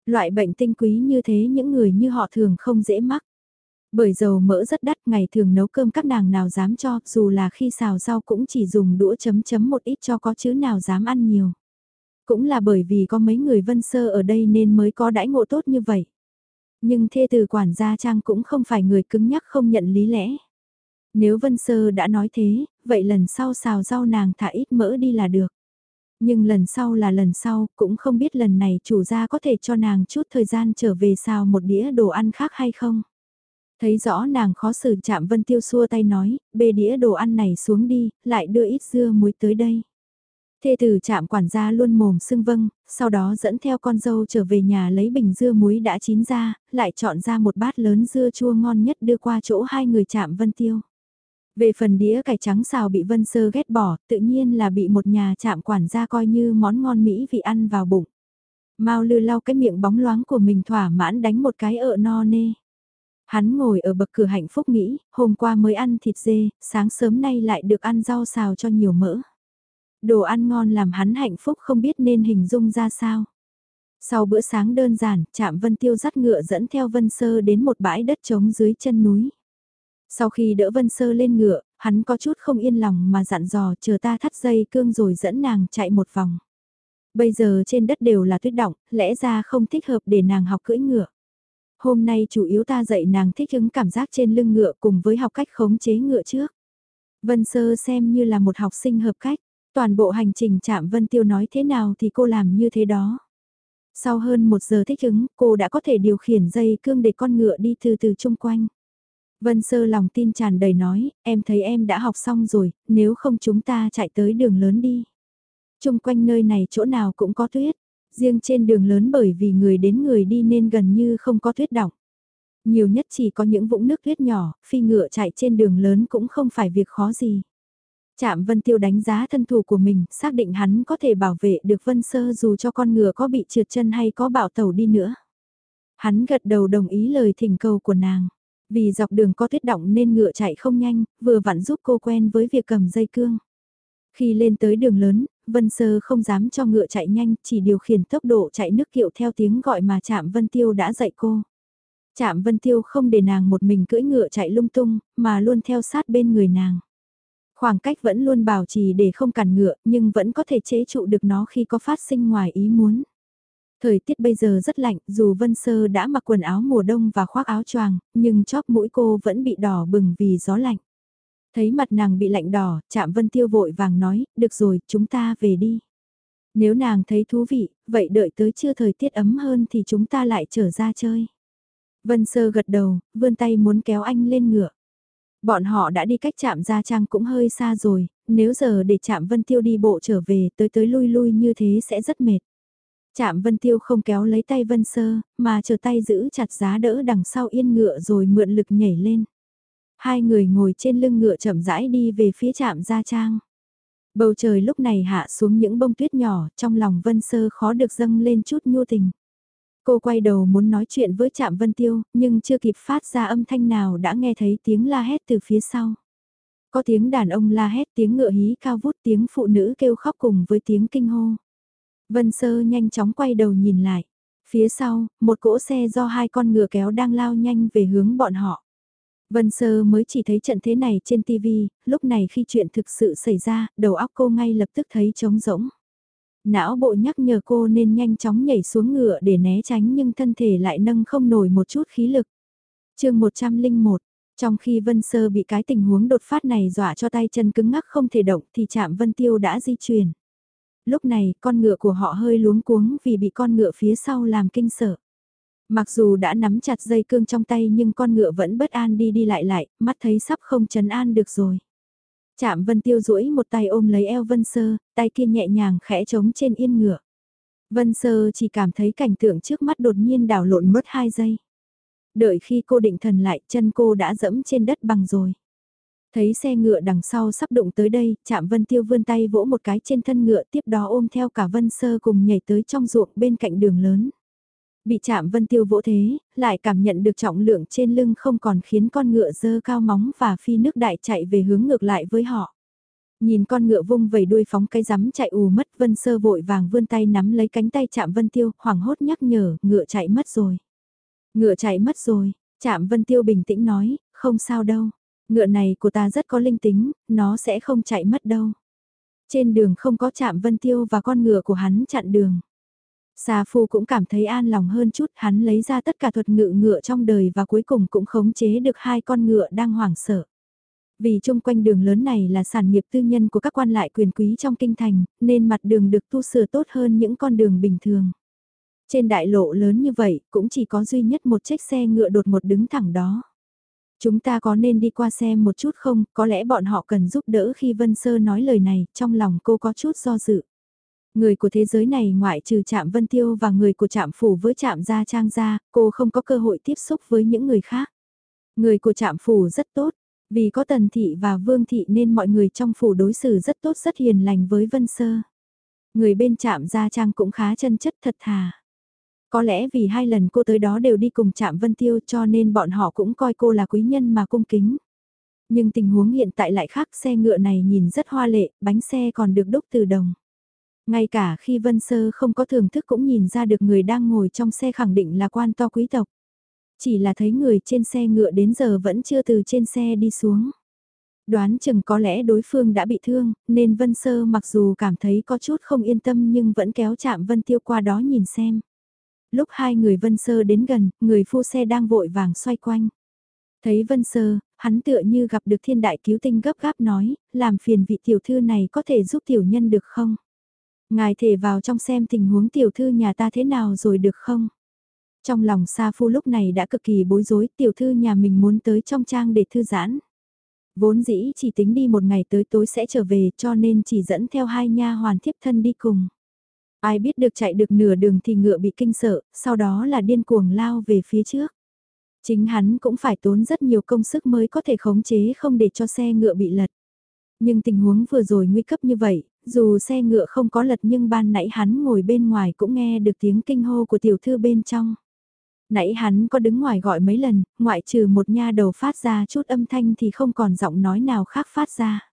Loại bệnh tinh quý như thế những người như họ thường không dễ mắc. Bởi dầu mỡ rất đắt, ngày thường nấu cơm các nàng nào dám cho, dù là khi xào rau cũng chỉ dùng đũa chấm chấm một ít cho có chứ nào dám ăn nhiều. Cũng là bởi vì có mấy người vân sơ ở đây nên mới có đãi ngộ tốt như vậy. Nhưng thê từ quản gia Trang cũng không phải người cứng nhắc không nhận lý lẽ. Nếu Vân Sơ đã nói thế, vậy lần sau xào rau nàng thả ít mỡ đi là được. Nhưng lần sau là lần sau, cũng không biết lần này chủ gia có thể cho nàng chút thời gian trở về xào một đĩa đồ ăn khác hay không. Thấy rõ nàng khó xử chạm Vân Tiêu xua tay nói, bê đĩa đồ ăn này xuống đi, lại đưa ít dưa muối tới đây. Thê tử chạm quản gia luôn mồm xưng vâng, sau đó dẫn theo con dâu trở về nhà lấy bình dưa muối đã chín ra, lại chọn ra một bát lớn dưa chua ngon nhất đưa qua chỗ hai người chạm Vân Tiêu. Về phần đĩa cải trắng xào bị Vân Sơ ghét bỏ, tự nhiên là bị một nhà chạm quản gia coi như món ngon mỹ vị ăn vào bụng. Mao lư lau cái miệng bóng loáng của mình thỏa mãn đánh một cái ợ no nê. Hắn ngồi ở bậc cửa hạnh phúc nghĩ, hôm qua mới ăn thịt dê, sáng sớm nay lại được ăn rau xào cho nhiều mỡ. Đồ ăn ngon làm hắn hạnh phúc không biết nên hình dung ra sao. Sau bữa sáng đơn giản, chạm Vân Tiêu dắt ngựa dẫn theo Vân Sơ đến một bãi đất trống dưới chân núi. Sau khi đỡ Vân Sơ lên ngựa, hắn có chút không yên lòng mà dặn dò chờ ta thắt dây cương rồi dẫn nàng chạy một vòng. Bây giờ trên đất đều là tuyết động, lẽ ra không thích hợp để nàng học cưỡi ngựa. Hôm nay chủ yếu ta dạy nàng thích ứng cảm giác trên lưng ngựa cùng với học cách khống chế ngựa trước. Vân Sơ xem như là một học sinh hợp cách, toàn bộ hành trình chạm Vân Tiêu nói thế nào thì cô làm như thế đó. Sau hơn một giờ thích ứng, cô đã có thể điều khiển dây cương để con ngựa đi từ từ chung quanh. Vân Sơ lòng tin tràn đầy nói, em thấy em đã học xong rồi, nếu không chúng ta chạy tới đường lớn đi. Chung quanh nơi này chỗ nào cũng có tuyết, riêng trên đường lớn bởi vì người đến người đi nên gần như không có tuyết đọng. Nhiều nhất chỉ có những vũng nước tuyết nhỏ, phi ngựa chạy trên đường lớn cũng không phải việc khó gì. Trạm Vân Tiêu đánh giá thân thủ của mình, xác định hắn có thể bảo vệ được Vân Sơ dù cho con ngựa có bị trượt chân hay có bạo tẩu đi nữa. Hắn gật đầu đồng ý lời thỉnh cầu của nàng. Vì dọc đường có tuyết động nên ngựa chạy không nhanh, vừa vặn giúp cô quen với việc cầm dây cương. Khi lên tới đường lớn, Vân Sơ không dám cho ngựa chạy nhanh, chỉ điều khiển tốc độ chạy nước kiệu theo tiếng gọi mà Trạm Vân Tiêu đã dạy cô. Trạm Vân Tiêu không để nàng một mình cưỡi ngựa chạy lung tung, mà luôn theo sát bên người nàng. Khoảng cách vẫn luôn bảo trì để không cản ngựa, nhưng vẫn có thể chế trụ được nó khi có phát sinh ngoài ý muốn. Thời tiết bây giờ rất lạnh, dù Vân Sơ đã mặc quần áo mùa đông và khoác áo choàng, nhưng chóp mũi cô vẫn bị đỏ bừng vì gió lạnh. Thấy mặt nàng bị lạnh đỏ, chạm Vân Tiêu vội vàng nói, được rồi, chúng ta về đi. Nếu nàng thấy thú vị, vậy đợi tới chưa thời tiết ấm hơn thì chúng ta lại trở ra chơi. Vân Sơ gật đầu, vươn tay muốn kéo anh lên ngựa. Bọn họ đã đi cách chạm ra Trang cũng hơi xa rồi, nếu giờ để chạm Vân Tiêu đi bộ trở về tới tới lui lui như thế sẽ rất mệt. Chạm Vân Tiêu không kéo lấy tay Vân Sơ, mà chờ tay giữ chặt giá đỡ đằng sau yên ngựa rồi mượn lực nhảy lên. Hai người ngồi trên lưng ngựa chậm rãi đi về phía trạm Gia Trang. Bầu trời lúc này hạ xuống những bông tuyết nhỏ, trong lòng Vân Sơ khó được dâng lên chút nhu tình. Cô quay đầu muốn nói chuyện với Trạm Vân Tiêu, nhưng chưa kịp phát ra âm thanh nào đã nghe thấy tiếng la hét từ phía sau. Có tiếng đàn ông la hét tiếng ngựa hí cao vút tiếng phụ nữ kêu khóc cùng với tiếng kinh hô. Vân Sơ nhanh chóng quay đầu nhìn lại. Phía sau, một cỗ xe do hai con ngựa kéo đang lao nhanh về hướng bọn họ. Vân Sơ mới chỉ thấy trận thế này trên TV, lúc này khi chuyện thực sự xảy ra, đầu óc cô ngay lập tức thấy trống rỗng. Não bộ nhắc nhở cô nên nhanh chóng nhảy xuống ngựa để né tránh nhưng thân thể lại nâng không nổi một chút khí lực. chương 101, trong khi Vân Sơ bị cái tình huống đột phát này dọa cho tay chân cứng ngắc không thể động thì chạm Vân Tiêu đã di chuyển. Lúc này, con ngựa của họ hơi luống cuống vì bị con ngựa phía sau làm kinh sợ. Mặc dù đã nắm chặt dây cương trong tay nhưng con ngựa vẫn bất an đi đi lại lại, mắt thấy sắp không chấn an được rồi. Chạm Vân Tiêu duỗi một tay ôm lấy eo Vân Sơ, tay kia nhẹ nhàng khẽ trống trên yên ngựa. Vân Sơ chỉ cảm thấy cảnh tượng trước mắt đột nhiên đảo lộn mất hai giây. Đợi khi cô định thần lại chân cô đã dẫm trên đất bằng rồi. Thấy xe ngựa đằng sau sắp đụng tới đây, chạm Vân Tiêu vươn tay vỗ một cái trên thân ngựa tiếp đó ôm theo cả Vân Sơ cùng nhảy tới trong ruộng bên cạnh đường lớn. Bị chạm Vân Tiêu vỗ thế, lại cảm nhận được trọng lượng trên lưng không còn khiến con ngựa dơ cao móng và phi nước đại chạy về hướng ngược lại với họ. Nhìn con ngựa vung vẩy đuôi phóng cái rắm chạy ù mất Vân Sơ vội vàng vươn tay nắm lấy cánh tay chạm Vân Tiêu, hoảng hốt nhắc nhở, ngựa chạy mất rồi. Ngựa chạy mất rồi, chạm Vân Tiêu bình tĩnh nói, không sao đâu. Ngựa này của ta rất có linh tính, nó sẽ không chạy mất đâu. Trên đường không có chạm Vân Tiêu và con ngựa của hắn chặn đường. Sa Phu cũng cảm thấy an lòng hơn chút, hắn lấy ra tất cả thuật ngự ngựa trong đời và cuối cùng cũng khống chế được hai con ngựa đang hoảng sợ. Vì chung quanh đường lớn này là sản nghiệp tư nhân của các quan lại quyền quý trong kinh thành, nên mặt đường được tu sửa tốt hơn những con đường bình thường. Trên đại lộ lớn như vậy, cũng chỉ có duy nhất một chiếc xe ngựa đột một đứng thẳng đó. Chúng ta có nên đi qua xem một chút không, có lẽ bọn họ cần giúp đỡ khi Vân Sơ nói lời này, trong lòng cô có chút do dự. Người của thế giới này ngoại trừ Trạm Vân Tiêu và người của Trạm Phủ với Trạm Gia Trang Gia, cô không có cơ hội tiếp xúc với những người khác. Người của Trạm Phủ rất tốt, vì có Tần Thị và Vương Thị nên mọi người trong phủ đối xử rất tốt rất hiền lành với Vân Sơ. Người bên Trạm Gia Trang cũng khá chân chất thật thà. Có lẽ vì hai lần cô tới đó đều đi cùng Trạm Vân Tiêu cho nên bọn họ cũng coi cô là quý nhân mà cung kính. Nhưng tình huống hiện tại lại khác xe ngựa này nhìn rất hoa lệ, bánh xe còn được đúc từ đồng. Ngay cả khi Vân Sơ không có thưởng thức cũng nhìn ra được người đang ngồi trong xe khẳng định là quan to quý tộc. Chỉ là thấy người trên xe ngựa đến giờ vẫn chưa từ trên xe đi xuống. Đoán chừng có lẽ đối phương đã bị thương, nên Vân Sơ mặc dù cảm thấy có chút không yên tâm nhưng vẫn kéo chạm Vân Tiêu qua đó nhìn xem. Lúc hai người Vân Sơ đến gần, người phu xe đang vội vàng xoay quanh. Thấy Vân Sơ, hắn tựa như gặp được thiên đại cứu tinh gấp gáp nói, làm phiền vị tiểu thư này có thể giúp tiểu nhân được không? Ngài thể vào trong xem tình huống tiểu thư nhà ta thế nào rồi được không? Trong lòng Sa Phu lúc này đã cực kỳ bối rối, tiểu thư nhà mình muốn tới trong trang để thư giãn. Vốn dĩ chỉ tính đi một ngày tới tối sẽ trở về cho nên chỉ dẫn theo hai nha hoàn thiếp thân đi cùng. Ai biết được chạy được nửa đường thì ngựa bị kinh sợ, sau đó là điên cuồng lao về phía trước. Chính hắn cũng phải tốn rất nhiều công sức mới có thể khống chế không để cho xe ngựa bị lật. Nhưng tình huống vừa rồi nguy cấp như vậy, dù xe ngựa không có lật nhưng ban nãy hắn ngồi bên ngoài cũng nghe được tiếng kinh hô của tiểu thư bên trong. Nãy hắn có đứng ngoài gọi mấy lần, ngoại trừ một nha đầu phát ra chút âm thanh thì không còn giọng nói nào khác phát ra.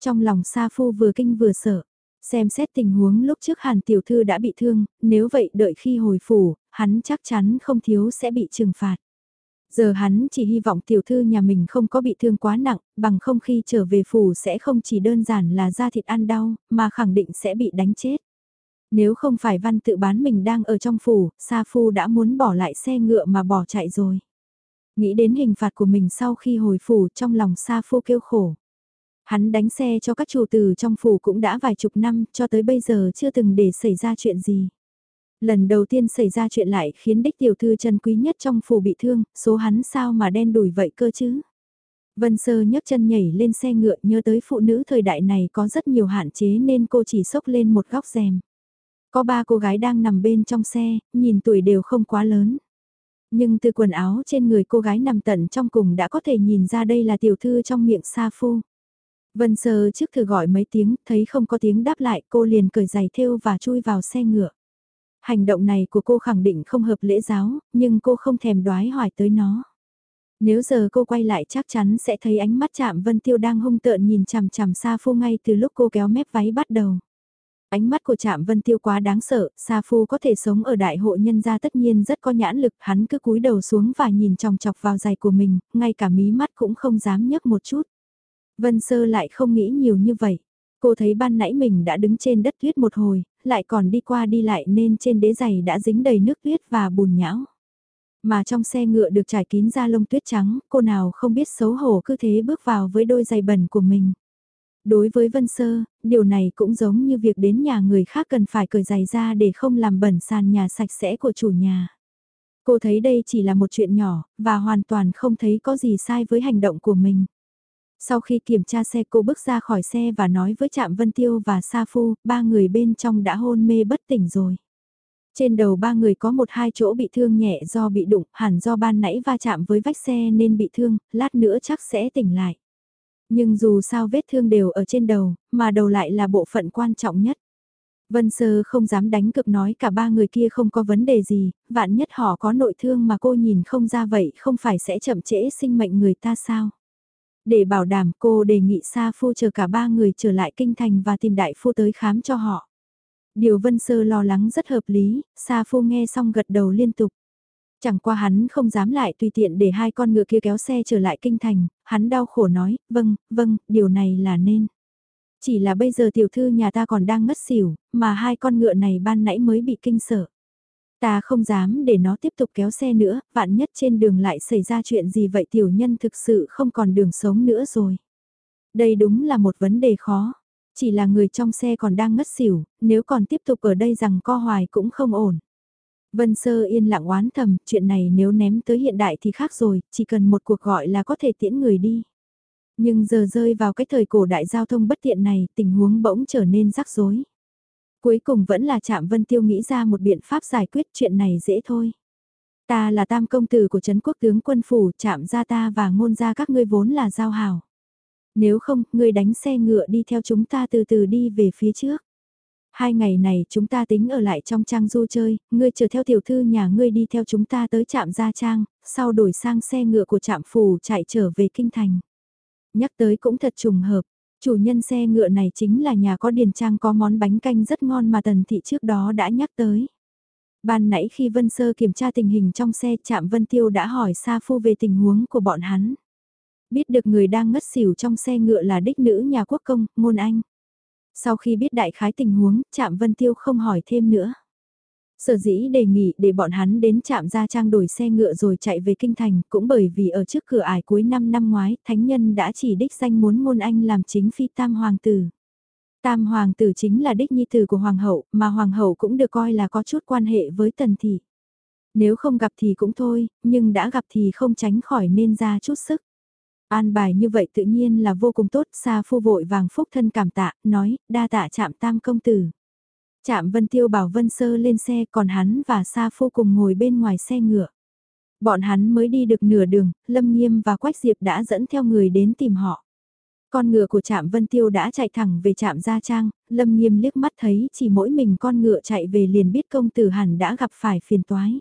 Trong lòng Sa Phu vừa kinh vừa sợ, xem xét tình huống lúc trước Hàn tiểu thư đã bị thương, nếu vậy đợi khi hồi phủ, hắn chắc chắn không thiếu sẽ bị trừng phạt. Giờ hắn chỉ hy vọng tiểu thư nhà mình không có bị thương quá nặng, bằng không khi trở về phủ sẽ không chỉ đơn giản là da thịt ăn đau, mà khẳng định sẽ bị đánh chết. Nếu không phải văn tự bán mình đang ở trong phủ, Sa Phu đã muốn bỏ lại xe ngựa mà bỏ chạy rồi. Nghĩ đến hình phạt của mình sau khi hồi phủ trong lòng Sa Phu kêu khổ. Hắn đánh xe cho các chủ tử trong phủ cũng đã vài chục năm cho tới bây giờ chưa từng để xảy ra chuyện gì. Lần đầu tiên xảy ra chuyện lại khiến đích tiểu thư chân quý nhất trong phủ bị thương, số hắn sao mà đen đủi vậy cơ chứ. Vân Sơ nhấc chân nhảy lên xe ngựa nhớ tới phụ nữ thời đại này có rất nhiều hạn chế nên cô chỉ sốc lên một góc rèm. Có ba cô gái đang nằm bên trong xe, nhìn tuổi đều không quá lớn. Nhưng từ quần áo trên người cô gái nằm tận trong cùng đã có thể nhìn ra đây là tiểu thư trong miệng Sa Phu. Vân Sơ trước thử gọi mấy tiếng, thấy không có tiếng đáp lại cô liền cởi giày thêu và chui vào xe ngựa. Hành động này của cô khẳng định không hợp lễ giáo, nhưng cô không thèm đoái hỏi tới nó. Nếu giờ cô quay lại chắc chắn sẽ thấy ánh mắt chạm Vân Tiêu đang hung tợn nhìn chằm chằm Sa Phu ngay từ lúc cô kéo mép váy bắt đầu. Ánh mắt của Trạm Vân Tiêu quá đáng sợ, Sa Phu có thể sống ở đại hộ nhân gia tất nhiên rất có nhãn lực, hắn cứ cúi đầu xuống và nhìn chòng chọc vào giày của mình, ngay cả mí mắt cũng không dám nhấc một chút. Vân Sơ lại không nghĩ nhiều như vậy. Cô thấy ban nãy mình đã đứng trên đất tuyết một hồi, lại còn đi qua đi lại nên trên đế giày đã dính đầy nước tuyết và bùn nhão. Mà trong xe ngựa được trải kín da lông tuyết trắng, cô nào không biết xấu hổ cứ thế bước vào với đôi giày bẩn của mình. Đối với Vân Sơ, điều này cũng giống như việc đến nhà người khác cần phải cởi giày ra để không làm bẩn sàn nhà sạch sẽ của chủ nhà. Cô thấy đây chỉ là một chuyện nhỏ, và hoàn toàn không thấy có gì sai với hành động của mình. Sau khi kiểm tra xe cô bước ra khỏi xe và nói với Trạm Vân Tiêu và Sa Phu, ba người bên trong đã hôn mê bất tỉnh rồi. Trên đầu ba người có một hai chỗ bị thương nhẹ do bị đụng, hẳn do ban nãy va chạm với vách xe nên bị thương, lát nữa chắc sẽ tỉnh lại. Nhưng dù sao vết thương đều ở trên đầu, mà đầu lại là bộ phận quan trọng nhất. Vân Sơ không dám đánh cực nói cả ba người kia không có vấn đề gì, vạn nhất họ có nội thương mà cô nhìn không ra vậy không phải sẽ chậm trễ sinh mệnh người ta sao. Để bảo đảm cô đề nghị Sa Phu chờ cả ba người trở lại kinh thành và tìm đại phu tới khám cho họ. Điều Vân Sơ lo lắng rất hợp lý, Sa Phu nghe xong gật đầu liên tục. Chẳng qua hắn không dám lại tùy tiện để hai con ngựa kia kéo xe trở lại kinh thành, hắn đau khổ nói, vâng, vâng, điều này là nên. Chỉ là bây giờ tiểu thư nhà ta còn đang ngất xỉu, mà hai con ngựa này ban nãy mới bị kinh sợ. Ta không dám để nó tiếp tục kéo xe nữa, vạn nhất trên đường lại xảy ra chuyện gì vậy tiểu nhân thực sự không còn đường sống nữa rồi. Đây đúng là một vấn đề khó. Chỉ là người trong xe còn đang ngất xỉu, nếu còn tiếp tục ở đây rằng co hoài cũng không ổn. Vân Sơ yên lặng oán thầm, chuyện này nếu ném tới hiện đại thì khác rồi, chỉ cần một cuộc gọi là có thể tiễn người đi. Nhưng giờ rơi vào cái thời cổ đại giao thông bất tiện này, tình huống bỗng trở nên rắc rối. Cuối cùng vẫn là Trạm Vân Tiêu nghĩ ra một biện pháp giải quyết chuyện này dễ thôi. Ta là tam công tử của Trấn quốc tướng quân phủ, trạm gia ta và ngôn gia các ngươi vốn là giao hảo. Nếu không, ngươi đánh xe ngựa đi theo chúng ta từ từ đi về phía trước. Hai ngày này chúng ta tính ở lại trong trang du chơi, ngươi chờ theo tiểu thư nhà ngươi đi theo chúng ta tới trạm gia trang, sau đổi sang xe ngựa của trạm phủ chạy trở về kinh thành. Nhắc tới cũng thật trùng hợp, chủ nhân xe ngựa này chính là nhà có điền trang có món bánh canh rất ngon mà tần thị trước đó đã nhắc tới. Ban nãy khi Vân Sơ kiểm tra tình hình trong xe chạm Vân Tiêu đã hỏi Sa Phu về tình huống của bọn hắn. Biết được người đang ngất xỉu trong xe ngựa là đích nữ nhà quốc công, môn anh. Sau khi biết đại khái tình huống, chạm Vân Tiêu không hỏi thêm nữa. Sở dĩ đề nghị để bọn hắn đến trạm gia trang đổi xe ngựa rồi chạy về kinh thành cũng bởi vì ở trước cửa ải cuối năm năm ngoái, thánh nhân đã chỉ đích danh muốn ngôn anh làm chính phi tam hoàng tử. Tam hoàng tử chính là đích nhi tử của hoàng hậu, mà hoàng hậu cũng được coi là có chút quan hệ với tần thị. Nếu không gặp thì cũng thôi, nhưng đã gặp thì không tránh khỏi nên ra chút sức. An bài như vậy tự nhiên là vô cùng tốt, xa phu vội vàng phúc thân cảm tạ, nói, đa tạ chạm tam công tử. Chạm Vân Tiêu bảo Vân Sơ lên xe còn hắn và Sa Phu cùng ngồi bên ngoài xe ngựa. Bọn hắn mới đi được nửa đường, Lâm Nghiêm và Quách Diệp đã dẫn theo người đến tìm họ. Con ngựa của trạm Vân Tiêu đã chạy thẳng về trạm Gia Trang, Lâm Nghiêm liếc mắt thấy chỉ mỗi mình con ngựa chạy về liền biết công tử hẳn đã gặp phải phiền toái.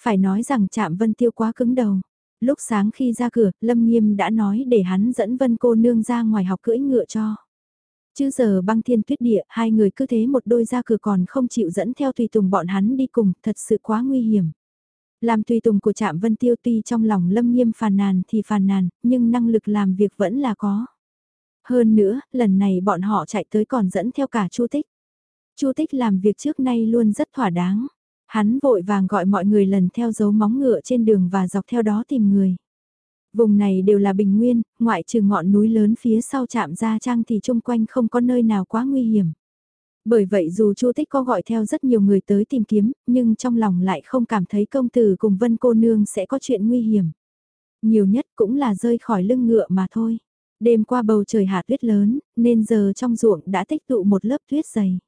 Phải nói rằng trạm Vân Tiêu quá cứng đầu. Lúc sáng khi ra cửa, Lâm Nghiêm đã nói để hắn dẫn Vân cô nương ra ngoài học cưỡi ngựa cho. Chứ giờ băng thiên tuyết địa, hai người cứ thế một đôi ra cửa còn không chịu dẫn theo tùy tùng bọn hắn đi cùng, thật sự quá nguy hiểm. Làm tùy tùng của trạm Vân Tiêu tuy trong lòng lâm nghiêm phàn nàn thì phàn nàn, nhưng năng lực làm việc vẫn là có. Hơn nữa, lần này bọn họ chạy tới còn dẫn theo cả Chu Tích. Chu Tích làm việc trước nay luôn rất thỏa đáng. Hắn vội vàng gọi mọi người lần theo dấu móng ngựa trên đường và dọc theo đó tìm người. Vùng này đều là bình nguyên, ngoại trừ ngọn núi lớn phía sau chạm ra trang thì chung quanh không có nơi nào quá nguy hiểm. Bởi vậy dù Chu Tích có gọi theo rất nhiều người tới tìm kiếm, nhưng trong lòng lại không cảm thấy công tử cùng Vân cô nương sẽ có chuyện nguy hiểm. Nhiều nhất cũng là rơi khỏi lưng ngựa mà thôi. Đêm qua bầu trời hạt tuyết lớn, nên giờ trong ruộng đã tích tụ một lớp tuyết dày.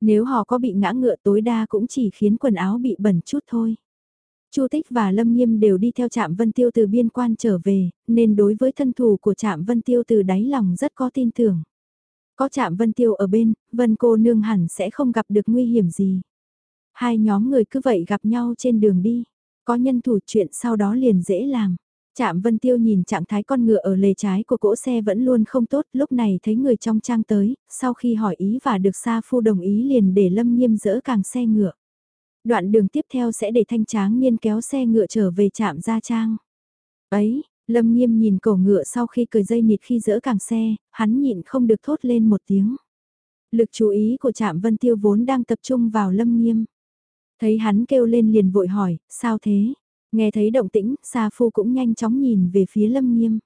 Nếu họ có bị ngã ngựa tối đa cũng chỉ khiến quần áo bị bẩn chút thôi. Chu Tích và Lâm Nghiêm đều đi theo Trạm Vân Tiêu từ biên quan trở về, nên đối với thân thủ của Trạm Vân Tiêu từ đáy lòng rất có tin tưởng. Có Trạm Vân Tiêu ở bên, Vân cô nương hẳn sẽ không gặp được nguy hiểm gì. Hai nhóm người cứ vậy gặp nhau trên đường đi, có nhân thủ chuyện sau đó liền dễ làm. Trạm Vân Tiêu nhìn trạng thái con ngựa ở lề trái của cỗ xe vẫn luôn không tốt, lúc này thấy người trong trang tới, sau khi hỏi ý và được Sa Phu đồng ý liền để Lâm Nghiêm dỡ càng xe ngựa. Đoạn đường tiếp theo sẽ để thanh tráng niên kéo xe ngựa trở về trạm gia trang. Ấy, Lâm Nghiêm nhìn cổ ngựa sau khi cười dây nịt khi dỡ càng xe, hắn nhịn không được thốt lên một tiếng. Lực chú ý của trạm Vân Tiêu vốn đang tập trung vào Lâm Nghiêm. Thấy hắn kêu lên liền vội hỏi, sao thế? Nghe thấy động tĩnh, Sa Phu cũng nhanh chóng nhìn về phía Lâm Nghiêm.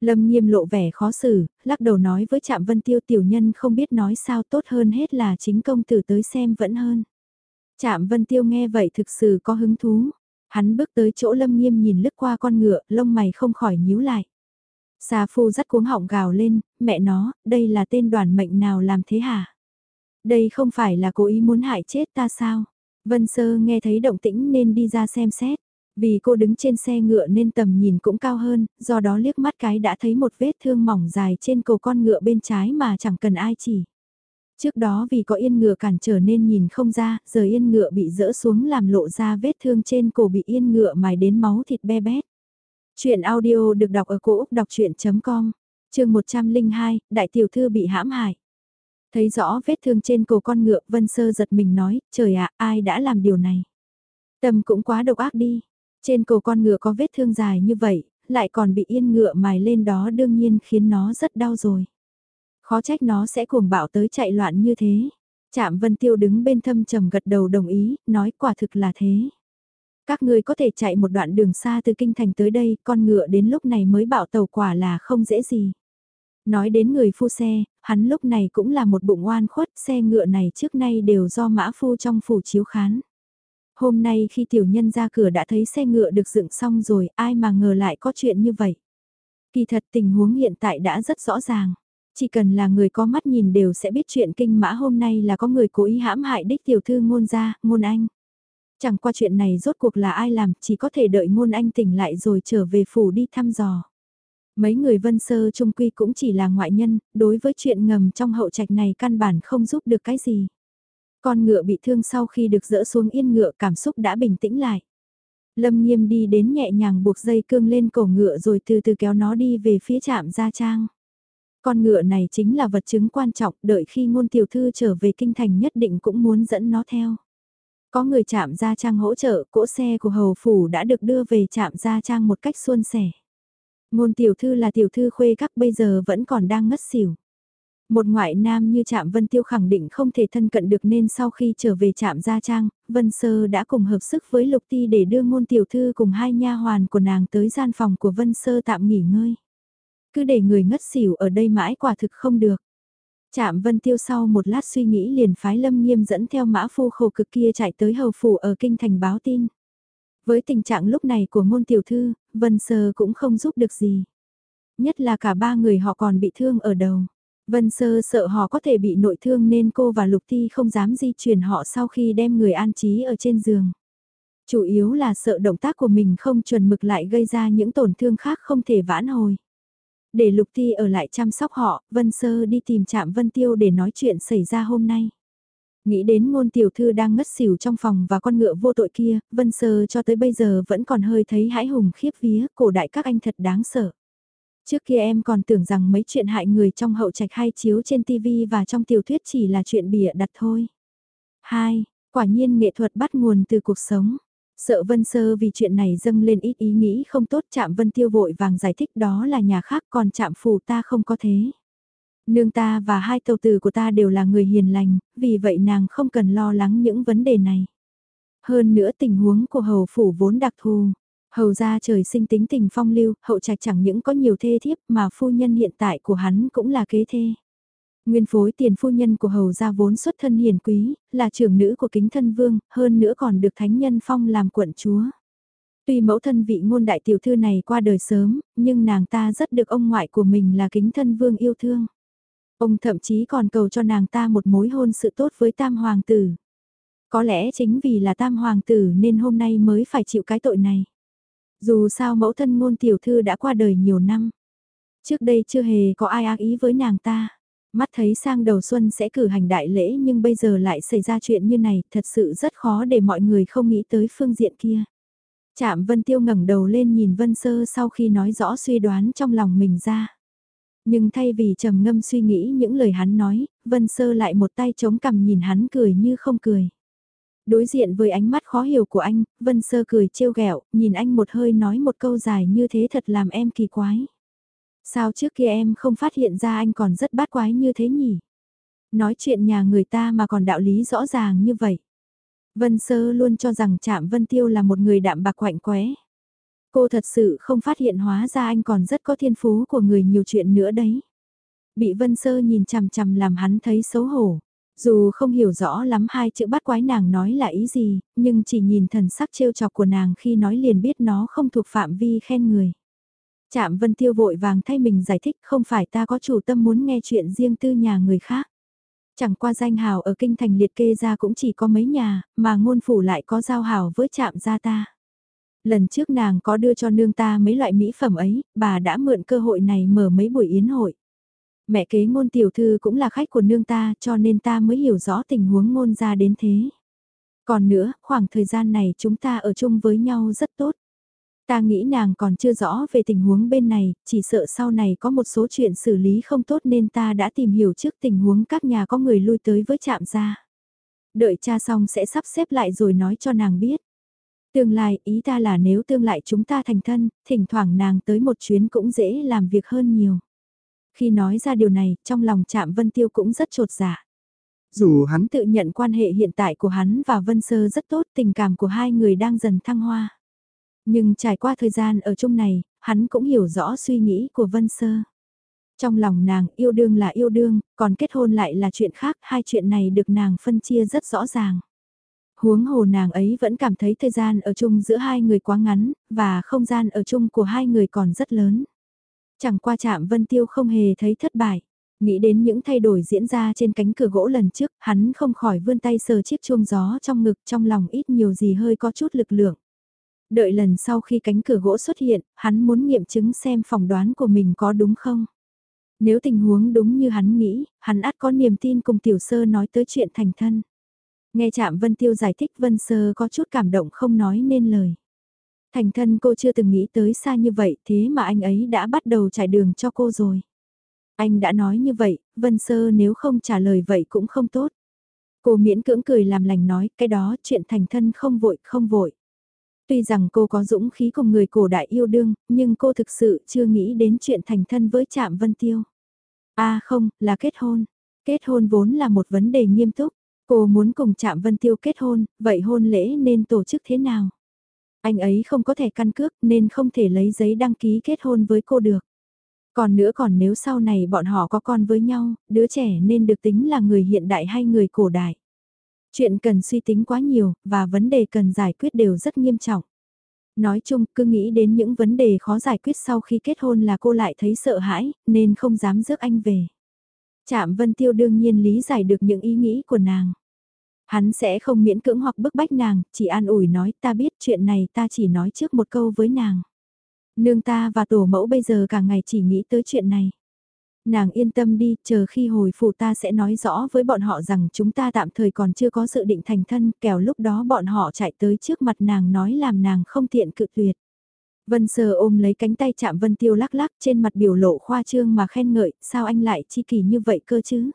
Lâm Nghiêm lộ vẻ khó xử, lắc đầu nói với Trạm Vân Tiêu tiểu nhân không biết nói sao tốt hơn hết là chính công tử tới xem vẫn hơn. Trạm Vân Tiêu nghe vậy thực sự có hứng thú. Hắn bước tới chỗ Lâm Nghiêm nhìn lướt qua con ngựa, lông mày không khỏi nhíu lại. Sa phu dắt cuống họng gào lên, mẹ nó, đây là tên đoàn mệnh nào làm thế hả? Đây không phải là cố ý muốn hại chết ta sao? Vân Sơ nghe thấy động tĩnh nên đi ra xem xét. Vì cô đứng trên xe ngựa nên tầm nhìn cũng cao hơn, do đó liếc mắt cái đã thấy một vết thương mỏng dài trên cổ con ngựa bên trái mà chẳng cần ai chỉ. Trước đó vì có yên ngựa cản trở nên nhìn không ra, giờ yên ngựa bị dỡ xuống làm lộ ra vết thương trên cổ bị yên ngựa mài đến máu thịt be bét. Chuyện audio được đọc ở cổ Úc đọc chuyện.com, trường 102, Đại tiểu thư bị hãm hại. Thấy rõ vết thương trên cổ con ngựa, Vân Sơ giật mình nói, trời ạ, ai đã làm điều này? Tâm cũng quá độc ác đi. Trên cổ con ngựa có vết thương dài như vậy, lại còn bị yên ngựa mài lên đó đương nhiên khiến nó rất đau rồi. Khó trách nó sẽ cuồng bạo tới chạy loạn như thế. Trạm Vân Tiêu đứng bên thâm trầm gật đầu đồng ý, nói quả thực là thế. Các ngươi có thể chạy một đoạn đường xa từ kinh thành tới đây, con ngựa đến lúc này mới bảo tàu quả là không dễ gì. Nói đến người phu xe, hắn lúc này cũng là một bụng oan khuất, xe ngựa này trước nay đều do mã phu trong phủ chiếu khán. Hôm nay khi tiểu nhân ra cửa đã thấy xe ngựa được dựng xong rồi, ai mà ngờ lại có chuyện như vậy. Kỳ thật tình huống hiện tại đã rất rõ ràng. Chỉ cần là người có mắt nhìn đều sẽ biết chuyện kinh mã hôm nay là có người cố ý hãm hại đích tiểu thư ngôn gia, ngôn anh. Chẳng qua chuyện này rốt cuộc là ai làm, chỉ có thể đợi ngôn anh tỉnh lại rồi trở về phủ đi thăm dò. Mấy người vân sơ trung quy cũng chỉ là ngoại nhân, đối với chuyện ngầm trong hậu trạch này căn bản không giúp được cái gì. Con ngựa bị thương sau khi được dỡ xuống yên ngựa cảm xúc đã bình tĩnh lại. Lâm nghiêm đi đến nhẹ nhàng buộc dây cương lên cổ ngựa rồi từ từ kéo nó đi về phía trạm gia trang. Con ngựa này chính là vật chứng quan trọng, đợi khi ngôn tiểu thư trở về kinh thành nhất định cũng muốn dẫn nó theo. Có người chạm gia trang hỗ trợ, cỗ xe của hầu phủ đã được đưa về chạm gia trang một cách suôn sẻ. Ngôn tiểu thư là tiểu thư khuê các bây giờ vẫn còn đang ngất xỉu. Một ngoại nam như Trạm Vân Tiêu khẳng định không thể thân cận được nên sau khi trở về Trạm Gia Trang, Vân Sơ đã cùng hợp sức với Lục Ti để đưa ngôn tiểu thư cùng hai nha hoàn của nàng tới gian phòng của Vân Sơ tạm nghỉ ngơi. Cứ để người ngất xỉu ở đây mãi quả thực không được. Trạm Vân Tiêu sau một lát suy nghĩ liền phái Lâm Nghiêm dẫn theo mã phu khổ cực kia chạy tới hầu phủ ở kinh thành báo tin. Với tình trạng lúc này của ngôn tiểu thư, Vân Sơ cũng không giúp được gì. Nhất là cả ba người họ còn bị thương ở đầu. Vân Sơ sợ họ có thể bị nội thương nên cô và Lục thi không dám di chuyển họ sau khi đem người an trí ở trên giường. Chủ yếu là sợ động tác của mình không chuẩn mực lại gây ra những tổn thương khác không thể vãn hồi. Để Lục thi ở lại chăm sóc họ, Vân Sơ đi tìm Trạm Vân Tiêu để nói chuyện xảy ra hôm nay. Nghĩ đến ngôn tiểu thư đang ngất xỉu trong phòng và con ngựa vô tội kia, Vân Sơ cho tới bây giờ vẫn còn hơi thấy hãi hùng khiếp vía, cổ đại các anh thật đáng sợ. Trước kia em còn tưởng rằng mấy chuyện hại người trong hậu trạch hay chiếu trên TV và trong tiểu thuyết chỉ là chuyện bịa đặt thôi. 2. Quả nhiên nghệ thuật bắt nguồn từ cuộc sống. Sợ Vân Sơ vì chuyện này dâng lên ít ý nghĩ không tốt chạm Vân Tiêu vội vàng giải thích đó là nhà khác còn chạm phù ta không có thế. Nương ta và hai tàu tử của ta đều là người hiền lành, vì vậy nàng không cần lo lắng những vấn đề này. Hơn nữa tình huống của hầu phủ vốn đặc thù. Hầu ra trời sinh tính tình phong lưu, hậu trạch chẳng những có nhiều thê thiếp mà phu nhân hiện tại của hắn cũng là kế thê. Nguyên phối tiền phu nhân của hầu gia vốn xuất thân hiền quý, là trưởng nữ của kính thân vương, hơn nữa còn được thánh nhân phong làm quận chúa. Tuy mẫu thân vị ngôn đại tiểu thư này qua đời sớm, nhưng nàng ta rất được ông ngoại của mình là kính thân vương yêu thương. Ông thậm chí còn cầu cho nàng ta một mối hôn sự tốt với tam hoàng tử. Có lẽ chính vì là tam hoàng tử nên hôm nay mới phải chịu cái tội này. Dù sao mẫu thân ngôn tiểu thư đã qua đời nhiều năm. Trước đây chưa hề có ai ác ý với nàng ta. Mắt thấy sang đầu xuân sẽ cử hành đại lễ nhưng bây giờ lại xảy ra chuyện như này, thật sự rất khó để mọi người không nghĩ tới phương diện kia. Chạm Vân Tiêu ngẩng đầu lên nhìn Vân Sơ sau khi nói rõ suy đoán trong lòng mình ra. Nhưng thay vì trầm ngâm suy nghĩ những lời hắn nói, Vân Sơ lại một tay chống cằm nhìn hắn cười như không cười. Đối diện với ánh mắt khó hiểu của anh, Vân Sơ cười trêu ghẹo, nhìn anh một hơi nói một câu dài như thế thật làm em kỳ quái. Sao trước kia em không phát hiện ra anh còn rất bát quái như thế nhỉ? Nói chuyện nhà người ta mà còn đạo lý rõ ràng như vậy. Vân Sơ luôn cho rằng Trạm Vân Tiêu là một người đạm bạc quạnh quẽ. Cô thật sự không phát hiện hóa ra anh còn rất có thiên phú của người nhiều chuyện nữa đấy. Bị Vân Sơ nhìn chằm chằm làm hắn thấy xấu hổ. Dù không hiểu rõ lắm hai chữ bắt quái nàng nói là ý gì, nhưng chỉ nhìn thần sắc trêu chọc của nàng khi nói liền biết nó không thuộc phạm vi khen người. Trạm Vân Tiêu vội vàng thay mình giải thích không phải ta có chủ tâm muốn nghe chuyện riêng tư nhà người khác. Chẳng qua danh hào ở kinh thành liệt kê ra cũng chỉ có mấy nhà, mà ngôn phủ lại có giao hào với Trạm gia ta. Lần trước nàng có đưa cho nương ta mấy loại mỹ phẩm ấy, bà đã mượn cơ hội này mở mấy buổi yến hội. Mẹ kế ngôn tiểu thư cũng là khách của nương ta cho nên ta mới hiểu rõ tình huống ngôn ra đến thế. Còn nữa, khoảng thời gian này chúng ta ở chung với nhau rất tốt. Ta nghĩ nàng còn chưa rõ về tình huống bên này, chỉ sợ sau này có một số chuyện xử lý không tốt nên ta đã tìm hiểu trước tình huống các nhà có người lui tới với chạm gia. Đợi cha xong sẽ sắp xếp lại rồi nói cho nàng biết. Tương lai, ý ta là nếu tương lại chúng ta thành thân, thỉnh thoảng nàng tới một chuyến cũng dễ làm việc hơn nhiều. Khi nói ra điều này, trong lòng chạm Vân Tiêu cũng rất trột dạ. Dù hắn tự nhận quan hệ hiện tại của hắn và Vân Sơ rất tốt, tình cảm của hai người đang dần thăng hoa. Nhưng trải qua thời gian ở chung này, hắn cũng hiểu rõ suy nghĩ của Vân Sơ. Trong lòng nàng yêu đương là yêu đương, còn kết hôn lại là chuyện khác, hai chuyện này được nàng phân chia rất rõ ràng. Huống hồ nàng ấy vẫn cảm thấy thời gian ở chung giữa hai người quá ngắn, và không gian ở chung của hai người còn rất lớn. Chẳng qua chạm Vân Tiêu không hề thấy thất bại. Nghĩ đến những thay đổi diễn ra trên cánh cửa gỗ lần trước, hắn không khỏi vươn tay sờ chiếc chuông gió trong ngực trong lòng ít nhiều gì hơi có chút lực lượng. Đợi lần sau khi cánh cửa gỗ xuất hiện, hắn muốn nghiệm chứng xem phỏng đoán của mình có đúng không. Nếu tình huống đúng như hắn nghĩ, hắn ắt có niềm tin cùng tiểu sơ nói tới chuyện thành thân. Nghe chạm Vân Tiêu giải thích Vân Sơ có chút cảm động không nói nên lời. Thành thân cô chưa từng nghĩ tới xa như vậy thế mà anh ấy đã bắt đầu trải đường cho cô rồi. Anh đã nói như vậy, Vân Sơ nếu không trả lời vậy cũng không tốt. Cô miễn cưỡng cười làm lành nói, cái đó chuyện thành thân không vội, không vội. Tuy rằng cô có dũng khí cùng người cổ đại yêu đương, nhưng cô thực sự chưa nghĩ đến chuyện thành thân với Trạm Vân Tiêu. À không, là kết hôn. Kết hôn vốn là một vấn đề nghiêm túc. Cô muốn cùng Trạm Vân Tiêu kết hôn, vậy hôn lễ nên tổ chức thế nào? Anh ấy không có thẻ căn cước nên không thể lấy giấy đăng ký kết hôn với cô được. Còn nữa còn nếu sau này bọn họ có con với nhau, đứa trẻ nên được tính là người hiện đại hay người cổ đại. Chuyện cần suy tính quá nhiều, và vấn đề cần giải quyết đều rất nghiêm trọng. Nói chung, cứ nghĩ đến những vấn đề khó giải quyết sau khi kết hôn là cô lại thấy sợ hãi, nên không dám rước anh về. Trạm Vân Tiêu đương nhiên lý giải được những ý nghĩ của nàng. Hắn sẽ không miễn cưỡng hoặc bức bách nàng, chỉ an ủi nói ta biết chuyện này ta chỉ nói trước một câu với nàng. Nương ta và tổ mẫu bây giờ cả ngày chỉ nghĩ tới chuyện này. Nàng yên tâm đi, chờ khi hồi phủ ta sẽ nói rõ với bọn họ rằng chúng ta tạm thời còn chưa có dự định thành thân, kẻo lúc đó bọn họ chạy tới trước mặt nàng nói làm nàng không tiện cự tuyệt. Vân Sơ ôm lấy cánh tay chạm Vân Tiêu lắc lắc trên mặt biểu lộ khoa trương mà khen ngợi, sao anh lại chi kỳ như vậy cơ chứ?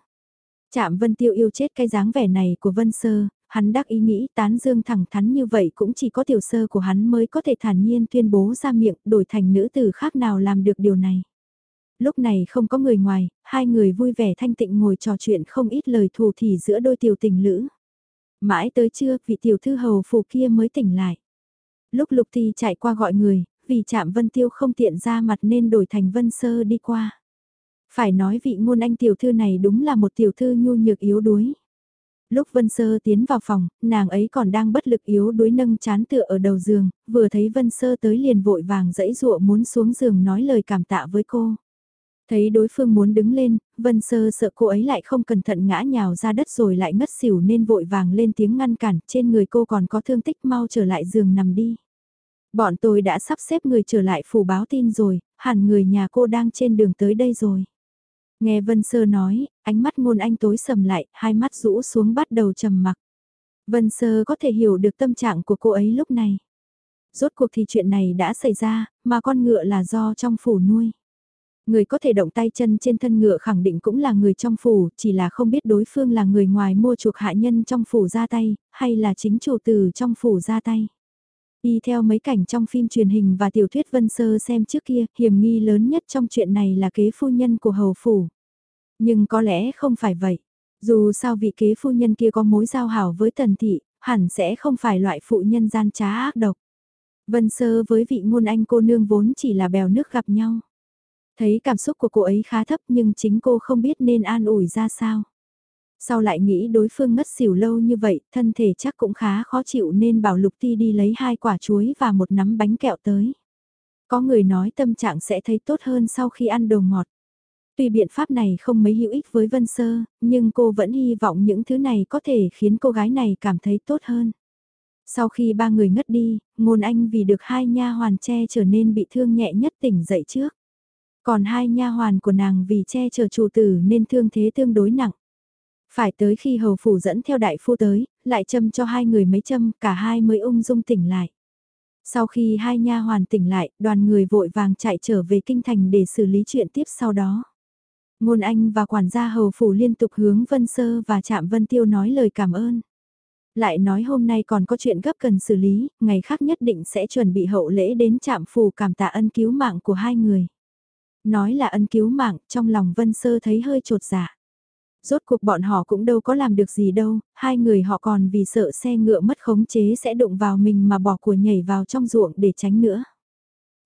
Chạm Vân Tiêu yêu chết cái dáng vẻ này của Vân Sơ, hắn đắc ý nghĩ tán dương thẳng thắn như vậy cũng chỉ có tiểu sơ của hắn mới có thể thản nhiên tuyên bố ra miệng đổi thành nữ tử khác nào làm được điều này. Lúc này không có người ngoài, hai người vui vẻ thanh tịnh ngồi trò chuyện không ít lời thù thì giữa đôi tiểu tình lữ. Mãi tới trưa, vị tiểu thư hầu phù kia mới tỉnh lại. Lúc lục thi chạy qua gọi người, vì chạm vân tiêu không tiện ra mặt nên đổi thành vân sơ đi qua. Phải nói vị ngôn anh tiểu thư này đúng là một tiểu thư nhu nhược yếu đuối. Lúc Vân Sơ tiến vào phòng, nàng ấy còn đang bất lực yếu đuối nâng chán tựa ở đầu giường, vừa thấy Vân Sơ tới liền vội vàng dẫy dụa muốn xuống giường nói lời cảm tạ với cô. Thấy đối phương muốn đứng lên, Vân Sơ sợ cô ấy lại không cẩn thận ngã nhào ra đất rồi lại ngất xỉu nên vội vàng lên tiếng ngăn cản, trên người cô còn có thương tích mau trở lại giường nằm đi. Bọn tôi đã sắp xếp người trở lại phủ báo tin rồi, hẳn người nhà cô đang trên đường tới đây rồi. Nghe Vân Sơ nói, ánh mắt ngôn anh tối sầm lại, hai mắt rũ xuống bắt đầu trầm mặc. Vân Sơ có thể hiểu được tâm trạng của cô ấy lúc này. Rốt cuộc thì chuyện này đã xảy ra, mà con ngựa là do trong phủ nuôi. Người có thể động tay chân trên thân ngựa khẳng định cũng là người trong phủ, chỉ là không biết đối phương là người ngoài mua chuộc hạ nhân trong phủ ra tay, hay là chính chủ từ trong phủ ra tay. Y theo mấy cảnh trong phim truyền hình và tiểu thuyết Vân Sơ xem trước kia, hiểm nghi lớn nhất trong chuyện này là kế phu nhân của hầu phủ. Nhưng có lẽ không phải vậy. Dù sao vị kế phu nhân kia có mối giao hảo với tần thị, hẳn sẽ không phải loại phụ nhân gian trá ác độc. Vân Sơ với vị ngôn anh cô nương vốn chỉ là bèo nước gặp nhau. Thấy cảm xúc của cô ấy khá thấp nhưng chính cô không biết nên an ủi ra sao. Sau lại nghĩ đối phương ngất xỉu lâu như vậy, thân thể chắc cũng khá khó chịu nên bảo Lục Ti đi lấy hai quả chuối và một nắm bánh kẹo tới. Có người nói tâm trạng sẽ thấy tốt hơn sau khi ăn đồ ngọt. Tuy biện pháp này không mấy hữu ích với Vân Sơ, nhưng cô vẫn hy vọng những thứ này có thể khiến cô gái này cảm thấy tốt hơn. Sau khi ba người ngất đi, ngôn anh vì được hai nha hoàn che trở nên bị thương nhẹ nhất tỉnh dậy trước. Còn hai nha hoàn của nàng vì che chở chủ tử nên thương thế tương đối nặng. Phải tới khi hầu phủ dẫn theo đại phu tới, lại châm cho hai người mấy châm, cả hai mới ung dung tỉnh lại. Sau khi hai nha hoàn tỉnh lại, đoàn người vội vàng chạy trở về kinh thành để xử lý chuyện tiếp sau đó. Ngôn Anh và quản gia hầu phủ liên tục hướng Vân Sơ và Trạm Vân Tiêu nói lời cảm ơn. Lại nói hôm nay còn có chuyện gấp cần xử lý, ngày khác nhất định sẽ chuẩn bị hậu lễ đến Trạm phủ cảm tạ ân cứu mạng của hai người. Nói là ân cứu mạng, trong lòng Vân Sơ thấy hơi trột dạ. Rốt cuộc bọn họ cũng đâu có làm được gì đâu, hai người họ còn vì sợ xe ngựa mất khống chế sẽ đụng vào mình mà bỏ của nhảy vào trong ruộng để tránh nữa.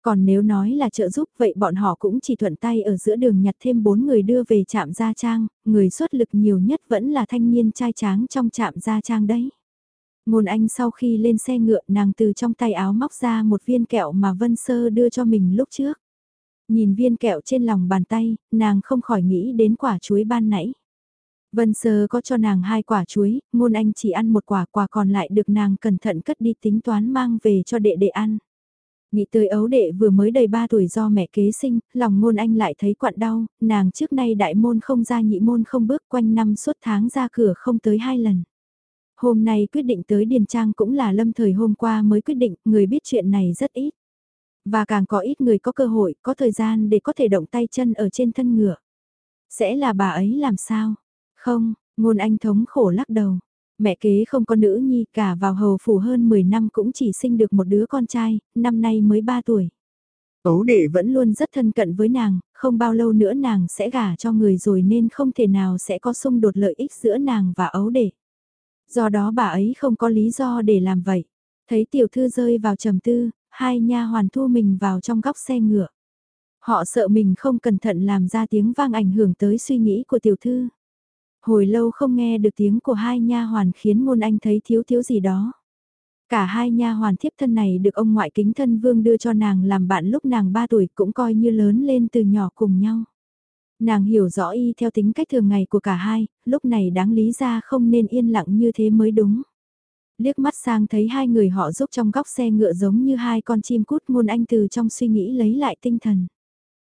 Còn nếu nói là trợ giúp vậy bọn họ cũng chỉ thuận tay ở giữa đường nhặt thêm bốn người đưa về trạm gia trang, người xuất lực nhiều nhất vẫn là thanh niên trai tráng trong trạm gia trang đấy. Ngôn Anh sau khi lên xe ngựa nàng từ trong tay áo móc ra một viên kẹo mà Vân Sơ đưa cho mình lúc trước. Nhìn viên kẹo trên lòng bàn tay, nàng không khỏi nghĩ đến quả chuối ban nãy. Vân Sơ có cho nàng hai quả chuối, ngôn anh chỉ ăn một quả quả còn lại được nàng cẩn thận cất đi tính toán mang về cho đệ đệ ăn. Nghĩ tới ấu đệ vừa mới đầy 3 tuổi do mẹ kế sinh, lòng ngôn anh lại thấy quặn đau, nàng trước nay đại môn không ra nhị môn không bước quanh năm suốt tháng ra cửa không tới hai lần. Hôm nay quyết định tới Điền Trang cũng là lâm thời hôm qua mới quyết định, người biết chuyện này rất ít. Và càng có ít người có cơ hội, có thời gian để có thể động tay chân ở trên thân ngựa. Sẽ là bà ấy làm sao? Không, ngôn anh thống khổ lắc đầu. Mẹ kế không có nữ nhi cả vào hầu phủ hơn 10 năm cũng chỉ sinh được một đứa con trai, năm nay mới 3 tuổi. Ấu đệ vẫn luôn rất thân cận với nàng, không bao lâu nữa nàng sẽ gả cho người rồi nên không thể nào sẽ có xung đột lợi ích giữa nàng và ấu đệ. Do đó bà ấy không có lý do để làm vậy. Thấy tiểu thư rơi vào trầm tư, hai nha hoàn thu mình vào trong góc xe ngựa. Họ sợ mình không cẩn thận làm ra tiếng vang ảnh hưởng tới suy nghĩ của tiểu thư. Hồi lâu không nghe được tiếng của hai nha hoàn khiến ngôn anh thấy thiếu thiếu gì đó. Cả hai nha hoàn thiếp thân này được ông ngoại kính thân vương đưa cho nàng làm bạn lúc nàng 3 tuổi cũng coi như lớn lên từ nhỏ cùng nhau. Nàng hiểu rõ y theo tính cách thường ngày của cả hai, lúc này đáng lý ra không nên yên lặng như thế mới đúng. Liếc mắt sang thấy hai người họ giúp trong góc xe ngựa giống như hai con chim cút ngôn anh từ trong suy nghĩ lấy lại tinh thần.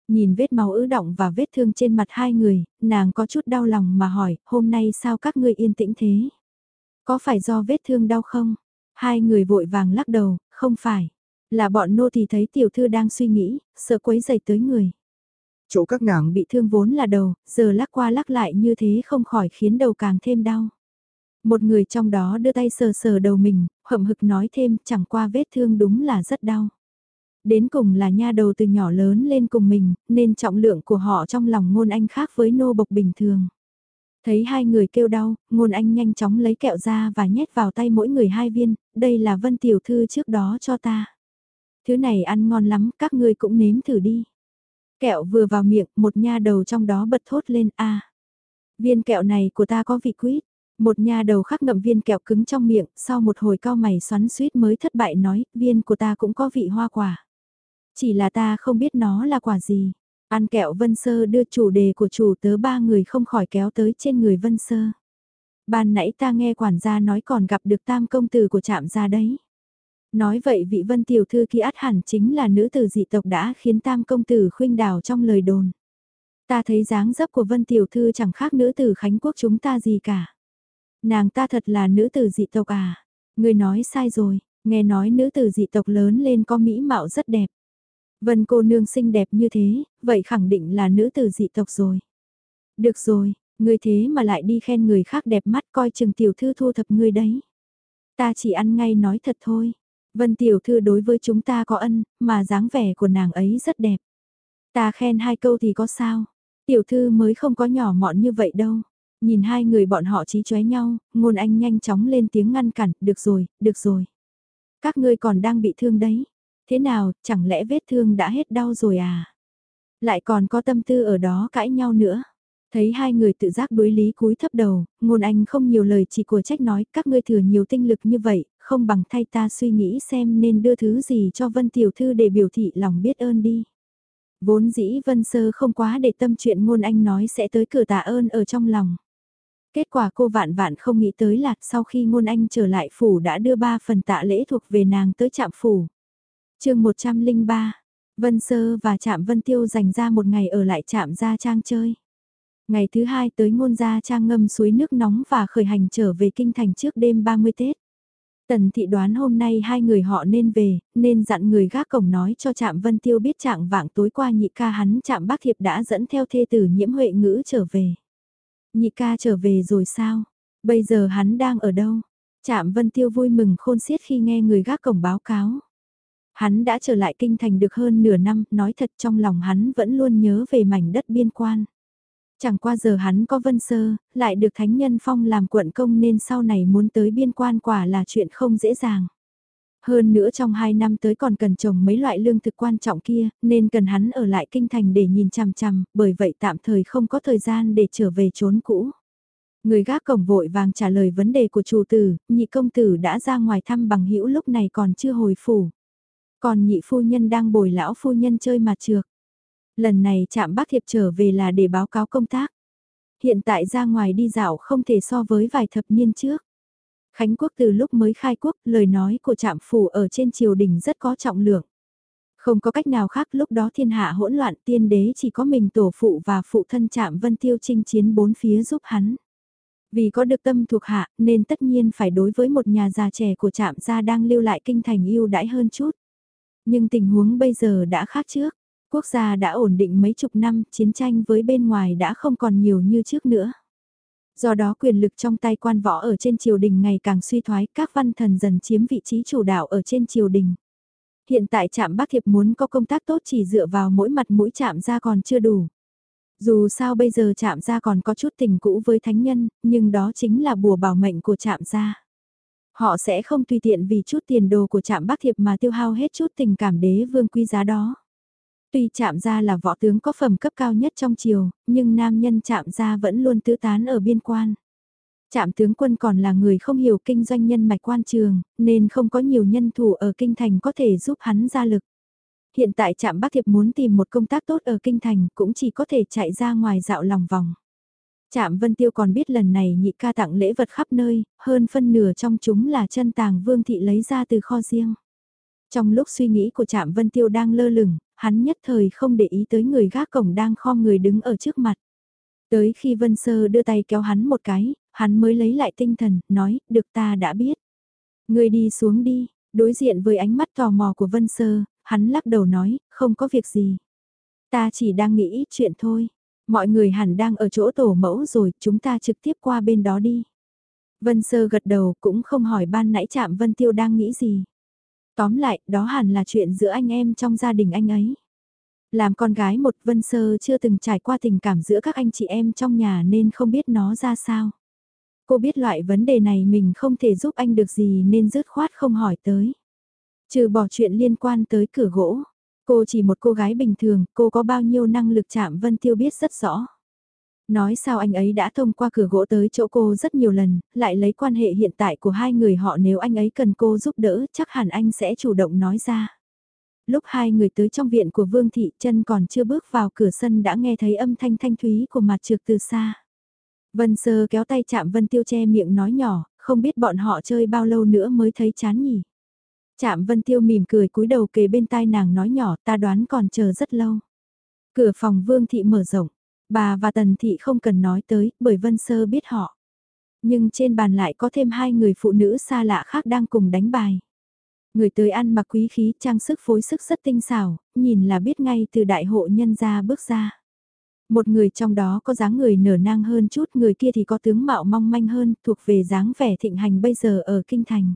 Nhìn vết máu ứ động và vết thương trên mặt hai người, nàng có chút đau lòng mà hỏi, hôm nay sao các ngươi yên tĩnh thế? Có phải do vết thương đau không? Hai người vội vàng lắc đầu, không phải. Là bọn nô thì thấy tiểu thư đang suy nghĩ, sợ quấy dày tới người. Chỗ các nàng bị thương vốn là đầu, giờ lắc qua lắc lại như thế không khỏi khiến đầu càng thêm đau. Một người trong đó đưa tay sờ sờ đầu mình, hậm hực nói thêm chẳng qua vết thương đúng là rất đau đến cùng là nha đầu từ nhỏ lớn lên cùng mình, nên trọng lượng của họ trong lòng ngôn anh khác với nô bộc bình thường. Thấy hai người kêu đau, ngôn anh nhanh chóng lấy kẹo ra và nhét vào tay mỗi người hai viên, đây là vân tiểu thư trước đó cho ta. Thứ này ăn ngon lắm, các ngươi cũng nếm thử đi. Kẹo vừa vào miệng, một nha đầu trong đó bật thốt lên a Viên kẹo này của ta có vị quýt. Một nhà đầu khác ngậm viên kẹo cứng trong miệng, sau một hồi cao mày xoắn suýt mới thất bại nói, viên của ta cũng có vị hoa quả. Chỉ là ta không biết nó là quả gì. Ăn kẹo Vân Sơ đưa chủ đề của chủ tớ ba người không khỏi kéo tới trên người Vân Sơ. Ban nãy ta nghe quản gia nói còn gặp được tam công tử của trạm gia đấy. Nói vậy vị vân tiểu thư kia át hẳn chính là nữ tử dị tộc đã khiến tam công tử khuynh đảo trong lời đồn. Ta thấy dáng dấp của vân tiểu thư chẳng khác nữ tử Khánh Quốc chúng ta gì cả. Nàng ta thật là nữ tử dị tộc à? Người nói sai rồi, nghe nói nữ tử dị tộc lớn lên có mỹ mạo rất đẹp. Vân cô nương xinh đẹp như thế, vậy khẳng định là nữ tử dị tộc rồi. Được rồi, người thế mà lại đi khen người khác đẹp mắt coi chừng tiểu thư thu thập ngươi đấy. Ta chỉ ăn ngay nói thật thôi. Vân tiểu thư đối với chúng ta có ân, mà dáng vẻ của nàng ấy rất đẹp. Ta khen hai câu thì có sao? Tiểu thư mới không có nhỏ mọn như vậy đâu. Nhìn hai người bọn họ trí chóe nhau, ngôn anh nhanh chóng lên tiếng ngăn cản, được rồi, được rồi. Các ngươi còn đang bị thương đấy. Thế nào, chẳng lẽ vết thương đã hết đau rồi à? Lại còn có tâm tư ở đó cãi nhau nữa. Thấy hai người tự giác đối lý cúi thấp đầu, ngôn anh không nhiều lời chỉ của trách nói các ngươi thừa nhiều tinh lực như vậy, không bằng thay ta suy nghĩ xem nên đưa thứ gì cho Vân Tiểu Thư để biểu thị lòng biết ơn đi. Vốn dĩ Vân Sơ không quá để tâm chuyện ngôn anh nói sẽ tới cửa tạ ơn ở trong lòng. Kết quả cô vạn vạn không nghĩ tới là sau khi ngôn anh trở lại phủ đã đưa ba phần tạ lễ thuộc về nàng tới trạm phủ. chương 103, Vân Sơ và Trạm Vân Tiêu dành ra một ngày ở lại trạm Gia Trang chơi. Ngày thứ hai tới ngôn gia trang ngâm suối nước nóng và khởi hành trở về kinh thành trước đêm 30 Tết. Tần thị đoán hôm nay hai người họ nên về, nên dặn người gác cổng nói cho Trạm Vân Tiêu biết trạng vạng tối qua nhị ca hắn Trạm Bác Thiệp đã dẫn theo thê tử nhiễm huệ ngữ trở về. Nhị ca trở về rồi sao? Bây giờ hắn đang ở đâu? Trạm Vân Tiêu vui mừng khôn xiết khi nghe người gác cổng báo cáo. Hắn đã trở lại kinh thành được hơn nửa năm, nói thật trong lòng hắn vẫn luôn nhớ về mảnh đất biên quan. Chẳng qua giờ hắn có vân sơ, lại được Thánh Nhân Phong làm quận công nên sau này muốn tới biên quan quả là chuyện không dễ dàng. Hơn nữa trong 2 năm tới còn cần trồng mấy loại lương thực quan trọng kia, nên cần hắn ở lại kinh thành để nhìn chằm chằm, bởi vậy tạm thời không có thời gian để trở về trốn cũ. Người gác cổng vội vàng trả lời vấn đề của chủ tử, nhị công tử đã ra ngoài thăm bằng hữu lúc này còn chưa hồi phủ. Còn nhị phu nhân đang bồi lão phu nhân chơi mặt trược. Lần này chạm bác thiệp trở về là để báo cáo công tác. Hiện tại ra ngoài đi dạo không thể so với vài thập niên trước. Khánh quốc từ lúc mới khai quốc, lời nói của trạm phủ ở trên triều đình rất có trọng lượng. Không có cách nào khác lúc đó thiên hạ hỗn loạn tiên đế chỉ có mình tổ phụ và phụ thân trạm vân tiêu chinh chiến bốn phía giúp hắn. Vì có được tâm thuộc hạ nên tất nhiên phải đối với một nhà già trẻ của trạm gia đang lưu lại kinh thành yêu đãi hơn chút. Nhưng tình huống bây giờ đã khác trước. Quốc gia đã ổn định mấy chục năm, chiến tranh với bên ngoài đã không còn nhiều như trước nữa. Do đó quyền lực trong tay quan võ ở trên triều đình ngày càng suy thoái, các văn thần dần chiếm vị trí chủ đạo ở trên triều đình. Hiện tại trạm bác Thiệp muốn có công tác tốt chỉ dựa vào mỗi mặt mũi trạm ra còn chưa đủ. Dù sao bây giờ trạm ra còn có chút tình cũ với thánh nhân, nhưng đó chính là bùa bảo mệnh của trạm ra. Họ sẽ không tùy tiện vì chút tiền đồ của trạm bác Thiệp mà tiêu hao hết chút tình cảm đế vương quý giá đó. Tuy chạm ra là võ tướng có phẩm cấp cao nhất trong triều, nhưng nam nhân chạm ra vẫn luôn tứ tán ở biên quan. Trạm tướng quân còn là người không hiểu kinh doanh nhân mạch quan trường, nên không có nhiều nhân thủ ở kinh thành có thể giúp hắn ra lực. Hiện tại trạm bác Thiệp muốn tìm một công tác tốt ở kinh thành cũng chỉ có thể chạy ra ngoài dạo lòng vòng. Trạm Vân Tiêu còn biết lần này nhị ca tặng lễ vật khắp nơi, hơn phân nửa trong chúng là chân tàng vương thị lấy ra từ kho riêng. Trong lúc suy nghĩ của Trạm Vân Tiêu đang lơ lửng, hắn nhất thời không để ý tới người gác cổng đang kho người đứng ở trước mặt. Tới khi Vân Sơ đưa tay kéo hắn một cái, hắn mới lấy lại tinh thần, nói, được ta đã biết. Người đi xuống đi, đối diện với ánh mắt tò mò của Vân Sơ, hắn lắc đầu nói, không có việc gì. Ta chỉ đang nghĩ ít chuyện thôi. Mọi người hẳn đang ở chỗ tổ mẫu rồi, chúng ta trực tiếp qua bên đó đi. Vân Sơ gật đầu cũng không hỏi ban nãy chạm Vân Tiêu đang nghĩ gì. Tóm lại, đó hẳn là chuyện giữa anh em trong gia đình anh ấy. Làm con gái một Vân Sơ chưa từng trải qua tình cảm giữa các anh chị em trong nhà nên không biết nó ra sao. Cô biết loại vấn đề này mình không thể giúp anh được gì nên dứt khoát không hỏi tới. Trừ bỏ chuyện liên quan tới cửa gỗ, cô chỉ một cô gái bình thường, cô có bao nhiêu năng lực chạm Vân Tiêu biết rất rõ. Nói sao anh ấy đã thông qua cửa gỗ tới chỗ cô rất nhiều lần, lại lấy quan hệ hiện tại của hai người họ nếu anh ấy cần cô giúp đỡ chắc hẳn anh sẽ chủ động nói ra. Lúc hai người tới trong viện của Vương Thị chân còn chưa bước vào cửa sân đã nghe thấy âm thanh thanh thúy của mặt trược từ xa. Vân Sơ kéo tay chạm Vân Tiêu che miệng nói nhỏ, không biết bọn họ chơi bao lâu nữa mới thấy chán nhỉ. Chạm Vân Tiêu mỉm cười cúi đầu kề bên tai nàng nói nhỏ ta đoán còn chờ rất lâu. Cửa phòng Vương Thị mở rộng, Bà và Tần Thị không cần nói tới, bởi Vân Sơ biết họ. Nhưng trên bàn lại có thêm hai người phụ nữ xa lạ khác đang cùng đánh bài. Người tới ăn mặc quý khí trang sức phối sức rất tinh xảo, nhìn là biết ngay từ đại hộ nhân gia bước ra. Một người trong đó có dáng người nở nang hơn chút, người kia thì có tướng mạo mong manh hơn, thuộc về dáng vẻ thịnh hành bây giờ ở Kinh Thành.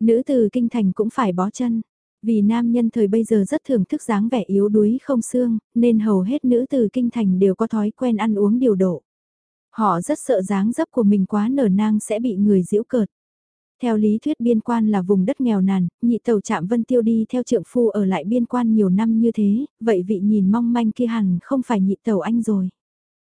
Nữ từ Kinh Thành cũng phải bó chân, vì nam nhân thời bây giờ rất thưởng thức dáng vẻ yếu đuối không xương, nên hầu hết nữ từ kinh thành đều có thói quen ăn uống điều độ. Họ rất sợ dáng dấp của mình quá nở nang sẽ bị người giễu cợt. Theo lý thuyết biên quan là vùng đất nghèo nàn, nhị tàu chạm vân tiêu đi theo trượng phu ở lại biên quan nhiều năm như thế, vậy vị nhìn mong manh kia hẳn không phải nhị tàu anh rồi.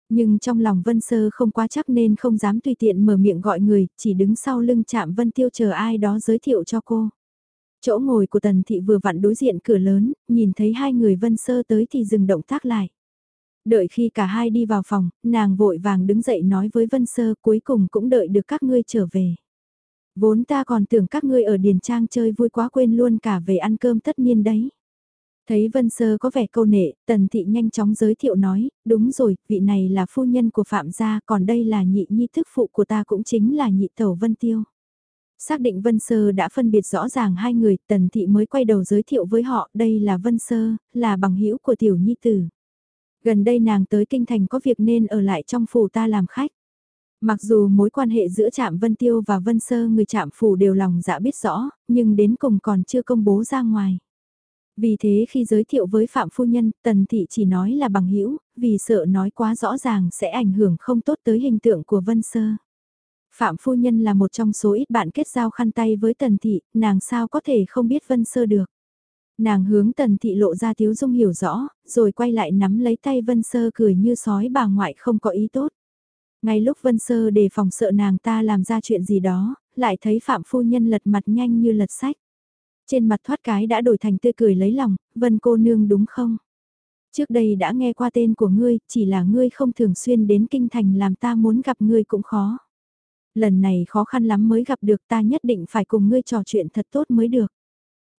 Nhưng trong lòng Vân Sơ không quá chắc nên không dám tùy tiện mở miệng gọi người, chỉ đứng sau lưng chạm Vân Tiêu chờ ai đó giới thiệu cho cô. Chỗ ngồi của tần thị vừa vặn đối diện cửa lớn, nhìn thấy hai người vân sơ tới thì dừng động tác lại. Đợi khi cả hai đi vào phòng, nàng vội vàng đứng dậy nói với Vân Sơ cuối cùng cũng đợi được các ngươi trở về. Vốn ta còn tưởng các ngươi ở Điền Trang chơi vui quá quên luôn cả về ăn cơm tất niên đấy. Thấy Vân Sơ có vẻ câu nệ, Tần Thị nhanh chóng giới thiệu nói, đúng rồi, vị này là phu nhân của Phạm gia, còn đây là nhị nhi thức phụ của ta cũng chính là nhị tẩu Vân Tiêu. Xác định Vân Sơ đã phân biệt rõ ràng hai người, Tần Thị mới quay đầu giới thiệu với họ, đây là Vân Sơ, là bằng hữu của tiểu nhi tử. Gần đây nàng tới kinh thành có việc nên ở lại trong phủ ta làm khách. Mặc dù mối quan hệ giữa Trạm Vân Tiêu và Vân Sơ người Trạm phủ đều lòng dạ biết rõ, nhưng đến cùng còn chưa công bố ra ngoài. Vì thế khi giới thiệu với Phạm Phu Nhân, Tần Thị chỉ nói là bằng hữu vì sợ nói quá rõ ràng sẽ ảnh hưởng không tốt tới hình tượng của Vân Sơ. Phạm Phu Nhân là một trong số ít bạn kết giao khăn tay với Tần Thị, nàng sao có thể không biết Vân Sơ được. Nàng hướng Tần Thị lộ ra thiếu dung hiểu rõ, rồi quay lại nắm lấy tay Vân Sơ cười như sói bà ngoại không có ý tốt. Ngay lúc Vân Sơ đề phòng sợ nàng ta làm ra chuyện gì đó, lại thấy Phạm Phu Nhân lật mặt nhanh như lật sách. Trên mặt thoát cái đã đổi thành tươi cười lấy lòng, Vân cô nương đúng không? Trước đây đã nghe qua tên của ngươi, chỉ là ngươi không thường xuyên đến kinh thành làm ta muốn gặp ngươi cũng khó. Lần này khó khăn lắm mới gặp được ta nhất định phải cùng ngươi trò chuyện thật tốt mới được.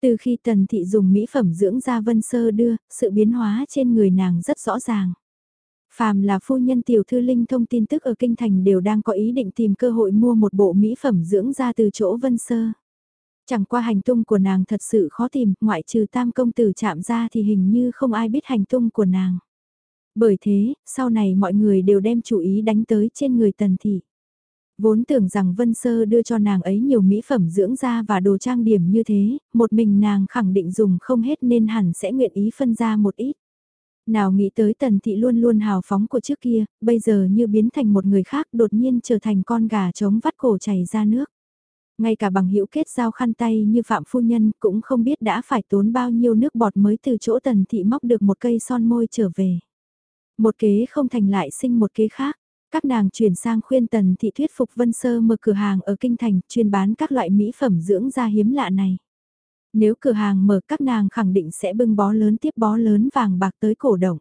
Từ khi Tần Thị dùng mỹ phẩm dưỡng da Vân Sơ đưa, sự biến hóa trên người nàng rất rõ ràng. Phàm là phu nhân tiểu thư linh thông tin tức ở kinh thành đều đang có ý định tìm cơ hội mua một bộ mỹ phẩm dưỡng da từ chỗ Vân Sơ. Chẳng qua hành tung của nàng thật sự khó tìm, ngoại trừ tam công tử chạm ra thì hình như không ai biết hành tung của nàng. Bởi thế, sau này mọi người đều đem chủ ý đánh tới trên người tần thị. Vốn tưởng rằng Vân Sơ đưa cho nàng ấy nhiều mỹ phẩm dưỡng da và đồ trang điểm như thế, một mình nàng khẳng định dùng không hết nên hẳn sẽ nguyện ý phân ra một ít. Nào nghĩ tới tần thị luôn luôn hào phóng của trước kia, bây giờ như biến thành một người khác đột nhiên trở thành con gà trống vắt cổ chảy ra nước. Ngay cả bằng hữu kết giao khăn tay như Phạm Phu Nhân cũng không biết đã phải tốn bao nhiêu nước bọt mới từ chỗ tần thị móc được một cây son môi trở về. Một kế không thành lại sinh một kế khác. Các nàng chuyển sang khuyên tần thị thuyết phục Vân Sơ mở cửa hàng ở Kinh Thành chuyên bán các loại mỹ phẩm dưỡng da hiếm lạ này. Nếu cửa hàng mở các nàng khẳng định sẽ bưng bó lớn tiếp bó lớn vàng bạc tới cổ động.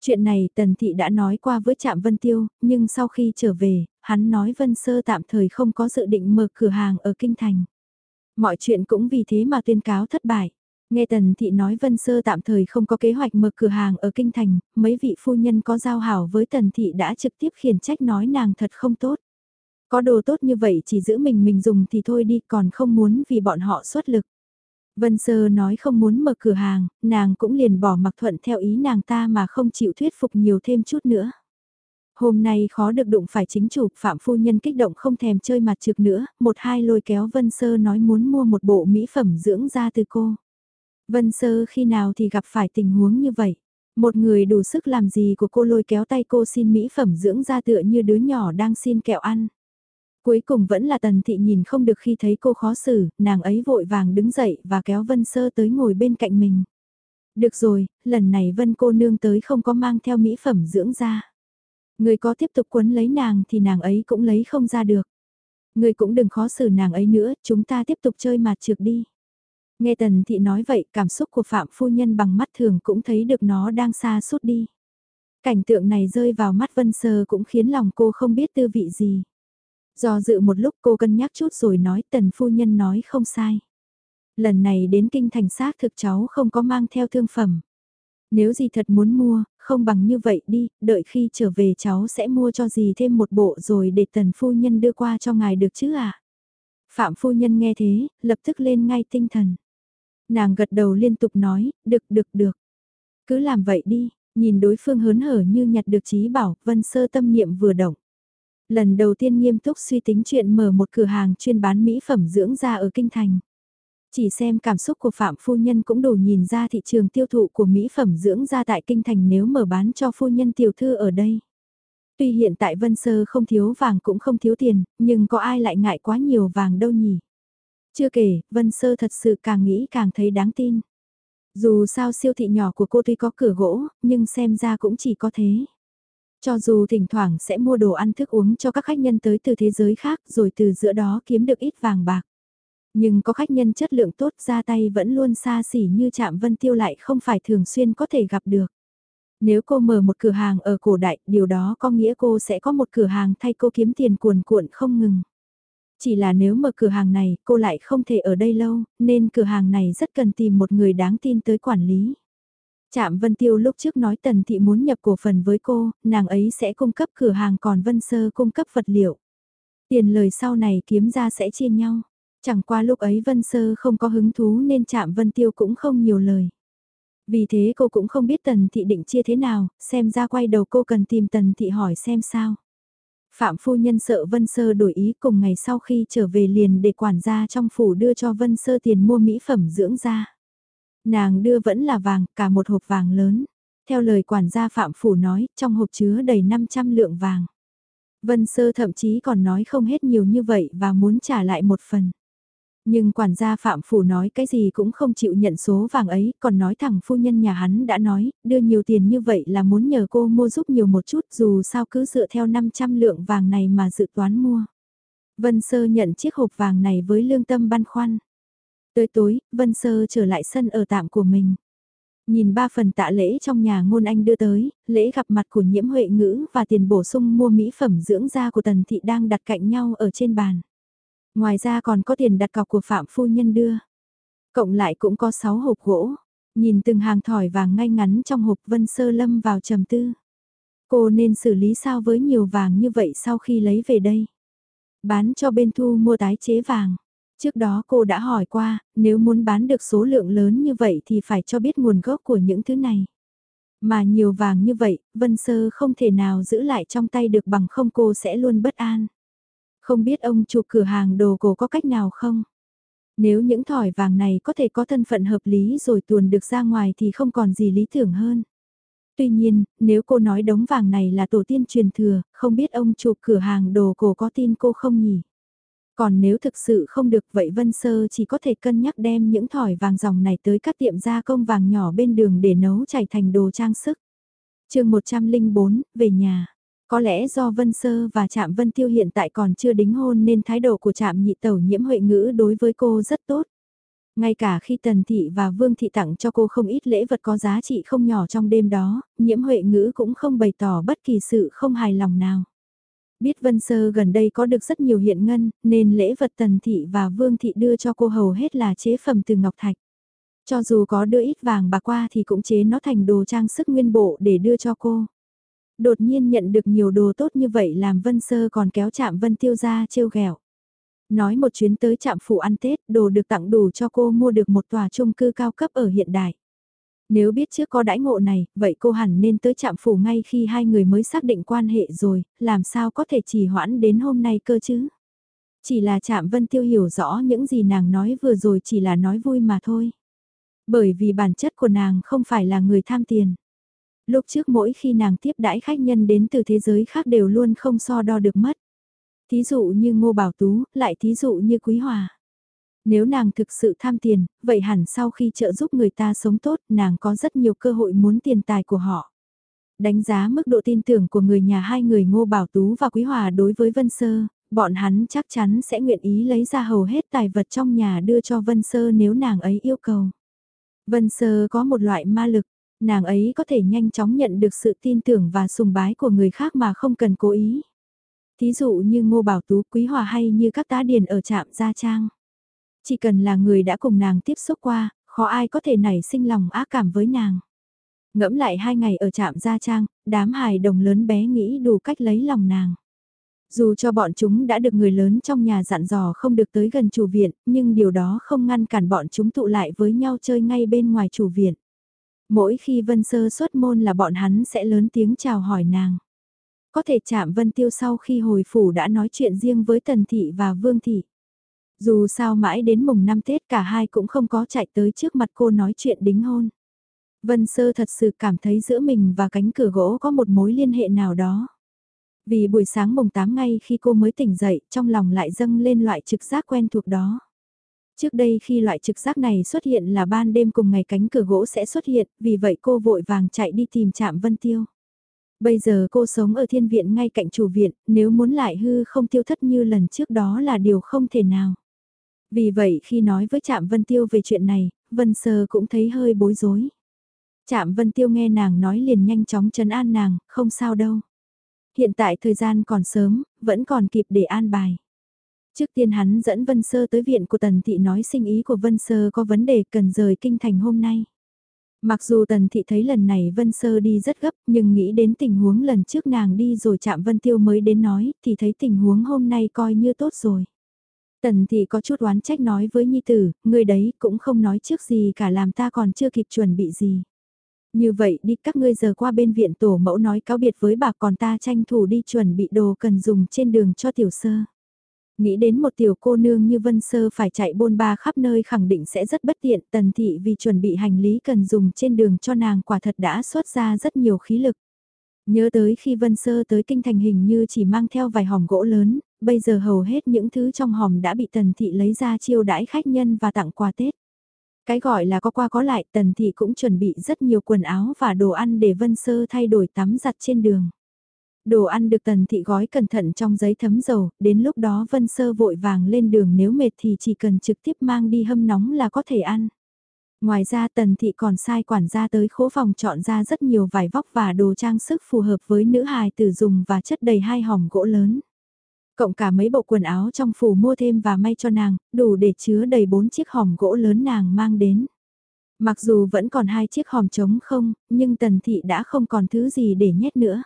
Chuyện này Tần Thị đã nói qua với Trạm Vân Tiêu, nhưng sau khi trở về, hắn nói Vân Sơ tạm thời không có dự định mở cửa hàng ở Kinh Thành. Mọi chuyện cũng vì thế mà tuyên cáo thất bại. Nghe Tần Thị nói Vân Sơ tạm thời không có kế hoạch mở cửa hàng ở Kinh Thành, mấy vị phu nhân có giao hảo với Tần Thị đã trực tiếp khiển trách nói nàng thật không tốt. Có đồ tốt như vậy chỉ giữ mình mình dùng thì thôi đi còn không muốn vì bọn họ xuất lực. Vân Sơ nói không muốn mở cửa hàng, nàng cũng liền bỏ mặc thuận theo ý nàng ta mà không chịu thuyết phục nhiều thêm chút nữa. Hôm nay khó được đụng phải chính chủ, Phạm Phu Nhân kích động không thèm chơi mặt trực nữa, một hai lôi kéo Vân Sơ nói muốn mua một bộ mỹ phẩm dưỡng da từ cô. Vân Sơ khi nào thì gặp phải tình huống như vậy. Một người đủ sức làm gì của cô lôi kéo tay cô xin mỹ phẩm dưỡng da tựa như đứa nhỏ đang xin kẹo ăn. Cuối cùng vẫn là tần thị nhìn không được khi thấy cô khó xử, nàng ấy vội vàng đứng dậy và kéo Vân Sơ tới ngồi bên cạnh mình. Được rồi, lần này Vân cô nương tới không có mang theo mỹ phẩm dưỡng da. Người có tiếp tục quấn lấy nàng thì nàng ấy cũng lấy không ra được. Người cũng đừng khó xử nàng ấy nữa, chúng ta tiếp tục chơi mặt trượt đi. Nghe tần thị nói vậy, cảm xúc của Phạm Phu Nhân bằng mắt thường cũng thấy được nó đang xa suốt đi. Cảnh tượng này rơi vào mắt Vân Sơ cũng khiến lòng cô không biết tư vị gì. Do dự một lúc cô cân nhắc chút rồi nói tần phu nhân nói không sai. Lần này đến kinh thành xác thực cháu không có mang theo thương phẩm. Nếu gì thật muốn mua, không bằng như vậy đi, đợi khi trở về cháu sẽ mua cho gì thêm một bộ rồi để tần phu nhân đưa qua cho ngài được chứ à? Phạm phu nhân nghe thế, lập tức lên ngay tinh thần. Nàng gật đầu liên tục nói, được được được. Cứ làm vậy đi, nhìn đối phương hớn hở như nhặt được trí bảo, vân sơ tâm niệm vừa động. Lần đầu tiên nghiêm túc suy tính chuyện mở một cửa hàng chuyên bán mỹ phẩm dưỡng da ở Kinh Thành. Chỉ xem cảm xúc của Phạm Phu Nhân cũng đủ nhìn ra thị trường tiêu thụ của mỹ phẩm dưỡng da tại Kinh Thành nếu mở bán cho Phu Nhân tiểu thư ở đây. Tuy hiện tại Vân Sơ không thiếu vàng cũng không thiếu tiền, nhưng có ai lại ngại quá nhiều vàng đâu nhỉ? Chưa kể, Vân Sơ thật sự càng nghĩ càng thấy đáng tin. Dù sao siêu thị nhỏ của cô tuy có cửa gỗ, nhưng xem ra cũng chỉ có thế. Cho dù thỉnh thoảng sẽ mua đồ ăn thức uống cho các khách nhân tới từ thế giới khác rồi từ giữa đó kiếm được ít vàng bạc. Nhưng có khách nhân chất lượng tốt ra tay vẫn luôn xa xỉ như chạm vân tiêu lại không phải thường xuyên có thể gặp được. Nếu cô mở một cửa hàng ở cổ đại, điều đó có nghĩa cô sẽ có một cửa hàng thay cô kiếm tiền cuồn cuộn không ngừng. Chỉ là nếu mở cửa hàng này, cô lại không thể ở đây lâu, nên cửa hàng này rất cần tìm một người đáng tin tới quản lý. Trạm Vân Tiêu lúc trước nói Tần Thị muốn nhập cổ phần với cô, nàng ấy sẽ cung cấp cửa hàng còn Vân Sơ cung cấp vật liệu. Tiền lời sau này kiếm ra sẽ chia nhau. Chẳng qua lúc ấy Vân Sơ không có hứng thú nên Trạm Vân Tiêu cũng không nhiều lời. Vì thế cô cũng không biết Tần Thị định chia thế nào, xem ra quay đầu cô cần tìm Tần Thị hỏi xem sao. Phạm phu nhân sợ Vân Sơ đổi ý cùng ngày sau khi trở về liền để quản gia trong phủ đưa cho Vân Sơ tiền mua mỹ phẩm dưỡng da. Nàng đưa vẫn là vàng, cả một hộp vàng lớn. Theo lời quản gia Phạm Phủ nói, trong hộp chứa đầy 500 lượng vàng. Vân Sơ thậm chí còn nói không hết nhiều như vậy và muốn trả lại một phần. Nhưng quản gia Phạm Phủ nói cái gì cũng không chịu nhận số vàng ấy, còn nói thẳng phu nhân nhà hắn đã nói, đưa nhiều tiền như vậy là muốn nhờ cô mua giúp nhiều một chút dù sao cứ dựa theo 500 lượng vàng này mà dự toán mua. Vân Sơ nhận chiếc hộp vàng này với lương tâm băn khoăn. Tới tối, Vân Sơ trở lại sân ở tạm của mình. Nhìn ba phần tạ lễ trong nhà ngôn anh đưa tới, lễ gặp mặt của nhiễm huệ ngữ và tiền bổ sung mua mỹ phẩm dưỡng da của tần thị đang đặt cạnh nhau ở trên bàn. Ngoài ra còn có tiền đặt cọc của Phạm Phu Nhân đưa. Cộng lại cũng có 6 hộp gỗ. Nhìn từng hàng thỏi vàng ngay ngắn trong hộp Vân Sơ Lâm vào trầm tư. Cô nên xử lý sao với nhiều vàng như vậy sau khi lấy về đây? Bán cho bên thu mua tái chế vàng. Trước đó cô đã hỏi qua, nếu muốn bán được số lượng lớn như vậy thì phải cho biết nguồn gốc của những thứ này. Mà nhiều vàng như vậy, Vân Sơ không thể nào giữ lại trong tay được bằng không cô sẽ luôn bất an. Không biết ông chủ cửa hàng đồ cổ có cách nào không? Nếu những thỏi vàng này có thể có thân phận hợp lý rồi tuồn được ra ngoài thì không còn gì lý tưởng hơn. Tuy nhiên, nếu cô nói đống vàng này là tổ tiên truyền thừa, không biết ông chủ cửa hàng đồ cổ có tin cô không nhỉ? Còn nếu thực sự không được vậy Vân Sơ chỉ có thể cân nhắc đem những thỏi vàng dòng này tới các tiệm gia công vàng nhỏ bên đường để nấu chảy thành đồ trang sức. chương 104, về nhà. Có lẽ do Vân Sơ và Trạm Vân Tiêu hiện tại còn chưa đính hôn nên thái độ của Trạm Nhị Tẩu nhiễm huệ ngữ đối với cô rất tốt. Ngay cả khi Tần Thị và Vương Thị tặng cho cô không ít lễ vật có giá trị không nhỏ trong đêm đó, nhiễm huệ ngữ cũng không bày tỏ bất kỳ sự không hài lòng nào. Biết Vân Sơ gần đây có được rất nhiều hiện ngân, nên lễ vật Tần Thị và Vương Thị đưa cho cô hầu hết là chế phẩm từ Ngọc Thạch. Cho dù có đưa ít vàng bạc qua thì cũng chế nó thành đồ trang sức nguyên bộ để đưa cho cô. Đột nhiên nhận được nhiều đồ tốt như vậy làm Vân Sơ còn kéo chạm Vân Tiêu ra trêu ghẹo. Nói một chuyến tới trạm phủ ăn Tết, đồ được tặng đủ cho cô mua được một tòa chung cư cao cấp ở hiện đại. Nếu biết trước có đãi ngộ này, vậy cô hẳn nên tới trạm phủ ngay khi hai người mới xác định quan hệ rồi, làm sao có thể trì hoãn đến hôm nay cơ chứ? Chỉ là trạm Vân Tiêu hiểu rõ những gì nàng nói vừa rồi chỉ là nói vui mà thôi. Bởi vì bản chất của nàng không phải là người tham tiền. Lúc trước mỗi khi nàng tiếp đãi khách nhân đến từ thế giới khác đều luôn không so đo được mất. Thí dụ như Ngô Bảo Tú, lại thí dụ như Quý Hòa. Nếu nàng thực sự tham tiền, vậy hẳn sau khi trợ giúp người ta sống tốt, nàng có rất nhiều cơ hội muốn tiền tài của họ. Đánh giá mức độ tin tưởng của người nhà hai người Ngô Bảo Tú và Quý Hòa đối với Vân Sơ, bọn hắn chắc chắn sẽ nguyện ý lấy ra hầu hết tài vật trong nhà đưa cho Vân Sơ nếu nàng ấy yêu cầu. Vân Sơ có một loại ma lực, nàng ấy có thể nhanh chóng nhận được sự tin tưởng và sùng bái của người khác mà không cần cố ý. Thí dụ như Ngô Bảo Tú, Quý Hòa hay như các tá điền ở trạm Gia Trang. Chỉ cần là người đã cùng nàng tiếp xúc qua, khó ai có thể nảy sinh lòng ác cảm với nàng. Ngẫm lại hai ngày ở trạm Gia Trang, đám hài đồng lớn bé nghĩ đủ cách lấy lòng nàng. Dù cho bọn chúng đã được người lớn trong nhà dặn dò không được tới gần chủ viện, nhưng điều đó không ngăn cản bọn chúng tụ lại với nhau chơi ngay bên ngoài chủ viện. Mỗi khi Vân Sơ xuất môn là bọn hắn sẽ lớn tiếng chào hỏi nàng. Có thể chạm Vân Tiêu sau khi hồi phủ đã nói chuyện riêng với Tần Thị và Vương Thị. Dù sao mãi đến mùng năm Tết cả hai cũng không có chạy tới trước mặt cô nói chuyện đính hôn. Vân Sơ thật sự cảm thấy giữa mình và cánh cửa gỗ có một mối liên hệ nào đó. Vì buổi sáng mùng 8 ngay khi cô mới tỉnh dậy, trong lòng lại dâng lên loại trực giác quen thuộc đó. Trước đây khi loại trực giác này xuất hiện là ban đêm cùng ngày cánh cửa gỗ sẽ xuất hiện, vì vậy cô vội vàng chạy đi tìm chạm Vân Tiêu. Bây giờ cô sống ở thiên viện ngay cạnh chủ viện, nếu muốn lại hư không tiêu thất như lần trước đó là điều không thể nào. Vì vậy khi nói với Trạm Vân Tiêu về chuyện này, Vân Sơ cũng thấy hơi bối rối. Trạm Vân Tiêu nghe nàng nói liền nhanh chóng trấn an nàng, không sao đâu. Hiện tại thời gian còn sớm, vẫn còn kịp để an bài. Trước tiên hắn dẫn Vân Sơ tới viện của Tần Thị nói sinh ý của Vân Sơ có vấn đề cần rời kinh thành hôm nay. Mặc dù Tần Thị thấy lần này Vân Sơ đi rất gấp nhưng nghĩ đến tình huống lần trước nàng đi rồi chạm Vân Tiêu mới đến nói thì thấy tình huống hôm nay coi như tốt rồi. Tần Thị có chút oán trách nói với Nhi Tử, người đấy cũng không nói trước gì cả làm ta còn chưa kịp chuẩn bị gì. Như vậy đi các ngươi giờ qua bên viện tổ mẫu nói cáo biệt với bà còn ta tranh thủ đi chuẩn bị đồ cần dùng trên đường cho tiểu sơ. Nghĩ đến một tiểu cô nương như Vân Sơ phải chạy bôn ba khắp nơi khẳng định sẽ rất bất tiện, tần thị vì chuẩn bị hành lý cần dùng trên đường cho nàng quả thật đã xuất ra rất nhiều khí lực. Nhớ tới khi Vân Sơ tới kinh thành hình như chỉ mang theo vài hòm gỗ lớn, bây giờ hầu hết những thứ trong hòm đã bị tần thị lấy ra chiêu đãi khách nhân và tặng quà Tết. Cái gọi là có qua có lại tần thị cũng chuẩn bị rất nhiều quần áo và đồ ăn để Vân Sơ thay đổi tắm giặt trên đường. Đồ ăn được tần thị gói cẩn thận trong giấy thấm dầu, đến lúc đó Vân Sơ vội vàng lên đường nếu mệt thì chỉ cần trực tiếp mang đi hâm nóng là có thể ăn. Ngoài ra tần thị còn sai quản gia tới khố phòng chọn ra rất nhiều vải vóc và đồ trang sức phù hợp với nữ hài tử dùng và chất đầy hai hòm gỗ lớn. Cộng cả mấy bộ quần áo trong phủ mua thêm và may cho nàng, đủ để chứa đầy bốn chiếc hòm gỗ lớn nàng mang đến. Mặc dù vẫn còn hai chiếc hòm trống không, nhưng tần thị đã không còn thứ gì để nhét nữa.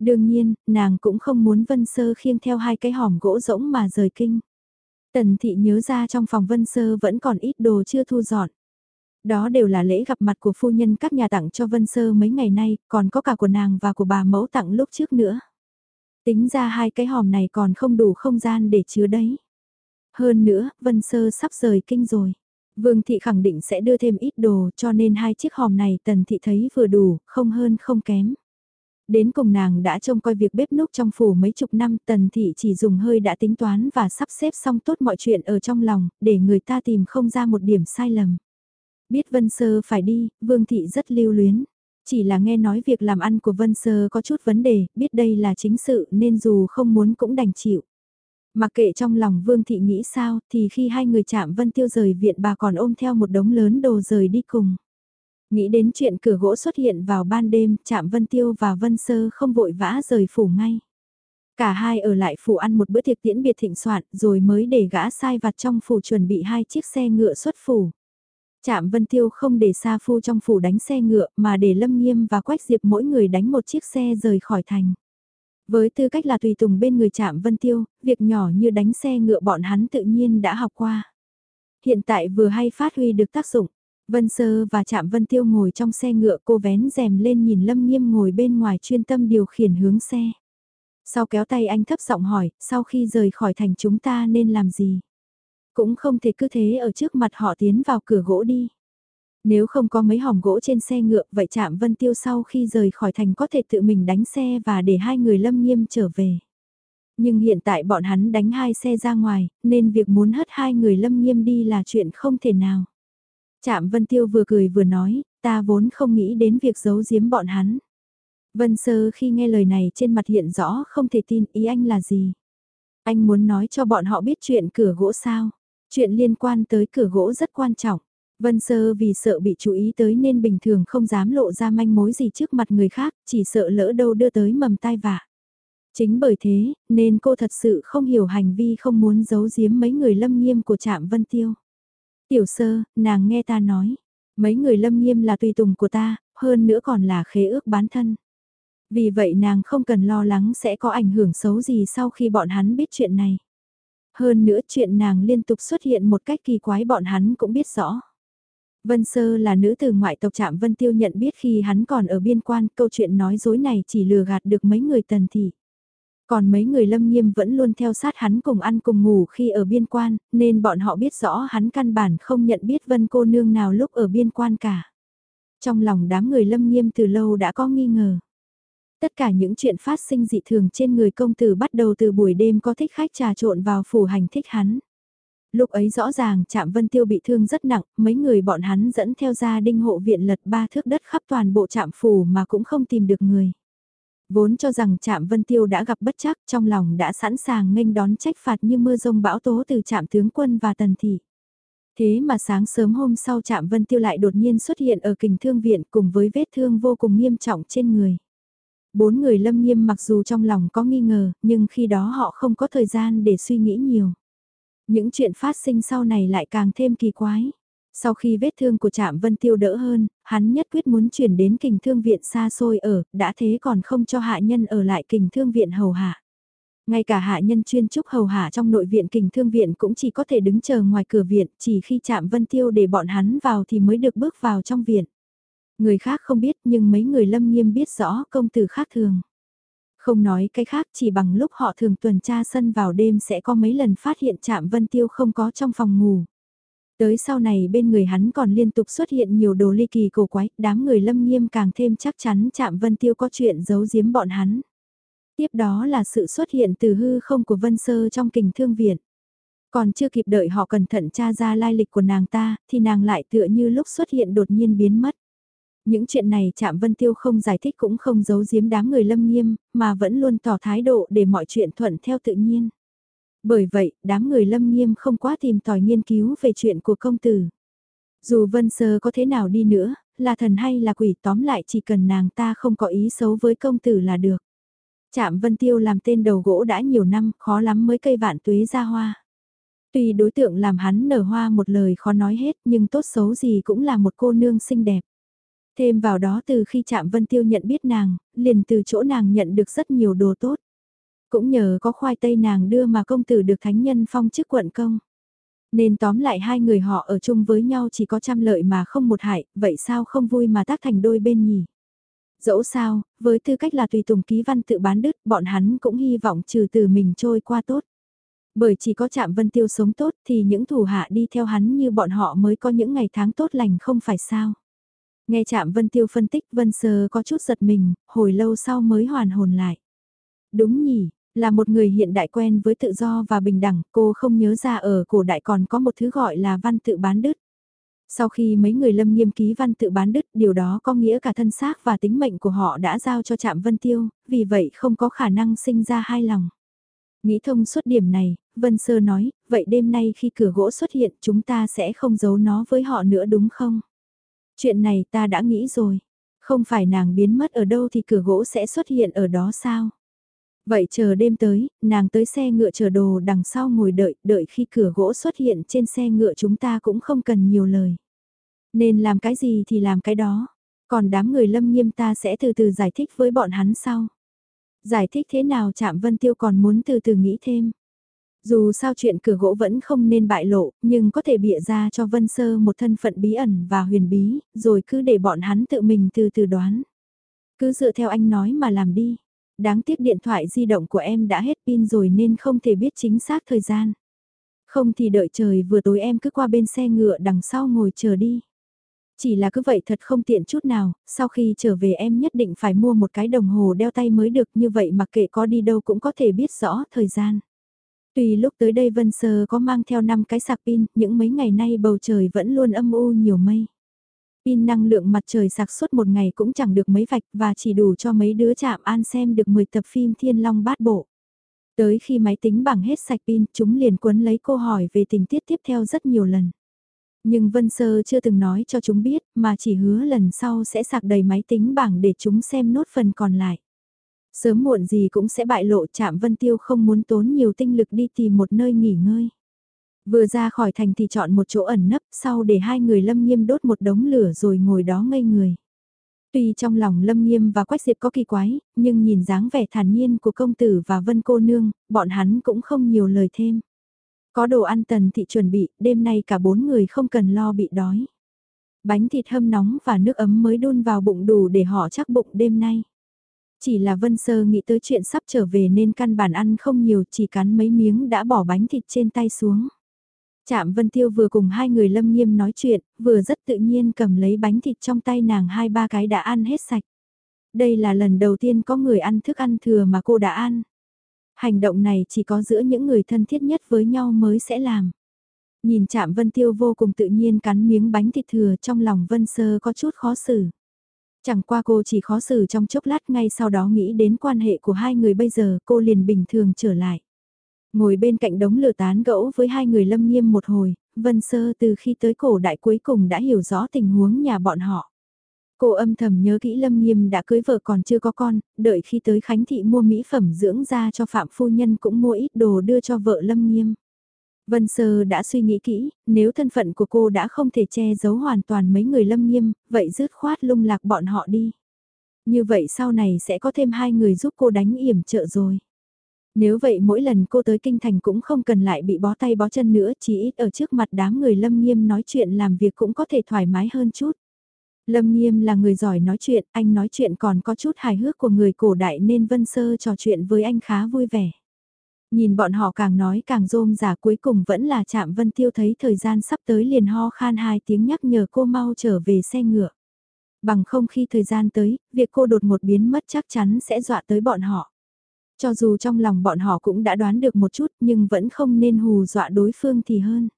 Đương nhiên, nàng cũng không muốn Vân Sơ khiêng theo hai cái hòm gỗ rỗng mà rời kinh. Tần thị nhớ ra trong phòng Vân Sơ vẫn còn ít đồ chưa thu dọn. Đó đều là lễ gặp mặt của phu nhân các nhà tặng cho Vân Sơ mấy ngày nay, còn có cả của nàng và của bà mẫu tặng lúc trước nữa. Tính ra hai cái hòm này còn không đủ không gian để chứa đấy. Hơn nữa, Vân Sơ sắp rời kinh rồi. Vương thị khẳng định sẽ đưa thêm ít đồ cho nên hai chiếc hòm này tần thị thấy vừa đủ, không hơn không kém. Đến cùng nàng đã trông coi việc bếp núc trong phủ mấy chục năm tần thị chỉ dùng hơi đã tính toán và sắp xếp xong tốt mọi chuyện ở trong lòng, để người ta tìm không ra một điểm sai lầm. Biết Vân Sơ phải đi, Vương thị rất lưu luyến. Chỉ là nghe nói việc làm ăn của Vân Sơ có chút vấn đề, biết đây là chính sự nên dù không muốn cũng đành chịu. Mặc kệ trong lòng Vương Thị nghĩ sao thì khi hai người chạm Vân Tiêu rời viện bà còn ôm theo một đống lớn đồ rời đi cùng. Nghĩ đến chuyện cửa gỗ xuất hiện vào ban đêm, chạm Vân Tiêu và Vân Sơ không vội vã rời phủ ngay. Cả hai ở lại phủ ăn một bữa tiệc tiễn biệt thịnh soạn rồi mới để gã sai vặt trong phủ chuẩn bị hai chiếc xe ngựa xuất phủ. Trạm Vân Tiêu không để Sa Phu trong phủ đánh xe ngựa mà để Lâm Nghiêm và Quách Diệp mỗi người đánh một chiếc xe rời khỏi thành. Với tư cách là tùy tùng bên người Trạm Vân Tiêu, việc nhỏ như đánh xe ngựa bọn hắn tự nhiên đã học qua. Hiện tại vừa hay phát huy được tác dụng. Vân Sơ và Trạm Vân Tiêu ngồi trong xe ngựa cô vén rèm lên nhìn Lâm Nghiêm ngồi bên ngoài chuyên tâm điều khiển hướng xe. Sau kéo tay anh thấp giọng hỏi, sau khi rời khỏi thành chúng ta nên làm gì? Cũng không thể cứ thế ở trước mặt họ tiến vào cửa gỗ đi. Nếu không có mấy hòm gỗ trên xe ngựa vậy Trạm Vân Tiêu sau khi rời khỏi thành có thể tự mình đánh xe và để hai người lâm nghiêm trở về. Nhưng hiện tại bọn hắn đánh hai xe ra ngoài, nên việc muốn hất hai người lâm nghiêm đi là chuyện không thể nào. Trạm Vân Tiêu vừa cười vừa nói, ta vốn không nghĩ đến việc giấu giếm bọn hắn. Vân Sơ khi nghe lời này trên mặt hiện rõ không thể tin ý anh là gì. Anh muốn nói cho bọn họ biết chuyện cửa gỗ sao. Chuyện liên quan tới cửa gỗ rất quan trọng. Vân Sơ vì sợ bị chú ý tới nên bình thường không dám lộ ra manh mối gì trước mặt người khác, chỉ sợ lỡ đâu đưa tới mầm tai vạ. Chính bởi thế, nên cô thật sự không hiểu hành vi không muốn giấu giếm mấy người lâm nghiêm của trạm Vân Tiêu. Tiểu sơ, nàng nghe ta nói, mấy người lâm nghiêm là tùy tùng của ta, hơn nữa còn là khế ước bán thân. Vì vậy nàng không cần lo lắng sẽ có ảnh hưởng xấu gì sau khi bọn hắn biết chuyện này. Hơn nữa chuyện nàng liên tục xuất hiện một cách kỳ quái bọn hắn cũng biết rõ. Vân Sơ là nữ từ ngoại tộc Trạm Vân Tiêu nhận biết khi hắn còn ở biên quan, câu chuyện nói dối này chỉ lừa gạt được mấy người tần thị. Còn mấy người lâm nghiêm vẫn luôn theo sát hắn cùng ăn cùng ngủ khi ở biên quan, nên bọn họ biết rõ hắn căn bản không nhận biết Vân cô nương nào lúc ở biên quan cả. Trong lòng đám người lâm nghiêm từ lâu đã có nghi ngờ. Tất cả những chuyện phát sinh dị thường trên người công tử bắt đầu từ buổi đêm có thích khách trà trộn vào phủ hành thích hắn. Lúc ấy rõ ràng Trạm Vân Tiêu bị thương rất nặng, mấy người bọn hắn dẫn theo gia đinh hộ viện lật ba thước đất khắp toàn bộ trạm phủ mà cũng không tìm được người. Vốn cho rằng Trạm Vân Tiêu đã gặp bất chắc trong lòng đã sẵn sàng nghênh đón trách phạt như mưa rông bão tố từ Trạm tướng quân và tần thị. Thế mà sáng sớm hôm sau Trạm Vân Tiêu lại đột nhiên xuất hiện ở kình thương viện cùng với vết thương vô cùng nghiêm trọng trên người. Bốn người lâm nghiêm mặc dù trong lòng có nghi ngờ, nhưng khi đó họ không có thời gian để suy nghĩ nhiều. Những chuyện phát sinh sau này lại càng thêm kỳ quái. Sau khi vết thương của Trạm Vân Tiêu đỡ hơn, hắn nhất quyết muốn chuyển đến kình thương viện xa xôi ở, đã thế còn không cho hạ nhân ở lại kình thương viện hầu hạ. Ngay cả hạ nhân chuyên trúc hầu hạ trong nội viện kình thương viện cũng chỉ có thể đứng chờ ngoài cửa viện, chỉ khi Trạm Vân Tiêu để bọn hắn vào thì mới được bước vào trong viện. Người khác không biết nhưng mấy người lâm nghiêm biết rõ công tử khác thường. Không nói cái khác chỉ bằng lúc họ thường tuần tra sân vào đêm sẽ có mấy lần phát hiện Trạm Vân Tiêu không có trong phòng ngủ. Tới sau này bên người hắn còn liên tục xuất hiện nhiều đồ ly kỳ cổ quái, đám người lâm nghiêm càng thêm chắc chắn chạm Vân Tiêu có chuyện giấu giếm bọn hắn. Tiếp đó là sự xuất hiện từ hư không của Vân Sơ trong kình thương viện. Còn chưa kịp đợi họ cẩn thận tra ra lai lịch của nàng ta, thì nàng lại tựa như lúc xuất hiện đột nhiên biến mất. Những chuyện này chạm Vân Tiêu không giải thích cũng không giấu giếm đám người lâm nghiêm, mà vẫn luôn tỏ thái độ để mọi chuyện thuận theo tự nhiên. Bởi vậy, đám người lâm nghiêm không quá tìm tòi nghiên cứu về chuyện của công tử. Dù Vân Sơ có thế nào đi nữa, là thần hay là quỷ tóm lại chỉ cần nàng ta không có ý xấu với công tử là được. Trạm Vân Tiêu làm tên đầu gỗ đã nhiều năm, khó lắm mới cây vạn tuế ra hoa. Tuy đối tượng làm hắn nở hoa một lời khó nói hết nhưng tốt xấu gì cũng là một cô nương xinh đẹp. Thêm vào đó từ khi Trạm Vân Tiêu nhận biết nàng, liền từ chỗ nàng nhận được rất nhiều đồ tốt. Cũng nhờ có khoai tây nàng đưa mà công tử được thánh nhân phong chức quận công. Nên tóm lại hai người họ ở chung với nhau chỉ có trăm lợi mà không một hại, vậy sao không vui mà tác thành đôi bên nhỉ? Dẫu sao, với tư cách là tùy tùng ký văn tự bán đứt, bọn hắn cũng hy vọng trừ từ mình trôi qua tốt. Bởi chỉ có chạm vân tiêu sống tốt thì những thủ hạ đi theo hắn như bọn họ mới có những ngày tháng tốt lành không phải sao. Nghe chạm vân tiêu phân tích vân sơ có chút giật mình, hồi lâu sau mới hoàn hồn lại. Đúng nhỉ, là một người hiện đại quen với tự do và bình đẳng, cô không nhớ ra ở cổ đại còn có một thứ gọi là văn tự bán đứt. Sau khi mấy người lâm nghiêm ký văn tự bán đứt, điều đó có nghĩa cả thân xác và tính mệnh của họ đã giao cho trạm Vân Tiêu, vì vậy không có khả năng sinh ra hai lòng. Nghĩ thông suốt điểm này, Vân Sơ nói, vậy đêm nay khi cửa gỗ xuất hiện chúng ta sẽ không giấu nó với họ nữa đúng không? Chuyện này ta đã nghĩ rồi. Không phải nàng biến mất ở đâu thì cửa gỗ sẽ xuất hiện ở đó sao? Vậy chờ đêm tới, nàng tới xe ngựa chờ đồ đằng sau ngồi đợi, đợi khi cửa gỗ xuất hiện trên xe ngựa chúng ta cũng không cần nhiều lời. Nên làm cái gì thì làm cái đó, còn đám người lâm nghiêm ta sẽ từ từ giải thích với bọn hắn sau. Giải thích thế nào chạm Vân Tiêu còn muốn từ từ nghĩ thêm. Dù sao chuyện cửa gỗ vẫn không nên bại lộ, nhưng có thể bịa ra cho Vân Sơ một thân phận bí ẩn và huyền bí, rồi cứ để bọn hắn tự mình từ từ đoán. Cứ dựa theo anh nói mà làm đi đáng tiếc điện thoại di động của em đã hết pin rồi nên không thể biết chính xác thời gian. Không thì đợi trời vừa tối em cứ qua bên xe ngựa đằng sau ngồi chờ đi. Chỉ là cứ vậy thật không tiện chút nào, sau khi trở về em nhất định phải mua một cái đồng hồ đeo tay mới được như vậy mặc kệ có đi đâu cũng có thể biết rõ thời gian. Tùy lúc tới đây Vân Sơ có mang theo 5 cái sạc pin, những mấy ngày nay bầu trời vẫn luôn âm u nhiều mây. Pin năng lượng mặt trời sạc suốt một ngày cũng chẳng được mấy vạch và chỉ đủ cho mấy đứa chạm an xem được 10 tập phim Thiên Long bát bộ. Tới khi máy tính bằng hết sạch pin, chúng liền quấn lấy câu hỏi về tình tiết tiếp theo rất nhiều lần. Nhưng Vân Sơ chưa từng nói cho chúng biết, mà chỉ hứa lần sau sẽ sạc đầy máy tính bảng để chúng xem nốt phần còn lại. Sớm muộn gì cũng sẽ bại lộ chạm Vân Tiêu không muốn tốn nhiều tinh lực đi tìm một nơi nghỉ ngơi. Vừa ra khỏi thành thì chọn một chỗ ẩn nấp sau để hai người lâm nghiêm đốt một đống lửa rồi ngồi đó ngây người. Tuy trong lòng lâm nghiêm và quách diệp có kỳ quái, nhưng nhìn dáng vẻ thản nhiên của công tử và vân cô nương, bọn hắn cũng không nhiều lời thêm. Có đồ ăn tần thị chuẩn bị, đêm nay cả bốn người không cần lo bị đói. Bánh thịt hâm nóng và nước ấm mới đun vào bụng đủ để họ chắc bụng đêm nay. Chỉ là Vân Sơ nghĩ tới chuyện sắp trở về nên căn bản ăn không nhiều chỉ cắn mấy miếng đã bỏ bánh thịt trên tay xuống. Trạm Vân Tiêu vừa cùng hai người lâm nghiêm nói chuyện, vừa rất tự nhiên cầm lấy bánh thịt trong tay nàng hai ba cái đã ăn hết sạch. Đây là lần đầu tiên có người ăn thức ăn thừa mà cô đã ăn. Hành động này chỉ có giữa những người thân thiết nhất với nhau mới sẽ làm. Nhìn chạm Vân Tiêu vô cùng tự nhiên cắn miếng bánh thịt thừa trong lòng Vân Sơ có chút khó xử. Chẳng qua cô chỉ khó xử trong chốc lát ngay sau đó nghĩ đến quan hệ của hai người bây giờ cô liền bình thường trở lại. Ngồi bên cạnh đống lửa tán gẫu với hai người lâm nghiêm một hồi, Vân Sơ từ khi tới cổ đại cuối cùng đã hiểu rõ tình huống nhà bọn họ. Cô âm thầm nhớ kỹ Lâm Nghiêm đã cưới vợ còn chưa có con, đợi khi tới Khánh Thị mua mỹ phẩm dưỡng da cho Phạm Phu Nhân cũng mua ít đồ đưa cho vợ Lâm Nghiêm. Vân Sơ đã suy nghĩ kỹ, nếu thân phận của cô đã không thể che giấu hoàn toàn mấy người Lâm Nghiêm, vậy dứt khoát lung lạc bọn họ đi. Như vậy sau này sẽ có thêm hai người giúp cô đánh yểm trợ rồi. Nếu vậy mỗi lần cô tới kinh thành cũng không cần lại bị bó tay bó chân nữa, chỉ ít ở trước mặt đám người Lâm Nghiêm nói chuyện làm việc cũng có thể thoải mái hơn chút. Lâm Nghiêm là người giỏi nói chuyện, anh nói chuyện còn có chút hài hước của người cổ đại nên Vân Sơ trò chuyện với anh khá vui vẻ. Nhìn bọn họ càng nói càng rôm giả cuối cùng vẫn là chạm Vân Tiêu thấy thời gian sắp tới liền ho khan hai tiếng nhắc nhở cô mau trở về xe ngựa. Bằng không khi thời gian tới, việc cô đột một biến mất chắc chắn sẽ dọa tới bọn họ. Cho dù trong lòng bọn họ cũng đã đoán được một chút nhưng vẫn không nên hù dọa đối phương thì hơn.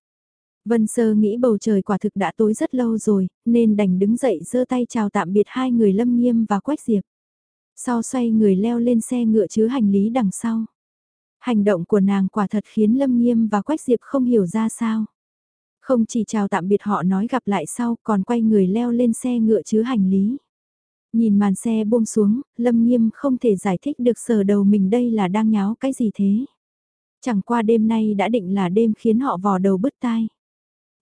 Vân Sơ nghĩ bầu trời quả thực đã tối rất lâu rồi, nên đành đứng dậy giơ tay chào tạm biệt hai người Lâm Nghiêm và Quách Diệp. Sau xoay người leo lên xe ngựa chứa hành lý đằng sau. Hành động của nàng quả thật khiến Lâm Nghiêm và Quách Diệp không hiểu ra sao. Không chỉ chào tạm biệt họ nói gặp lại sau còn quay người leo lên xe ngựa chứa hành lý. Nhìn màn xe buông xuống, Lâm Nghiêm không thể giải thích được sờ đầu mình đây là đang nháo cái gì thế. Chẳng qua đêm nay đã định là đêm khiến họ vò đầu bứt tai.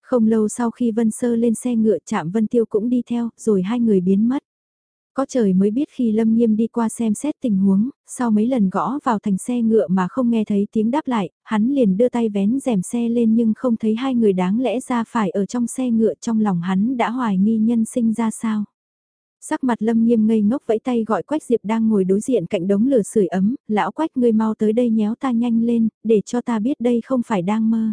Không lâu sau khi Vân Sơ lên xe ngựa chạm Vân Tiêu cũng đi theo, rồi hai người biến mất. Có trời mới biết khi Lâm Nghiêm đi qua xem xét tình huống, sau mấy lần gõ vào thành xe ngựa mà không nghe thấy tiếng đáp lại, hắn liền đưa tay vén rèm xe lên nhưng không thấy hai người đáng lẽ ra phải ở trong xe ngựa trong lòng hắn đã hoài nghi nhân sinh ra sao. Sắc mặt Lâm Nghiêm ngây ngốc vẫy tay gọi Quách Diệp đang ngồi đối diện cạnh đống lửa sưởi ấm, lão Quách ngươi mau tới đây nhéo ta nhanh lên, để cho ta biết đây không phải đang mơ.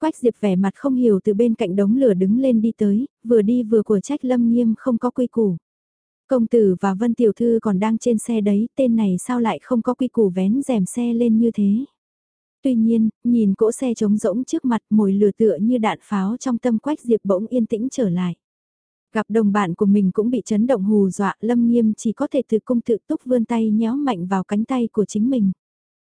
Quách Diệp vẻ mặt không hiểu từ bên cạnh đống lửa đứng lên đi tới, vừa đi vừa của trách Lâm Nghiêm không có quy củ. Công tử và Vân Tiểu Thư còn đang trên xe đấy, tên này sao lại không có quy củ vén rèm xe lên như thế. Tuy nhiên, nhìn cỗ xe trống rỗng trước mặt mồi lửa tựa như đạn pháo trong tâm Quách Diệp bỗng yên tĩnh trở lại. Gặp đồng bạn của mình cũng bị chấn động hù dọa, Lâm Nghiêm chỉ có thể từ cung tự túc vươn tay nhéo mạnh vào cánh tay của chính mình.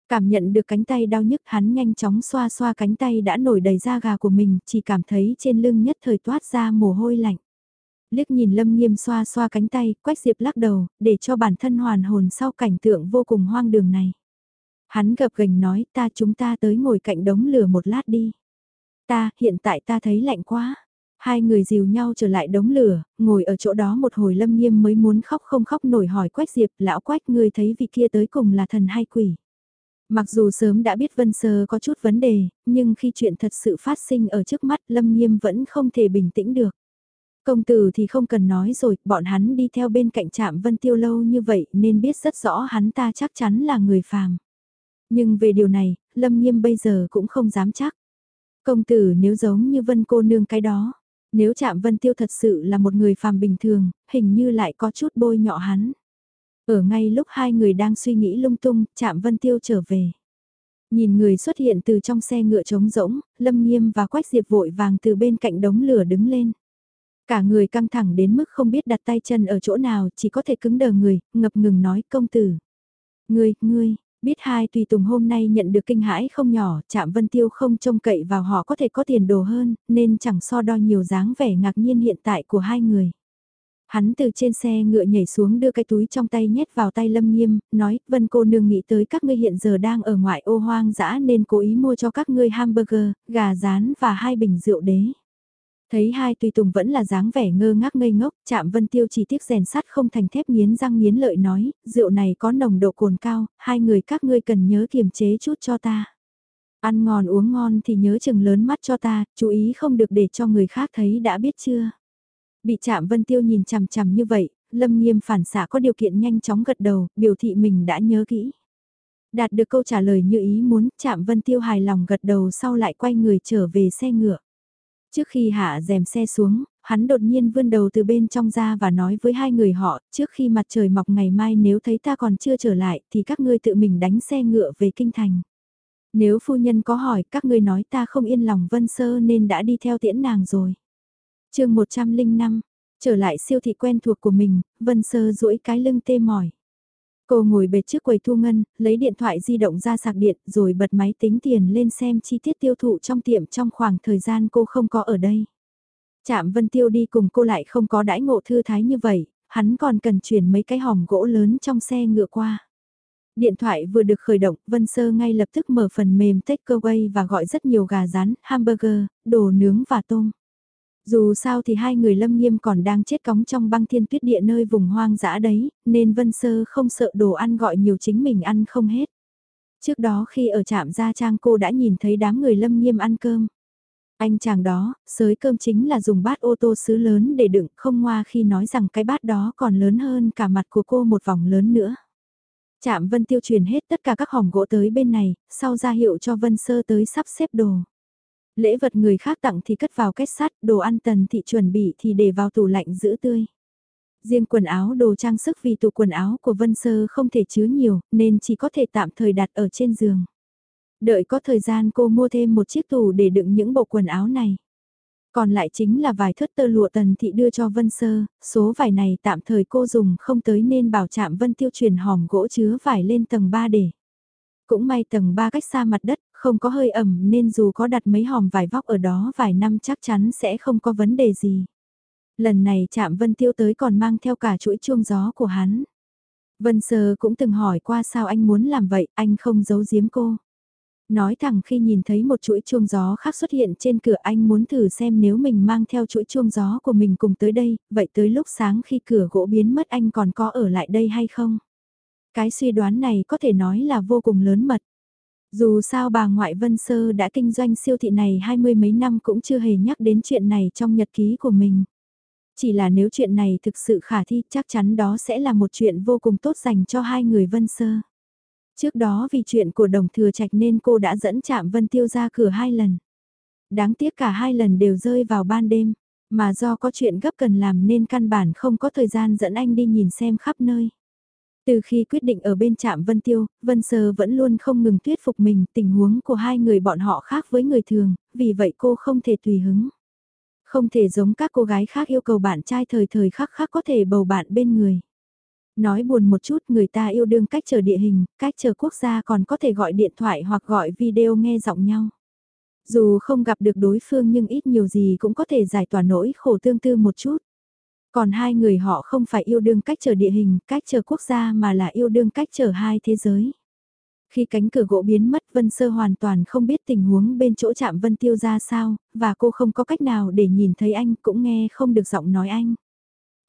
Cảm nhận được cánh tay đau nhức hắn nhanh chóng xoa xoa cánh tay đã nổi đầy da gà của mình, chỉ cảm thấy trên lưng nhất thời toát ra mồ hôi lạnh. Liếc nhìn Lâm Nghiêm xoa xoa cánh tay, Quách Diệp lắc đầu, để cho bản thân hoàn hồn sau cảnh tượng vô cùng hoang đường này. Hắn gập gành nói ta chúng ta tới ngồi cạnh đống lửa một lát đi. Ta, hiện tại ta thấy lạnh quá. Hai người dìu nhau trở lại đống lửa, ngồi ở chỗ đó một hồi lâm nghiêm mới muốn khóc không khóc nổi hỏi Quách Diệp, lão Quách ngươi thấy vị kia tới cùng là thần hay quỷ. Mặc dù sớm đã biết Vân Sơ có chút vấn đề, nhưng khi chuyện thật sự phát sinh ở trước mắt Lâm Nghiêm vẫn không thể bình tĩnh được. Công tử thì không cần nói rồi, bọn hắn đi theo bên cạnh trạm Vân Tiêu lâu như vậy nên biết rất rõ hắn ta chắc chắn là người phàm. Nhưng về điều này, Lâm Nghiêm bây giờ cũng không dám chắc. Công tử nếu giống như Vân cô nương cái đó, nếu chạm Vân Tiêu thật sự là một người phàm bình thường, hình như lại có chút bôi nhọ hắn. Ở ngay lúc hai người đang suy nghĩ lung tung, chạm Vân Tiêu trở về. Nhìn người xuất hiện từ trong xe ngựa trống rỗng, Lâm Nghiêm và Quách Diệp vội vàng từ bên cạnh đống lửa đứng lên. Cả người căng thẳng đến mức không biết đặt tay chân ở chỗ nào, chỉ có thể cứng đờ người, ngập ngừng nói công tử. Ngươi, ngươi, Biết hai tùy tùng hôm nay nhận được kinh hãi không nhỏ, chạm vân tiêu không trông cậy vào họ có thể có tiền đồ hơn, nên chẳng so đo nhiều dáng vẻ ngạc nhiên hiện tại của hai người. Hắn từ trên xe ngựa nhảy xuống đưa cái túi trong tay nhét vào tay Lâm Nghiêm, nói, Vân cô nương nghĩ tới các ngươi hiện giờ đang ở ngoại ô hoang dã nên cố ý mua cho các ngươi hamburger, gà rán và hai bình rượu đế. Thấy hai tùy tùng vẫn là dáng vẻ ngơ ngác ngây ngốc, chạm vân tiêu chỉ tiếc rèn sắt không thành thép nghiến răng nghiến lợi nói, rượu này có nồng độ cồn cao, hai người các ngươi cần nhớ kiềm chế chút cho ta. Ăn ngon uống ngon thì nhớ chừng lớn mắt cho ta, chú ý không được để cho người khác thấy đã biết chưa. Bị chạm vân tiêu nhìn chằm chằm như vậy, lâm nghiêm phản xạ có điều kiện nhanh chóng gật đầu, biểu thị mình đã nhớ kỹ. Đạt được câu trả lời như ý muốn, chạm vân tiêu hài lòng gật đầu sau lại quay người trở về xe ngựa. Trước khi hạ rèm xe xuống, hắn đột nhiên vươn đầu từ bên trong ra và nói với hai người họ, trước khi mặt trời mọc ngày mai nếu thấy ta còn chưa trở lại thì các ngươi tự mình đánh xe ngựa về kinh thành. Nếu phu nhân có hỏi các ngươi nói ta không yên lòng vân sơ nên đã đi theo tiễn nàng rồi. chương 105, trở lại siêu thị quen thuộc của mình, vân sơ duỗi cái lưng tê mỏi. Cô ngồi bệt trước quầy thu ngân, lấy điện thoại di động ra sạc điện rồi bật máy tính tiền lên xem chi tiết tiêu thụ trong tiệm trong khoảng thời gian cô không có ở đây. Trạm Vân Tiêu đi cùng cô lại không có đãi ngộ thư thái như vậy, hắn còn cần chuyển mấy cái hòm gỗ lớn trong xe ngựa qua. Điện thoại vừa được khởi động, Vân Sơ ngay lập tức mở phần mềm takeaway và gọi rất nhiều gà rán, hamburger, đồ nướng và tôm. Dù sao thì hai người lâm nghiêm còn đang chết cóng trong băng thiên tuyết địa nơi vùng hoang dã đấy, nên Vân Sơ không sợ đồ ăn gọi nhiều chính mình ăn không hết. Trước đó khi ở trạm Gia Trang cô đã nhìn thấy đám người lâm nghiêm ăn cơm. Anh chàng đó, sới cơm chính là dùng bát ô tô sứ lớn để đựng không ngoa khi nói rằng cái bát đó còn lớn hơn cả mặt của cô một vòng lớn nữa. Trạm Vân Tiêu truyền hết tất cả các hòm gỗ tới bên này, sau ra hiệu cho Vân Sơ tới sắp xếp đồ. Lễ vật người khác tặng thì cất vào kết sắt, đồ ăn tần thị chuẩn bị thì để vào tủ lạnh giữ tươi. Riêng quần áo đồ trang sức vì tủ quần áo của Vân Sơ không thể chứa nhiều, nên chỉ có thể tạm thời đặt ở trên giường. Đợi có thời gian cô mua thêm một chiếc tủ để đựng những bộ quần áo này. Còn lại chính là vài thớt tơ lụa tần thị đưa cho Vân Sơ, số vải này tạm thời cô dùng không tới nên bảo chạm Vân Tiêu chuyển hòm gỗ chứa vải lên tầng 3 để. Cũng may tầng 3 cách xa mặt đất, không có hơi ẩm nên dù có đặt mấy hòm vải vóc ở đó vài năm chắc chắn sẽ không có vấn đề gì. Lần này chạm Vân Tiêu tới còn mang theo cả chuỗi chuông gió của hắn. Vân Sơ cũng từng hỏi qua sao anh muốn làm vậy, anh không giấu giếm cô. Nói thẳng khi nhìn thấy một chuỗi chuông gió khác xuất hiện trên cửa anh muốn thử xem nếu mình mang theo chuỗi chuông gió của mình cùng tới đây, vậy tới lúc sáng khi cửa gỗ biến mất anh còn có ở lại đây hay không? Cái suy đoán này có thể nói là vô cùng lớn mật. Dù sao bà ngoại Vân Sơ đã kinh doanh siêu thị này hai mươi mấy năm cũng chưa hề nhắc đến chuyện này trong nhật ký của mình. Chỉ là nếu chuyện này thực sự khả thi chắc chắn đó sẽ là một chuyện vô cùng tốt dành cho hai người Vân Sơ. Trước đó vì chuyện của đồng thừa trạch nên cô đã dẫn chạm Vân Tiêu ra cửa hai lần. Đáng tiếc cả hai lần đều rơi vào ban đêm, mà do có chuyện gấp cần làm nên căn bản không có thời gian dẫn anh đi nhìn xem khắp nơi. Từ khi quyết định ở bên trạm Vân Tiêu, Vân Sơ vẫn luôn không ngừng thuyết phục mình tình huống của hai người bọn họ khác với người thường, vì vậy cô không thể tùy hứng. Không thể giống các cô gái khác yêu cầu bạn trai thời thời khắc khác có thể bầu bạn bên người. Nói buồn một chút người ta yêu đương cách chờ địa hình, cách chờ quốc gia còn có thể gọi điện thoại hoặc gọi video nghe giọng nhau. Dù không gặp được đối phương nhưng ít nhiều gì cũng có thể giải tỏa nỗi khổ tương tư một chút. Còn hai người họ không phải yêu đương cách trở địa hình, cách trở quốc gia mà là yêu đương cách trở hai thế giới. Khi cánh cửa gỗ biến mất Vân Sơ hoàn toàn không biết tình huống bên chỗ chạm Vân Tiêu ra sao, và cô không có cách nào để nhìn thấy anh cũng nghe không được giọng nói anh.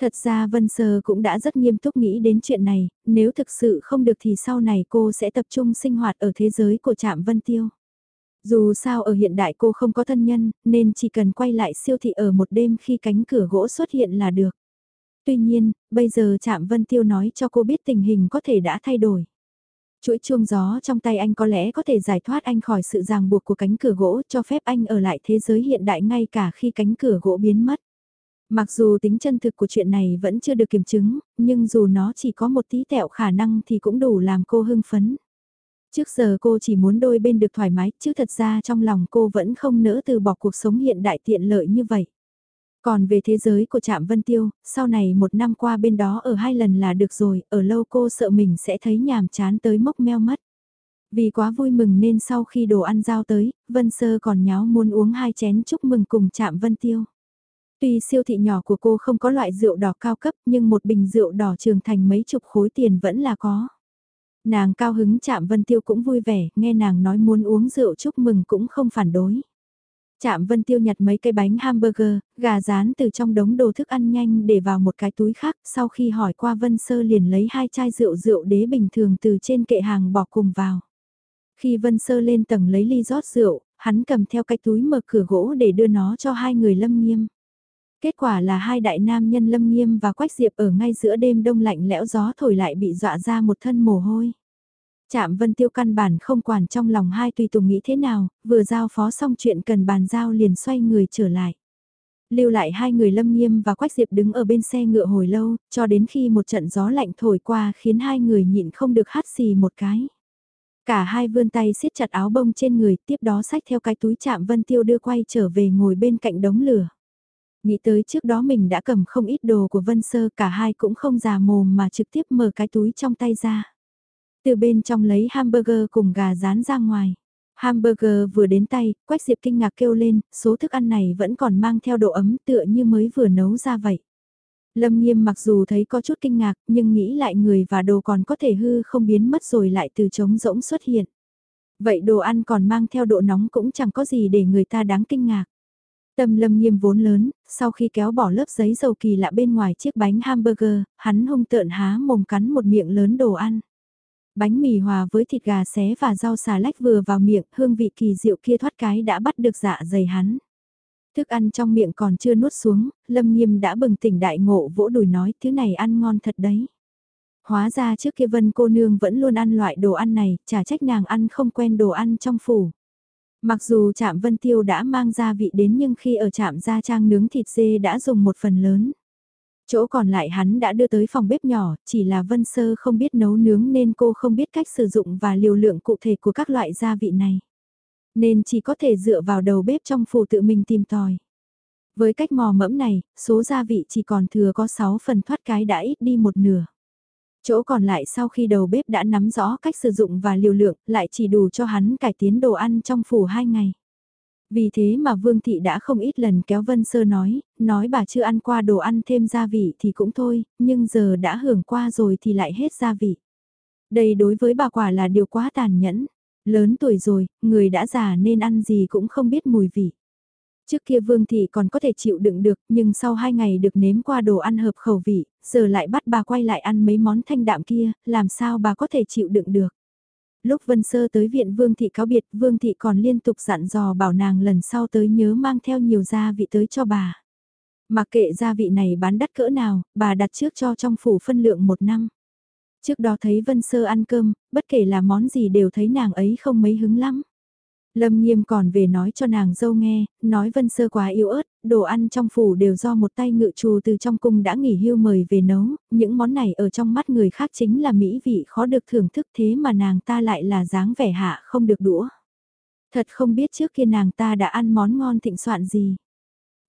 Thật ra Vân Sơ cũng đã rất nghiêm túc nghĩ đến chuyện này, nếu thực sự không được thì sau này cô sẽ tập trung sinh hoạt ở thế giới của trạm Vân Tiêu. Dù sao ở hiện đại cô không có thân nhân, nên chỉ cần quay lại siêu thị ở một đêm khi cánh cửa gỗ xuất hiện là được. Tuy nhiên, bây giờ Trạm Vân Tiêu nói cho cô biết tình hình có thể đã thay đổi. Chuỗi chuông gió trong tay anh có lẽ có thể giải thoát anh khỏi sự ràng buộc của cánh cửa gỗ cho phép anh ở lại thế giới hiện đại ngay cả khi cánh cửa gỗ biến mất. Mặc dù tính chân thực của chuyện này vẫn chưa được kiểm chứng, nhưng dù nó chỉ có một tí tẹo khả năng thì cũng đủ làm cô hưng phấn. Trước giờ cô chỉ muốn đôi bên được thoải mái, chứ thật ra trong lòng cô vẫn không nỡ từ bỏ cuộc sống hiện đại tiện lợi như vậy. Còn về thế giới của Trạm Vân Tiêu, sau này một năm qua bên đó ở hai lần là được rồi, ở lâu cô sợ mình sẽ thấy nhàm chán tới mốc meo mất. Vì quá vui mừng nên sau khi đồ ăn giao tới, Vân Sơ còn nháo muốn uống hai chén chúc mừng cùng Trạm Vân Tiêu. Tuy siêu thị nhỏ của cô không có loại rượu đỏ cao cấp nhưng một bình rượu đỏ trường thành mấy chục khối tiền vẫn là có. Nàng cao hứng chạm Vân Tiêu cũng vui vẻ, nghe nàng nói muốn uống rượu chúc mừng cũng không phản đối. Chạm Vân Tiêu nhặt mấy cây bánh hamburger, gà rán từ trong đống đồ thức ăn nhanh để vào một cái túi khác, sau khi hỏi qua Vân Sơ liền lấy hai chai rượu rượu đế bình thường từ trên kệ hàng bỏ cùng vào. Khi Vân Sơ lên tầng lấy ly rót rượu, hắn cầm theo cái túi mở cửa gỗ để đưa nó cho hai người lâm nghiêm. Kết quả là hai đại nam nhân lâm nghiêm và quách diệp ở ngay giữa đêm đông lạnh lẽo gió thổi lại bị dọa ra một thân mồ hôi. Trạm vân tiêu căn bản không quản trong lòng hai tùy tùng nghĩ thế nào, vừa giao phó xong chuyện cần bàn giao liền xoay người trở lại. Lưu lại hai người lâm nghiêm và quách diệp đứng ở bên xe ngựa hồi lâu, cho đến khi một trận gió lạnh thổi qua khiến hai người nhịn không được hát xì một cái. Cả hai vươn tay siết chặt áo bông trên người, tiếp đó xách theo cái túi Trạm vân tiêu đưa quay trở về ngồi bên cạnh đống lửa. Nghĩ tới trước đó mình đã cầm không ít đồ của Vân Sơ cả hai cũng không già mồm mà trực tiếp mở cái túi trong tay ra. Từ bên trong lấy hamburger cùng gà rán ra ngoài. Hamburger vừa đến tay, Quách Diệp kinh ngạc kêu lên, số thức ăn này vẫn còn mang theo độ ấm tựa như mới vừa nấu ra vậy. Lâm Nghiêm mặc dù thấy có chút kinh ngạc, nhưng nghĩ lại người và đồ còn có thể hư không biến mất rồi lại từ trống rỗng xuất hiện. Vậy đồ ăn còn mang theo độ nóng cũng chẳng có gì để người ta đáng kinh ngạc. Tâm lâm nghiêm vốn lớn, sau khi kéo bỏ lớp giấy dầu kỳ lạ bên ngoài chiếc bánh hamburger, hắn hung tợn há mồm cắn một miệng lớn đồ ăn. Bánh mì hòa với thịt gà xé và rau xà lách vừa vào miệng, hương vị kỳ diệu kia thoát cái đã bắt được dạ dày hắn. Thức ăn trong miệng còn chưa nuốt xuống, Lâm Nghiêm đã bừng tỉnh đại ngộ vỗ đùi nói thứ này ăn ngon thật đấy. Hóa ra trước kia Vân cô nương vẫn luôn ăn loại đồ ăn này, chả trách nàng ăn không quen đồ ăn trong phủ. Mặc dù trạm Vân Tiêu đã mang gia vị đến nhưng khi ở trạm gia trang nướng thịt dê đã dùng một phần lớn. Chỗ còn lại hắn đã đưa tới phòng bếp nhỏ, chỉ là Vân Sơ không biết nấu nướng nên cô không biết cách sử dụng và liều lượng cụ thể của các loại gia vị này. Nên chỉ có thể dựa vào đầu bếp trong phủ tự mình tìm tòi. Với cách mò mẫm này, số gia vị chỉ còn thừa có 6 phần thoát cái đã ít đi một nửa. Chỗ còn lại sau khi đầu bếp đã nắm rõ cách sử dụng và liều lượng lại chỉ đủ cho hắn cải tiến đồ ăn trong phủ 2 ngày. Vì thế mà Vương Thị đã không ít lần kéo Vân Sơ nói, nói bà chưa ăn qua đồ ăn thêm gia vị thì cũng thôi, nhưng giờ đã hưởng qua rồi thì lại hết gia vị. Đây đối với bà quả là điều quá tàn nhẫn. Lớn tuổi rồi, người đã già nên ăn gì cũng không biết mùi vị. Trước kia Vương Thị còn có thể chịu đựng được, nhưng sau hai ngày được nếm qua đồ ăn hợp khẩu vị, giờ lại bắt bà quay lại ăn mấy món thanh đạm kia, làm sao bà có thể chịu đựng được. Lúc Vân Sơ tới viện Vương Thị cáo biệt, Vương Thị còn liên tục dặn dò bảo nàng lần sau tới nhớ mang theo nhiều gia vị tới cho bà. Mặc kệ gia vị này bán đắt cỡ nào, bà đặt trước cho trong phủ phân lượng một năm. Trước đó thấy Vân Sơ ăn cơm, bất kể là món gì đều thấy nàng ấy không mấy hứng lắm. Lâm Nghiêm còn về nói cho nàng dâu nghe, nói Vân Sơ quá yếu ớt, đồ ăn trong phủ đều do một tay ngự trù từ trong cung đã nghỉ hưu mời về nấu, những món này ở trong mắt người khác chính là mỹ vị khó được thưởng thức thế mà nàng ta lại là dáng vẻ hạ không được đũa. Thật không biết trước kia nàng ta đã ăn món ngon thịnh soạn gì.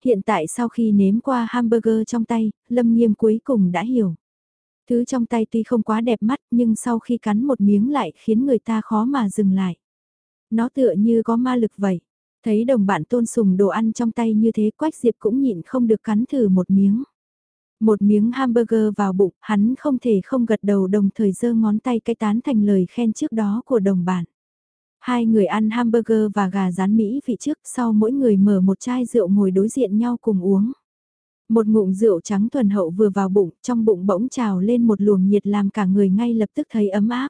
Hiện tại sau khi nếm qua hamburger trong tay, Lâm Nghiêm cuối cùng đã hiểu. Thứ trong tay tuy không quá đẹp mắt nhưng sau khi cắn một miếng lại khiến người ta khó mà dừng lại. Nó tựa như có ma lực vậy. Thấy đồng bạn tôn sùng đồ ăn trong tay như thế Quách Diệp cũng nhịn không được cắn thử một miếng. Một miếng hamburger vào bụng, hắn không thể không gật đầu đồng thời giơ ngón tay cái tán thành lời khen trước đó của đồng bạn. Hai người ăn hamburger và gà rán Mỹ vị trước sau mỗi người mở một chai rượu ngồi đối diện nhau cùng uống. Một ngụm rượu trắng thuần hậu vừa vào bụng, trong bụng bỗng trào lên một luồng nhiệt làm cả người ngay lập tức thấy ấm áp.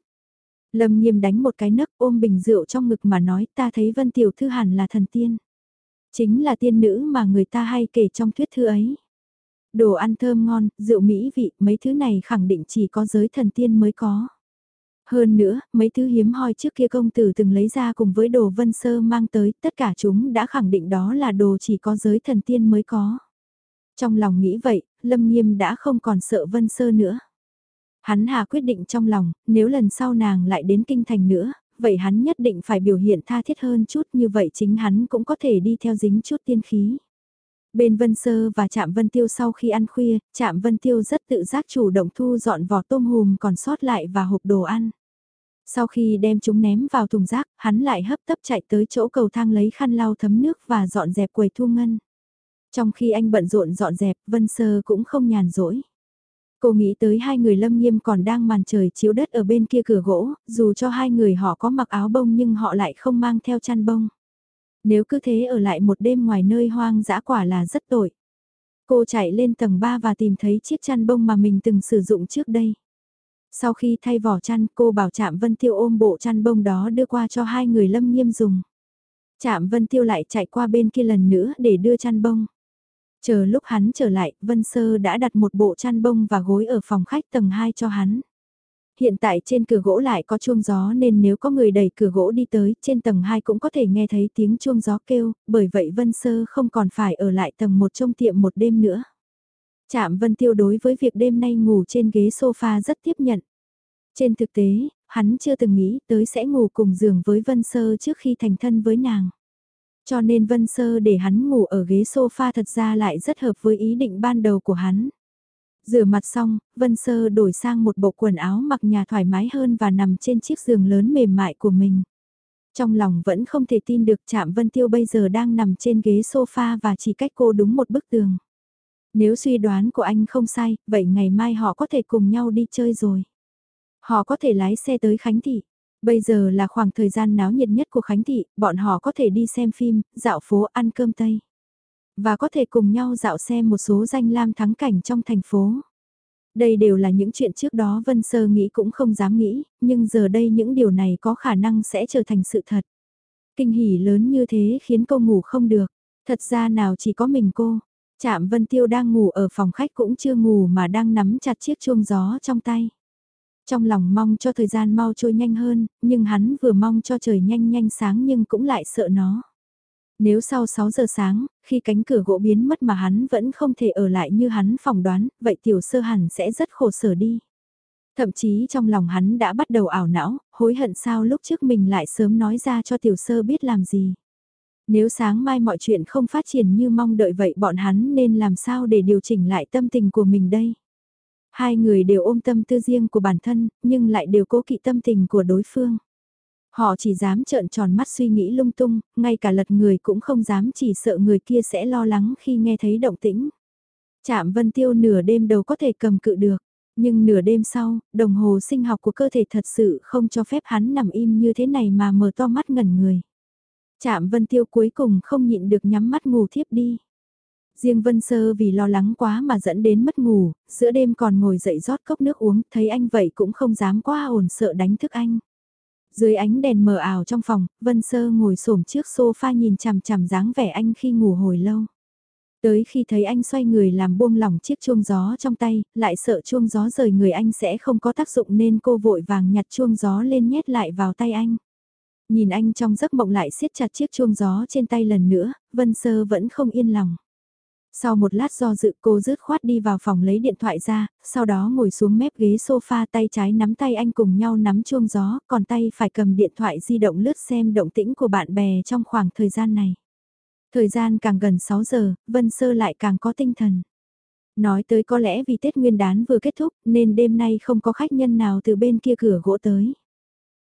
Lâm nghiêm đánh một cái nấc ôm bình rượu trong ngực mà nói ta thấy Vân Tiểu Thư hẳn là thần tiên. Chính là tiên nữ mà người ta hay kể trong thuyết thư ấy. Đồ ăn thơm ngon, rượu mỹ vị, mấy thứ này khẳng định chỉ có giới thần tiên mới có. Hơn nữa, mấy thứ hiếm hoi trước kia công tử từng lấy ra cùng với đồ vân sơ mang tới, tất cả chúng đã khẳng định đó là đồ chỉ có giới thần tiên mới có. Trong lòng nghĩ vậy, Lâm Nghiêm đã không còn sợ vân sơ nữa. Hắn hà quyết định trong lòng, nếu lần sau nàng lại đến kinh thành nữa, vậy hắn nhất định phải biểu hiện tha thiết hơn chút như vậy chính hắn cũng có thể đi theo dính chút tiên khí. Bên Vân Sơ và Trạm Vân Tiêu sau khi ăn khuya, Trạm Vân Tiêu rất tự giác chủ động thu dọn vỏ tôm hùm còn sót lại và hộp đồ ăn. Sau khi đem chúng ném vào thùng rác, hắn lại hấp tấp chạy tới chỗ cầu thang lấy khăn lau thấm nước và dọn dẹp quầy thu ngân. Trong khi anh bận rộn dọn dẹp, Vân Sơ cũng không nhàn rỗi. Cô nghĩ tới hai người lâm nghiêm còn đang màn trời chiếu đất ở bên kia cửa gỗ, dù cho hai người họ có mặc áo bông nhưng họ lại không mang theo chăn bông. Nếu cứ thế ở lại một đêm ngoài nơi hoang dã quả là rất tội. Cô chạy lên tầng 3 và tìm thấy chiếc chăn bông mà mình từng sử dụng trước đây. Sau khi thay vỏ chăn cô bảo Trạm Vân Tiêu ôm bộ chăn bông đó đưa qua cho hai người lâm nghiêm dùng. Trạm Vân Tiêu lại chạy qua bên kia lần nữa để đưa chăn bông. Chờ lúc hắn trở lại, Vân Sơ đã đặt một bộ chăn bông và gối ở phòng khách tầng 2 cho hắn. Hiện tại trên cửa gỗ lại có chuông gió nên nếu có người đẩy cửa gỗ đi tới, trên tầng 2 cũng có thể nghe thấy tiếng chuông gió kêu, bởi vậy Vân Sơ không còn phải ở lại tầng 1 trong tiệm một đêm nữa. Chạm Vân Tiêu đối với việc đêm nay ngủ trên ghế sofa rất tiếp nhận. Trên thực tế, hắn chưa từng nghĩ tới sẽ ngủ cùng giường với Vân Sơ trước khi thành thân với nàng. Cho nên Vân Sơ để hắn ngủ ở ghế sofa thật ra lại rất hợp với ý định ban đầu của hắn. Rửa mặt xong, Vân Sơ đổi sang một bộ quần áo mặc nhà thoải mái hơn và nằm trên chiếc giường lớn mềm mại của mình. Trong lòng vẫn không thể tin được chạm Vân Tiêu bây giờ đang nằm trên ghế sofa và chỉ cách cô đúng một bức tường. Nếu suy đoán của anh không sai, vậy ngày mai họ có thể cùng nhau đi chơi rồi. Họ có thể lái xe tới Khánh Thị. Bây giờ là khoảng thời gian náo nhiệt nhất của Khánh Thị, bọn họ có thể đi xem phim, dạo phố ăn cơm Tây. Và có thể cùng nhau dạo xem một số danh lam thắng cảnh trong thành phố. Đây đều là những chuyện trước đó Vân Sơ nghĩ cũng không dám nghĩ, nhưng giờ đây những điều này có khả năng sẽ trở thành sự thật. Kinh hỉ lớn như thế khiến cô ngủ không được. Thật ra nào chỉ có mình cô. Trạm Vân Tiêu đang ngủ ở phòng khách cũng chưa ngủ mà đang nắm chặt chiếc chuông gió trong tay. Trong lòng mong cho thời gian mau trôi nhanh hơn, nhưng hắn vừa mong cho trời nhanh nhanh sáng nhưng cũng lại sợ nó. Nếu sau 6 giờ sáng, khi cánh cửa gỗ biến mất mà hắn vẫn không thể ở lại như hắn phỏng đoán, vậy tiểu sơ hẳn sẽ rất khổ sở đi. Thậm chí trong lòng hắn đã bắt đầu ảo não, hối hận sao lúc trước mình lại sớm nói ra cho tiểu sơ biết làm gì. Nếu sáng mai mọi chuyện không phát triển như mong đợi vậy bọn hắn nên làm sao để điều chỉnh lại tâm tình của mình đây. Hai người đều ôm tâm tư riêng của bản thân, nhưng lại đều cố kỵ tâm tình của đối phương. Họ chỉ dám trợn tròn mắt suy nghĩ lung tung, ngay cả lật người cũng không dám chỉ sợ người kia sẽ lo lắng khi nghe thấy động tĩnh. Chạm vân tiêu nửa đêm đầu có thể cầm cự được, nhưng nửa đêm sau, đồng hồ sinh học của cơ thể thật sự không cho phép hắn nằm im như thế này mà mở to mắt ngẩn người. Chạm vân tiêu cuối cùng không nhịn được nhắm mắt ngủ thiếp đi. Riêng Vân Sơ vì lo lắng quá mà dẫn đến mất ngủ, giữa đêm còn ngồi dậy rót cốc nước uống, thấy anh vậy cũng không dám quá ổn sợ đánh thức anh. Dưới ánh đèn mờ ảo trong phòng, Vân Sơ ngồi xổm trước sofa nhìn chằm chằm dáng vẻ anh khi ngủ hồi lâu. Tới khi thấy anh xoay người làm buông lỏng chiếc chuông gió trong tay, lại sợ chuông gió rời người anh sẽ không có tác dụng nên cô vội vàng nhặt chuông gió lên nhét lại vào tay anh. Nhìn anh trong giấc mộng lại siết chặt chiếc chuông gió trên tay lần nữa, Vân Sơ vẫn không yên lòng. Sau một lát do dự cô rứt khoát đi vào phòng lấy điện thoại ra, sau đó ngồi xuống mép ghế sofa tay trái nắm tay anh cùng nhau nắm chuông gió, còn tay phải cầm điện thoại di động lướt xem động tĩnh của bạn bè trong khoảng thời gian này. Thời gian càng gần 6 giờ, Vân Sơ lại càng có tinh thần. Nói tới có lẽ vì Tết Nguyên đán vừa kết thúc nên đêm nay không có khách nhân nào từ bên kia cửa gỗ tới.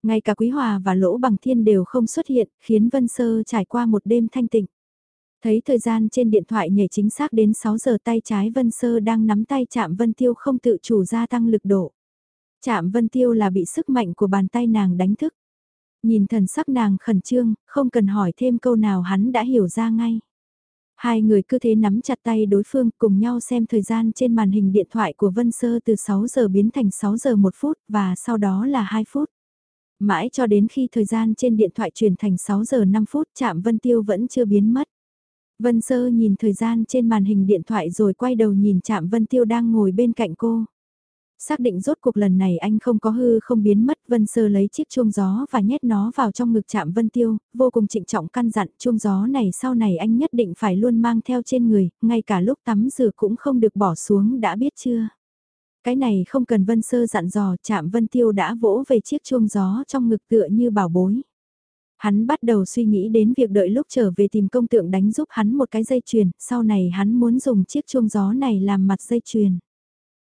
Ngay cả Quý Hòa và Lỗ Bằng Thiên đều không xuất hiện, khiến Vân Sơ trải qua một đêm thanh tịnh. Thấy thời gian trên điện thoại nhảy chính xác đến 6 giờ tay trái Vân Sơ đang nắm tay chạm Vân Tiêu không tự chủ gia tăng lực độ. Chạm Vân Tiêu là bị sức mạnh của bàn tay nàng đánh thức. Nhìn thần sắc nàng khẩn trương, không cần hỏi thêm câu nào hắn đã hiểu ra ngay. Hai người cứ thế nắm chặt tay đối phương cùng nhau xem thời gian trên màn hình điện thoại của Vân Sơ từ 6 giờ biến thành 6 giờ 1 phút và sau đó là 2 phút. Mãi cho đến khi thời gian trên điện thoại chuyển thành 6 giờ 5 phút chạm Vân Tiêu vẫn chưa biến mất. Vân Sơ nhìn thời gian trên màn hình điện thoại rồi quay đầu nhìn chạm Vân Tiêu đang ngồi bên cạnh cô. Xác định rốt cuộc lần này anh không có hư không biến mất Vân Sơ lấy chiếc chuông gió và nhét nó vào trong ngực chạm Vân Tiêu, vô cùng trịnh trọng căn dặn chuông gió này sau này anh nhất định phải luôn mang theo trên người, ngay cả lúc tắm rửa cũng không được bỏ xuống đã biết chưa. Cái này không cần Vân Sơ dặn dò chạm Vân Tiêu đã vỗ về chiếc chuông gió trong ngực tựa như bảo bối. Hắn bắt đầu suy nghĩ đến việc đợi lúc trở về tìm công tượng đánh giúp hắn một cái dây chuyền, sau này hắn muốn dùng chiếc chuông gió này làm mặt dây chuyền.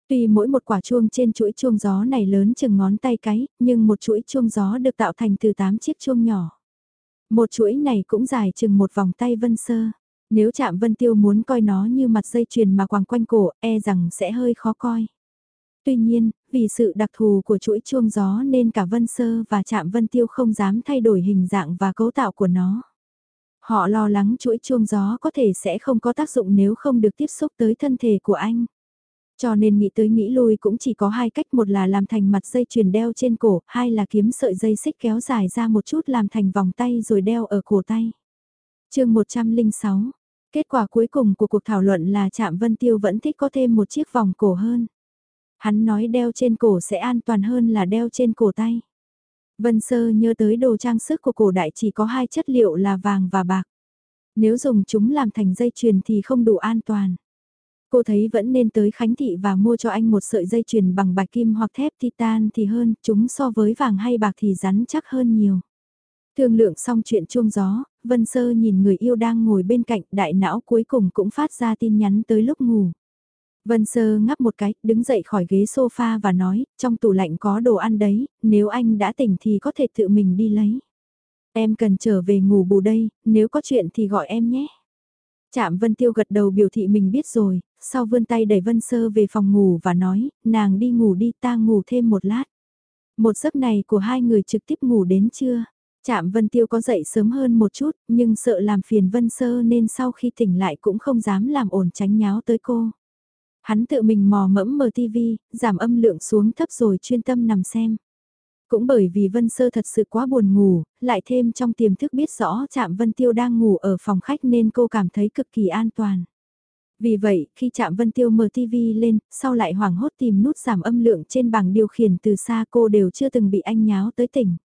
Tuy mỗi một quả chuông trên chuỗi chuông gió này lớn chừng ngón tay cái, nhưng một chuỗi chuông gió được tạo thành từ 8 chiếc chuông nhỏ. Một chuỗi này cũng dài chừng một vòng tay vân sơ. Nếu chạm vân tiêu muốn coi nó như mặt dây chuyền mà quàng quanh cổ, e rằng sẽ hơi khó coi. Tuy nhiên, vì sự đặc thù của chuỗi chuông gió nên cả Vân Sơ và Trạm Vân Tiêu không dám thay đổi hình dạng và cấu tạo của nó. Họ lo lắng chuỗi chuông gió có thể sẽ không có tác dụng nếu không được tiếp xúc tới thân thể của anh. Cho nên nghĩ tới nghĩ lui cũng chỉ có hai cách một là làm thành mặt dây chuyền đeo trên cổ, hai là kiếm sợi dây xích kéo dài ra một chút làm thành vòng tay rồi đeo ở cổ tay. chương 106, kết quả cuối cùng của cuộc thảo luận là Trạm Vân Tiêu vẫn thích có thêm một chiếc vòng cổ hơn. Hắn nói đeo trên cổ sẽ an toàn hơn là đeo trên cổ tay. Vân Sơ nhớ tới đồ trang sức của cổ đại chỉ có hai chất liệu là vàng và bạc. Nếu dùng chúng làm thành dây chuyền thì không đủ an toàn. Cô thấy vẫn nên tới Khánh Thị và mua cho anh một sợi dây chuyền bằng bạc kim hoặc thép titan thì hơn, chúng so với vàng hay bạc thì rắn chắc hơn nhiều. Thương lượng xong chuyện chuông gió, Vân Sơ nhìn người yêu đang ngồi bên cạnh đại não cuối cùng cũng phát ra tin nhắn tới lúc ngủ. Vân Sơ ngắp một cái, đứng dậy khỏi ghế sofa và nói, trong tủ lạnh có đồ ăn đấy, nếu anh đã tỉnh thì có thể tự mình đi lấy. Em cần trở về ngủ bù đây, nếu có chuyện thì gọi em nhé. Chạm Vân Tiêu gật đầu biểu thị mình biết rồi, sau vươn tay đẩy Vân Sơ về phòng ngủ và nói, nàng đi ngủ đi ta ngủ thêm một lát. Một giấc này của hai người trực tiếp ngủ đến trưa. Chạm Vân Tiêu có dậy sớm hơn một chút, nhưng sợ làm phiền Vân Sơ nên sau khi tỉnh lại cũng không dám làm ổn tránh nháo tới cô. Hắn tự mình mò mẫm mở tivi, giảm âm lượng xuống thấp rồi chuyên tâm nằm xem. Cũng bởi vì Vân Sơ thật sự quá buồn ngủ, lại thêm trong tiềm thức biết rõ Trạm Vân Tiêu đang ngủ ở phòng khách nên cô cảm thấy cực kỳ an toàn. Vì vậy, khi Trạm Vân Tiêu mở TV lên, sau lại hoảng hốt tìm nút giảm âm lượng trên bảng điều khiển từ xa cô đều chưa từng bị anh nháo tới tỉnh.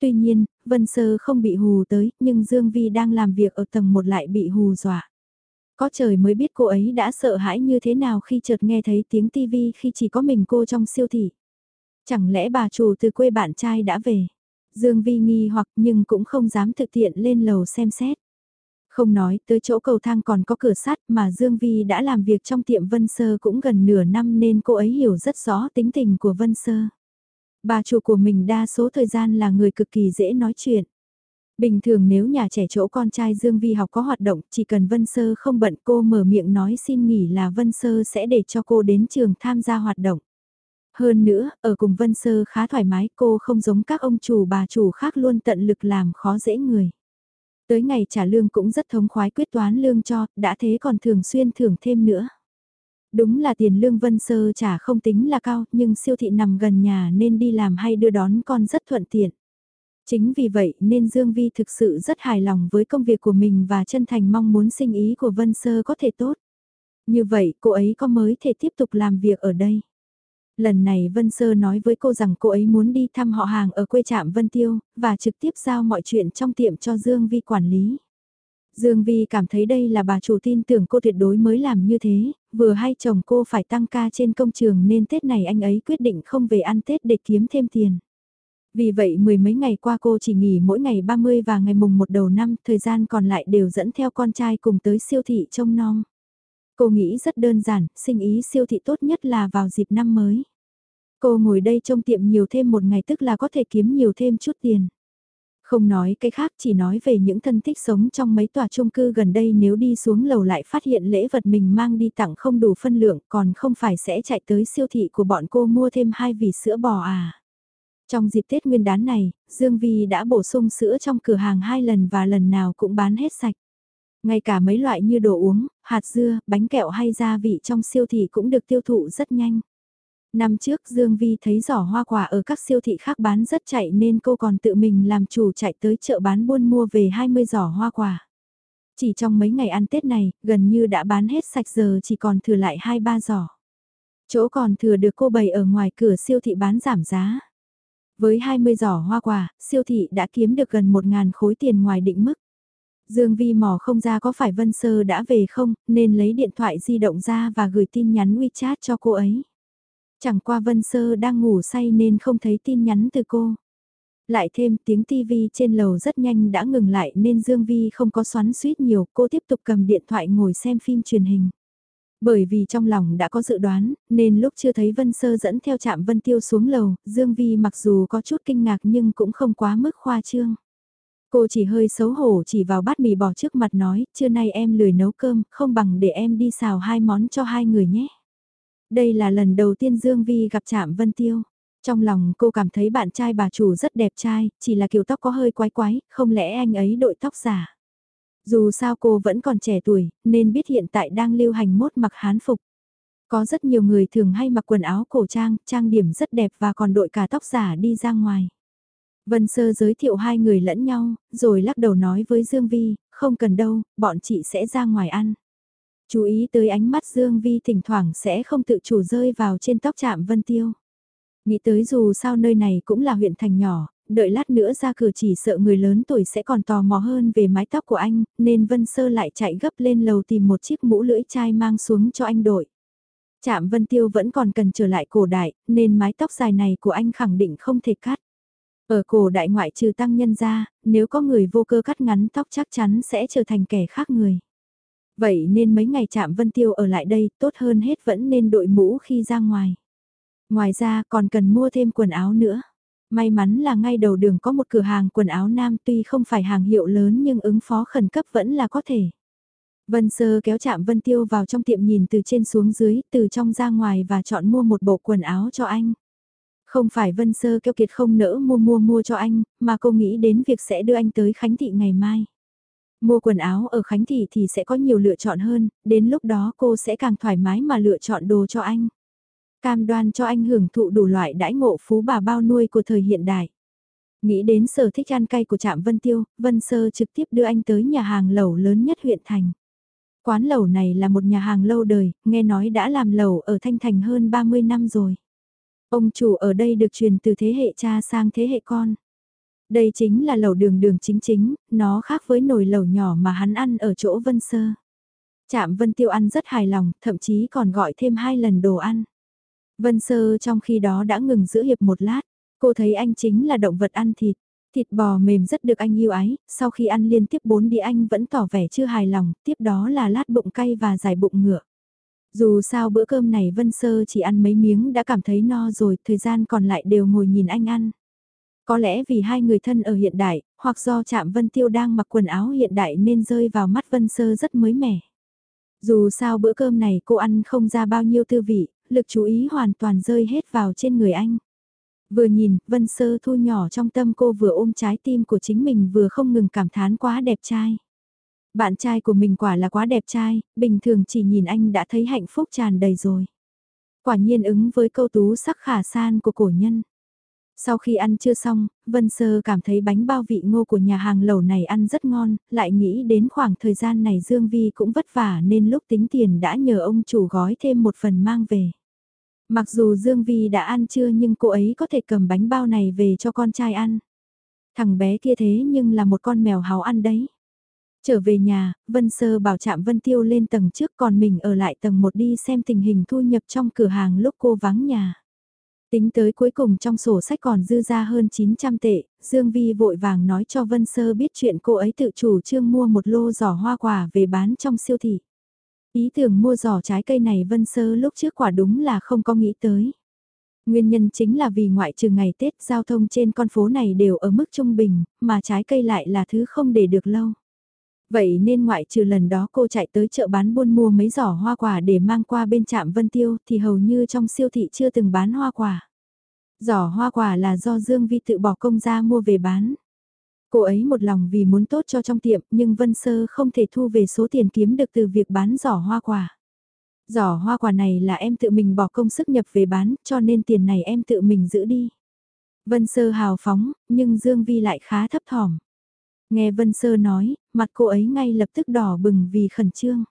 Tuy nhiên, Vân Sơ không bị hù tới, nhưng Dương Vi đang làm việc ở tầng 1 lại bị hù dọa. Có trời mới biết cô ấy đã sợ hãi như thế nào khi chợt nghe thấy tiếng TV khi chỉ có mình cô trong siêu thị. Chẳng lẽ bà chủ từ quê bạn trai đã về? Dương Vi nghi hoặc nhưng cũng không dám thực tiện lên lầu xem xét. Không nói tới chỗ cầu thang còn có cửa sắt mà Dương Vi đã làm việc trong tiệm Vân Sơ cũng gần nửa năm nên cô ấy hiểu rất rõ tính tình của Vân Sơ. Bà chủ của mình đa số thời gian là người cực kỳ dễ nói chuyện. Bình thường nếu nhà trẻ chỗ con trai Dương Vi học có hoạt động, chỉ cần Vân Sơ không bận cô mở miệng nói xin nghỉ là Vân Sơ sẽ để cho cô đến trường tham gia hoạt động. Hơn nữa, ở cùng Vân Sơ khá thoải mái cô không giống các ông chủ bà chủ khác luôn tận lực làm khó dễ người. Tới ngày trả lương cũng rất thống khoái quyết toán lương cho, đã thế còn thường xuyên thưởng thêm nữa. Đúng là tiền lương Vân Sơ trả không tính là cao, nhưng siêu thị nằm gần nhà nên đi làm hay đưa đón con rất thuận tiện. Chính vì vậy nên Dương Vi thực sự rất hài lòng với công việc của mình và chân thành mong muốn sinh ý của Vân Sơ có thể tốt. Như vậy cô ấy có mới thể tiếp tục làm việc ở đây. Lần này Vân Sơ nói với cô rằng cô ấy muốn đi thăm họ hàng ở quê trạm Vân Tiêu, và trực tiếp giao mọi chuyện trong tiệm cho Dương Vi quản lý. Dương Vi cảm thấy đây là bà chủ tin tưởng cô tuyệt đối mới làm như thế, vừa hay chồng cô phải tăng ca trên công trường nên Tết này anh ấy quyết định không về ăn Tết để kiếm thêm tiền. Vì vậy mười mấy ngày qua cô chỉ nghỉ mỗi ngày 30 và ngày mùng 1 đầu năm, thời gian còn lại đều dẫn theo con trai cùng tới siêu thị trông nom. Cô nghĩ rất đơn giản, sinh ý siêu thị tốt nhất là vào dịp năm mới. Cô ngồi đây trông tiệm nhiều thêm một ngày tức là có thể kiếm nhiều thêm chút tiền. Không nói cái khác chỉ nói về những thân thích sống trong mấy tòa chung cư gần đây nếu đi xuống lầu lại phát hiện lễ vật mình mang đi tặng không đủ phân lượng còn không phải sẽ chạy tới siêu thị của bọn cô mua thêm hai vỉ sữa bò à. Trong dịp Tết Nguyên đán này, Dương Vi đã bổ sung sữa trong cửa hàng hai lần và lần nào cũng bán hết sạch. Ngay cả mấy loại như đồ uống, hạt dưa, bánh kẹo hay gia vị trong siêu thị cũng được tiêu thụ rất nhanh. Năm trước Dương Vi thấy giỏ hoa quả ở các siêu thị khác bán rất chạy nên cô còn tự mình làm chủ chạy tới chợ bán buôn mua về 20 giỏ hoa quả. Chỉ trong mấy ngày ăn Tết này, gần như đã bán hết sạch giờ chỉ còn thừa lại 2-3 giỏ. Chỗ còn thừa được cô bày ở ngoài cửa siêu thị bán giảm giá. Với 20 giỏ hoa quả, siêu thị đã kiếm được gần 1.000 khối tiền ngoài định mức. Dương Vi mò không ra có phải Vân Sơ đã về không, nên lấy điện thoại di động ra và gửi tin nhắn WeChat cho cô ấy. Chẳng qua Vân Sơ đang ngủ say nên không thấy tin nhắn từ cô. Lại thêm tiếng TV trên lầu rất nhanh đã ngừng lại nên Dương Vi không có xoắn suýt nhiều, cô tiếp tục cầm điện thoại ngồi xem phim truyền hình. Bởi vì trong lòng đã có dự đoán, nên lúc chưa thấy Vân Sơ dẫn theo chạm Vân Tiêu xuống lầu, Dương Vi mặc dù có chút kinh ngạc nhưng cũng không quá mức khoa trương. Cô chỉ hơi xấu hổ chỉ vào bát mì bò trước mặt nói, trưa nay em lười nấu cơm, không bằng để em đi xào hai món cho hai người nhé. Đây là lần đầu tiên Dương Vi gặp chạm Vân Tiêu. Trong lòng cô cảm thấy bạn trai bà chủ rất đẹp trai, chỉ là kiểu tóc có hơi quái quái, không lẽ anh ấy đội tóc giả. Dù sao cô vẫn còn trẻ tuổi, nên biết hiện tại đang lưu hành mốt mặc hán phục. Có rất nhiều người thường hay mặc quần áo cổ trang, trang điểm rất đẹp và còn đội cả tóc giả đi ra ngoài. Vân Sơ giới thiệu hai người lẫn nhau, rồi lắc đầu nói với Dương Vi, không cần đâu, bọn chị sẽ ra ngoài ăn. Chú ý tới ánh mắt Dương Vi thỉnh thoảng sẽ không tự chủ rơi vào trên tóc chạm Vân Tiêu. Nghĩ tới dù sao nơi này cũng là huyện thành nhỏ, đợi lát nữa ra cửa chỉ sợ người lớn tuổi sẽ còn tò mò hơn về mái tóc của anh, nên Vân Sơ lại chạy gấp lên lầu tìm một chiếc mũ lưỡi chai mang xuống cho anh đội. Chạm Vân Tiêu vẫn còn cần trở lại cổ đại, nên mái tóc dài này của anh khẳng định không thể cắt. Ở cổ đại ngoại trừ tăng nhân ra, nếu có người vô cơ cắt ngắn tóc chắc chắn sẽ trở thành kẻ khác người. Vậy nên mấy ngày chạm Vân Tiêu ở lại đây tốt hơn hết vẫn nên đội mũ khi ra ngoài. Ngoài ra còn cần mua thêm quần áo nữa. May mắn là ngay đầu đường có một cửa hàng quần áo nam tuy không phải hàng hiệu lớn nhưng ứng phó khẩn cấp vẫn là có thể. Vân Sơ kéo chạm Vân Tiêu vào trong tiệm nhìn từ trên xuống dưới, từ trong ra ngoài và chọn mua một bộ quần áo cho anh. Không phải Vân Sơ kêu kiệt không nỡ mua mua mua cho anh, mà cô nghĩ đến việc sẽ đưa anh tới Khánh Thị ngày mai. Mua quần áo ở Khánh Thị thì sẽ có nhiều lựa chọn hơn, đến lúc đó cô sẽ càng thoải mái mà lựa chọn đồ cho anh. Cam đoan cho anh hưởng thụ đủ loại đãi ngộ phú bà bao nuôi của thời hiện đại. Nghĩ đến sở thích ăn cay của Trạm Vân Tiêu, Vân Sơ trực tiếp đưa anh tới nhà hàng lẩu lớn nhất huyện thành. Quán lẩu này là một nhà hàng lâu đời, nghe nói đã làm lẩu ở Thanh Thành hơn 30 năm rồi. Ông chủ ở đây được truyền từ thế hệ cha sang thế hệ con. Đây chính là lẩu đường đường chính chính, nó khác với nồi lẩu nhỏ mà hắn ăn ở chỗ Vân Sơ. Trạm Vân Tiêu ăn rất hài lòng, thậm chí còn gọi thêm hai lần đồ ăn. Vân Sơ trong khi đó đã ngừng giữa hiệp một lát, cô thấy anh chính là động vật ăn thịt. Thịt bò mềm rất được anh yêu ái, sau khi ăn liên tiếp bốn đĩa anh vẫn tỏ vẻ chưa hài lòng, tiếp đó là lát bụng cay và giải bụng ngựa. Dù sao bữa cơm này Vân Sơ chỉ ăn mấy miếng đã cảm thấy no rồi, thời gian còn lại đều ngồi nhìn anh ăn. Có lẽ vì hai người thân ở hiện đại, hoặc do chạm Vân Tiêu đang mặc quần áo hiện đại nên rơi vào mắt Vân Sơ rất mới mẻ. Dù sao bữa cơm này cô ăn không ra bao nhiêu tư vị, lực chú ý hoàn toàn rơi hết vào trên người anh. Vừa nhìn, Vân Sơ thu nhỏ trong tâm cô vừa ôm trái tim của chính mình vừa không ngừng cảm thán quá đẹp trai. Bạn trai của mình quả là quá đẹp trai, bình thường chỉ nhìn anh đã thấy hạnh phúc tràn đầy rồi. Quả nhiên ứng với câu tú sắc khả san của cổ nhân. Sau khi ăn chưa xong, Vân Sơ cảm thấy bánh bao vị ngô của nhà hàng lẩu này ăn rất ngon, lại nghĩ đến khoảng thời gian này Dương Vi cũng vất vả nên lúc tính tiền đã nhờ ông chủ gói thêm một phần mang về. Mặc dù Dương Vi đã ăn chưa nhưng cô ấy có thể cầm bánh bao này về cho con trai ăn. Thằng bé kia thế nhưng là một con mèo háo ăn đấy. Trở về nhà, Vân Sơ bảo chạm Vân Tiêu lên tầng trước còn mình ở lại tầng 1 đi xem tình hình thu nhập trong cửa hàng lúc cô vắng nhà. Tính tới cuối cùng trong sổ sách còn dư ra hơn 900 tệ, Dương Vi vội vàng nói cho Vân Sơ biết chuyện cô ấy tự chủ trương mua một lô giỏ hoa quả về bán trong siêu thị. Ý tưởng mua giỏ trái cây này Vân Sơ lúc trước quả đúng là không có nghĩ tới. Nguyên nhân chính là vì ngoại trừ ngày Tết giao thông trên con phố này đều ở mức trung bình, mà trái cây lại là thứ không để được lâu. Vậy nên ngoại trừ lần đó cô chạy tới chợ bán buôn mua mấy giỏ hoa quả để mang qua bên trạm Vân Tiêu thì hầu như trong siêu thị chưa từng bán hoa quả. Giỏ hoa quả là do Dương Vi tự bỏ công ra mua về bán. Cô ấy một lòng vì muốn tốt cho trong tiệm nhưng Vân Sơ không thể thu về số tiền kiếm được từ việc bán giỏ hoa quả. Giỏ hoa quả này là em tự mình bỏ công sức nhập về bán cho nên tiền này em tự mình giữ đi. Vân Sơ hào phóng, nhưng Dương Vi lại khá thấp thỏm. Nghe Vân Sơ nói, mặt cô ấy ngay lập tức đỏ bừng vì khẩn trương.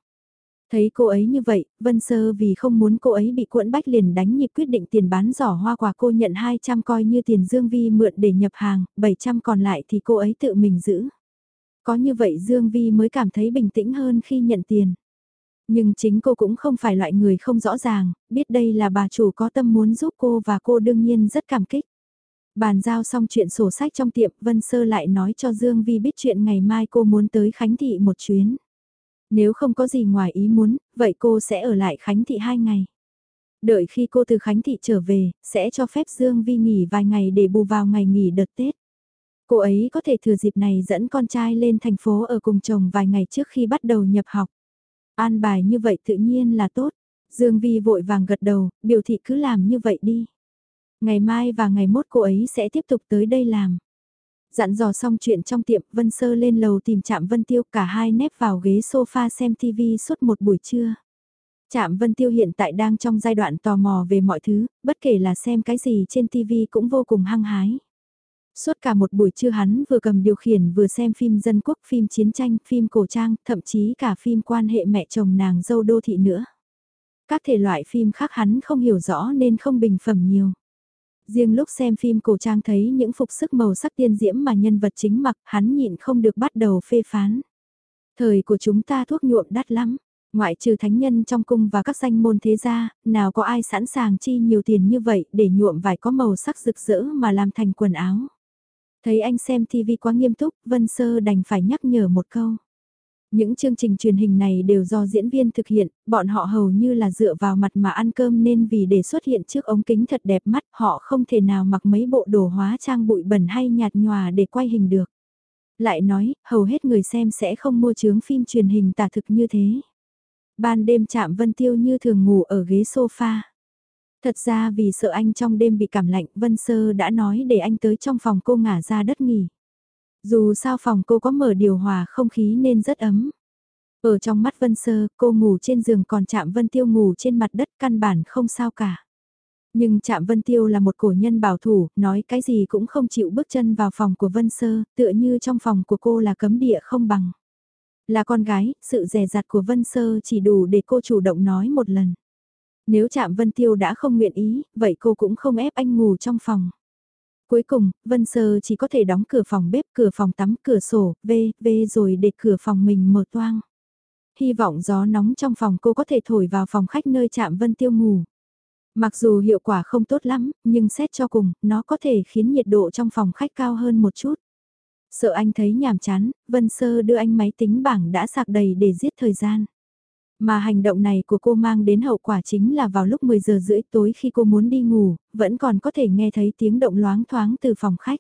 Thấy cô ấy như vậy, Vân Sơ vì không muốn cô ấy bị cuộn bách liền đánh nhịp quyết định tiền bán giỏ hoa quả cô nhận 200 coi như tiền Dương Vi mượn để nhập hàng, 700 còn lại thì cô ấy tự mình giữ. Có như vậy Dương Vi mới cảm thấy bình tĩnh hơn khi nhận tiền. Nhưng chính cô cũng không phải loại người không rõ ràng, biết đây là bà chủ có tâm muốn giúp cô và cô đương nhiên rất cảm kích. Bàn giao xong chuyện sổ sách trong tiệm, Vân Sơ lại nói cho Dương Vi biết chuyện ngày mai cô muốn tới Khánh Thị một chuyến. Nếu không có gì ngoài ý muốn, vậy cô sẽ ở lại Khánh Thị hai ngày. Đợi khi cô từ Khánh Thị trở về, sẽ cho phép Dương Vi nghỉ vài ngày để bù vào ngày nghỉ đợt Tết. Cô ấy có thể thừa dịp này dẫn con trai lên thành phố ở cùng chồng vài ngày trước khi bắt đầu nhập học. An bài như vậy tự nhiên là tốt. Dương Vi vội vàng gật đầu, biểu thị cứ làm như vậy đi. Ngày mai và ngày mốt cô ấy sẽ tiếp tục tới đây làm. Dặn dò xong chuyện trong tiệm, Vân Sơ lên lầu tìm Trạm Vân Tiêu cả hai nép vào ghế sofa xem TV suốt một buổi trưa. Trạm Vân Tiêu hiện tại đang trong giai đoạn tò mò về mọi thứ, bất kể là xem cái gì trên TV cũng vô cùng hăng hái. Suốt cả một buổi trưa hắn vừa cầm điều khiển vừa xem phim dân quốc, phim chiến tranh, phim cổ trang, thậm chí cả phim quan hệ mẹ chồng nàng dâu đô thị nữa. Các thể loại phim khác hắn không hiểu rõ nên không bình phẩm nhiều. Riêng lúc xem phim cổ trang thấy những phục sức màu sắc tiên diễm mà nhân vật chính mặc hắn nhịn không được bắt đầu phê phán. Thời của chúng ta thuốc nhuộm đắt lắm, ngoại trừ thánh nhân trong cung và các danh môn thế gia, nào có ai sẵn sàng chi nhiều tiền như vậy để nhuộm vải có màu sắc rực rỡ mà làm thành quần áo. Thấy anh xem TV quá nghiêm túc, Vân Sơ đành phải nhắc nhở một câu. Những chương trình truyền hình này đều do diễn viên thực hiện, bọn họ hầu như là dựa vào mặt mà ăn cơm nên vì để xuất hiện trước ống kính thật đẹp mắt họ không thể nào mặc mấy bộ đồ hóa trang bụi bẩn hay nhạt nhòa để quay hình được. Lại nói, hầu hết người xem sẽ không mua chướng phim truyền hình tả thực như thế. Ban đêm chạm Vân Tiêu như thường ngủ ở ghế sofa. Thật ra vì sợ anh trong đêm bị cảm lạnh Vân Sơ đã nói để anh tới trong phòng cô ngả ra đất nghỉ. Dù sao phòng cô có mở điều hòa không khí nên rất ấm. Ở trong mắt Vân Sơ, cô ngủ trên giường còn chạm Vân Tiêu ngủ trên mặt đất căn bản không sao cả. Nhưng chạm Vân Tiêu là một cổ nhân bảo thủ, nói cái gì cũng không chịu bước chân vào phòng của Vân Sơ, tựa như trong phòng của cô là cấm địa không bằng. Là con gái, sự rẻ rặt của Vân Sơ chỉ đủ để cô chủ động nói một lần. Nếu chạm Vân Tiêu đã không nguyện ý, vậy cô cũng không ép anh ngủ trong phòng. Cuối cùng, Vân Sơ chỉ có thể đóng cửa phòng bếp, cửa phòng tắm, cửa sổ, vê, vê rồi để cửa phòng mình mở toang. Hy vọng gió nóng trong phòng cô có thể thổi vào phòng khách nơi chạm Vân Tiêu ngủ. Mặc dù hiệu quả không tốt lắm, nhưng xét cho cùng, nó có thể khiến nhiệt độ trong phòng khách cao hơn một chút. Sợ anh thấy nhàm chán, Vân Sơ đưa anh máy tính bảng đã sạc đầy để giết thời gian. Mà hành động này của cô mang đến hậu quả chính là vào lúc 10 giờ rưỡi tối khi cô muốn đi ngủ, vẫn còn có thể nghe thấy tiếng động loáng thoáng từ phòng khách.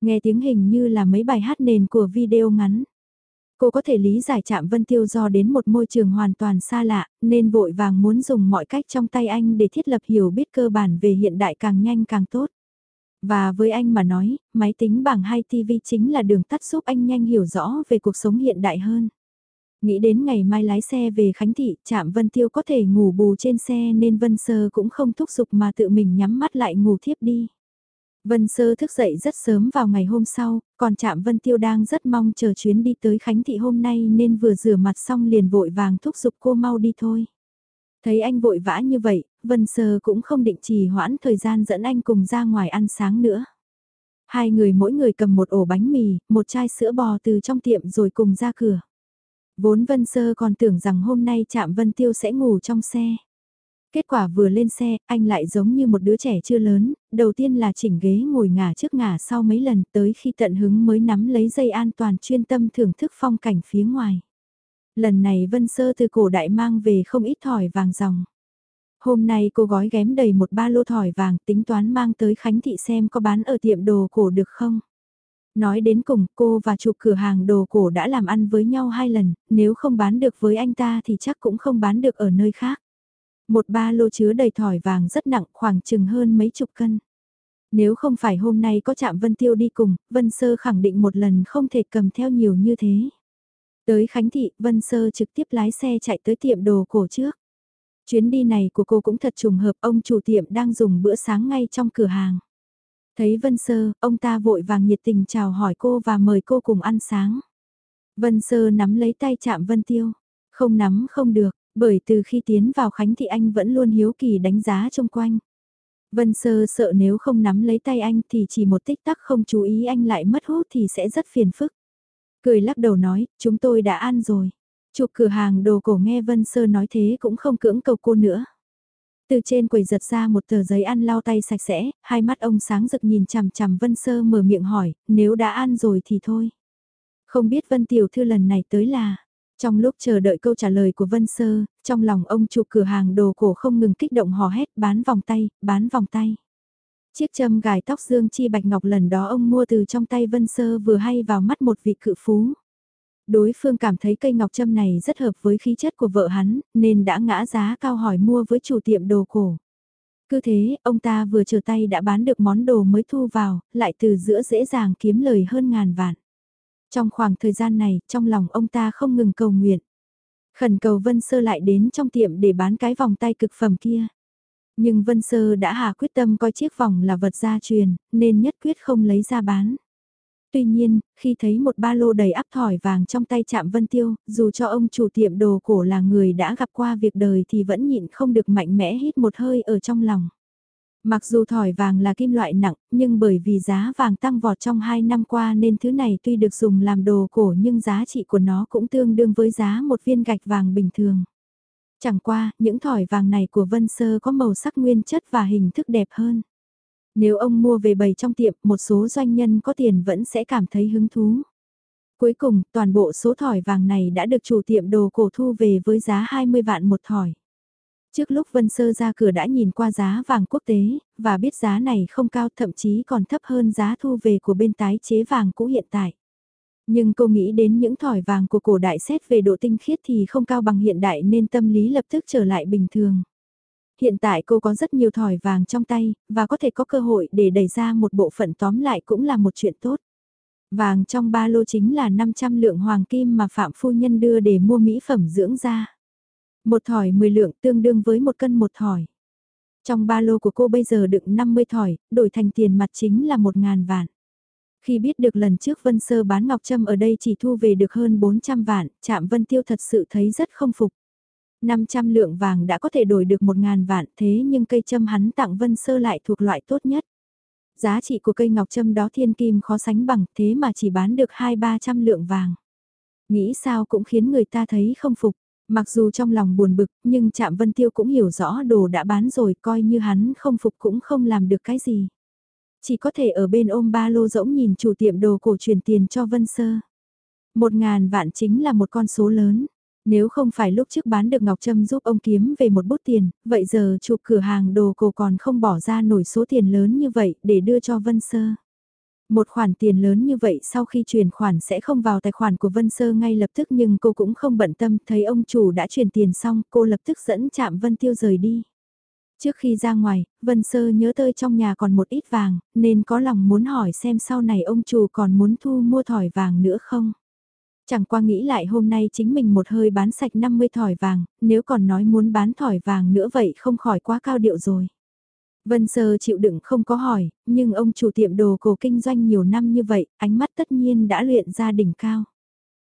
Nghe tiếng hình như là mấy bài hát nền của video ngắn. Cô có thể lý giải chạm Vân Tiêu do đến một môi trường hoàn toàn xa lạ, nên vội vàng muốn dùng mọi cách trong tay anh để thiết lập hiểu biết cơ bản về hiện đại càng nhanh càng tốt. Và với anh mà nói, máy tính bảng hay TV chính là đường tắt giúp anh nhanh hiểu rõ về cuộc sống hiện đại hơn. Nghĩ đến ngày mai lái xe về Khánh Thị, chạm Vân Tiêu có thể ngủ bù trên xe nên Vân Sơ cũng không thúc giục mà tự mình nhắm mắt lại ngủ thiếp đi. Vân Sơ thức dậy rất sớm vào ngày hôm sau, còn chạm Vân Tiêu đang rất mong chờ chuyến đi tới Khánh Thị hôm nay nên vừa rửa mặt xong liền vội vàng thúc giục cô mau đi thôi. Thấy anh vội vã như vậy, Vân Sơ cũng không định trì hoãn thời gian dẫn anh cùng ra ngoài ăn sáng nữa. Hai người mỗi người cầm một ổ bánh mì, một chai sữa bò từ trong tiệm rồi cùng ra cửa. Vốn Vân Sơ còn tưởng rằng hôm nay chạm Vân Tiêu sẽ ngủ trong xe. Kết quả vừa lên xe, anh lại giống như một đứa trẻ chưa lớn, đầu tiên là chỉnh ghế ngồi ngả trước ngả sau mấy lần tới khi tận hứng mới nắm lấy dây an toàn chuyên tâm thưởng thức phong cảnh phía ngoài. Lần này Vân Sơ từ cổ đại mang về không ít thỏi vàng dòng. Hôm nay cô gói ghém đầy một ba lô thỏi vàng tính toán mang tới Khánh Thị xem có bán ở tiệm đồ cổ được không. Nói đến cùng cô và chủ cửa hàng đồ cổ đã làm ăn với nhau hai lần, nếu không bán được với anh ta thì chắc cũng không bán được ở nơi khác. Một ba lô chứa đầy thỏi vàng rất nặng khoảng chừng hơn mấy chục cân. Nếu không phải hôm nay có chạm Vân Tiêu đi cùng, Vân Sơ khẳng định một lần không thể cầm theo nhiều như thế. Tới Khánh Thị, Vân Sơ trực tiếp lái xe chạy tới tiệm đồ cổ trước. Chuyến đi này của cô cũng thật trùng hợp ông chủ tiệm đang dùng bữa sáng ngay trong cửa hàng. Thấy Vân Sơ, ông ta vội vàng nhiệt tình chào hỏi cô và mời cô cùng ăn sáng. Vân Sơ nắm lấy tay chạm Vân Tiêu. Không nắm không được, bởi từ khi tiến vào Khánh thì anh vẫn luôn hiếu kỳ đánh giá xung quanh. Vân Sơ sợ nếu không nắm lấy tay anh thì chỉ một tích tắc không chú ý anh lại mất hút thì sẽ rất phiền phức. Cười lắc đầu nói, chúng tôi đã ăn rồi. Chụp cửa hàng đồ cổ nghe Vân Sơ nói thế cũng không cưỡng cầu cô nữa. Từ trên quầy giật ra một tờ giấy ăn lau tay sạch sẽ, hai mắt ông sáng rực nhìn chằm chằm Vân Sơ mở miệng hỏi, nếu đã ăn rồi thì thôi. Không biết Vân Tiểu Thư lần này tới là... Trong lúc chờ đợi câu trả lời của Vân Sơ, trong lòng ông chủ cửa hàng đồ cổ không ngừng kích động hò hét bán vòng tay, bán vòng tay. Chiếc châm gài tóc dương chi bạch ngọc lần đó ông mua từ trong tay Vân Sơ vừa hay vào mắt một vị cự phú. Đối phương cảm thấy cây ngọc châm này rất hợp với khí chất của vợ hắn, nên đã ngã giá cao hỏi mua với chủ tiệm đồ cổ. Cứ thế, ông ta vừa trở tay đã bán được món đồ mới thu vào, lại từ giữa dễ dàng kiếm lời hơn ngàn vạn. Trong khoảng thời gian này, trong lòng ông ta không ngừng cầu nguyện. Khẩn cầu Vân Sơ lại đến trong tiệm để bán cái vòng tay cực phẩm kia. Nhưng Vân Sơ đã hạ quyết tâm coi chiếc vòng là vật gia truyền, nên nhất quyết không lấy ra bán. Tuy nhiên, khi thấy một ba lô đầy áp thỏi vàng trong tay chạm Vân Tiêu, dù cho ông chủ tiệm đồ cổ là người đã gặp qua việc đời thì vẫn nhịn không được mạnh mẽ hít một hơi ở trong lòng. Mặc dù thỏi vàng là kim loại nặng, nhưng bởi vì giá vàng tăng vọt trong 2 năm qua nên thứ này tuy được dùng làm đồ cổ nhưng giá trị của nó cũng tương đương với giá một viên gạch vàng bình thường. Chẳng qua, những thỏi vàng này của Vân Sơ có màu sắc nguyên chất và hình thức đẹp hơn. Nếu ông mua về bày trong tiệm, một số doanh nhân có tiền vẫn sẽ cảm thấy hứng thú. Cuối cùng, toàn bộ số thỏi vàng này đã được chủ tiệm đồ cổ thu về với giá 20 vạn một thỏi. Trước lúc Vân Sơ ra cửa đã nhìn qua giá vàng quốc tế, và biết giá này không cao thậm chí còn thấp hơn giá thu về của bên tái chế vàng cũ hiện tại. Nhưng cô nghĩ đến những thỏi vàng của cổ đại xét về độ tinh khiết thì không cao bằng hiện đại nên tâm lý lập tức trở lại bình thường. Hiện tại cô có rất nhiều thỏi vàng trong tay, và có thể có cơ hội để đẩy ra một bộ phận tóm lại cũng là một chuyện tốt. Vàng trong ba lô chính là 500 lượng hoàng kim mà Phạm Phu Nhân đưa để mua mỹ phẩm dưỡng da. Một thỏi 10 lượng tương đương với một cân một thỏi. Trong ba lô của cô bây giờ đựng 50 thỏi, đổi thành tiền mặt chính là 1.000 vạn. Khi biết được lần trước Vân Sơ bán Ngọc Trâm ở đây chỉ thu về được hơn 400 vạn, Trạm Vân Tiêu thật sự thấy rất không phục. 500 lượng vàng đã có thể đổi được 1.000 vạn thế nhưng cây châm hắn tặng Vân Sơ lại thuộc loại tốt nhất. Giá trị của cây ngọc châm đó thiên kim khó sánh bằng thế mà chỉ bán được 2-300 lượng vàng. Nghĩ sao cũng khiến người ta thấy không phục. Mặc dù trong lòng buồn bực, nhưng Trạm Vân Tiêu cũng hiểu rõ đồ đã bán rồi, coi như hắn không phục cũng không làm được cái gì. Chỉ có thể ở bên ôm ba lô rỗng nhìn chủ tiệm đồ cổ truyền tiền cho Vân Sơ. Một ngàn vạn chính là một con số lớn. Nếu không phải lúc trước bán được Ngọc Trâm giúp ông kiếm về một bút tiền, vậy giờ chụp cửa hàng đồ cổ còn không bỏ ra nổi số tiền lớn như vậy để đưa cho Vân Sơ. Một khoản tiền lớn như vậy sau khi chuyển khoản sẽ không vào tài khoản của Vân Sơ ngay lập tức nhưng cô cũng không bận tâm thấy ông chủ đã chuyển tiền xong cô lập tức dẫn chạm Vân Tiêu rời đi. Trước khi ra ngoài, Vân Sơ nhớ tới trong nhà còn một ít vàng nên có lòng muốn hỏi xem sau này ông chủ còn muốn thu mua thỏi vàng nữa không. Chẳng qua nghĩ lại hôm nay chính mình một hơi bán sạch 50 thỏi vàng, nếu còn nói muốn bán thỏi vàng nữa vậy không khỏi quá cao điệu rồi. Vân Sơ chịu đựng không có hỏi, nhưng ông chủ tiệm đồ cổ kinh doanh nhiều năm như vậy, ánh mắt tất nhiên đã luyện ra đỉnh cao.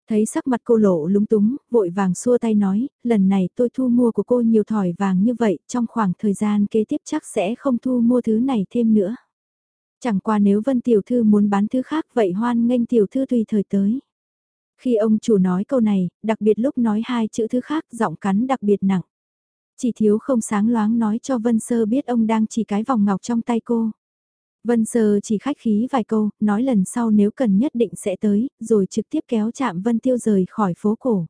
Thấy sắc mặt cô lộ lúng túng, vội vàng xua tay nói, lần này tôi thu mua của cô nhiều thỏi vàng như vậy, trong khoảng thời gian kế tiếp chắc sẽ không thu mua thứ này thêm nữa. Chẳng qua nếu Vân Tiểu Thư muốn bán thứ khác vậy hoan nghênh Tiểu Thư tùy thời tới. Khi ông chủ nói câu này, đặc biệt lúc nói hai chữ thứ khác giọng cắn đặc biệt nặng. Chỉ thiếu không sáng loáng nói cho Vân Sơ biết ông đang chỉ cái vòng ngọc trong tay cô. Vân Sơ chỉ khách khí vài câu, nói lần sau nếu cần nhất định sẽ tới, rồi trực tiếp kéo chạm Vân Tiêu rời khỏi phố cổ.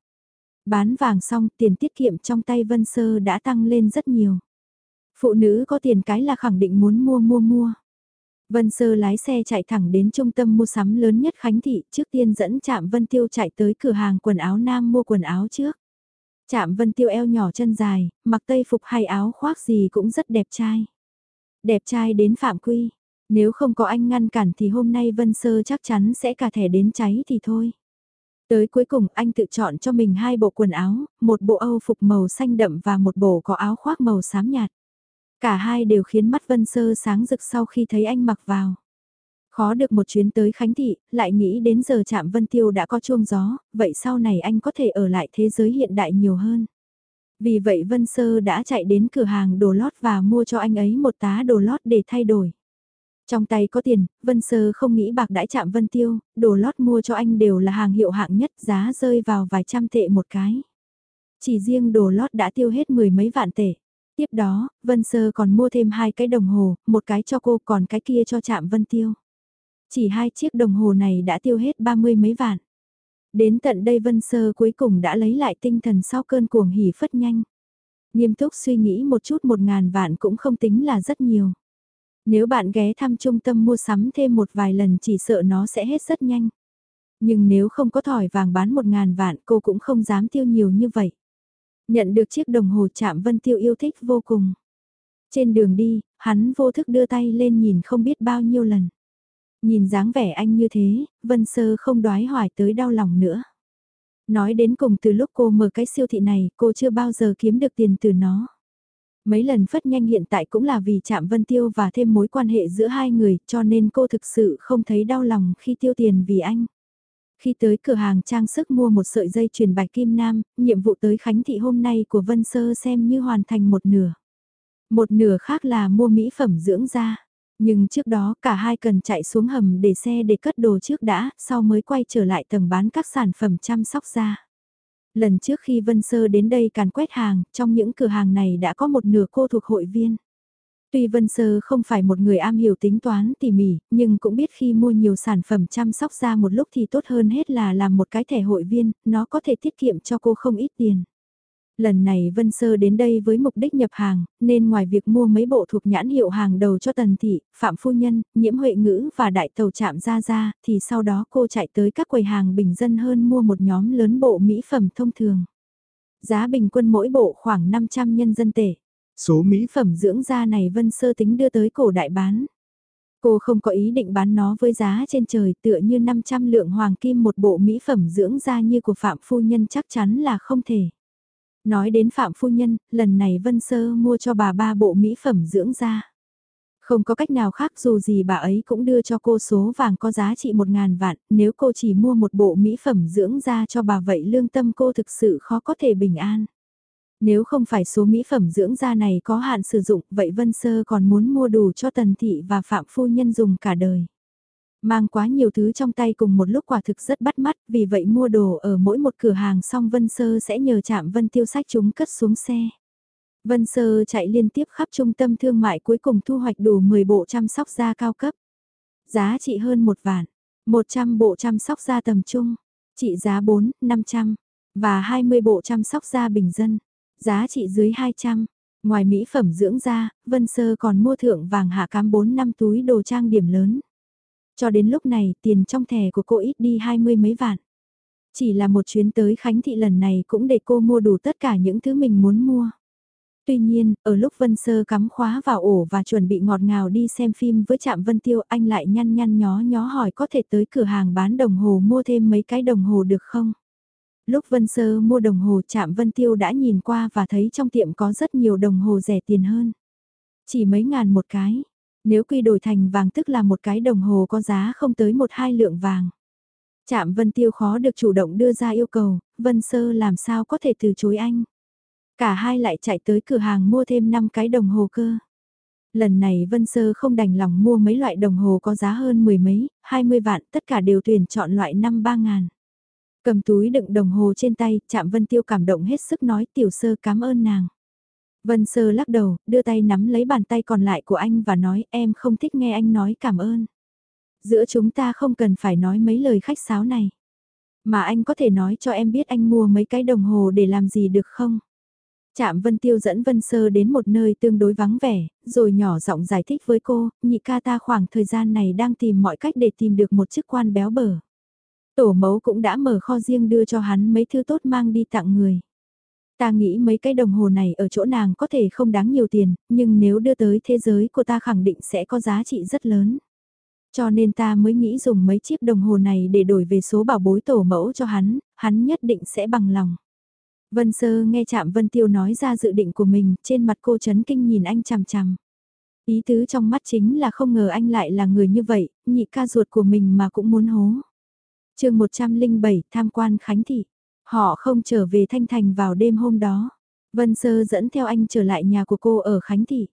Bán vàng xong, tiền tiết kiệm trong tay Vân Sơ đã tăng lên rất nhiều. Phụ nữ có tiền cái là khẳng định muốn mua mua mua. Vân Sơ lái xe chạy thẳng đến trung tâm mua sắm lớn nhất Khánh Thị, trước tiên dẫn Trạm Vân Tiêu chạy tới cửa hàng quần áo nam mua quần áo trước. Trạm Vân Tiêu eo nhỏ chân dài, mặc tây phục hay áo khoác gì cũng rất đẹp trai. Đẹp trai đến phạm quy, nếu không có anh ngăn cản thì hôm nay Vân Sơ chắc chắn sẽ cả thẻ đến cháy thì thôi. Tới cuối cùng anh tự chọn cho mình hai bộ quần áo, một bộ Âu phục màu xanh đậm và một bộ có áo khoác màu xám nhạt. Cả hai đều khiến mắt Vân Sơ sáng rực sau khi thấy anh mặc vào. Khó được một chuyến tới Khánh Thị, lại nghĩ đến giờ chạm Vân Tiêu đã có chuông gió, vậy sau này anh có thể ở lại thế giới hiện đại nhiều hơn. Vì vậy Vân Sơ đã chạy đến cửa hàng đồ lót và mua cho anh ấy một tá đồ lót để thay đổi. Trong tay có tiền, Vân Sơ không nghĩ bạc đãi chạm Vân Tiêu, đồ lót mua cho anh đều là hàng hiệu hạng nhất giá rơi vào vài trăm tệ một cái. Chỉ riêng đồ lót đã tiêu hết mười mấy vạn tệ. Tiếp đó, Vân Sơ còn mua thêm hai cái đồng hồ, một cái cho cô còn cái kia cho chạm Vân Tiêu. Chỉ hai chiếc đồng hồ này đã tiêu hết ba mươi mấy vạn. Đến tận đây Vân Sơ cuối cùng đã lấy lại tinh thần sau cơn cuồng hỉ phất nhanh. Nghiêm túc suy nghĩ một chút một ngàn vạn cũng không tính là rất nhiều. Nếu bạn ghé thăm trung tâm mua sắm thêm một vài lần chỉ sợ nó sẽ hết rất nhanh. Nhưng nếu không có thỏi vàng bán một ngàn vạn cô cũng không dám tiêu nhiều như vậy. Nhận được chiếc đồng hồ chạm Vân Tiêu yêu thích vô cùng. Trên đường đi, hắn vô thức đưa tay lên nhìn không biết bao nhiêu lần. Nhìn dáng vẻ anh như thế, Vân Sơ không đoái hoài tới đau lòng nữa. Nói đến cùng từ lúc cô mở cái siêu thị này, cô chưa bao giờ kiếm được tiền từ nó. Mấy lần phất nhanh hiện tại cũng là vì chạm Vân Tiêu và thêm mối quan hệ giữa hai người, cho nên cô thực sự không thấy đau lòng khi tiêu tiền vì anh. Khi tới cửa hàng trang sức mua một sợi dây chuyền bạch kim nam, nhiệm vụ tới Khánh Thị hôm nay của Vân Sơ xem như hoàn thành một nửa. Một nửa khác là mua mỹ phẩm dưỡng da. Nhưng trước đó cả hai cần chạy xuống hầm để xe để cất đồ trước đã, sau mới quay trở lại tầng bán các sản phẩm chăm sóc da. Lần trước khi Vân Sơ đến đây càn quét hàng, trong những cửa hàng này đã có một nửa cô thuộc hội viên. Tuy Vân Sơ không phải một người am hiểu tính toán tỉ mỉ, nhưng cũng biết khi mua nhiều sản phẩm chăm sóc da một lúc thì tốt hơn hết là làm một cái thẻ hội viên, nó có thể tiết kiệm cho cô không ít tiền. Lần này Vân Sơ đến đây với mục đích nhập hàng, nên ngoài việc mua mấy bộ thuộc nhãn hiệu hàng đầu cho Tần Thị, Phạm Phu Nhân, Nhiễm Huệ Ngữ và Đại Tàu Trạm Gia Gia, thì sau đó cô chạy tới các quầy hàng bình dân hơn mua một nhóm lớn bộ mỹ phẩm thông thường. Giá bình quân mỗi bộ khoảng 500 nhân dân tệ. Số mỹ phẩm dưỡng da này Vân Sơ tính đưa tới cổ đại bán. Cô không có ý định bán nó với giá trên trời tựa như 500 lượng hoàng kim một bộ mỹ phẩm dưỡng da như của Phạm Phu Nhân chắc chắn là không thể. Nói đến Phạm Phu Nhân, lần này Vân Sơ mua cho bà ba bộ mỹ phẩm dưỡng da. Không có cách nào khác dù gì bà ấy cũng đưa cho cô số vàng có giá trị 1.000 vạn, nếu cô chỉ mua một bộ mỹ phẩm dưỡng da cho bà vậy lương tâm cô thực sự khó có thể bình an. Nếu không phải số mỹ phẩm dưỡng da này có hạn sử dụng, vậy Vân Sơ còn muốn mua đủ cho Tần Thị và Phạm Phu Nhân dùng cả đời. Mang quá nhiều thứ trong tay cùng một lúc quả thực rất bắt mắt, vì vậy mua đồ ở mỗi một cửa hàng xong Vân Sơ sẽ nhờ chạm Vân Tiêu sách chúng cất xuống xe. Vân Sơ chạy liên tiếp khắp trung tâm thương mại cuối cùng thu hoạch đủ 10 bộ chăm sóc da cao cấp. Giá trị hơn một vạn, 100 bộ chăm sóc da tầm trung, trị giá 4, 500, và 20 bộ chăm sóc da bình dân, giá trị dưới 200. Ngoài mỹ phẩm dưỡng da, Vân Sơ còn mua thượng vàng hạ cám 4 năm túi đồ trang điểm lớn. Cho đến lúc này tiền trong thẻ của cô ít đi hai mươi mấy vạn. Chỉ là một chuyến tới Khánh Thị lần này cũng để cô mua đủ tất cả những thứ mình muốn mua. Tuy nhiên, ở lúc Vân Sơ cắm khóa vào ổ và chuẩn bị ngọt ngào đi xem phim với Trạm Vân Tiêu anh lại nhăn nhăn nhó nhó hỏi có thể tới cửa hàng bán đồng hồ mua thêm mấy cái đồng hồ được không? Lúc Vân Sơ mua đồng hồ Trạm Vân Tiêu đã nhìn qua và thấy trong tiệm có rất nhiều đồng hồ rẻ tiền hơn. Chỉ mấy ngàn một cái, nếu quy đổi thành vàng tức là một cái đồng hồ có giá không tới một hai lượng vàng. Trạm Vân Tiêu khó được chủ động đưa ra yêu cầu, Vân Sơ làm sao có thể từ chối anh. Cả hai lại chạy tới cửa hàng mua thêm 5 cái đồng hồ cơ. Lần này Vân Sơ không đành lòng mua mấy loại đồng hồ có giá hơn mười mấy, 20 vạn, tất cả đều tuyển chọn loại năm ba ngàn. Cầm túi đựng đồng hồ trên tay, chạm Vân Tiêu cảm động hết sức nói tiểu sơ cảm ơn nàng. Vân Sơ lắc đầu, đưa tay nắm lấy bàn tay còn lại của anh và nói em không thích nghe anh nói cảm ơn. Giữa chúng ta không cần phải nói mấy lời khách sáo này. Mà anh có thể nói cho em biết anh mua mấy cái đồng hồ để làm gì được không? Trạm Vân Tiêu dẫn Vân Sơ đến một nơi tương đối vắng vẻ, rồi nhỏ giọng giải thích với cô, nhị ca ta khoảng thời gian này đang tìm mọi cách để tìm được một chức quan béo bở. Tổ mẫu cũng đã mở kho riêng đưa cho hắn mấy thứ tốt mang đi tặng người. Ta nghĩ mấy cái đồng hồ này ở chỗ nàng có thể không đáng nhiều tiền, nhưng nếu đưa tới thế giới của ta khẳng định sẽ có giá trị rất lớn. Cho nên ta mới nghĩ dùng mấy chiếc đồng hồ này để đổi về số bảo bối tổ mẫu cho hắn, hắn nhất định sẽ bằng lòng. Vân Sơ nghe chạm Vân Tiêu nói ra dự định của mình, trên mặt cô chấn kinh nhìn anh chằm chằm. Ý tứ trong mắt chính là không ngờ anh lại là người như vậy, nhị ca ruột của mình mà cũng muốn hố chương 107 tham quan Khánh Thị. Họ không trở về Thanh Thành vào đêm hôm đó. Vân Sơ dẫn theo anh trở lại nhà của cô ở Khánh Thị.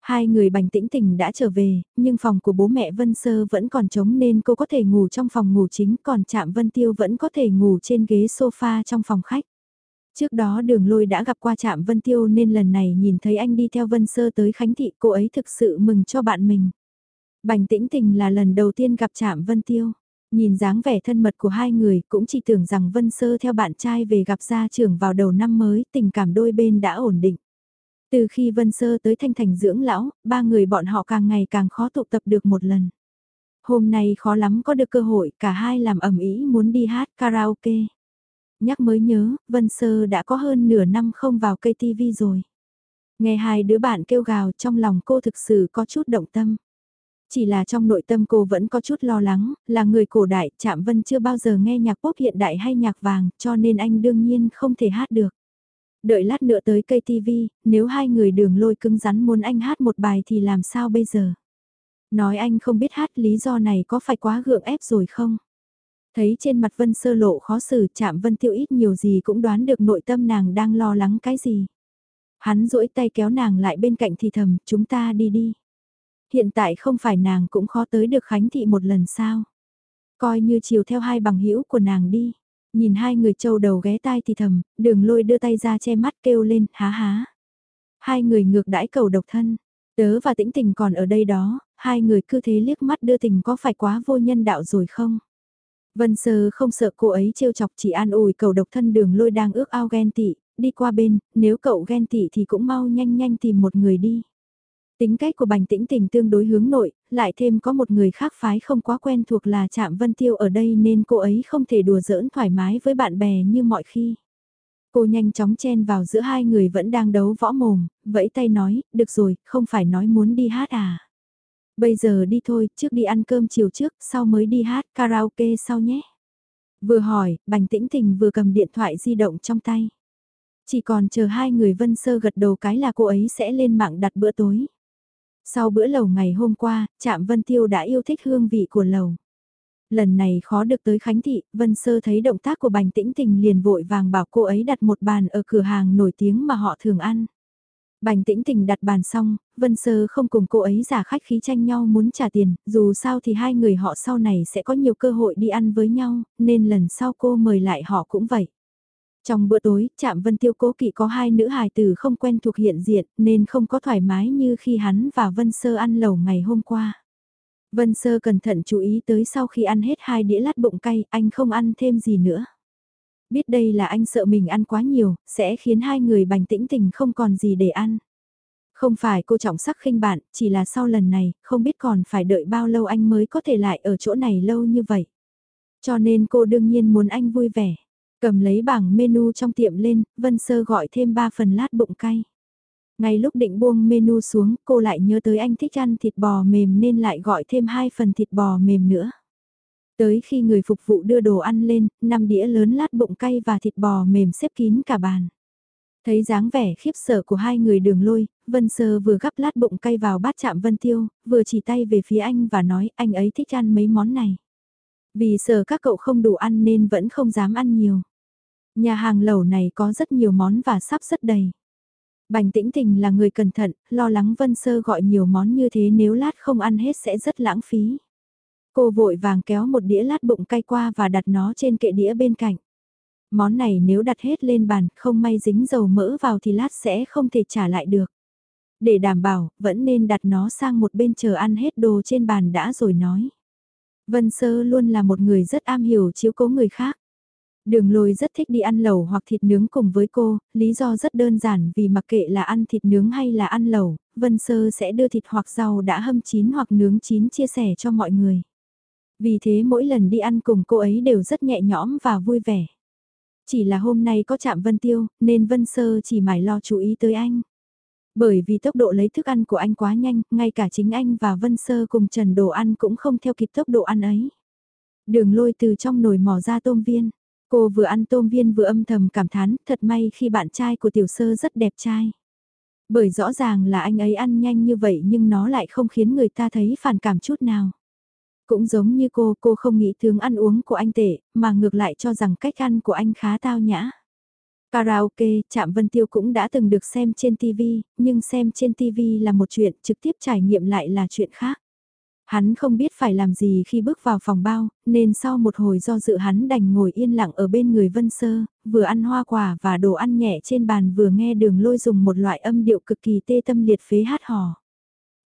Hai người bành tĩnh tình đã trở về, nhưng phòng của bố mẹ Vân Sơ vẫn còn trống nên cô có thể ngủ trong phòng ngủ chính còn chạm Vân Tiêu vẫn có thể ngủ trên ghế sofa trong phòng khách. Trước đó đường lôi đã gặp qua chạm Vân Tiêu nên lần này nhìn thấy anh đi theo Vân Sơ tới Khánh Thị cô ấy thực sự mừng cho bạn mình. Bành tĩnh tình là lần đầu tiên gặp chạm Vân Tiêu. Nhìn dáng vẻ thân mật của hai người cũng chỉ tưởng rằng Vân Sơ theo bạn trai về gặp gia trưởng vào đầu năm mới, tình cảm đôi bên đã ổn định. Từ khi Vân Sơ tới Thanh Thành dưỡng lão, ba người bọn họ càng ngày càng khó tụ tập được một lần. Hôm nay khó lắm có được cơ hội, cả hai làm ẩm ý muốn đi hát karaoke. Nhắc mới nhớ, Vân Sơ đã có hơn nửa năm không vào cây TV rồi. Nghe hai đứa bạn kêu gào trong lòng cô thực sự có chút động tâm. Chỉ là trong nội tâm cô vẫn có chút lo lắng, là người cổ đại, Trạm Vân chưa bao giờ nghe nhạc pop hiện đại hay nhạc vàng, cho nên anh đương nhiên không thể hát được. Đợi lát nữa tới cây TV, nếu hai người đường lôi cứng rắn muốn anh hát một bài thì làm sao bây giờ? Nói anh không biết hát lý do này có phải quá gượng ép rồi không? Thấy trên mặt Vân sơ lộ khó xử chạm Vân tiêu ít nhiều gì cũng đoán được nội tâm nàng đang lo lắng cái gì. Hắn duỗi tay kéo nàng lại bên cạnh thì thầm, chúng ta đi đi. Hiện tại không phải nàng cũng khó tới được Khánh Thị một lần sao. Coi như chiều theo hai bằng hữu của nàng đi. Nhìn hai người trâu đầu ghé tai thì thầm, đường lôi đưa tay ra che mắt kêu lên, há há. Hai người ngược đãi cầu độc thân. Tớ và tĩnh tình còn ở đây đó, hai người cứ thế liếc mắt đưa tình có phải quá vô nhân đạo rồi không? Vân Sơ không sợ cô ấy trêu chọc chỉ an ủi cầu độc thân đường lôi đang ước ao ghen tị, đi qua bên, nếu cậu ghen tị thì cũng mau nhanh nhanh tìm một người đi. Tính cách của bành tĩnh tình tương đối hướng nội, lại thêm có một người khác phái không quá quen thuộc là Trạm Vân Tiêu ở đây nên cô ấy không thể đùa giỡn thoải mái với bạn bè như mọi khi. Cô nhanh chóng chen vào giữa hai người vẫn đang đấu võ mồm, vẫy tay nói, được rồi, không phải nói muốn đi hát à. Bây giờ đi thôi, trước đi ăn cơm chiều trước, sau mới đi hát karaoke sau nhé. Vừa hỏi, bành tĩnh tình vừa cầm điện thoại di động trong tay. Chỉ còn chờ hai người vân sơ gật đầu cái là cô ấy sẽ lên mạng đặt bữa tối. Sau bữa lầu ngày hôm qua, Trạm Vân Tiêu đã yêu thích hương vị của lầu. Lần này khó được tới Khánh Thị, Vân Sơ thấy động tác của Bành Tĩnh Tình liền vội vàng bảo cô ấy đặt một bàn ở cửa hàng nổi tiếng mà họ thường ăn. Bành Tĩnh Tình đặt bàn xong, Vân Sơ không cùng cô ấy giả khách khí tranh nhau muốn trả tiền, dù sao thì hai người họ sau này sẽ có nhiều cơ hội đi ăn với nhau, nên lần sau cô mời lại họ cũng vậy. Trong bữa tối, Trạm Vân Tiêu cố kỵ có hai nữ hài tử không quen thuộc hiện diện nên không có thoải mái như khi hắn và Vân Sơ ăn lẩu ngày hôm qua. Vân Sơ cẩn thận chú ý tới sau khi ăn hết hai đĩa lát bụng cay, anh không ăn thêm gì nữa. Biết đây là anh sợ mình ăn quá nhiều, sẽ khiến hai người bành tĩnh tình không còn gì để ăn. Không phải cô trọng sắc khinh bạn, chỉ là sau lần này, không biết còn phải đợi bao lâu anh mới có thể lại ở chỗ này lâu như vậy. Cho nên cô đương nhiên muốn anh vui vẻ. Cầm lấy bảng menu trong tiệm lên, Vân Sơ gọi thêm 3 phần lát bụng cay. Ngay lúc định buông menu xuống, cô lại nhớ tới anh thích ăn thịt bò mềm nên lại gọi thêm 2 phần thịt bò mềm nữa. Tới khi người phục vụ đưa đồ ăn lên, 5 đĩa lớn lát bụng cay và thịt bò mềm xếp kín cả bàn. Thấy dáng vẻ khiếp sợ của hai người đường lôi, Vân Sơ vừa gắp lát bụng cay vào bát chạm Vân Tiêu, vừa chỉ tay về phía anh và nói anh ấy thích ăn mấy món này. Vì sợ các cậu không đủ ăn nên vẫn không dám ăn nhiều. Nhà hàng lẩu này có rất nhiều món và sắp rất đầy. Bành tĩnh tình là người cẩn thận, lo lắng Vân Sơ gọi nhiều món như thế nếu lát không ăn hết sẽ rất lãng phí. Cô vội vàng kéo một đĩa lát bụng cay qua và đặt nó trên kệ đĩa bên cạnh. Món này nếu đặt hết lên bàn, không may dính dầu mỡ vào thì lát sẽ không thể trả lại được. Để đảm bảo, vẫn nên đặt nó sang một bên chờ ăn hết đồ trên bàn đã rồi nói. Vân Sơ luôn là một người rất am hiểu chiếu cố người khác. Đường lôi rất thích đi ăn lẩu hoặc thịt nướng cùng với cô, lý do rất đơn giản vì mặc kệ là ăn thịt nướng hay là ăn lẩu, Vân Sơ sẽ đưa thịt hoặc rau đã hâm chín hoặc nướng chín chia sẻ cho mọi người. Vì thế mỗi lần đi ăn cùng cô ấy đều rất nhẹ nhõm và vui vẻ. Chỉ là hôm nay có chạm Vân Tiêu, nên Vân Sơ chỉ mải lo chú ý tới anh. Bởi vì tốc độ lấy thức ăn của anh quá nhanh, ngay cả chính anh và Vân Sơ cùng trần đồ ăn cũng không theo kịp tốc độ ăn ấy. Đường lôi từ trong nồi mò ra tôm viên. Cô vừa ăn tôm viên vừa âm thầm cảm thán, thật may khi bạn trai của tiểu sơ rất đẹp trai. Bởi rõ ràng là anh ấy ăn nhanh như vậy nhưng nó lại không khiến người ta thấy phản cảm chút nào. Cũng giống như cô, cô không nghĩ thương ăn uống của anh tệ, mà ngược lại cho rằng cách ăn của anh khá tao nhã. Karaoke, Trạm Vân Tiêu cũng đã từng được xem trên TV, nhưng xem trên TV là một chuyện, trực tiếp trải nghiệm lại là chuyện khác. Hắn không biết phải làm gì khi bước vào phòng bao, nên sau một hồi do dự hắn đành ngồi yên lặng ở bên người Vân Sơ, vừa ăn hoa quả và đồ ăn nhẹ trên bàn vừa nghe đường lôi dùng một loại âm điệu cực kỳ tê tâm liệt phế hát hò.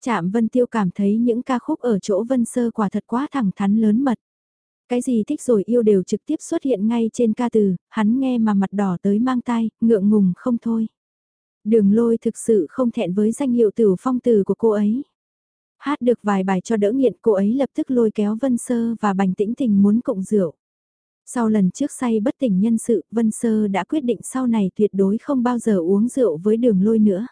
Chạm Vân Tiêu cảm thấy những ca khúc ở chỗ Vân Sơ quả thật quá thẳng thắn lớn mật. Cái gì thích rồi yêu đều trực tiếp xuất hiện ngay trên ca từ, hắn nghe mà mặt đỏ tới mang tai, ngượng ngùng không thôi. Đường lôi thực sự không thẹn với danh hiệu tử phong từ của cô ấy. Hát được vài bài cho đỡ nghiện cô ấy lập tức lôi kéo Vân Sơ và Bành Tĩnh Tình muốn cộng rượu. Sau lần trước say bất tỉnh nhân sự, Vân Sơ đã quyết định sau này tuyệt đối không bao giờ uống rượu với đường lôi nữa.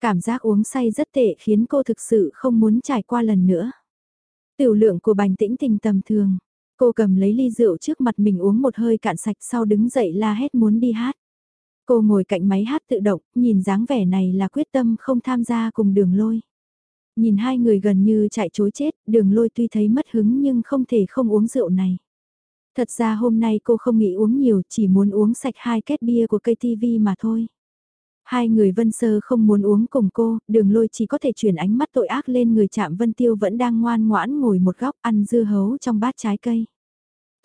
Cảm giác uống say rất tệ khiến cô thực sự không muốn trải qua lần nữa. Tiểu lượng của bành tĩnh tình tầm thường. Cô cầm lấy ly rượu trước mặt mình uống một hơi cạn sạch sau đứng dậy la hét muốn đi hát. Cô ngồi cạnh máy hát tự động, nhìn dáng vẻ này là quyết tâm không tham gia cùng đường lôi. Nhìn hai người gần như chạy chối chết, đường lôi tuy thấy mất hứng nhưng không thể không uống rượu này. Thật ra hôm nay cô không nghĩ uống nhiều, chỉ muốn uống sạch hai két bia của cây TV mà thôi. Hai người Vân Sơ không muốn uống cùng cô, đường lôi chỉ có thể chuyển ánh mắt tội ác lên người chạm Vân Tiêu vẫn đang ngoan ngoãn ngồi một góc ăn dưa hấu trong bát trái cây.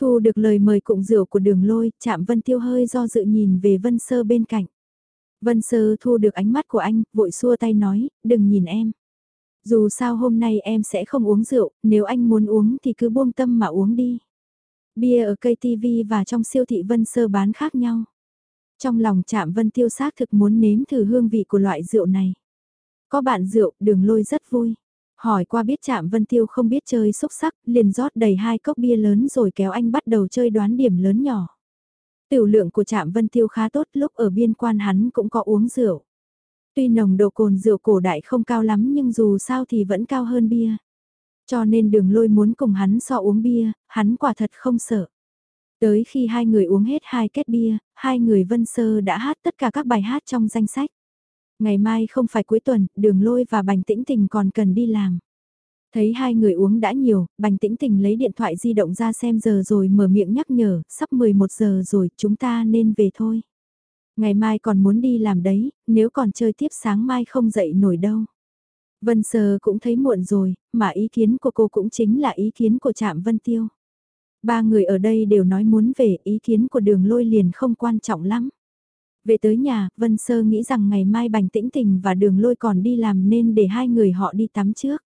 Thu được lời mời cụng rượu của đường lôi, chạm Vân Tiêu hơi do dự nhìn về Vân Sơ bên cạnh. Vân Sơ thu được ánh mắt của anh, vội xua tay nói, đừng nhìn em. Dù sao hôm nay em sẽ không uống rượu, nếu anh muốn uống thì cứ buông tâm mà uống đi. Bia ở cây TV và trong siêu thị Vân Sơ bán khác nhau. Trong lòng chạm Vân Tiêu xác thực muốn nếm thử hương vị của loại rượu này. Có bạn rượu, đường lôi rất vui. Hỏi qua biết chạm Vân Tiêu không biết chơi xúc sắc, liền rót đầy hai cốc bia lớn rồi kéo anh bắt đầu chơi đoán điểm lớn nhỏ. Tiểu lượng của trạm Vân Tiêu khá tốt lúc ở biên quan hắn cũng có uống rượu. Tuy nồng độ cồn rượu cổ đại không cao lắm nhưng dù sao thì vẫn cao hơn bia. Cho nên đường lôi muốn cùng hắn so uống bia, hắn quả thật không sợ. Tới khi hai người uống hết hai két bia, hai người vân sơ đã hát tất cả các bài hát trong danh sách. Ngày mai không phải cuối tuần, đường lôi và bành tĩnh tình còn cần đi làm. Thấy hai người uống đã nhiều, bành tĩnh tình lấy điện thoại di động ra xem giờ rồi mở miệng nhắc nhở, sắp 11 giờ rồi, chúng ta nên về thôi. Ngày mai còn muốn đi làm đấy, nếu còn chơi tiếp sáng mai không dậy nổi đâu. Vân Sơ cũng thấy muộn rồi, mà ý kiến của cô cũng chính là ý kiến của Trạm Vân Tiêu. Ba người ở đây đều nói muốn về, ý kiến của đường lôi liền không quan trọng lắm. Về tới nhà, Vân Sơ nghĩ rằng ngày mai Bành Tĩnh Tình và đường lôi còn đi làm nên để hai người họ đi tắm trước.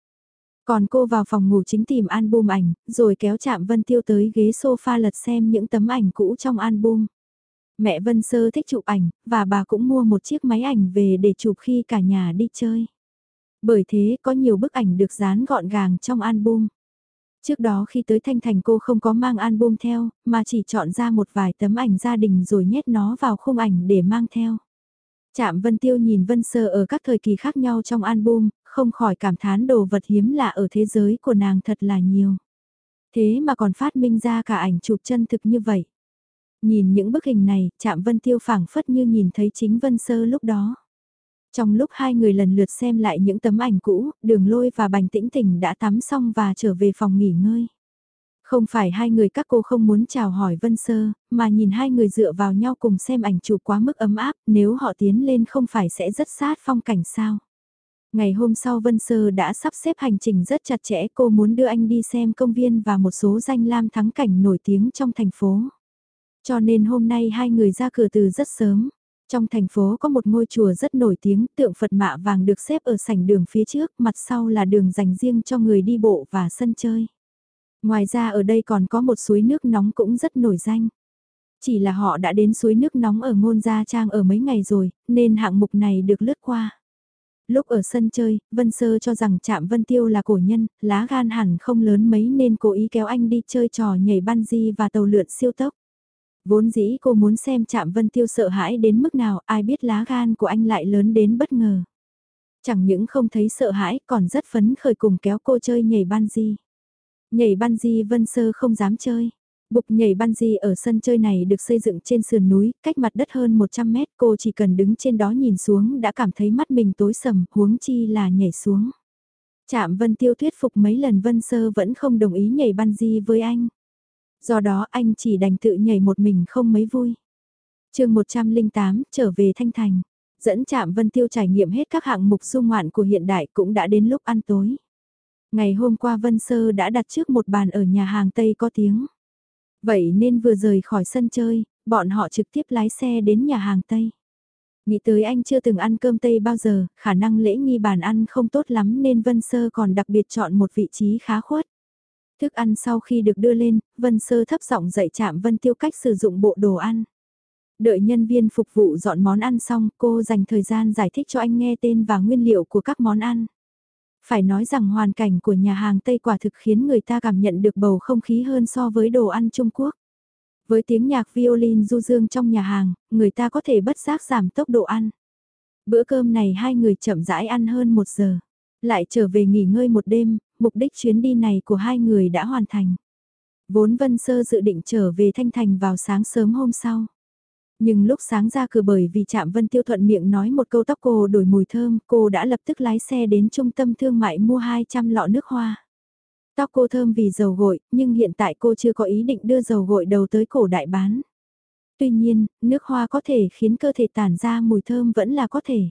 Còn cô vào phòng ngủ chính tìm album ảnh, rồi kéo chạm Vân Tiêu tới ghế sofa lật xem những tấm ảnh cũ trong album. Mẹ Vân Sơ thích chụp ảnh, và bà cũng mua một chiếc máy ảnh về để chụp khi cả nhà đi chơi. Bởi thế có nhiều bức ảnh được dán gọn gàng trong album. Trước đó khi tới Thanh Thành cô không có mang album theo, mà chỉ chọn ra một vài tấm ảnh gia đình rồi nhét nó vào khung ảnh để mang theo. Chạm Vân Tiêu nhìn Vân Sơ ở các thời kỳ khác nhau trong album, không khỏi cảm thán đồ vật hiếm lạ ở thế giới của nàng thật là nhiều. Thế mà còn phát minh ra cả ảnh chụp chân thực như vậy. Nhìn những bức hình này, chạm Vân Tiêu phảng phất như nhìn thấy chính Vân Sơ lúc đó. Trong lúc hai người lần lượt xem lại những tấm ảnh cũ, đường lôi và bành tĩnh tình đã tắm xong và trở về phòng nghỉ ngơi. Không phải hai người các cô không muốn chào hỏi Vân Sơ, mà nhìn hai người dựa vào nhau cùng xem ảnh chụp quá mức ấm áp, nếu họ tiến lên không phải sẽ rất sát phong cảnh sao. Ngày hôm sau Vân Sơ đã sắp xếp hành trình rất chặt chẽ cô muốn đưa anh đi xem công viên và một số danh lam thắng cảnh nổi tiếng trong thành phố. Cho nên hôm nay hai người ra cửa từ rất sớm. Trong thành phố có một ngôi chùa rất nổi tiếng, tượng Phật mạ vàng được xếp ở sảnh đường phía trước, mặt sau là đường dành riêng cho người đi bộ và sân chơi. Ngoài ra ở đây còn có một suối nước nóng cũng rất nổi danh. Chỉ là họ đã đến suối nước nóng ở Ngôn Gia Trang ở mấy ngày rồi, nên hạng mục này được lướt qua. Lúc ở sân chơi, Vân Sơ cho rằng Trạm Vân Tiêu là cổ nhân, lá gan hẳn không lớn mấy nên cố ý kéo anh đi chơi trò nhảy bungee và tàu lượn siêu tốc. Vốn dĩ cô muốn xem chạm Vân Tiêu sợ hãi đến mức nào, ai biết lá gan của anh lại lớn đến bất ngờ. Chẳng những không thấy sợ hãi, còn rất phấn khởi cùng kéo cô chơi nhảy bungee. Nhảy bungee Vân Sơ không dám chơi. Bục nhảy bungee ở sân chơi này được xây dựng trên sườn núi, cách mặt đất hơn 100 mét, cô chỉ cần đứng trên đó nhìn xuống đã cảm thấy mắt mình tối sầm, huống chi là nhảy xuống. chạm Vân Tiêu thuyết phục mấy lần Vân Sơ vẫn không đồng ý nhảy bungee với anh. Do đó anh chỉ đành tự nhảy một mình không mấy vui. chương 108, trở về Thanh Thành. Dẫn chạm Vân Tiêu trải nghiệm hết các hạng mục du ngoạn của hiện đại cũng đã đến lúc ăn tối. Ngày hôm qua Vân Sơ đã đặt trước một bàn ở nhà hàng Tây có tiếng. Vậy nên vừa rời khỏi sân chơi, bọn họ trực tiếp lái xe đến nhà hàng Tây. Nghĩ tới anh chưa từng ăn cơm Tây bao giờ, khả năng lễ nghi bàn ăn không tốt lắm nên Vân Sơ còn đặc biệt chọn một vị trí khá khuất. Thức ăn sau khi được đưa lên, Vân Sơ thấp giọng dạy chạm Vân Tiêu cách sử dụng bộ đồ ăn. Đợi nhân viên phục vụ dọn món ăn xong, cô dành thời gian giải thích cho anh nghe tên và nguyên liệu của các món ăn. Phải nói rằng hoàn cảnh của nhà hàng Tây quả thực khiến người ta cảm nhận được bầu không khí hơn so với đồ ăn Trung Quốc. Với tiếng nhạc violin du dương trong nhà hàng, người ta có thể bất giác giảm tốc độ ăn. Bữa cơm này hai người chậm rãi ăn hơn một giờ. Lại trở về nghỉ ngơi một đêm, mục đích chuyến đi này của hai người đã hoàn thành. Vốn Vân Sơ dự định trở về Thanh Thành vào sáng sớm hôm sau. Nhưng lúc sáng ra cửa bởi vì chạm Vân Tiêu thuận miệng nói một câu tóc cô đổi mùi thơm, cô đã lập tức lái xe đến trung tâm thương mại mua 200 lọ nước hoa. Tóc cô thơm vì dầu gội, nhưng hiện tại cô chưa có ý định đưa dầu gội đầu tới cổ đại bán. Tuy nhiên, nước hoa có thể khiến cơ thể tản ra mùi thơm vẫn là có thể.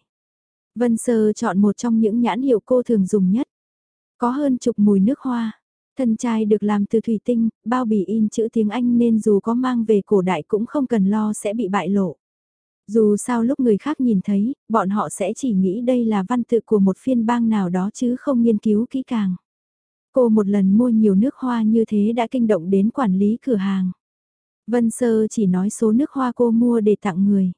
Vân Sơ chọn một trong những nhãn hiệu cô thường dùng nhất. Có hơn chục mùi nước hoa. Thân chai được làm từ thủy tinh, bao bì in chữ tiếng Anh nên dù có mang về cổ đại cũng không cần lo sẽ bị bại lộ. Dù sao lúc người khác nhìn thấy, bọn họ sẽ chỉ nghĩ đây là văn tự của một phiên bang nào đó chứ không nghiên cứu kỹ càng. Cô một lần mua nhiều nước hoa như thế đã kinh động đến quản lý cửa hàng. Vân Sơ chỉ nói số nước hoa cô mua để tặng người.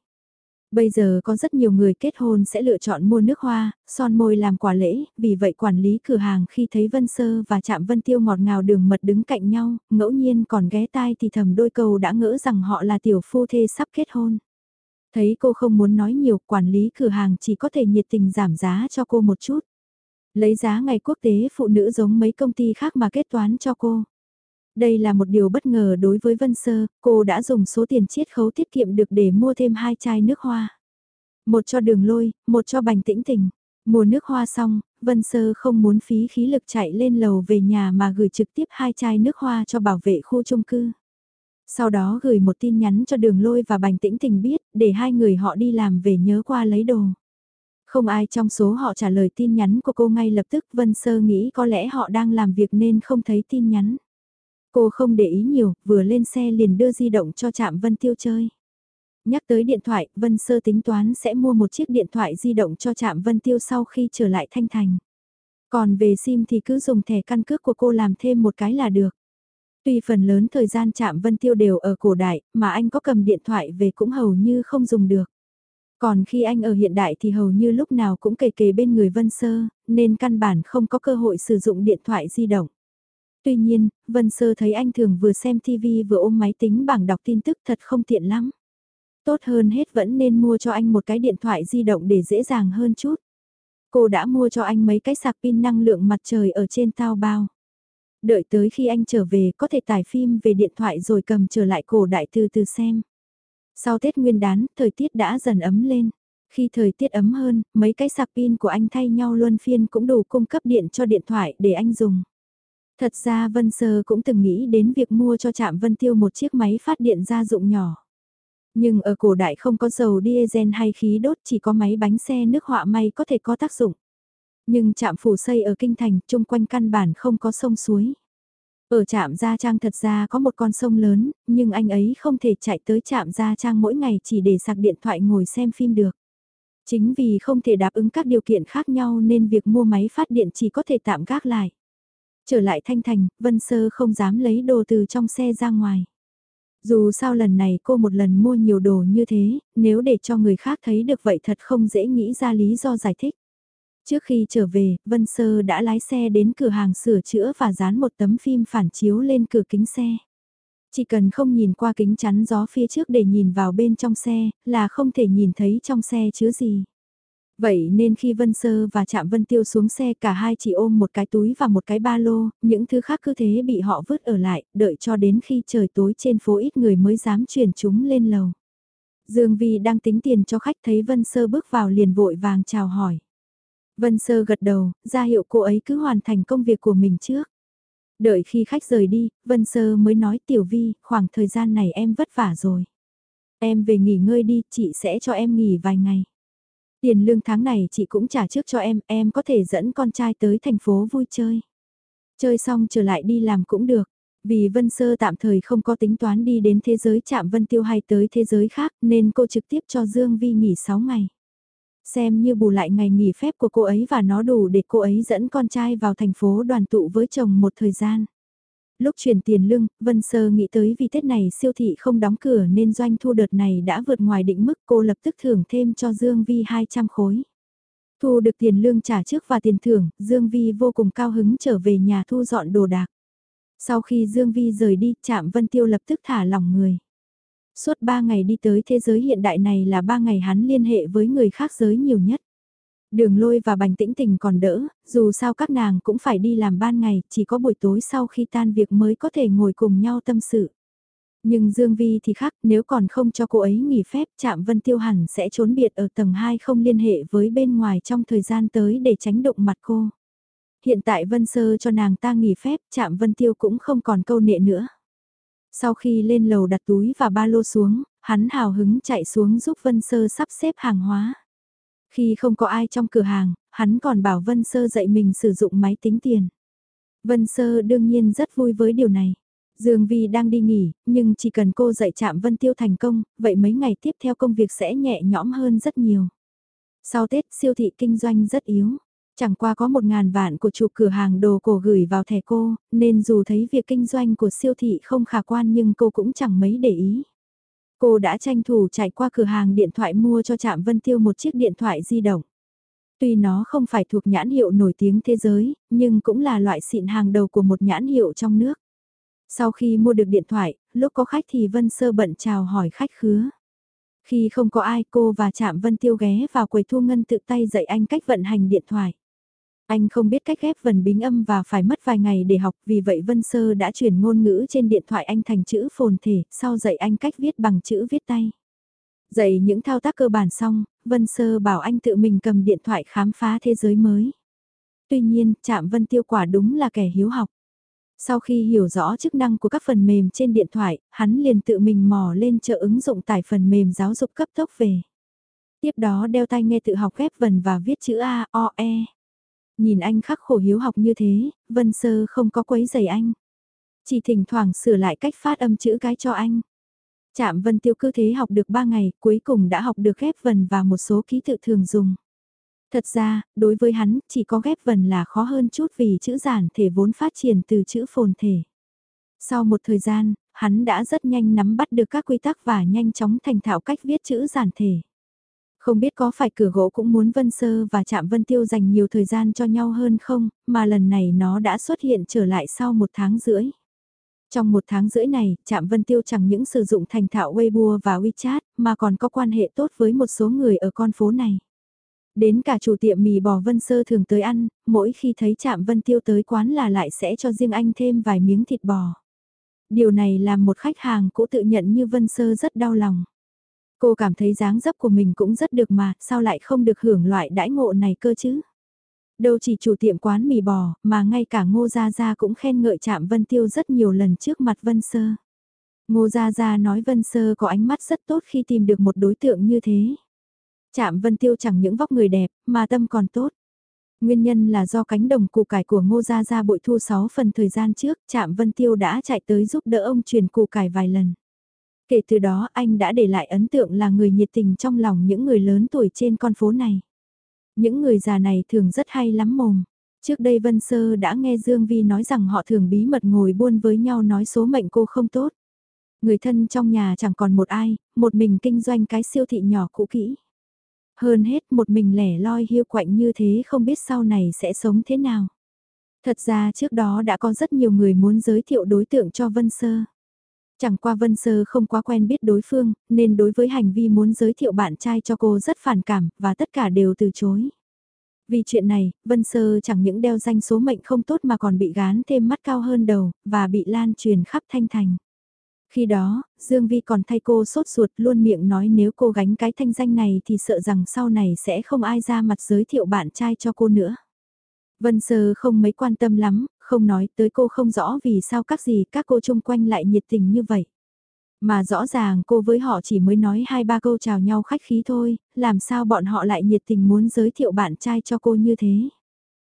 Bây giờ có rất nhiều người kết hôn sẽ lựa chọn mua nước hoa, son môi làm quà lễ, vì vậy quản lý cửa hàng khi thấy Vân Sơ và Trạm Vân Tiêu ngọt ngào đường mật đứng cạnh nhau, ngẫu nhiên còn ghé tai thì thầm đôi câu đã ngỡ rằng họ là tiểu phu thê sắp kết hôn. Thấy cô không muốn nói nhiều, quản lý cửa hàng chỉ có thể nhiệt tình giảm giá cho cô một chút. Lấy giá ngày quốc tế phụ nữ giống mấy công ty khác mà kết toán cho cô. Đây là một điều bất ngờ đối với Vân Sơ, cô đã dùng số tiền chiết khấu tiết kiệm được để mua thêm hai chai nước hoa. Một cho đường lôi, một cho bành tĩnh tình. Mua nước hoa xong, Vân Sơ không muốn phí khí lực chạy lên lầu về nhà mà gửi trực tiếp hai chai nước hoa cho bảo vệ khu chung cư. Sau đó gửi một tin nhắn cho đường lôi và bành tĩnh tình biết, để hai người họ đi làm về nhớ qua lấy đồ. Không ai trong số họ trả lời tin nhắn của cô ngay lập tức Vân Sơ nghĩ có lẽ họ đang làm việc nên không thấy tin nhắn. Cô không để ý nhiều, vừa lên xe liền đưa di động cho Trạm Vân Tiêu chơi. Nhắc tới điện thoại, Vân Sơ tính toán sẽ mua một chiếc điện thoại di động cho Trạm Vân Tiêu sau khi trở lại Thanh Thành. Còn về SIM thì cứ dùng thẻ căn cước của cô làm thêm một cái là được. Tuy phần lớn thời gian Trạm Vân Tiêu đều ở cổ đại, mà anh có cầm điện thoại về cũng hầu như không dùng được. Còn khi anh ở hiện đại thì hầu như lúc nào cũng kề kề bên người Vân Sơ, nên căn bản không có cơ hội sử dụng điện thoại di động. Tuy nhiên, Vân Sơ thấy anh thường vừa xem TV vừa ôm máy tính bảng đọc tin tức thật không tiện lắm. Tốt hơn hết vẫn nên mua cho anh một cái điện thoại di động để dễ dàng hơn chút. Cô đã mua cho anh mấy cái sạc pin năng lượng mặt trời ở trên tao bao. Đợi tới khi anh trở về có thể tải phim về điện thoại rồi cầm trở lại cổ đại từ từ xem. Sau Tết Nguyên đán, thời tiết đã dần ấm lên. Khi thời tiết ấm hơn, mấy cái sạc pin của anh thay nhau luân phiên cũng đủ cung cấp điện cho điện thoại để anh dùng. Thật ra Vân Sơ cũng từng nghĩ đến việc mua cho Trạm Vân Tiêu một chiếc máy phát điện gia dụng nhỏ. Nhưng ở cổ đại không có dầu diesel hay khí đốt chỉ có máy bánh xe nước họa may có thể có tác dụng. Nhưng trạm phủ xây ở Kinh Thành chung quanh căn bản không có sông suối. Ở trạm Gia Trang thật ra có một con sông lớn, nhưng anh ấy không thể chạy tới trạm Gia Trang mỗi ngày chỉ để sạc điện thoại ngồi xem phim được. Chính vì không thể đáp ứng các điều kiện khác nhau nên việc mua máy phát điện chỉ có thể tạm gác lại. Trở lại Thanh Thành, Vân Sơ không dám lấy đồ từ trong xe ra ngoài. Dù sao lần này cô một lần mua nhiều đồ như thế, nếu để cho người khác thấy được vậy thật không dễ nghĩ ra lý do giải thích. Trước khi trở về, Vân Sơ đã lái xe đến cửa hàng sửa chữa và dán một tấm phim phản chiếu lên cửa kính xe. Chỉ cần không nhìn qua kính chắn gió phía trước để nhìn vào bên trong xe, là không thể nhìn thấy trong xe chứa gì. Vậy nên khi Vân Sơ và Trạm Vân Tiêu xuống xe cả hai chỉ ôm một cái túi và một cái ba lô, những thứ khác cứ thế bị họ vứt ở lại, đợi cho đến khi trời tối trên phố ít người mới dám chuyển chúng lên lầu. Dương Vi đang tính tiền cho khách thấy Vân Sơ bước vào liền vội vàng chào hỏi. Vân Sơ gật đầu, ra hiệu cô ấy cứ hoàn thành công việc của mình trước. Đợi khi khách rời đi, Vân Sơ mới nói Tiểu Vi, khoảng thời gian này em vất vả rồi. Em về nghỉ ngơi đi, chị sẽ cho em nghỉ vài ngày. Tiền lương tháng này chị cũng trả trước cho em, em có thể dẫn con trai tới thành phố vui chơi. Chơi xong trở lại đi làm cũng được. Vì Vân Sơ tạm thời không có tính toán đi đến thế giới chạm Vân Tiêu hay tới thế giới khác nên cô trực tiếp cho Dương Vi nghỉ 6 ngày. Xem như bù lại ngày nghỉ phép của cô ấy và nó đủ để cô ấy dẫn con trai vào thành phố đoàn tụ với chồng một thời gian. Lúc chuyển tiền lương, Vân Sơ nghĩ tới vì Tết này siêu thị không đóng cửa nên doanh thu đợt này đã vượt ngoài định mức cô lập tức thưởng thêm cho Dương Vi 200 khối. Thu được tiền lương trả trước và tiền thưởng, Dương Vi vô cùng cao hứng trở về nhà thu dọn đồ đạc. Sau khi Dương Vi rời đi, Trạm Vân Tiêu lập tức thả lỏng người. Suốt 3 ngày đi tới thế giới hiện đại này là 3 ngày hắn liên hệ với người khác giới nhiều nhất. Đường lôi và bành tĩnh tình còn đỡ, dù sao các nàng cũng phải đi làm ban ngày, chỉ có buổi tối sau khi tan việc mới có thể ngồi cùng nhau tâm sự. Nhưng Dương Vi thì khác, nếu còn không cho cô ấy nghỉ phép, Trạm Vân Tiêu hẳn sẽ trốn biệt ở tầng 2 không liên hệ với bên ngoài trong thời gian tới để tránh động mặt cô. Hiện tại Vân Sơ cho nàng ta nghỉ phép, Trạm Vân Tiêu cũng không còn câu nệ nữa. Sau khi lên lầu đặt túi và ba lô xuống, hắn hào hứng chạy xuống giúp Vân Sơ sắp xếp hàng hóa. Khi không có ai trong cửa hàng, hắn còn bảo Vân Sơ dạy mình sử dụng máy tính tiền. Vân Sơ đương nhiên rất vui với điều này. Dương Vi đang đi nghỉ, nhưng chỉ cần cô dạy chạm Vân Tiêu thành công, vậy mấy ngày tiếp theo công việc sẽ nhẹ nhõm hơn rất nhiều. Sau Tết, siêu thị kinh doanh rất yếu. Chẳng qua có một ngàn vạn của chủ cửa hàng đồ cổ gửi vào thẻ cô, nên dù thấy việc kinh doanh của siêu thị không khả quan nhưng cô cũng chẳng mấy để ý. Cô đã tranh thủ chạy qua cửa hàng điện thoại mua cho Trạm Vân Tiêu một chiếc điện thoại di động. Tuy nó không phải thuộc nhãn hiệu nổi tiếng thế giới, nhưng cũng là loại xịn hàng đầu của một nhãn hiệu trong nước. Sau khi mua được điện thoại, lúc có khách thì Vân Sơ bận chào hỏi khách khứa. Khi không có ai cô và Trạm Vân Tiêu ghé vào quầy thu ngân tự tay dạy anh cách vận hành điện thoại. Anh không biết cách ghép vần bính âm và phải mất vài ngày để học vì vậy Vân Sơ đã chuyển ngôn ngữ trên điện thoại anh thành chữ phồn thể, sau dạy anh cách viết bằng chữ viết tay. Dạy những thao tác cơ bản xong, Vân Sơ bảo anh tự mình cầm điện thoại khám phá thế giới mới. Tuy nhiên, chạm Vân Tiêu quả đúng là kẻ hiếu học. Sau khi hiểu rõ chức năng của các phần mềm trên điện thoại, hắn liền tự mình mò lên chợ ứng dụng tải phần mềm giáo dục cấp tốc về. Tiếp đó đeo tai nghe tự học ghép vần và viết chữ A, O, E. Nhìn anh khắc khổ hiếu học như thế, Vân Sơ không có quấy giày anh. Chỉ thỉnh thoảng sửa lại cách phát âm chữ cái cho anh. Chạm Vân Tiêu cứ thế học được 3 ngày, cuối cùng đã học được ghép vần và một số ký tự thường dùng. Thật ra, đối với hắn, chỉ có ghép vần là khó hơn chút vì chữ giản thể vốn phát triển từ chữ phồn thể. Sau một thời gian, hắn đã rất nhanh nắm bắt được các quy tắc và nhanh chóng thành thạo cách viết chữ giản thể. Không biết có phải cửa gỗ cũng muốn Vân Sơ và Trạm Vân Tiêu dành nhiều thời gian cho nhau hơn không, mà lần này nó đã xuất hiện trở lại sau một tháng rưỡi. Trong một tháng rưỡi này, Trạm Vân Tiêu chẳng những sử dụng thành thạo Weibo và WeChat, mà còn có quan hệ tốt với một số người ở con phố này. Đến cả chủ tiệm mì bò Vân Sơ thường tới ăn, mỗi khi thấy Trạm Vân Tiêu tới quán là lại sẽ cho riêng anh thêm vài miếng thịt bò. Điều này làm một khách hàng cũ tự nhận như Vân Sơ rất đau lòng. Cô cảm thấy dáng dấp của mình cũng rất được mà, sao lại không được hưởng loại đãi ngộ này cơ chứ? Đâu chỉ chủ tiệm quán mì bò, mà ngay cả Ngô Gia Gia cũng khen ngợi chạm Vân Tiêu rất nhiều lần trước mặt Vân Sơ. Ngô Gia Gia nói Vân Sơ có ánh mắt rất tốt khi tìm được một đối tượng như thế. Chạm Vân Tiêu chẳng những vóc người đẹp, mà tâm còn tốt. Nguyên nhân là do cánh đồng củ cải của Ngô Gia Gia bội thu 6 phần thời gian trước, Trạm Vân Tiêu đã chạy tới giúp đỡ ông truyền củ cải vài lần. Kể từ đó anh đã để lại ấn tượng là người nhiệt tình trong lòng những người lớn tuổi trên con phố này. Những người già này thường rất hay lắm mồm. Trước đây Vân Sơ đã nghe Dương Vi nói rằng họ thường bí mật ngồi buôn với nhau nói số mệnh cô không tốt. Người thân trong nhà chẳng còn một ai, một mình kinh doanh cái siêu thị nhỏ cũ kỹ. Hơn hết một mình lẻ loi hiu quạnh như thế không biết sau này sẽ sống thế nào. Thật ra trước đó đã có rất nhiều người muốn giới thiệu đối tượng cho Vân Sơ. Chẳng qua Vân Sơ không quá quen biết đối phương, nên đối với hành vi muốn giới thiệu bạn trai cho cô rất phản cảm, và tất cả đều từ chối. Vì chuyện này, Vân Sơ chẳng những đeo danh số mệnh không tốt mà còn bị gán thêm mắt cao hơn đầu, và bị lan truyền khắp thanh thành. Khi đó, Dương Vi còn thay cô sốt ruột luôn miệng nói nếu cô gánh cái thanh danh này thì sợ rằng sau này sẽ không ai ra mặt giới thiệu bạn trai cho cô nữa. Vân Sơ không mấy quan tâm lắm, không nói tới cô không rõ vì sao các gì các cô chung quanh lại nhiệt tình như vậy. Mà rõ ràng cô với họ chỉ mới nói hai ba câu chào nhau khách khí thôi, làm sao bọn họ lại nhiệt tình muốn giới thiệu bạn trai cho cô như thế.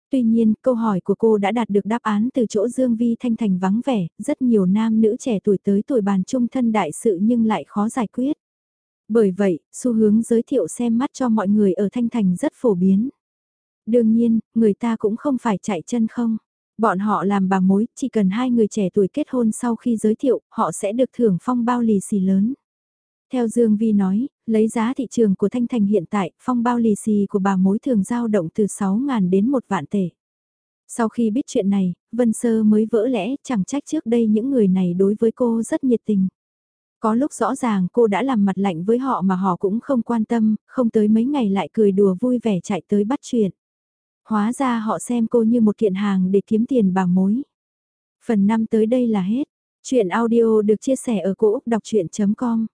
Tuy nhiên, câu hỏi của cô đã đạt được đáp án từ chỗ Dương Vi Thanh Thành vắng vẻ, rất nhiều nam nữ trẻ tuổi tới tuổi bàn chung thân đại sự nhưng lại khó giải quyết. Bởi vậy, xu hướng giới thiệu xem mắt cho mọi người ở Thanh Thành rất phổ biến. Đương nhiên, người ta cũng không phải chạy chân không. Bọn họ làm bà mối, chỉ cần hai người trẻ tuổi kết hôn sau khi giới thiệu, họ sẽ được thưởng phong bao lì xì lớn. Theo Dương Vi nói, lấy giá thị trường của Thanh Thành hiện tại, phong bao lì xì của bà mối thường giao động từ 6.000 đến 1 vạn tệ. Sau khi biết chuyện này, Vân Sơ mới vỡ lẽ chẳng trách trước đây những người này đối với cô rất nhiệt tình. Có lúc rõ ràng cô đã làm mặt lạnh với họ mà họ cũng không quan tâm, không tới mấy ngày lại cười đùa vui vẻ chạy tới bắt chuyện. Hóa ra họ xem cô như một kiện hàng để kiếm tiền bà mối. Phần 5 tới đây là hết. Chuyện audio được chia sẻ ở cỗ đọc chuyện.com